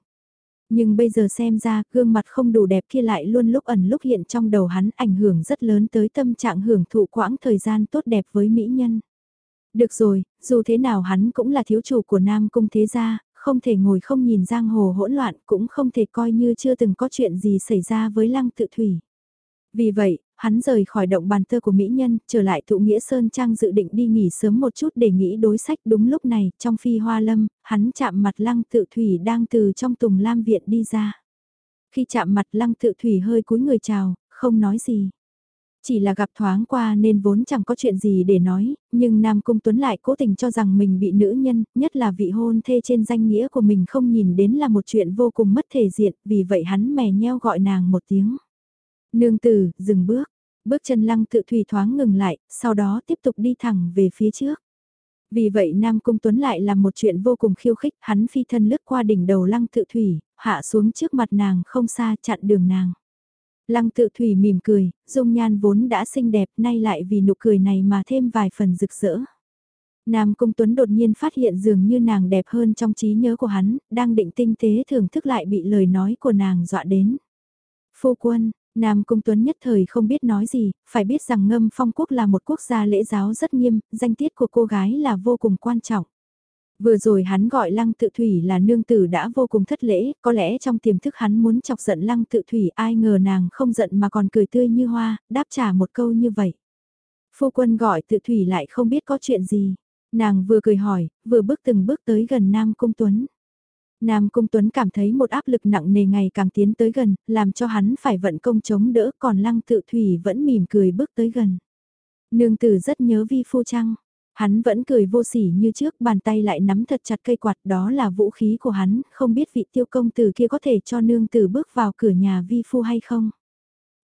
Nhưng bây giờ xem ra, gương mặt không đủ đẹp kia lại luôn lúc ẩn lúc hiện trong đầu hắn ảnh hưởng rất lớn tới tâm trạng hưởng thụ quãng thời gian tốt đẹp với mỹ nhân. Được rồi, dù thế nào hắn cũng là thiếu chủ của Nam Cung Thế Gia, không thể ngồi không nhìn giang hồ hỗn loạn cũng không thể coi như chưa từng có chuyện gì xảy ra với lăng tự thủy. Vì vậy, hắn rời khỏi động bàn tơ của Mỹ Nhân, trở lại thụ nghĩa Sơn Trang dự định đi nghỉ sớm một chút để nghĩ đối sách đúng lúc này, trong phi hoa lâm, hắn chạm mặt lăng tự thủy đang từ trong tùng lam viện đi ra. Khi chạm mặt lăng tự thủy hơi cúi người chào, không nói gì. Chỉ là gặp thoáng qua nên vốn chẳng có chuyện gì để nói, nhưng Nam Cung Tuấn lại cố tình cho rằng mình bị nữ nhân, nhất là vị hôn thê trên danh nghĩa của mình không nhìn đến là một chuyện vô cùng mất thể diện, vì vậy hắn mè nheo gọi nàng một tiếng. Nương tử, dừng bước, bước chân lăng tự thủy thoáng ngừng lại, sau đó tiếp tục đi thẳng về phía trước. Vì vậy Nam Cung Tuấn lại làm một chuyện vô cùng khiêu khích, hắn phi thân lướt qua đỉnh đầu lăng tự thủy, hạ xuống trước mặt nàng không xa chặn đường nàng. Lăng tự thủy mỉm cười, dung nhan vốn đã xinh đẹp nay lại vì nụ cười này mà thêm vài phần rực rỡ. Nam Cung Tuấn đột nhiên phát hiện dường như nàng đẹp hơn trong trí nhớ của hắn, đang định tinh tế thưởng thức lại bị lời nói của nàng dọa đến. Phu quân, Nam Cung Tuấn nhất thời không biết nói gì, phải biết rằng ngâm phong quốc là một quốc gia lễ giáo rất nghiêm, danh tiết của cô gái là vô cùng quan trọng. Vừa rồi hắn gọi lăng tự thủy là nương tử đã vô cùng thất lễ, có lẽ trong tiềm thức hắn muốn chọc giận lăng tự thủy ai ngờ nàng không giận mà còn cười tươi như hoa, đáp trả một câu như vậy. Phu quân gọi tự thủy lại không biết có chuyện gì. Nàng vừa cười hỏi, vừa bước từng bước tới gần Nam Cung Tuấn. Nam Cung Tuấn cảm thấy một áp lực nặng nề ngày càng tiến tới gần, làm cho hắn phải vận công chống đỡ còn lăng tự thủy vẫn mỉm cười bước tới gần. Nương tử rất nhớ vi phu chăng? Hắn vẫn cười vô sỉ như trước, bàn tay lại nắm thật chặt cây quạt đó là vũ khí của hắn, không biết vị tiêu công tử kia có thể cho nương tử bước vào cửa nhà vi phu hay không.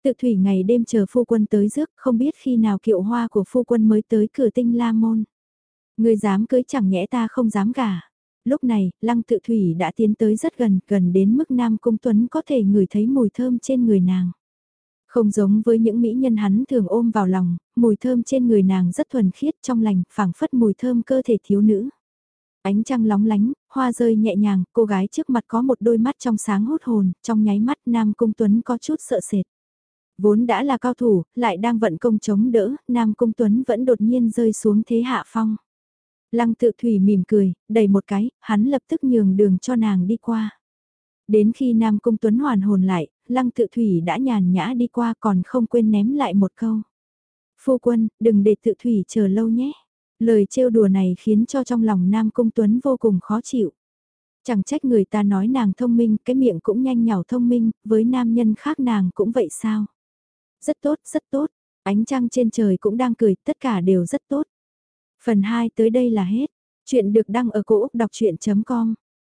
Tự thủy ngày đêm chờ phu quân tới rước, không biết khi nào kiệu hoa của phu quân mới tới cửa tinh la môn. Người dám cưới chẳng nhẽ ta không dám gả. Lúc này, lăng tự thủy đã tiến tới rất gần, gần đến mức Nam Cung Tuấn có thể ngửi thấy mùi thơm trên người nàng. Không giống với những mỹ nhân hắn thường ôm vào lòng, mùi thơm trên người nàng rất thuần khiết trong lành, phảng phất mùi thơm cơ thể thiếu nữ. Ánh trăng lóng lánh, hoa rơi nhẹ nhàng, cô gái trước mặt có một đôi mắt trong sáng hút hồn, trong nháy mắt Nam Cung Tuấn có chút sợ sệt. Vốn đã là cao thủ, lại đang vận công chống đỡ, Nam Cung Tuấn vẫn đột nhiên rơi xuống thế hạ phong. Lăng tự thủy mỉm cười, đầy một cái, hắn lập tức nhường đường cho nàng đi qua. Đến khi Nam Cung Tuấn hoàn hồn lại, lăng tự thủy đã nhàn nhã đi qua còn không quên ném lại một câu. Phu quân, đừng để tự thủy chờ lâu nhé. Lời trêu đùa này khiến cho trong lòng Nam Cung Tuấn vô cùng khó chịu. Chẳng trách người ta nói nàng thông minh, cái miệng cũng nhanh nhảu thông minh, với nam nhân khác nàng cũng vậy sao? Rất tốt, rất tốt. Ánh trăng trên trời cũng đang cười, tất cả đều rất tốt. Phần 2 tới đây là hết. Chuyện được đăng ở cổ Úc đọc chuyện.com